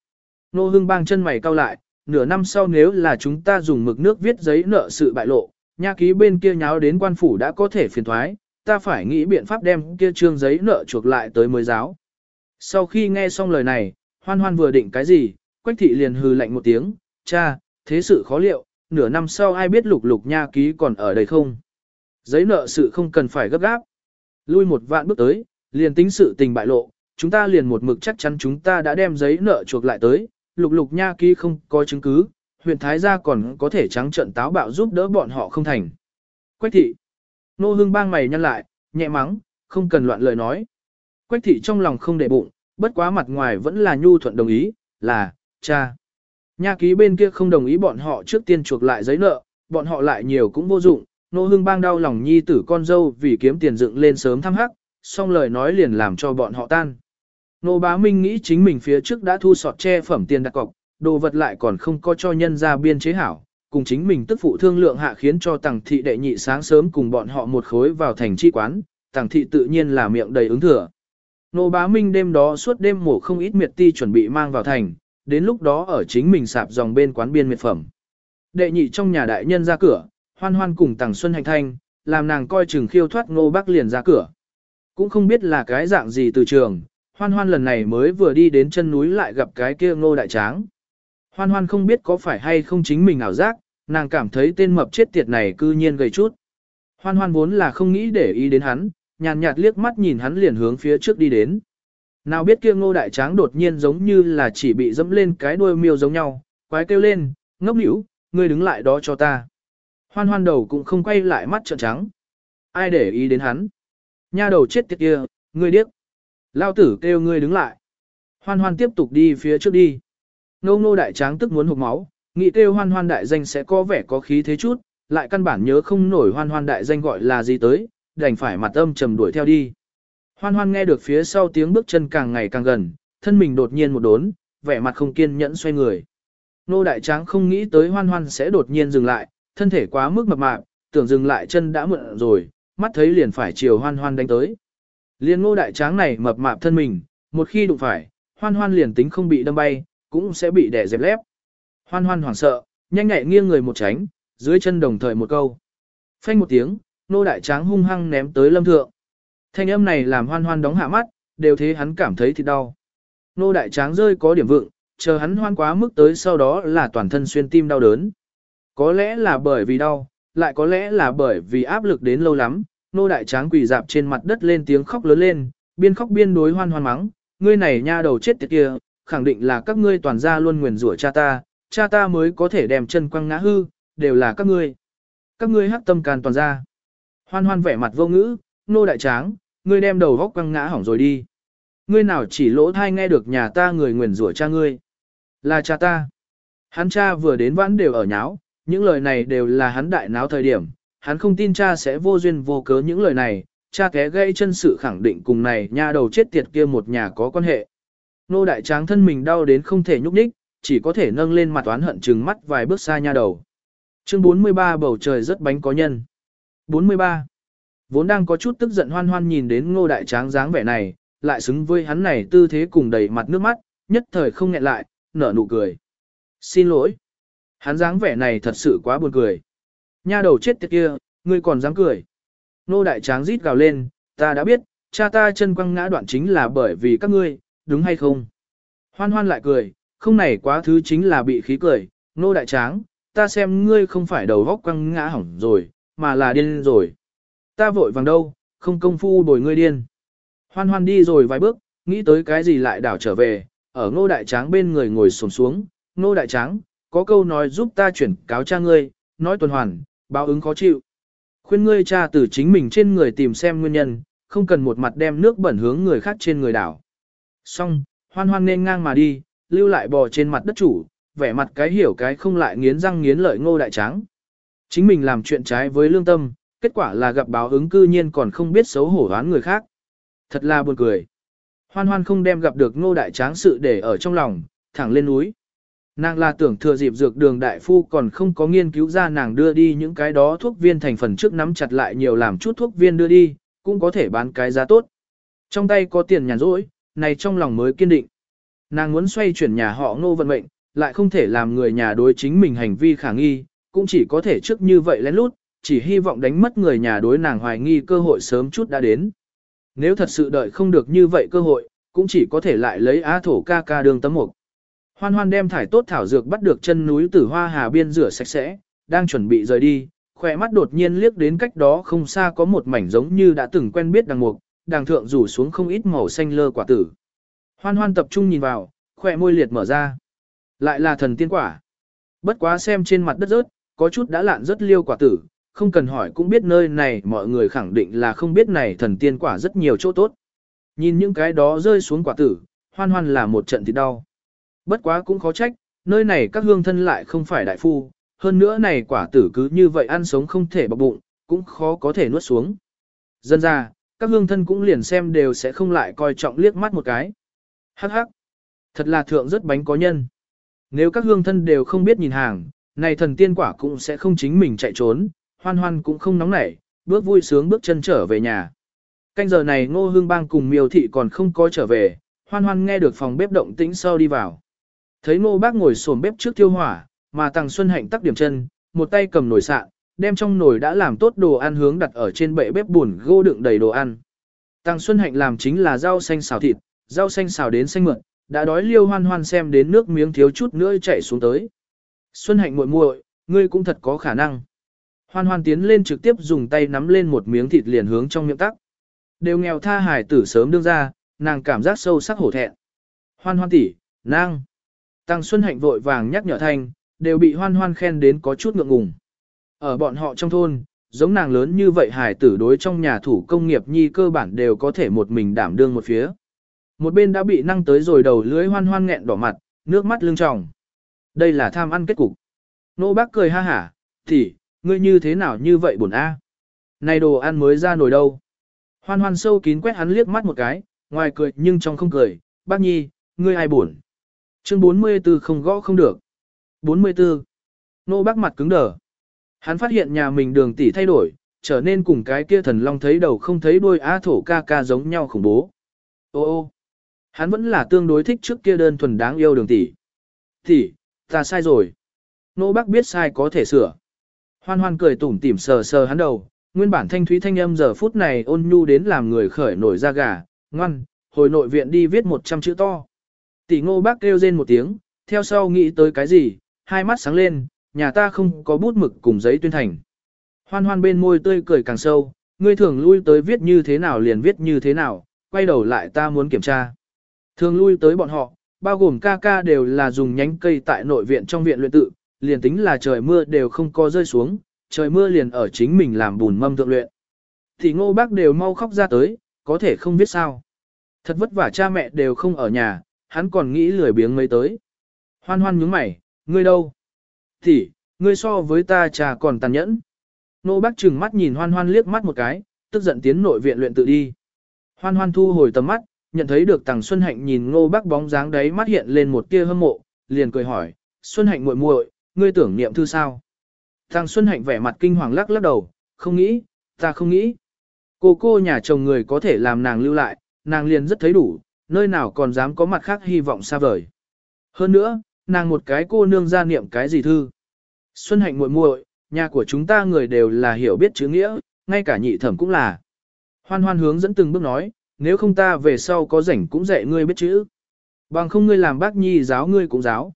Nô hưng bang chân mày cau lại, nửa năm sau nếu là chúng ta dùng mực nước viết giấy nợ sự bại lộ, nha ký bên kia nháo đến quan phủ đã có thể phiền thoái, ta phải nghĩ biện pháp đem kia trương giấy nợ chuộc lại tới mới giáo. Sau khi nghe xong lời này, hoan hoan vừa định cái gì, quách thị liền hừ lạnh một tiếng, cha, thế sự khó liệu, nửa năm sau ai biết lục lục nha ký còn ở đây không. Giấy nợ sự không cần phải gấp gáp. Lui một vạn bước tới, liền tính sự tình bại lộ, chúng ta liền một mực chắc chắn chúng ta đã đem giấy nợ chuộc lại tới, lục lục nha ký không có chứng cứ, huyện Thái gia còn có thể trắng trận táo bạo giúp đỡ bọn họ không thành. Quách thị. Nô hương bang mày nhăn lại, nhẹ mắng, không cần loạn lời nói. Quách thị trong lòng không để bụng, bất quá mặt ngoài vẫn là nhu thuận đồng ý, là, cha. Nha ký bên kia không đồng ý bọn họ trước tiên chuộc lại giấy nợ, bọn họ lại nhiều cũng vô dụng, nô hương bang đau lòng nhi tử con dâu vì kiếm tiền dựng lên sớm thăm hắc, xong lời nói liền làm cho bọn họ tan. Nô bá minh nghĩ chính mình phía trước đã thu sọt che phẩm tiền đặt cọc, đồ vật lại còn không có cho nhân ra biên chế hảo, cùng chính mình tức phụ thương lượng hạ khiến cho tàng thị đệ nhị sáng sớm cùng bọn họ một khối vào thành chi quán, tàng thị tự nhiên là miệng đầy ứng thừa. Nô bá minh đêm đó suốt đêm mổ không ít miệt ti chuẩn bị mang vào thành, đến lúc đó ở chính mình sạp dòng bên quán biên miệt phẩm. Đệ nhị trong nhà đại nhân ra cửa, hoan hoan cùng tàng xuân hành thanh, làm nàng coi chừng khiêu thoát ngô bác liền ra cửa. Cũng không biết là cái dạng gì từ trường, hoan hoan lần này mới vừa đi đến chân núi lại gặp cái kia ngô đại tráng. Hoan hoan không biết có phải hay không chính mình ảo giác, nàng cảm thấy tên mập chết tiệt này cư nhiên gầy chút. Hoan hoan vốn là không nghĩ để ý đến hắn, nhàn nhạt liếc mắt nhìn hắn liền hướng phía trước đi đến. Nào biết kia ngô đại tráng đột nhiên giống như là chỉ bị dẫm lên cái đuôi miêu giống nhau, quái kêu lên, ngốc nỉu, ngươi đứng lại đó cho ta. Hoan hoan đầu cũng không quay lại mắt trợn trắng. Ai để ý đến hắn? Nha đầu chết tiệt kia, ngươi điếc. Lao tử kêu ngươi đứng lại. Hoan hoan tiếp tục đi phía trước đi. Ngô ngô đại tráng tức muốn hụt máu, nghĩ kêu hoan hoan đại danh sẽ có vẻ có khí thế chút, lại căn bản nhớ không nổi hoan hoan đại danh gọi là gì tới, đành phải mặt âm trầm đuổi theo đi. Hoan hoan nghe được phía sau tiếng bước chân càng ngày càng gần, thân mình đột nhiên một đốn, vẻ mặt không kiên nhẫn xoay người. Nô đại tráng không nghĩ tới hoan hoan sẽ đột nhiên dừng lại, thân thể quá mức mập mạp, tưởng dừng lại chân đã mượn rồi, mắt thấy liền phải chiều hoan hoan đánh tới. Liên ngô đại tráng này mập mạp thân mình, một khi đụng phải, hoan hoan liền tính không bị đâm bay, cũng sẽ bị đè dẹp lép. Hoan hoan hoảng sợ, nhanh nhẹ nghiêng người một tránh, dưới chân đồng thời một câu. Phanh một tiếng, nô đại tráng hung hăng ném tới lâm thượng. Thanh âm này làm hoan hoan đóng hạ mắt, đều thế hắn cảm thấy thì đau. Nô đại tráng rơi có điểm vượng, chờ hắn hoan quá mức tới sau đó là toàn thân xuyên tim đau đớn. Có lẽ là bởi vì đau, lại có lẽ là bởi vì áp lực đến lâu lắm, nô đại tráng quỳ dạp trên mặt đất lên tiếng khóc lớn lên, biên khóc biên đối hoan hoan mắng, ngươi này nha đầu chết tiệt kia, khẳng định là các ngươi toàn gia luôn nguyền rủa cha ta, cha ta mới có thể đem chân quăng ngã hư, đều là các ngươi. Các ngươi hắc tâm can toàn gia, Hoan hoan vẻ mặt vô ngữ, nô đại tráng, ngươi đem đầu góc quăng ngã hỏng rồi đi. Ngươi nào chỉ lỗ thai nghe được nhà ta người nguyền rủa cha ngươi. Là cha ta. Hắn cha vừa đến vãn đều ở nháo, những lời này đều là hắn đại náo thời điểm. Hắn không tin cha sẽ vô duyên vô cớ những lời này, cha ké gây chân sự khẳng định cùng này nha đầu chết tiệt kia một nhà có quan hệ. Nô đại tráng thân mình đau đến không thể nhúc nhích, chỉ có thể nâng lên mặt toán hận trừng mắt vài bước xa nha đầu. Chương 43 bầu trời rất bánh có nhân. 43. Vốn đang có chút tức giận hoan hoan nhìn đến ngô đại tráng dáng vẻ này, lại xứng với hắn này tư thế cùng đầy mặt nước mắt, nhất thời không nghẹn lại, nở nụ cười. Xin lỗi. Hắn dáng vẻ này thật sự quá buồn cười. Nha đầu chết tiệt kia, ngươi còn dám cười. Nô đại tráng rít gào lên, ta đã biết, cha ta chân quăng ngã đoạn chính là bởi vì các ngươi, đúng hay không? Hoan hoan lại cười, không này quá thứ chính là bị khí cười, nô đại tráng, ta xem ngươi không phải đầu góc quăng ngã hỏng rồi, mà là điên rồi. Ta vội vàng đâu, không công phu bồi ngươi điên. Hoan hoan đi rồi vài bước, nghĩ tới cái gì lại đảo trở về, ở ngô đại tráng bên người ngồi sồn xuống, ngô đại tráng, có câu nói giúp ta chuyển cáo cha ngươi, nói tuần hoàn, báo ứng khó chịu. Khuyên ngươi cha từ chính mình trên người tìm xem nguyên nhân, không cần một mặt đem nước bẩn hướng người khác trên người đảo. Xong, hoan hoan nên ngang mà đi, lưu lại bò trên mặt đất chủ, vẻ mặt cái hiểu cái không lại nghiến răng nghiến lợi ngô đại tráng. Chính mình làm chuyện trái với lương tâm, kết quả là gặp báo ứng cư nhiên còn không biết xấu hổ hoán người khác. Thật là buồn cười. Hoan hoan không đem gặp được ngô đại tráng sự để ở trong lòng, thẳng lên núi. Nàng là tưởng thừa dịp dược đường đại phu còn không có nghiên cứu ra nàng đưa đi những cái đó thuốc viên thành phần trước nắm chặt lại nhiều làm chút thuốc viên đưa đi, cũng có thể bán cái giá tốt. Trong tay có tiền nhàn rỗi, này trong lòng mới kiên định. Nàng muốn xoay chuyển nhà họ ngô vận mệnh, lại không thể làm người nhà đối chính mình hành vi khả nghi, cũng chỉ có thể trước như vậy lén lút, chỉ hy vọng đánh mất người nhà đối nàng hoài nghi cơ hội sớm chút đã đến. Nếu thật sự đợi không được như vậy cơ hội, cũng chỉ có thể lại lấy á thổ ca ca đường tấm mục. Hoan hoan đem thải tốt thảo dược bắt được chân núi tử hoa hà biên rửa sạch sẽ, đang chuẩn bị rời đi, khỏe mắt đột nhiên liếc đến cách đó không xa có một mảnh giống như đã từng quen biết đằng mục, đằng thượng rủ xuống không ít màu xanh lơ quả tử. Hoan hoan tập trung nhìn vào, khỏe môi liệt mở ra. Lại là thần tiên quả. Bất quá xem trên mặt đất rớt, có chút đã lạn rất liêu quả tử, không cần hỏi cũng biết nơi này mọi người khẳng định là không biết này thần tiên quả rất nhiều chỗ tốt. Nhìn những cái đó rơi xuống quả tử, hoan hoan là một trận thì đau. Bất quá cũng khó trách, nơi này các hương thân lại không phải đại phu, hơn nữa này quả tử cứ như vậy ăn sống không thể bọc bụng, cũng khó có thể nuốt xuống. Dân ra, các hương thân cũng liền xem đều sẽ không lại coi trọng liếc mắt một cái. Hắc hắc, thật là thượng rất bánh có nhân. Nếu các hương thân đều không biết nhìn hàng, này thần tiên quả cũng sẽ không chính mình chạy trốn, hoan hoan cũng không nóng nảy, bước vui sướng bước chân trở về nhà. Canh giờ này ngô hương bang cùng miêu thị còn không có trở về, hoan hoan nghe được phòng bếp động tĩnh sau đi vào. Thấy ngô bác ngồi sồn bếp trước thiêu hỏa, mà tàng xuân hạnh tắc điểm chân, một tay cầm nồi sạn, đem trong nồi đã làm tốt đồ ăn hướng đặt ở trên bệ bếp buồn gô đựng đầy đồ ăn. Tàng xuân hạnh làm chính là rau xanh xào thịt, rau xanh xào đến xanh mượn, đã đói liêu hoan hoan xem đến nước miếng thiếu chút nữa chảy xuống tới. Xuân hạnh muội muội, ngươi cũng thật có khả năng. Hoan hoan tiến lên trực tiếp dùng tay nắm lên một miếng thịt liền hướng trong miệng tắc. Đều nghèo tha hải tử sớm đương ra, nàng cảm giác sâu sắc hổ thẹn. Hoan hoan tỷ, nàng. Tăng Xuân Hạnh vội vàng nhắc nhở thanh, đều bị hoan hoan khen đến có chút ngượng ngùng. Ở bọn họ trong thôn, giống nàng lớn như vậy hải tử đối trong nhà thủ công nghiệp nhi cơ bản đều có thể một mình đảm đương một phía. Một bên đã bị năng tới rồi đầu lưới hoan hoan nghẹn đỏ mặt, nước mắt lưng tròng. Đây là tham ăn kết cục. Nô bác cười ha hả, tỷ ngươi như thế nào như vậy buồn a? Này đồ ăn mới ra nồi đâu? Hoan hoan sâu kín quét hắn liếc mắt một cái, ngoài cười nhưng trong không cười, bác nhi, ngươi ai buồn? Chương 44 không gõ không được. 44. Nô bác mặt cứng đờ. Hắn phát hiện nhà mình đường tỷ thay đổi, trở nên cùng cái kia thần long thấy đầu không thấy đuôi á thổ ca ca giống nhau khủng bố. Ô ô. Hắn vẫn là tương đối thích trước kia đơn thuần đáng yêu đường tỷ. Tỷ, ta sai rồi. Nô bác biết sai có thể sửa. Hoan hoan cười tủm tỉm sờ sờ hắn đầu, nguyên bản thanh thúy thanh âm giờ phút này ôn nhu đến làm người khởi nổi da gà, ngoan, hồi nội viện đi viết 100 chữ to. Tỷ ngô bác kêu rên một tiếng, theo sau nghĩ tới cái gì, hai mắt sáng lên, nhà ta không có bút mực cùng giấy tuyên thành. Hoan hoan bên môi tươi cười càng sâu, ngươi thường lui tới viết như thế nào liền viết như thế nào, quay đầu lại ta muốn kiểm tra. Thường lui tới bọn họ, bao gồm ca ca đều là dùng nhánh cây tại nội viện trong viện luyện tự, liền tính là trời mưa đều không có rơi xuống, trời mưa liền ở chính mình làm bùn mâm thượng luyện. Thì ngô bác đều mau khóc ra tới, có thể không biết sao. Thật vất vả cha mẹ đều không ở nhà, hắn còn nghĩ lười biếng mấy tới. Hoan hoan nhướng mày, ngươi đâu? Thì, ngươi so với ta cha còn tàn nhẫn. Nô bác trừng mắt nhìn hoan hoan liếc mắt một cái, tức giận tiến nội viện luyện tự đi. Hoan hoan thu hồi tầm mắt, nhận thấy được tàng Xuân Hạnh nhìn ngô bác bóng dáng đấy mắt hiện lên một tia hâm mộ, liền cười hỏi, Xuân Hạnh muội muội, ngươi tưởng niệm thư sao? Thằng Xuân Hạnh vẻ mặt kinh hoàng lắc lắc đầu, không nghĩ, ta không nghĩ. Cô cô nhà chồng người có thể làm nàng lưu lại, nàng liền rất thấy đủ, nơi nào còn dám có mặt khác hy vọng xa vời. Hơn nữa, nàng một cái cô nương ra niệm cái gì thư. Xuân Hạnh muội muội, nhà của chúng ta người đều là hiểu biết chữ nghĩa, ngay cả nhị thẩm cũng là. Hoan hoan hướng dẫn từng bước nói, nếu không ta về sau có rảnh cũng dạy ngươi biết chữ. Bằng không ngươi làm bác nhi giáo ngươi cũng giáo.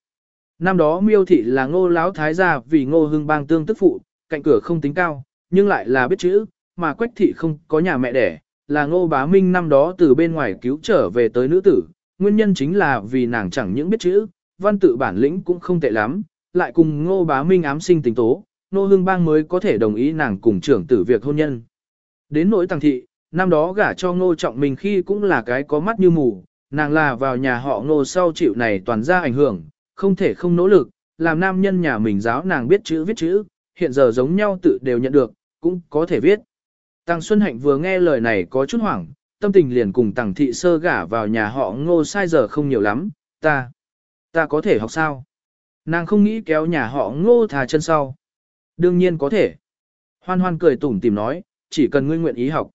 Năm đó miêu thị là ngô láo thái gia vì ngô hưng bang tương tức phụ, cạnh cửa không tính cao, nhưng lại là biết chữ, mà quách thị không có nhà mẹ đẻ, là ngô bá minh năm đó từ bên ngoài cứu trở về tới nữ tử, nguyên nhân chính là vì nàng chẳng những biết chữ, văn tự bản lĩnh cũng không tệ lắm, lại cùng ngô bá minh ám sinh tình tố, ngô hưng bang mới có thể đồng ý nàng cùng trưởng tử việc hôn nhân. Đến nỗi tăng thị, năm đó gả cho ngô trọng mình khi cũng là cái có mắt như mù, nàng là vào nhà họ ngô sau chịu này toàn ra ảnh hưởng, không thể không nỗ lực, làm nam nhân nhà mình giáo nàng biết chữ viết chữ, hiện giờ giống nhau tự đều nhận được, cũng có thể viết. Tăng Xuân Hạnh vừa nghe lời này có chút hoảng, tâm tình liền cùng Tăng Thị Sơ gả vào nhà họ ngô sai giờ không nhiều lắm, ta, ta có thể học sao? Nàng không nghĩ kéo nhà họ ngô thà chân sau. Đương nhiên có thể. Hoan hoan cười tủm tìm nói, chỉ cần ngươi nguyện ý học.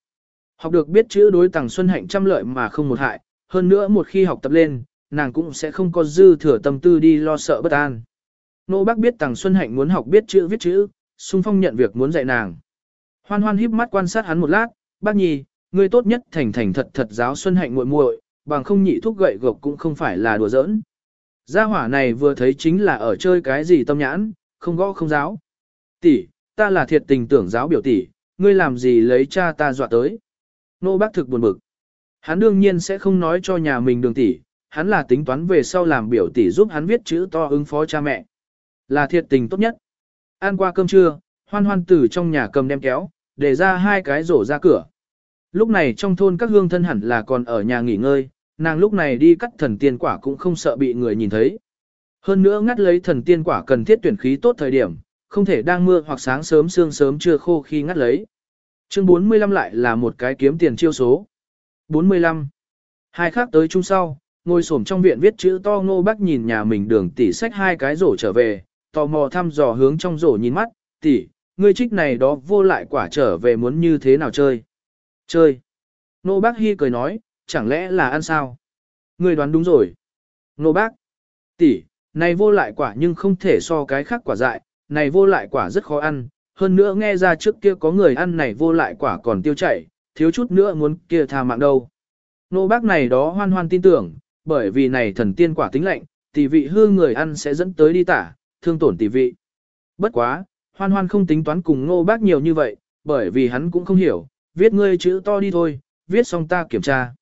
Học được biết chữ đối Tăng Xuân Hạnh trăm lợi mà không một hại, hơn nữa một khi học tập lên, nàng cũng sẽ không có dư thừa tâm tư đi lo sợ bất an. Nô bác biết Tằng Xuân Hạnh muốn học biết chữ viết chữ, xung phong nhận việc muốn dạy nàng. Hoan hoan híp mắt quan sát hắn một lát, bác nhi, ngươi tốt nhất thành thành thật thật giáo Xuân Hạnh muội muội, bằng không nhị thúc gậy gộc cũng không phải là đùa giỡn. Gia hỏa này vừa thấy chính là ở chơi cái gì tâm nhãn, không gõ không giáo. Tỷ, ta là thiệt tình tưởng giáo biểu tỷ, ngươi làm gì lấy cha ta dọa tới. Nô bác thực buồn bực. Hắn đương nhiên sẽ không nói cho nhà mình đường tỷ, hắn là tính toán về sau làm biểu tỷ giúp hắn viết chữ to ứng phó cha mẹ. Là thiệt tình tốt nhất. Ăn qua cơm trưa, hoan hoan tử trong nhà cầm đem kéo, để ra hai cái rổ ra cửa. Lúc này trong thôn các hương thân hẳn là còn ở nhà nghỉ ngơi, nàng lúc này đi cắt thần tiên quả cũng không sợ bị người nhìn thấy. Hơn nữa ngắt lấy thần tiên quả cần thiết tuyển khí tốt thời điểm, không thể đang mưa hoặc sáng sớm sương sớm chưa khô khi ngắt lấy. Chương 45 lại là một cái kiếm tiền chiêu số. 45. Hai khác tới chung sau, ngồi xổm trong viện viết chữ to ngô bác nhìn nhà mình đường tỷ sách hai cái rổ trở về, tò mò thăm dò hướng trong rổ nhìn mắt, tỷ, ngươi trích này đó vô lại quả trở về muốn như thế nào chơi. Chơi. Ngô bác hi cười nói, chẳng lẽ là ăn sao? Ngươi đoán đúng rồi. Ngô bác. tỷ, này vô lại quả nhưng không thể so cái khác quả dại, này vô lại quả rất khó ăn, hơn nữa nghe ra trước kia có người ăn này vô lại quả còn tiêu chảy, thiếu chút nữa muốn kia tha mạng đâu. Nô bác này đó hoan hoan tin tưởng, bởi vì này thần tiên quả tính lạnh, tỷ vị hư người ăn sẽ dẫn tới đi tả, thương tổn tỷ vị. Bất quá, hoan hoan không tính toán cùng ngô bác nhiều như vậy, bởi vì hắn cũng không hiểu, viết ngươi chữ to đi thôi, viết xong ta kiểm tra.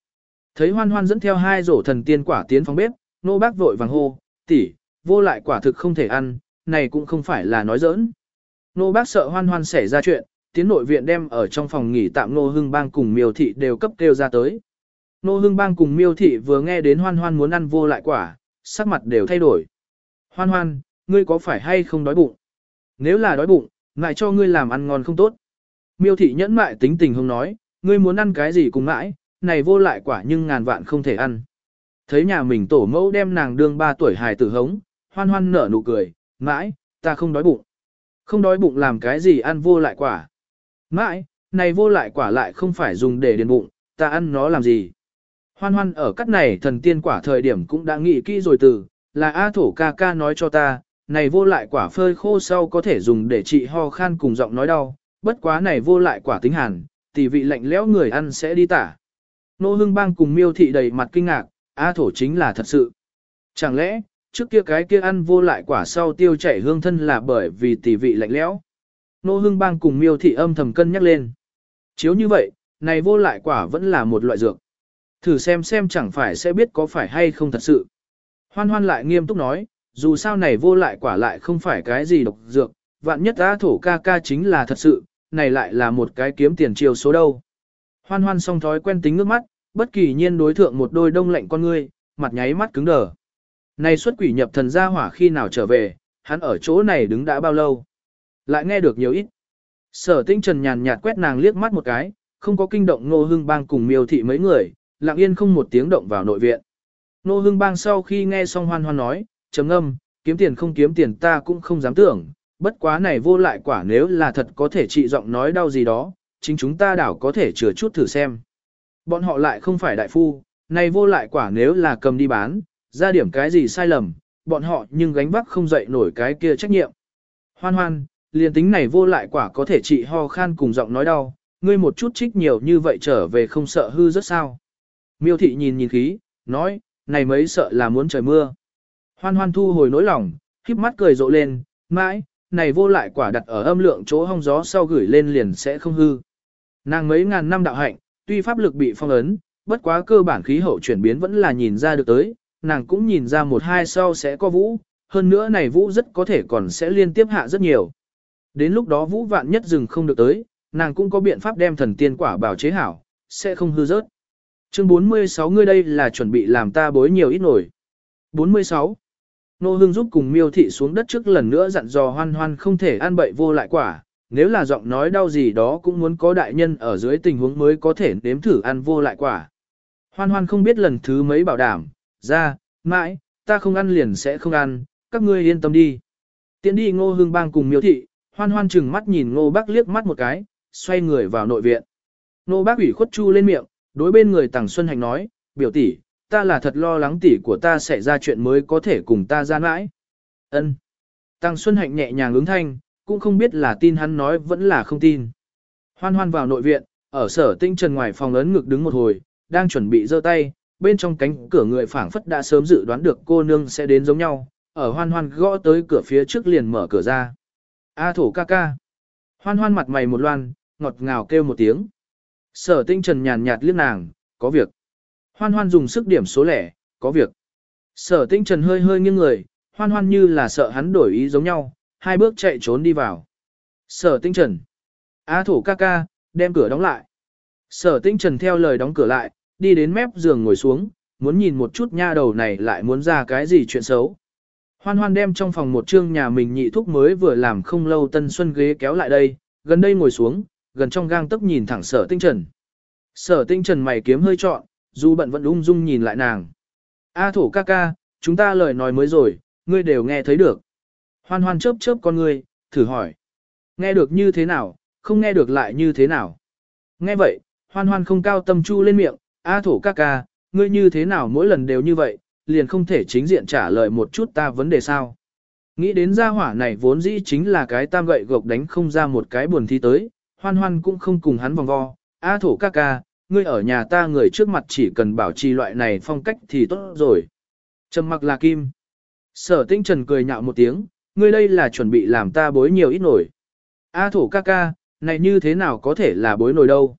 Thấy hoan hoan dẫn theo hai rổ thần tiên quả tiến phòng bếp, ngô bác vội vàng hô, tỷ, vô lại quả thực không thể ăn, này cũng không phải là nói giỡn. Nô bác sợ hoan hoan xảy ra chuyện, tiến nội viện đem ở trong phòng nghỉ tạm nô hưng bang cùng miêu thị đều cấp kêu ra tới. Nô hưng bang cùng miêu thị vừa nghe đến hoan hoan muốn ăn vô lại quả, sắc mặt đều thay đổi. Hoan hoan, ngươi có phải hay không đói bụng? Nếu là đói bụng, ngại cho ngươi làm ăn ngon không tốt. Miêu thị nhẫn mại tính tình hông nói, ngươi muốn ăn cái gì cùng mãi, này vô lại quả nhưng ngàn vạn không thể ăn. Thấy nhà mình tổ mẫu đem nàng đương ba tuổi hài tử hống, hoan hoan nở nụ cười, mãi, ta không đói bụng. Không đói bụng làm cái gì ăn vô lại quả. Mãi, này vô lại quả lại không phải dùng để điền bụng, ta ăn nó làm gì. Hoan hoan ở cắt này thần tiên quả thời điểm cũng đã nghĩ kỹ rồi từ, là A thổ ca ca nói cho ta, này vô lại quả phơi khô sau có thể dùng để trị ho khan cùng giọng nói đau, bất quá này vô lại quả tính hàn, tỷ vị lạnh lẽo người ăn sẽ đi tả. Nô hương bang cùng miêu thị đầy mặt kinh ngạc, A thổ chính là thật sự. Chẳng lẽ, trước kia cái kia ăn vô lại quả sau tiêu chảy hương thân là bởi vì tỷ vị lạnh lẽo. Nô hương bang cùng miêu thị âm thầm cân nhắc lên. Chiếu như vậy, này vô lại quả vẫn là một loại dược. Thử xem xem chẳng phải sẽ biết có phải hay không thật sự. Hoan hoan lại nghiêm túc nói, dù sao này vô lại quả lại không phải cái gì độc dược, vạn nhất á thổ ca ca chính là thật sự, này lại là một cái kiếm tiền chiều số đâu. Hoan hoan song thói quen tính nước mắt, bất kỳ nhiên đối thượng một đôi đông lạnh con ngươi, mặt nháy mắt cứng đờ. Này xuất quỷ nhập thần ra hỏa khi nào trở về, hắn ở chỗ này đứng đã bao lâu. Lại nghe được nhiều ít. Sở tinh trần nhàn nhạt quét nàng liếc mắt một cái, không có kinh động Nô Hưng Bang cùng miêu thị mấy người, lặng yên không một tiếng động vào nội viện. Nô Hưng Bang sau khi nghe xong hoan hoan nói, trầm âm, kiếm tiền không kiếm tiền ta cũng không dám tưởng, bất quá này vô lại quả nếu là thật có thể trị giọng nói đau gì đó, chính chúng ta đảo có thể chừa chút thử xem. Bọn họ lại không phải đại phu, này vô lại quả nếu là cầm đi bán, ra điểm cái gì sai lầm, bọn họ nhưng gánh vác không dậy nổi cái kia trách nhiệm. Hoan hoan, liền tính này vô lại quả có thể trị ho khan cùng giọng nói đau, ngươi một chút trích nhiều như vậy trở về không sợ hư rất sao. Miêu thị nhìn nhìn khí, nói, này mấy sợ là muốn trời mưa. Hoan hoan thu hồi nỗi lòng, khiếp mắt cười rộ lên, mãi, này vô lại quả đặt ở âm lượng chỗ hong gió sau gửi lên liền sẽ không hư. Nàng mấy ngàn năm đạo hạnh, tuy pháp lực bị phong ấn, bất quá cơ bản khí hậu chuyển biến vẫn là nhìn ra được tới, nàng cũng nhìn ra một hai sau sẽ có vũ, hơn nữa này vũ rất có thể còn sẽ liên tiếp hạ rất nhiều. Đến lúc đó vũ vạn nhất dừng không được tới, nàng cũng có biện pháp đem thần tiên quả bảo chế hảo, sẽ không hư rớt. Chương 46 ngươi đây là chuẩn bị làm ta bối nhiều ít nổi. 46. Nô Hương giúp cùng miêu thị xuống đất trước lần nữa dặn dò hoan hoan không thể ăn bậy vô lại quả, nếu là giọng nói đau gì đó cũng muốn có đại nhân ở dưới tình huống mới có thể nếm thử ăn vô lại quả. Hoan hoan không biết lần thứ mấy bảo đảm, ra, mãi, ta không ăn liền sẽ không ăn, các ngươi yên tâm đi. Tiến đi ngô hương bang cùng miêu thị, hoan hoan chừng mắt nhìn ngô bác liếc mắt một cái, xoay người vào nội viện. Ngô bác ủy khuất chu lên miệng, đối bên người Tằng Xuân Hành nói, biểu tỷ, ta là thật lo lắng tỷ của ta sẽ ra chuyện mới có thể cùng ta gian mãi. Ân. Tăng Xuân Hạnh nhẹ nhàng ứng thanh, cũng không biết là tin hắn nói vẫn là không tin. Hoan hoan vào nội viện, ở sở tinh trần ngoài phòng ấn ngực đứng một hồi, đang chuẩn bị giơ tay, bên trong cánh cửa người phảng phất đã sớm dự đoán được cô nương sẽ đến giống nhau, ở hoan hoan gõ tới cửa phía trước liền mở cửa ra. A thổ ca ca. Hoan hoan mặt mày một loan, ngọt ngào kêu một tiếng. Sở tinh trần nhàn nhạt liếc nàng, có việc. Hoan hoan dùng sức điểm số lẻ, có việc. Sở tinh trần hơi hơi nghiêng người, hoan hoan như là sợ hắn đổi ý giống nhau, hai bước chạy trốn đi vào. Sở tinh trần. A thổ ca ca, đem cửa đóng lại. Sở tinh trần theo lời đóng cửa lại, đi đến mép giường ngồi xuống, muốn nhìn một chút nha đầu này lại muốn ra cái gì chuyện xấu. Hoan hoan đem trong phòng một trương nhà mình nhị thúc mới vừa làm không lâu tân xuân ghế kéo lại đây, gần đây ngồi xuống, gần trong gang tấc nhìn thẳng sở tinh trần. Sở tinh trần mày kiếm hơi trọn, dù bận vẫn ung dung nhìn lại nàng. A thổ ca ca, chúng ta lời nói mới rồi, ngươi đều nghe thấy được. Hoan hoan chớp chớp con ngươi, thử hỏi. Nghe được như thế nào, không nghe được lại như thế nào. Nghe vậy, hoan hoan không cao tâm chu lên miệng, A thổ ca ca, ngươi như thế nào mỗi lần đều như vậy, liền không thể chính diện trả lời một chút ta vấn đề sao. Nghĩ đến gia hỏa này vốn dĩ chính là cái tam gậy gộc đánh không ra một cái buồn thi tới, hoan hoan cũng không cùng hắn vòng vo. A thổ ca ca, ngươi ở nhà ta người trước mặt chỉ cần bảo trì loại này phong cách thì tốt rồi. Trầm mặc là kim. Sở tinh trần cười nhạo một tiếng, ngươi đây là chuẩn bị làm ta bối nhiều ít nổi. A thổ ca ca, này như thế nào có thể là bối nổi đâu.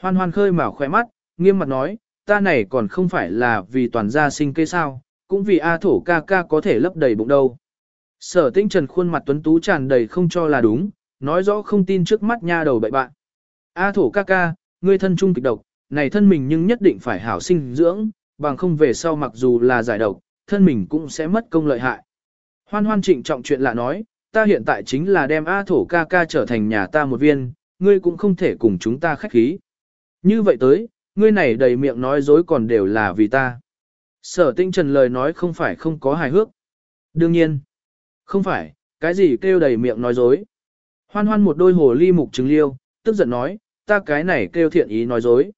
Hoan hoan khơi mào khỏe mắt, nghiêm mặt nói, ta này còn không phải là vì toàn gia sinh cây sao, cũng vì A thổ ca ca có thể lấp đầy bụng đâu. Sở tinh trần khuôn mặt tuấn tú tràn đầy không cho là đúng, nói rõ không tin trước mắt nha đầu bậy bạn. A thổ ca ca, ngươi thân trung kịch độc, này thân mình nhưng nhất định phải hảo sinh dưỡng, bằng không về sau mặc dù là giải độc, thân mình cũng sẽ mất công lợi hại. Hoan hoan trịnh trọng chuyện lạ nói, ta hiện tại chính là đem A thổ ca ca trở thành nhà ta một viên, ngươi cũng không thể cùng chúng ta khách khí. Như vậy tới, ngươi này đầy miệng nói dối còn đều là vì ta. Sở tinh trần lời nói không phải không có hài hước. Đương nhiên, không phải, cái gì kêu đầy miệng nói dối. Hoan hoan một đôi hồ ly mục trứng liêu, tức giận nói, ta cái này kêu thiện ý nói dối.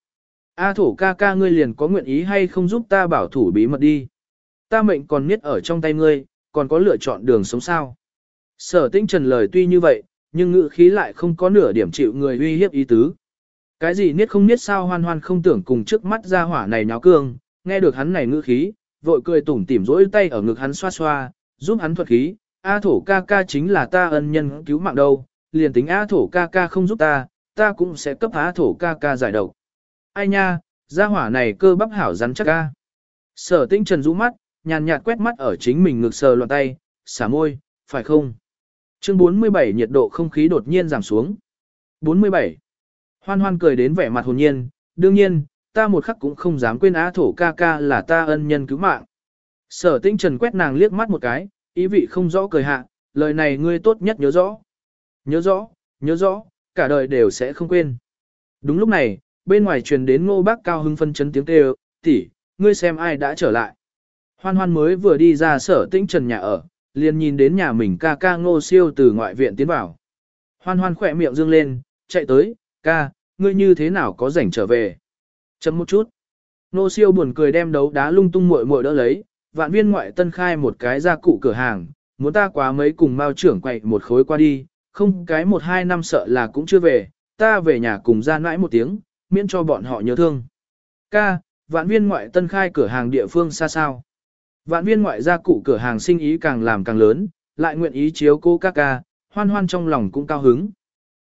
A thổ ca ca ngươi liền có nguyện ý hay không giúp ta bảo thủ bí mật đi. Ta mệnh còn niết ở trong tay ngươi, còn có lựa chọn đường sống sao. Sở tinh trần lời tuy như vậy, nhưng ngữ khí lại không có nửa điểm chịu người uy hiếp ý tứ. Cái gì niết không niết sao hoan hoan không tưởng cùng trước mắt ra hỏa này nháo cương, nghe được hắn này ngữ khí, vội cười tủm tỉm rỗi tay ở ngực hắn xoa xoa, giúp hắn thuật khí, A thổ ca ca chính là ta ân nhân cứu mạng đâu, liền tính A thổ ca ca không giúp ta, ta cũng sẽ cấp A thổ ca ca giải độc. Ai nha, gia hỏa này cơ bắp hảo rắn chắc ca. Sở tinh trần rũ mắt, nhàn nhạt quét mắt ở chính mình ngực sờ loạn tay, xả môi, phải không? Chương 47 nhiệt độ không khí đột nhiên giảm xuống. 47. Hoan hoan cười đến vẻ mặt hồn nhiên, đương nhiên, ta một khắc cũng không dám quên á thổ ca ca là ta ân nhân cứu mạng. Sở tinh trần quét nàng liếc mắt một cái, ý vị không rõ cười hạ, lời này ngươi tốt nhất nhớ rõ. Nhớ rõ, nhớ rõ, cả đời đều sẽ không quên. Đúng lúc này, bên ngoài truyền đến ngô bác cao hưng phân chấn tiếng kêu, tỷ, ngươi xem ai đã trở lại. Hoan hoan mới vừa đi ra sở tĩnh trần nhà ở, liền nhìn đến nhà mình ca ca ngô siêu từ ngoại viện tiến vào. Hoan hoan khỏe miệng dương lên, chạy tới, ca, ngươi như thế nào có rảnh trở về. Chấm một chút. Ngô siêu buồn cười đem đấu đá lung tung muội muội đỡ lấy, vạn viên ngoại tân khai một cái gia cụ cửa hàng, muốn ta quá mấy cùng mao trưởng quậy một khối qua đi, không cái một hai năm sợ là cũng chưa về, ta về nhà cùng ra nãi một tiếng, miễn cho bọn họ nhớ thương. Ca, vạn viên ngoại tân khai cửa hàng địa phương xa sao. Vạn viên ngoại gia cụ cửa hàng sinh ý càng làm càng lớn, lại nguyện ý chiếu cô ca ca, hoan hoan trong lòng cũng cao hứng.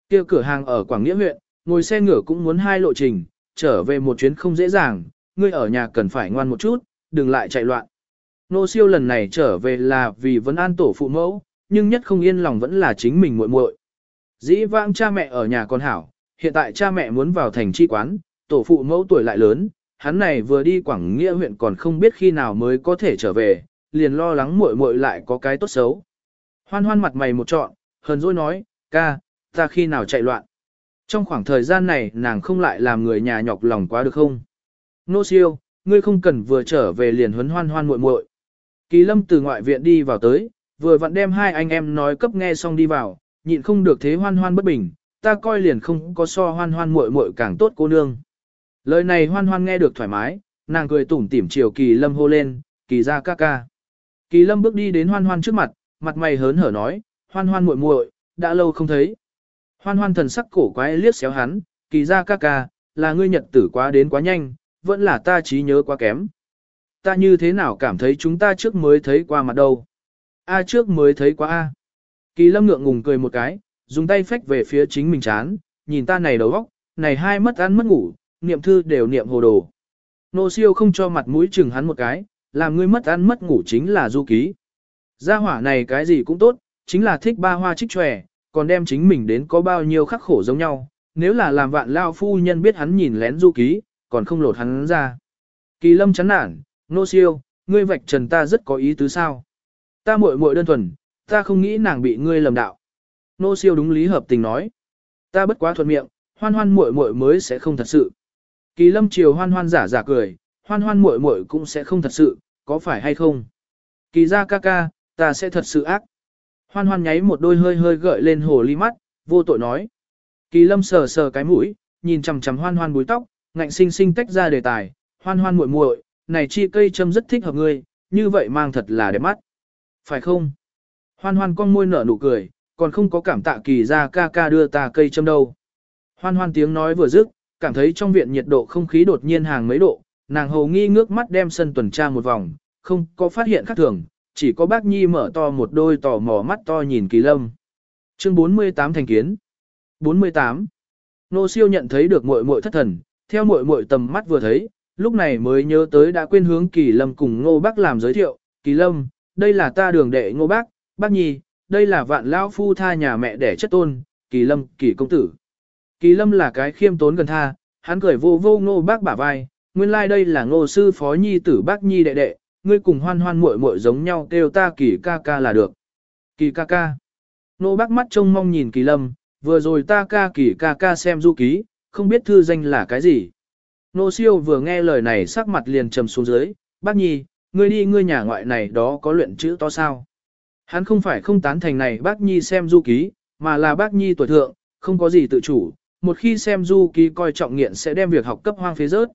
kia cửa hàng ở Quảng Nghĩa huyện, ngồi xe ngựa cũng muốn hai lộ trình, trở về một chuyến không dễ dàng, ngươi ở nhà cần phải ngoan một chút, đừng lại chạy loạn. Nô siêu lần này trở về là vì vẫn an tổ phụ mẫu, nhưng nhất không yên lòng vẫn là chính mình muội muội. Dĩ vãng cha mẹ ở nhà con hảo, hiện tại cha mẹ muốn vào thành chi quán, tổ phụ mẫu tuổi lại lớn, hắn này vừa đi Quảng Nghĩa huyện còn không biết khi nào mới có thể trở về, liền lo lắng muội muội lại có cái tốt xấu. Hoan hoan mặt mày một trọn, hờn dỗi nói, ca, ta khi nào chạy loạn. Trong khoảng thời gian này nàng không lại làm người nhà nhọc lòng quá được không? Nô siêu, ngươi không cần vừa trở về liền huấn hoan hoan muội muội. Kỳ lâm từ ngoại viện đi vào tới, vừa vặn đem hai anh em nói cấp nghe xong đi vào, nhịn không được thế hoan hoan bất bình, ta coi liền không có so hoan hoan muội muội càng tốt cô nương. Lời này hoan hoan nghe được thoải mái, nàng cười tủm tỉm chiều kỳ lâm hô lên, kỳ ra ca ca. Kỳ lâm bước đi đến hoan hoan trước mặt, mặt mày hớn hở nói, hoan hoan muội muội, đã lâu không thấy. Hoan hoan thần sắc cổ quái liếc xéo hắn, kỳ ra ca ca, là ngươi nhật tử quá đến quá nhanh, vẫn là ta trí nhớ quá kém. Ta như thế nào cảm thấy chúng ta trước mới thấy qua mặt đâu. A trước mới thấy quá A. Kỳ lâm ngượng ngùng cười một cái, dùng tay phách về phía chính mình chán, nhìn ta này đầu góc, này hai mất ăn mất ngủ, niệm thư đều niệm hồ đồ. Nô siêu không cho mặt mũi chừng hắn một cái, làm ngươi mất ăn mất ngủ chính là du ký. Gia hỏa này cái gì cũng tốt, chính là thích ba hoa trích tròe, còn đem chính mình đến có bao nhiêu khắc khổ giống nhau. Nếu là làm vạn lao phu nhân biết hắn nhìn lén du ký, còn không lột hắn ra. Kỳ lâm chán nản, nô siêu, ngươi vạch trần ta rất có ý tứ sao. Ta muội muội đơn thuần, ta không nghĩ nàng bị ngươi lầm đạo. Nô siêu đúng lý hợp tình nói. Ta bất quá thuận miệng, hoan hoan muội muội mới sẽ không thật sự. Kỳ lâm chiều hoan hoan giả giả cười, hoan hoan muội muội cũng sẽ không thật sự, có phải hay không? Kỳ ra ca ca, ta sẽ thật sự ác. Hoan hoan nháy một đôi hơi hơi gợi lên hồ ly mắt, vô tội nói. Kỳ lâm sờ sờ cái mũi, nhìn chằm chằm hoan hoan búi tóc, ngạnh sinh sinh tách ra đề tài, hoan hoan muội muội, này chi cây châm rất thích hợp ngươi, như vậy mang thật là đẹp mắt. Phải không? Hoan hoan con môi nở nụ cười, còn không có cảm tạ kỳ ra ca ca đưa ta cây châm đâu. Hoan hoan tiếng nói vừa dứt, cảm thấy trong viện nhiệt độ không khí đột nhiên hàng mấy độ, nàng hầu nghi ngước mắt đem sân tuần tra một vòng, không có phát hiện khác thường, chỉ có bác Nhi mở to một đôi tò mò mắt to nhìn kỳ lâm. Chương 48 thành kiến 48 Nô siêu nhận thấy được muội muội thất thần, theo muội muội tầm mắt vừa thấy, lúc này mới nhớ tới đã quên hướng kỳ lâm cùng ngô bác làm giới thiệu, kỳ lâm, đây là ta đường đệ ngô bác, bác Nhi, đây là vạn lão phu tha nhà mẹ đẻ chất tôn, kỳ lâm, kỳ công tử. Kỳ lâm là cái khiêm tốn gần tha, hắn cười vô vô ngô bác bả vai, nguyên lai like đây là ngô sư phó nhi tử bác nhi đệ đệ, ngươi cùng hoan hoan muội muội giống nhau kêu ta kỳ ca ca là được. Kỳ ca ca. Ngô bác mắt trông mong nhìn kỳ lâm, vừa rồi ta ca kỳ ca ca xem du ký, không biết thư danh là cái gì. Nô siêu vừa nghe lời này sắc mặt liền trầm xuống dưới, bác nhi, ngươi đi ngươi nhà ngoại này đó có luyện chữ to sao. Hắn không phải không tán thành này bác nhi xem du ký, mà là bác nhi tuổi thượng, không có gì tự chủ, một khi xem du ký coi trọng nghiện sẽ đem việc học cấp hoang phế rớt.